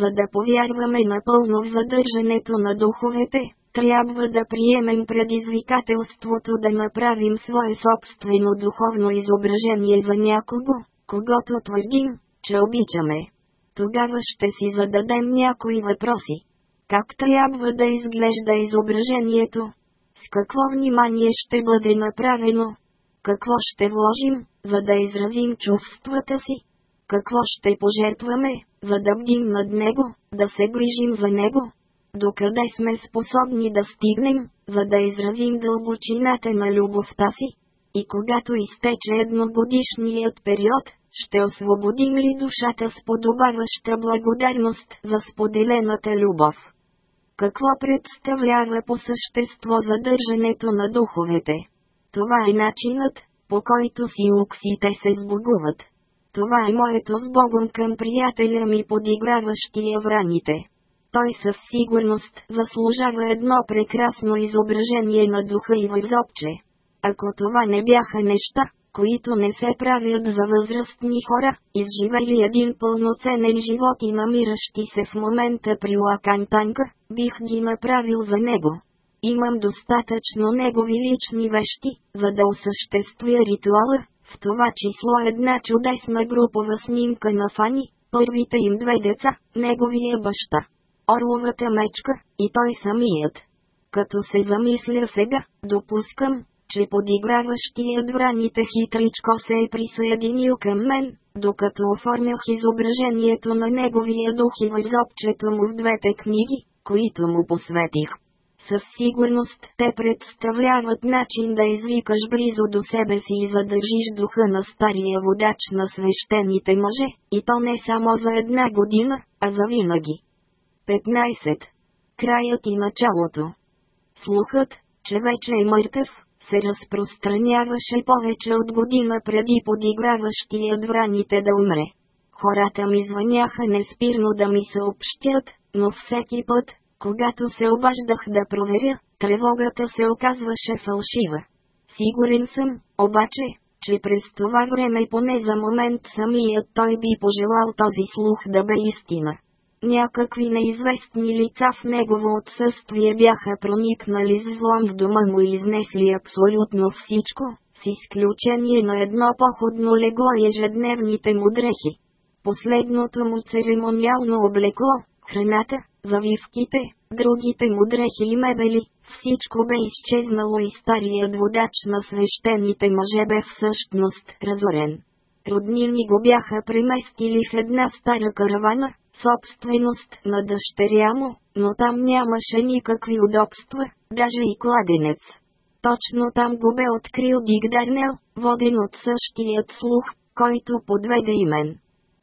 Speaker 1: За да повярваме напълно в задържането на духовете, трябва да приемем предизвикателството да направим свое собствено духовно изображение за някого, когато твърдим, че обичаме. Тогава ще си зададем някои въпроси. Как трябва да изглежда изображението? С какво внимание ще бъде направено? Какво ще вложим, за да изразим чувствата си? Какво ще пожертваме, за да бдим над него, да се грижим за него? Докъде сме способни да стигнем, за да изразим дълбочината на любовта си? И когато изтече едногодишният период, ще освободим ли душата с подобаваща благодарност за споделената любов? Какво представлява по същество задържането на духовете? Това е начинът, по който си уксите се сбогуват. Това е моето с Богом към приятеля ми подиграващи евраните. Той със сигурност заслужава едно прекрасно изображение на духа и възобче. Ако това не бяха неща, които не се правят за възрастни хора, изживели един пълноценен живот и намиращи се в момента при Лакан Танка, бих ги направил за него. Имам достатъчно негови лични вещи, за да осъществя ритуала, в това число една чудесна групова снимка на Фани, първите им две деца, неговия е баща, орловата мечка и той самият. Като се замисля сега, допускам, че подиграващият враните хитричко се е присъединил към мен, докато оформях изображението на неговия дух и възобчето му в двете книги, които му посветих. Със сигурност те представляват начин да извикаш близо до себе си и задържиш духа на стария водач на свещените мъже, и то не само за една година, а за винаги. 15. Краят и началото Слухът, че вече е мъртъв, се разпространяваше повече от година преди подиграващият враните да умре. Хората ми звъняха неспирно да ми съобщят, но всеки път, когато се обаждах да проверя, тревогата се оказваше фалшива. Сигурен съм, обаче, че през това време поне за момент самият той би пожелал този слух да бе истина някакви неизвестни лица в негово отсъствие бяха проникнали с злом в дома му и изнесли абсолютно всичко, с изключение на едно походно легло и ежедневните му дрехи. Последното му церемониално облекло, храната, завивките, другите му дрехи и мебели, всичко бе изчезнало и старият водач на свещените мъже бе всъщност разорен. Роднини го бяха преместили в една стара каравана, собственост на дъщеря му, но там нямаше никакви удобства, даже и кладенец. Точно там го бе открил Дигдарнел, воден от същият слух, който подведе и мен.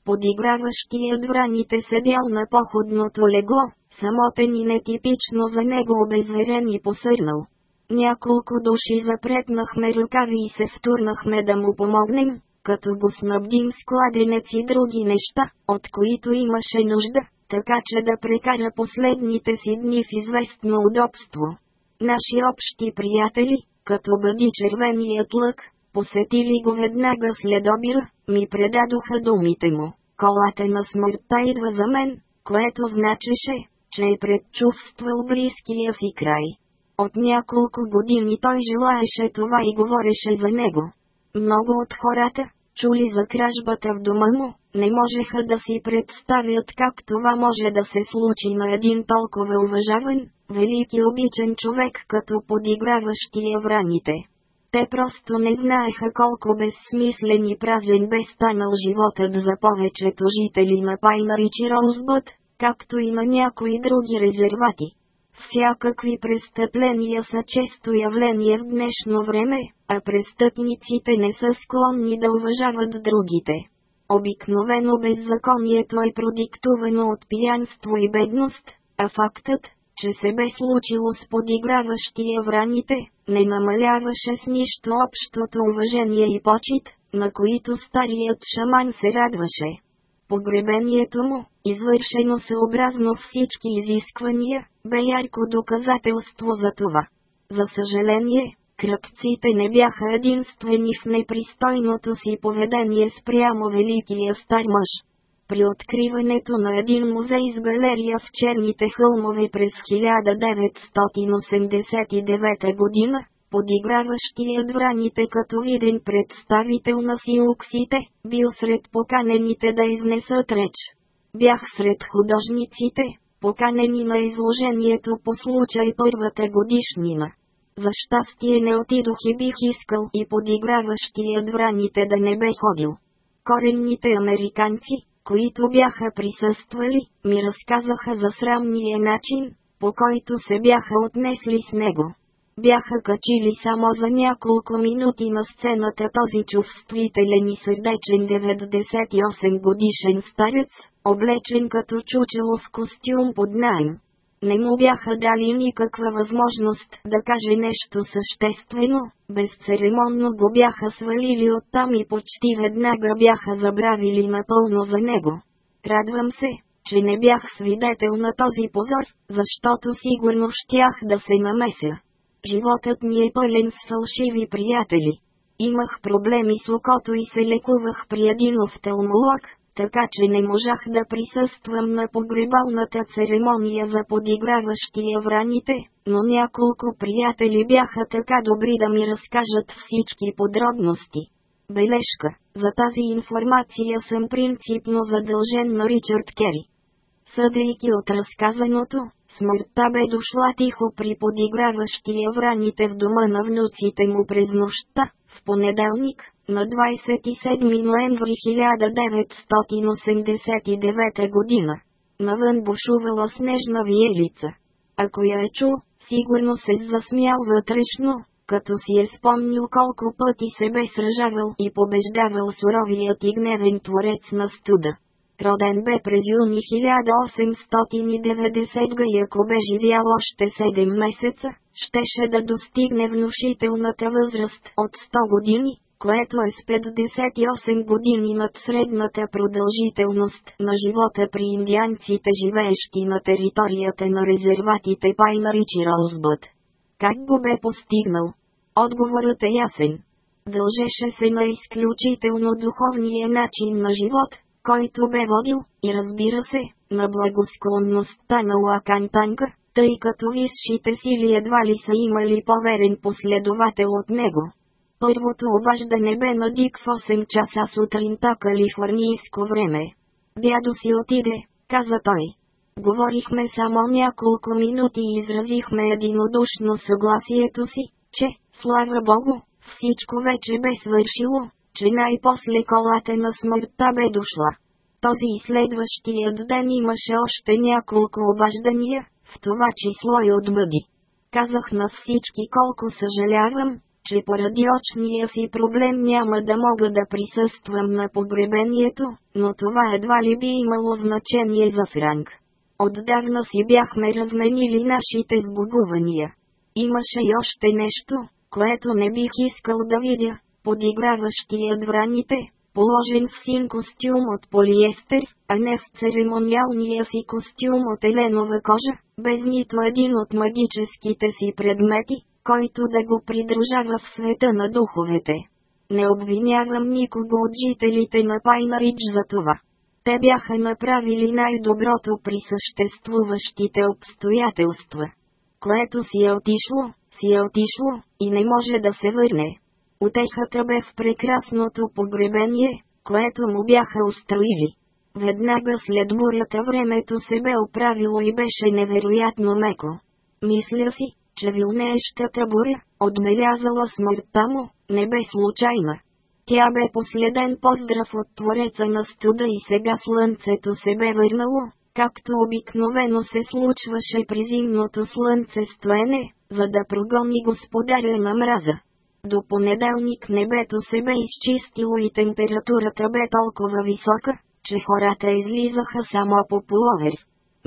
Speaker 1: Подиграващият враните седял на походното легло, самотен и нетипично за него обезверен и посърнал. Няколко души запретнахме ръкави и се втурнахме да му помогнем, като го снабдим с кладенец и други неща, от които имаше нужда, така че да прекара последните си дни в известно удобство. Наши общи приятели, като бъди червеният лък, посетили го веднага след обира, ми предадоха думите му. Колата на смъртта идва за мен, което значеше, че е предчувствал близкия си край. От няколко години той желаеше това и говореше за него. Много от хората, чули за кражбата в дома му, не можеха да си представят как това може да се случи на един толкова уважаван, велики обичен човек като подиграващия в раните. Те просто не знаеха колко безсмислен и празен бе станал животът за повечето жители на Пайна и Чиролсбът, както и на някои други резервати. Всякакви престъпления са често явление в днешно време, а престъпниците не са склонни да уважават другите. Обикновено беззаконието е продиктувано от пиянство и бедност, а фактът, че се бе случило с подиграващия враните, не намаляваше с нищо общото уважение и почет, на които старият шаман се радваше. Погребението му, извършено съобразно всички изисквания, бе ярко доказателство за това. За съжаление, кръпците не бяха единствени в непристойното си поведение спрямо великия стар мъж. При откриването на един музей с галерия в черните хълмове през 1989 година, подиграващият враните като виден представител на силуксите, бил сред поканените да изнесат реч. Бях сред художниците, поканени на изложението по случай първата годишнина. За щастие не отидох и бих искал и подиграващият враните да не бе ходил. Коренните американци, които бяха присъствали, ми разказаха за срамния начин, по който се бяха отнесли с него. Бяха качили само за няколко минути на сцената този чувствителен и сърдечен 98 годишен старец, облечен като чучело в костюм под найм. Не му бяха дали никаква възможност да каже нещо съществено, безцеремонно го бяха свалили оттам и почти веднага бяха забравили напълно за него. Радвам се, че не бях свидетел на този позор, защото сигурно щях да се намеся. Животът ми е пълен с фалшиви приятели. Имах проблеми с окото и се лекувах при един офталмолог, така че не можах да присъствам на погребалната церемония за в раните, но няколко приятели бяха така добри да ми разкажат всички подробности. Бележка, за тази информация съм принципно задължен на Ричард Кери. Съдейки от разказаното, смъртта бе дошла тихо при подиграващия враните в дома на внуците му през нощта, в понеделник, на 27 ноември 1989 година. Навън бушувала снежна виелица. Ако я е чул, сигурно се засмял вътрешно, като си е спомнил колко пъти се бе сражавал и побеждавал суровият и гневен творец на студа. Роден бе през юни 1890 г. и ако бе живял още 7 месеца, щеше да достигне внушителната възраст от 100 години, което е с 58 години над средната продължителност на живота при индианците живеещи на територията на резерватите Пайнари Ролсбът. Как го бе постигнал? Отговорът е ясен. Дължеше се на изключително духовния начин на живот, който бе водил, и разбира се, на благосклонността на Лакантанка, тъй като висшите сили едва ли са имали поверен последовател от него. Първото обаждане бе на Дик в 8 часа сутринта калифорнийско време. Дядо си отиде, каза той. Говорихме само няколко минути и изразихме единодушно съгласието си, че, слава Богу, всичко вече бе свършило, че най-после колата на смъртта бе дошла. Този и следващият ден имаше още няколко обаждания, в това число и от бъди. Казах на всички колко съжалявам, че поради очния си проблем няма да мога да присъствам на погребението, но това едва ли би имало значение за Франк. Отдавна си бяхме разменили нашите сбогувания. Имаше и още нещо, което не бих искал да видя, подиграващият враните, положен в син костюм от полиестер, а не в церемониалния си костюм от еленова кожа, без нито един от магическите си предмети, който да го придружава в света на духовете. Не обвинявам никого от жителите на Пайнарич за това. Те бяха направили най-доброто при съществуващите обстоятелства. Което си е отишло, си е отишло, и не може да се върне. Утехата бе в прекрасното погребение, което му бяха устроили. Веднага след бурята времето се бе оправило и беше невероятно меко. Мисля си, че вилнеещата буря, отбелязала смъртта му, не бе случайна. Тя бе последен поздрав от Твореца на студа и сега слънцето се бе върнало, както обикновено се случваше при зимното слънце стоене, за да прогони господаря на мраза. До понеделник небето се бе изчистило и температурата бе толкова висока, че хората излизаха само по половер.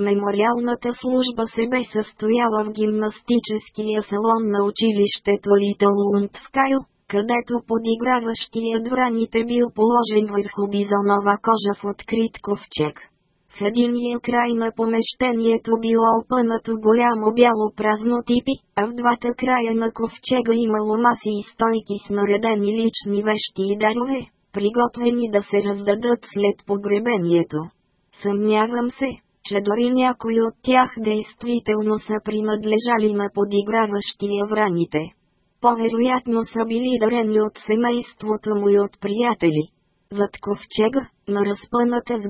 Speaker 1: Мемориалната служба се бе състояла в гимнастическия салон на училището Литъл Лунд в Кайл, където подиграващият враните бил положен върху бизонова кожа в открит ковчег. В единия край на помещението било опънато голямо бяло празно типи, а в двата края на ковчега имало маси и стойки с наредени лични вещи и дарове, приготвени да се раздадат след погребението. Съмнявам се, че дори някои от тях действително са принадлежали на подиграващия враните. По-вероятно са били дарени от семейството му и от приятели. Зад ковчега, на разпъната с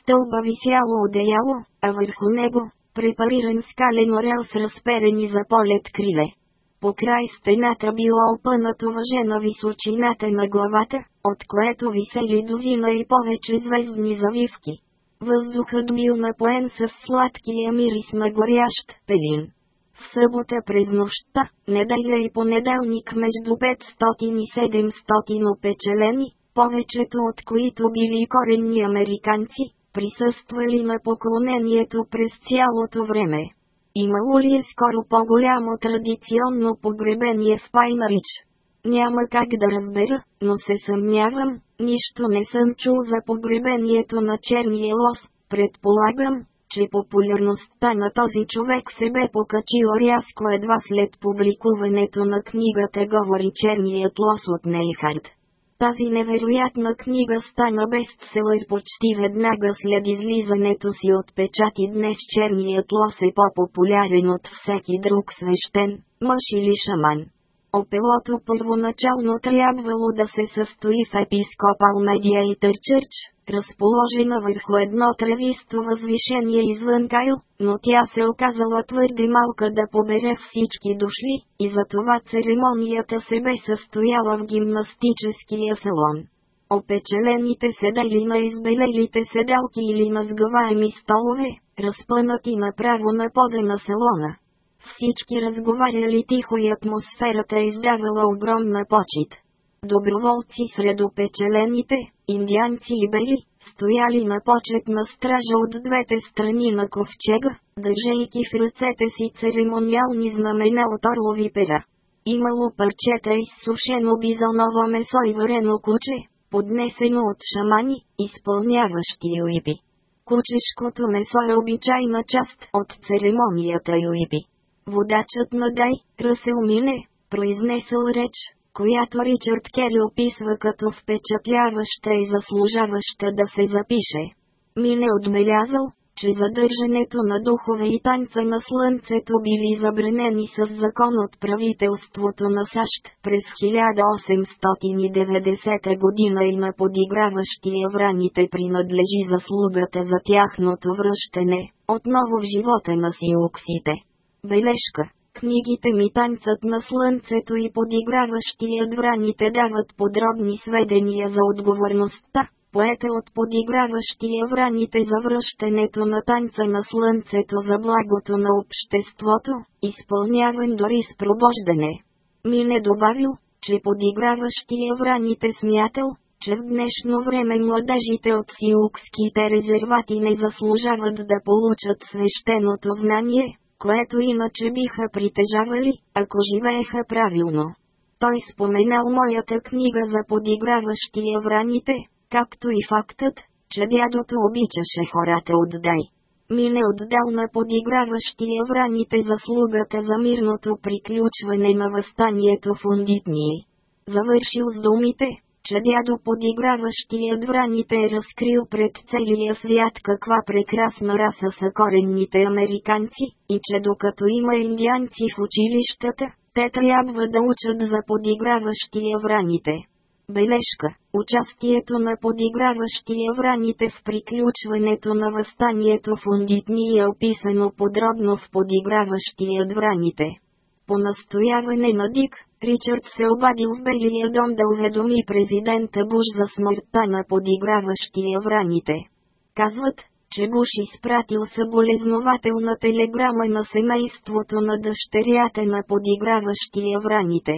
Speaker 1: стълба висяло одеяло, а върху него, препариран скален орел с разперени за полет криле. По край стената била опънато въже на височината на главата, от което висели дозина и повече звездни завивки. Въздухът бил напоен с сладкия мирис на горящ пелин. В събота през нощта, неделя и понеделник между 500 и 700 опечелени, повечето от които били коренни американци, присъствали на поклонението през цялото време. Имало ли е скоро по-голямо традиционно погребение в Пайнарич? Няма как да разбера, но се съмнявам, Нищо не съм чул за погребението на черния лос, предполагам, че популярността на този човек се бе покачила рязко едва след публикуването на книгата Говори черният лос от Нейхард. Тази невероятна книга стана бестселър почти веднага след излизането си от печати днес черният лос е по-популярен от всеки друг свещен, мъж или шаман. Опелото първоначално трябвало да се състои в епископал Медиейтър Чърч, разположена върху едно тревисто възвишение извън Кайл, но тя се оказала твърде малка да побере всички души, и затова церемонията се бе състояла в гимнастическия салон. Опечелените седели на избелелите седалки или мазгаваеми столове, разпънати направо на пода на салона всички разговаряли тихо и атмосферата е издавала огромна почет. Доброволци сред опечелените, индианци и бели, стояли на почетна стража от двете страни на ковчега, държейки в ръцете си церемониални знамена от орлови пера. Имало парчета изсушено бизоново месо и варено куче, поднесено от шамани, изпълняващи юиби. Кучешкото месо е обичайна част от церемонията юиби водачът на Дай, Ръсел Мине, произнесъл реч, която Ричард Кери описва като впечатляваща и заслужаваща да се запише. Мине отбелязал, че задържането на духове и танца на слънцето били забранени с закон от правителството на САЩ през 1890 година и на подиграващия враните принадлежи заслугата за тяхното връщане, отново в живота на сиуксите бележка. Книгите ми танцът на слънцето и подиграващият враните дават подробни сведения за отговорността, поета е от подиграващия враните за връщането на танца на слънцето за благото на обществото, изпълняван дори с пробождане. Ми не добавил, че подиграващия враните смятал, че в днешно време младежите от сиукските резервати не заслужават да получат свещеното знание, което иначе биха притежавали, ако живееха правилно. Той споменал моята книга за подиграващи евраните, както и фактът, че дядото обичаше хората отдай. Ми не отдал на подиграващи евраните заслугата за мирното приключване на възстанието в Завършил с думите – че дядо подиграващият враните е разкрил пред целия свят каква прекрасна раса са коренните американци, и че докато има индианци в училищата, те трябва да учат за подиграващия враните. Бележка – участието на подиграващия враните в приключването на възстанието в Ундитни е описано подробно в подиграващия враните. По настояване на Дик, Ричард се обади в Белия дом да уведоми президента Буш за смъртта на подиграващия враните. Казват, че Буш изпратил съболезнователна телеграма на семейството на дъщерята на подиграващия враните.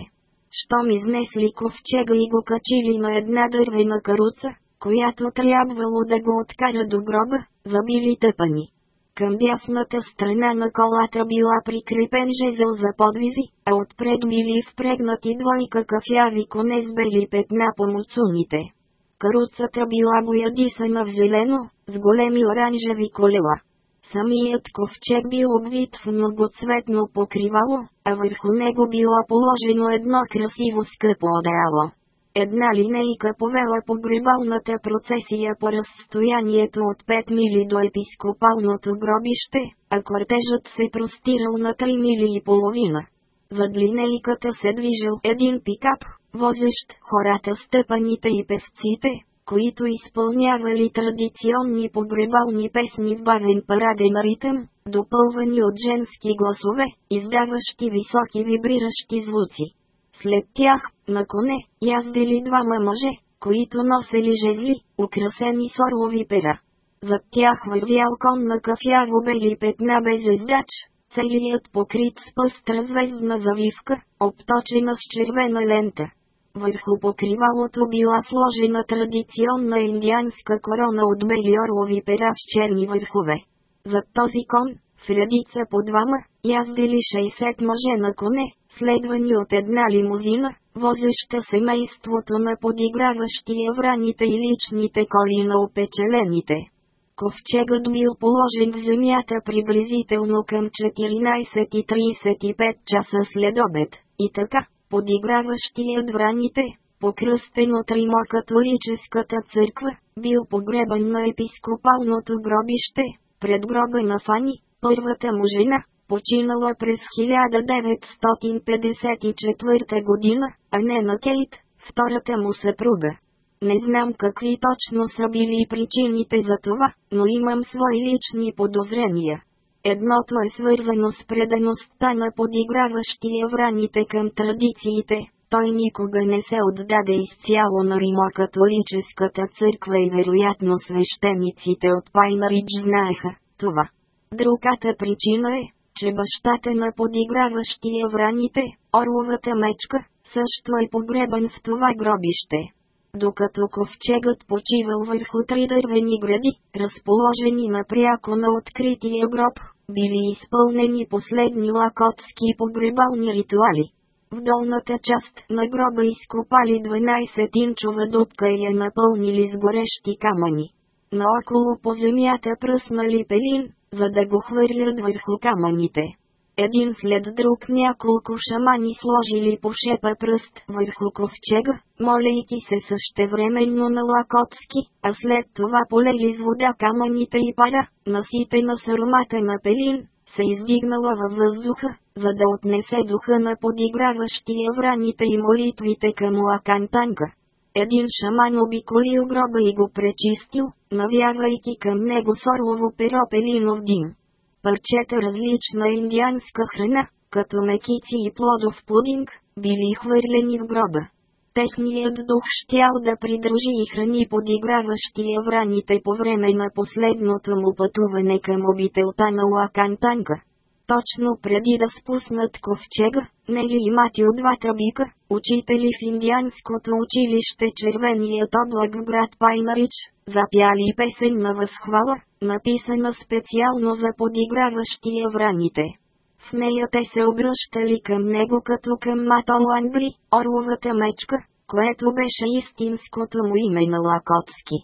Speaker 1: Щом изнесли ковчега и го качили на една дървена каруца, която трябвало да го откара до гроба, забили тъпани. Към дясната страна на колата била прикрепен жезъл за подвизи, а отпред били впрегнати двойка кафяви коне с бели петна по муцуните. Каруцата била боядисана в зелено, с големи оранжеви колела. Самият ковчег бил обвит в многоцветно покривало, а върху него било положено едно красиво скъпо одеяло. Една линейка повела погребалната процесия по разстоянието от 5 мили до епископалното гробище, а кортежът се простирал на 3 мили и половина. Зад линейката се движил един пикап, возещ хората стъпаните и певците, които изпълнявали традиционни погребални песни в бавен параден ритъм, допълвани от женски гласове, издаващи високи вибриращи звуци. След тях, на коне, яздели двама мъже, които носели жезли, украсени с орлови пера. Зад тях вървял кон на кафяво бели петна без звездач, целият покрит с пъстра звездна завивка, обточена с червена лента. Върху покривалото била сложена традиционна индианска корона от бели орлови пера с черни върхове. За този кон, в редица по двама, яздели 60 мъже на коне, следвани от една лимузина, возеща семейството на подиграващия враните и личните коли на опечелените. Ковчегът бил положен в земята приблизително към 14.35 часа след обед, и така, подиграващият враните, покръстен от католическата църква, бил погребан на епископалното гробище, пред гроба на Фани, първата му жена, починала през 1954 година, а не на Кейт, втората му съпруга. Не знам какви точно са били причините за това, но имам свои лични подозрения. Едното е свързано с предаността на подиграващия враните към традициите. Той никога не се отдаде изцяло на католическата църква и вероятно свещениците от Пайнарич знаеха това. Другата причина е, че бащата на подиграващия враните, орловата мечка, също е погребан в това гробище. Докато ковчегът почивал върху три дървени гради, разположени напряко на открития гроб, били изпълнени последни лакотски погребални ритуали. В долната част на гроба изкопали 12-инчова дупка и я напълнили с горещи камъни. Наоколо по земята пръснали пелин, за да го хвърлят върху камъните. Един след друг няколко шамани сложили по шепа пръст върху ковчега, молейки се същевременно на лакотски, а след това полели с вода камъните и пара, наситена с аромата на пелин, се издигнала във въздуха, за да отнесе духа на подиграващия враните и молитвите към Лакантанга. Един шаман обиколил гроба и го пречистил, навявайки към него сорлово перо пелинов дим. Парчета различна индианска храна, като мекици и плодов пудинг, били хвърлени в гроба. Техният дух щял да придружи и храни подиграващия евраните по време на последното му пътуване към обителта на Лакантанка. Точно преди да спуснат ковчега, Нели и Мати от двата бика, учители в индианското училище Червеният облак в град Пайнарич, запяли песен на възхвала, написана специално за подиграващия враните. В нея те се обръщали към него като към Матоландри, орловата мечка, което беше истинското му име на Лакотски.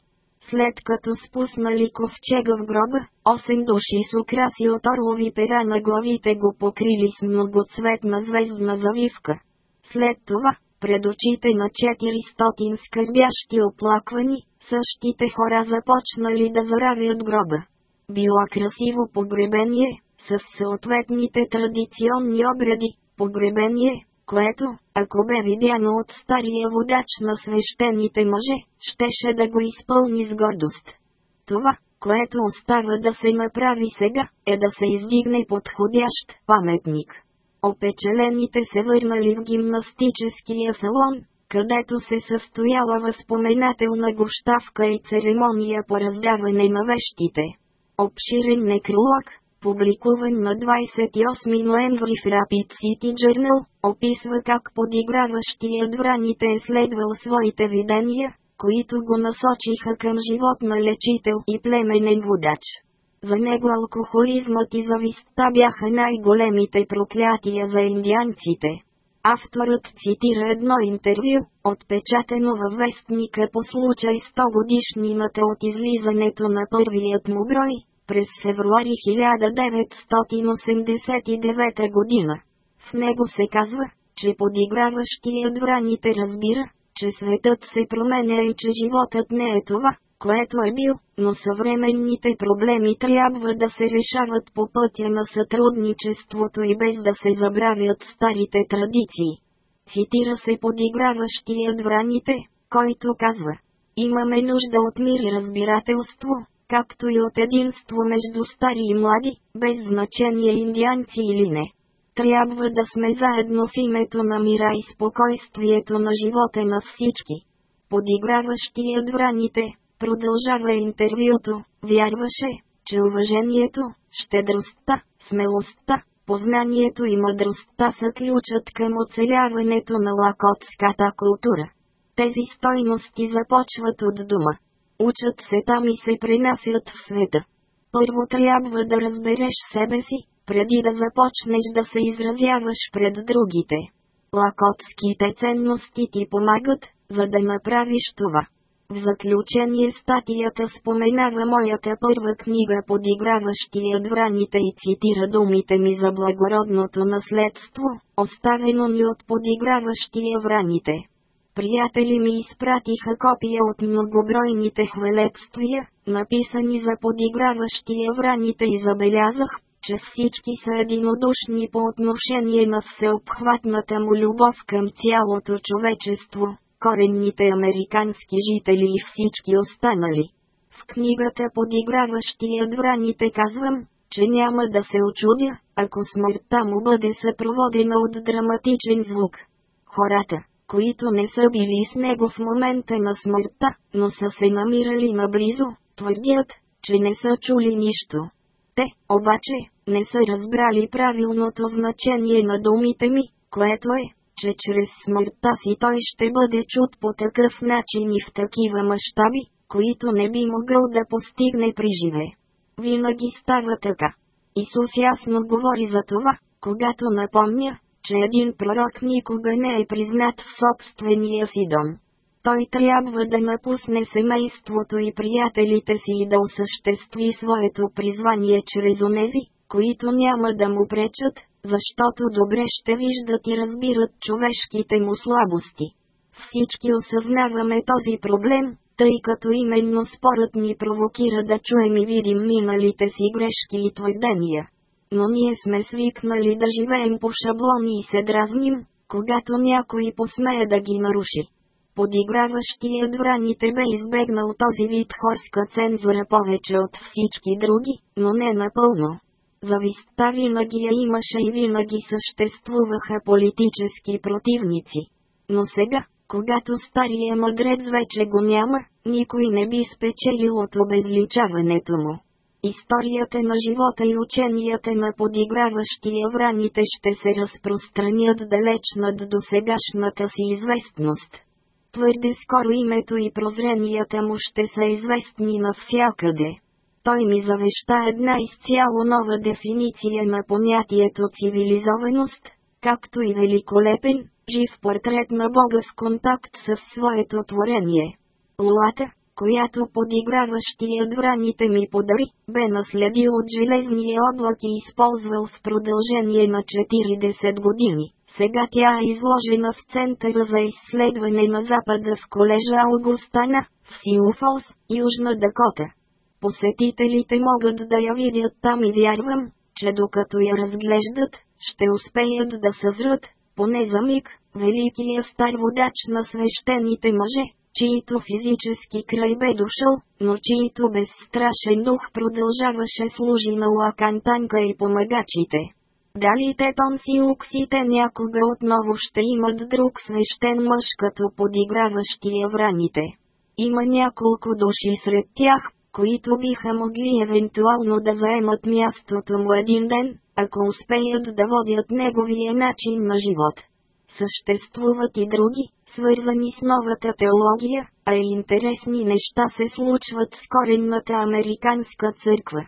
Speaker 1: След като спуснали ковчега в гроба, 8 души с украси от орлови пера на главите го покрили с многоцветна звездна завивка. След това, пред очите на 400 скърбящи оплаквани, същите хора започнали да заравят гроба. Било красиво погребение, с съответните традиционни обреди, погребение, което, ако бе видяно от стария водач на свещените мъже, щеше да го изпълни с гордост. Това, което остава да се направи сега, е да се издигне подходящ паметник. Опечелените се върнали в гимнастическия салон, където се състояла възпоменателна гощавка и церемония по раздаване на вещите. Обширен некролог, публикуван на 28 ноември в Rapid City Journal, описва как подиграващият враните е следвал своите видения, които го насочиха към живот на лечител и племенен водач. За него алкохолизмът и завистта бяха най-големите проклятия за индианците. Авторът цитира едно интервю, отпечатано във вестника по случай 100 годишнината от излизането на първият му брой, през февруари 1989 година. В него се казва, че подиграващият враните разбира, че светът се променя и че животът не е това, което е бил, но съвременните проблеми трябва да се решават по пътя на сътрудничеството и без да се забравят старите традиции. Цитира се подиграващият враните, който казва, имаме нужда от мир и разбирателство, както и от единство между стари и млади, без значение индианци или не. Трябва да сме заедно в името на мира и спокойствието на живота на всички. Подиграващият враните, продължава интервюто, вярваше, че уважението, щедростта, смелостта, познанието и мъдростта са ключът към оцеляването на лакотската култура. Тези стойности започват от дума учат се там и се пренасят в света. Първо трябва да разбереш себе си, преди да започнеш да се изразяваш пред другите. Лакотските ценности ти помагат, за да направиш това. В заключение статията споменава моята първа книга подиграващия враните и цитира думите ми за благородното наследство, оставено ни от подиграващия враните приятели ми изпратиха копия от многобройните хвалепствия, написани за подиграващия враните, и забелязах, че всички са единодушни по отношение на всеобхватната му любов към цялото човечество, коренните американски жители и всички останали. В книгата в раните казвам, че няма да се очудя, ако смъртта му бъде съпроводена от драматичен звук. Хората, които не са били с него в момента на смъртта, но са се намирали наблизо, твърдят, че не са чули нищо. Те, обаче, не са разбрали правилното значение на думите ми, което е, че чрез смъртта си той ще бъде чут по такъв начин и в такива мащаби, които не би могъл да постигне при живе. Винаги става така. Исус ясно говори за това, когато напомня, че един пророк никога не е признат в собствения си дом. Той трябва да напусне семейството и приятелите си и да осъществи своето призвание чрез онези, които няма да му пречат, защото добре ще виждат и разбират човешките му слабости. Всички осъзнаваме този проблем, тъй като именно спорът ни провокира да чуем и видим миналите си грешки и твърдения но ние сме свикнали да живеем по шаблони и се дразним, когато някой посмее да ги наруши. Подиграващият враните бе избегнал този вид хорска цензура повече от всички други, но не напълно. Завистта винаги я имаше и винаги съществуваха политически противници. Но сега, когато стария мъдрец вече го няма, никой не би спечелил от обезличаването му. Историята на живота и ученията на подиграващия враните ще се разпространят далеч над досегашната си известност. Твърде скоро името и прозренията му ще са известни навсякъде. Той ми завеща една изцяло нова дефиниция на понятието цивилизованост, както и великолепен, жив портрет на Бога в контакт с своето творение. Луата, която подиграващият враните ми подари, бе наследил от железни облаки, и използвал в продължение на 40 години. Сега тя е изложена в Центъра за изследване на Запада в колежа Аугустана, в Сиуфолс, Южна Дакота. Посетителите могат да я видят там и вярвам, че докато я разглеждат, ще успеят да съзрат, поне за миг, великия стар водач на свещените мъже, чието физически край бе дошъл, но чието безстрашен дух продължаваше служи на Лакантанка и помагачите. Дали те тонси уксите някога отново ще имат друг свещен мъж като в раните? Има няколко души сред тях, които биха могли евентуално да заемат мястото му един ден, ако успеят да водят неговия начин на живот. Съществуват и други, свързани с новата теология, а интересни неща се случват в коренната американска църква.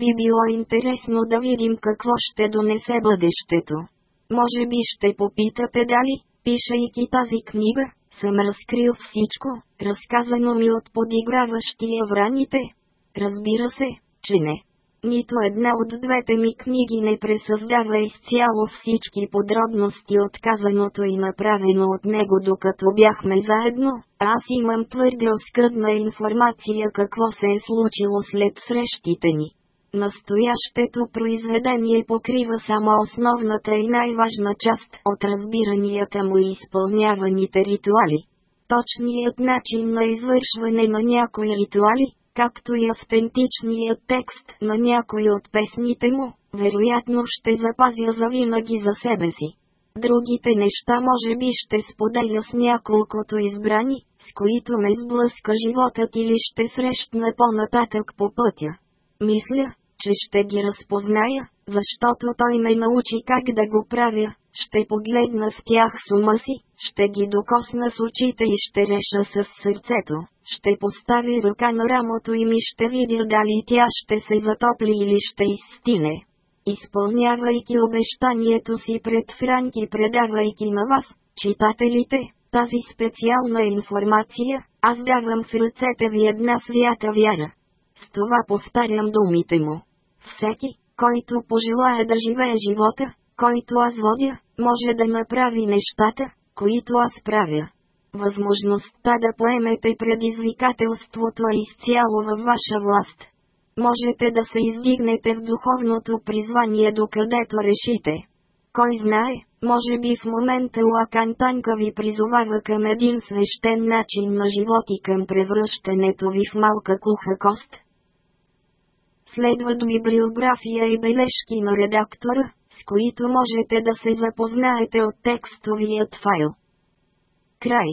Speaker 1: Би било интересно да видим какво ще донесе бъдещето. Може би ще попитате дали, пишейки тази книга, съм разкрил всичко, разказано ми от подиграващия враните. Разбира се, че не нито една от двете ми книги не пресъздава изцяло всички подробности от казаното и направено от него докато бяхме заедно. Аз имам твърде оскъдна информация какво се е случило след срещите ни. Настоящето произведение покрива само основната и най-важна част от разбиранията му и изпълняваните ритуали. Точният начин на извършване на някои ритуали, както и автентичният текст на някои от песните му, вероятно ще запазя завинаги за себе си. Другите неща може би ще споделя с няколкото избрани, с които ме сблъска животът или ще срещна по-нататък по пътя. Мисля, че ще ги разпозная, защото той ме научи как да го правя, ще погледна в тях с ума си, ще ги докосна с очите и ще реша с сърцето, ще постави ръка на рамото и ми ще видя дали тя ще се затопли или ще изстине. Изпълнявайки обещанието си пред Франки предавайки на вас, читателите, тази специална информация, аз давам в ръцете ви една свята вяра. С това повтарям думите му. Всеки, който пожелая да живее живота, който аз водя, може да направи нещата, които аз правя. Възможността да поемете предизвикателството е изцяло във ваша власт. Можете да се издигнете в духовното призвание докъдето решите. Кой знае, може би в момента Лакан Танка ви призовава към един свещен начин на живот и към превръщането ви в малка куха кост, Следват ми биография и бележки на редактора, с които можете да се запознаете от текстовият файл. Край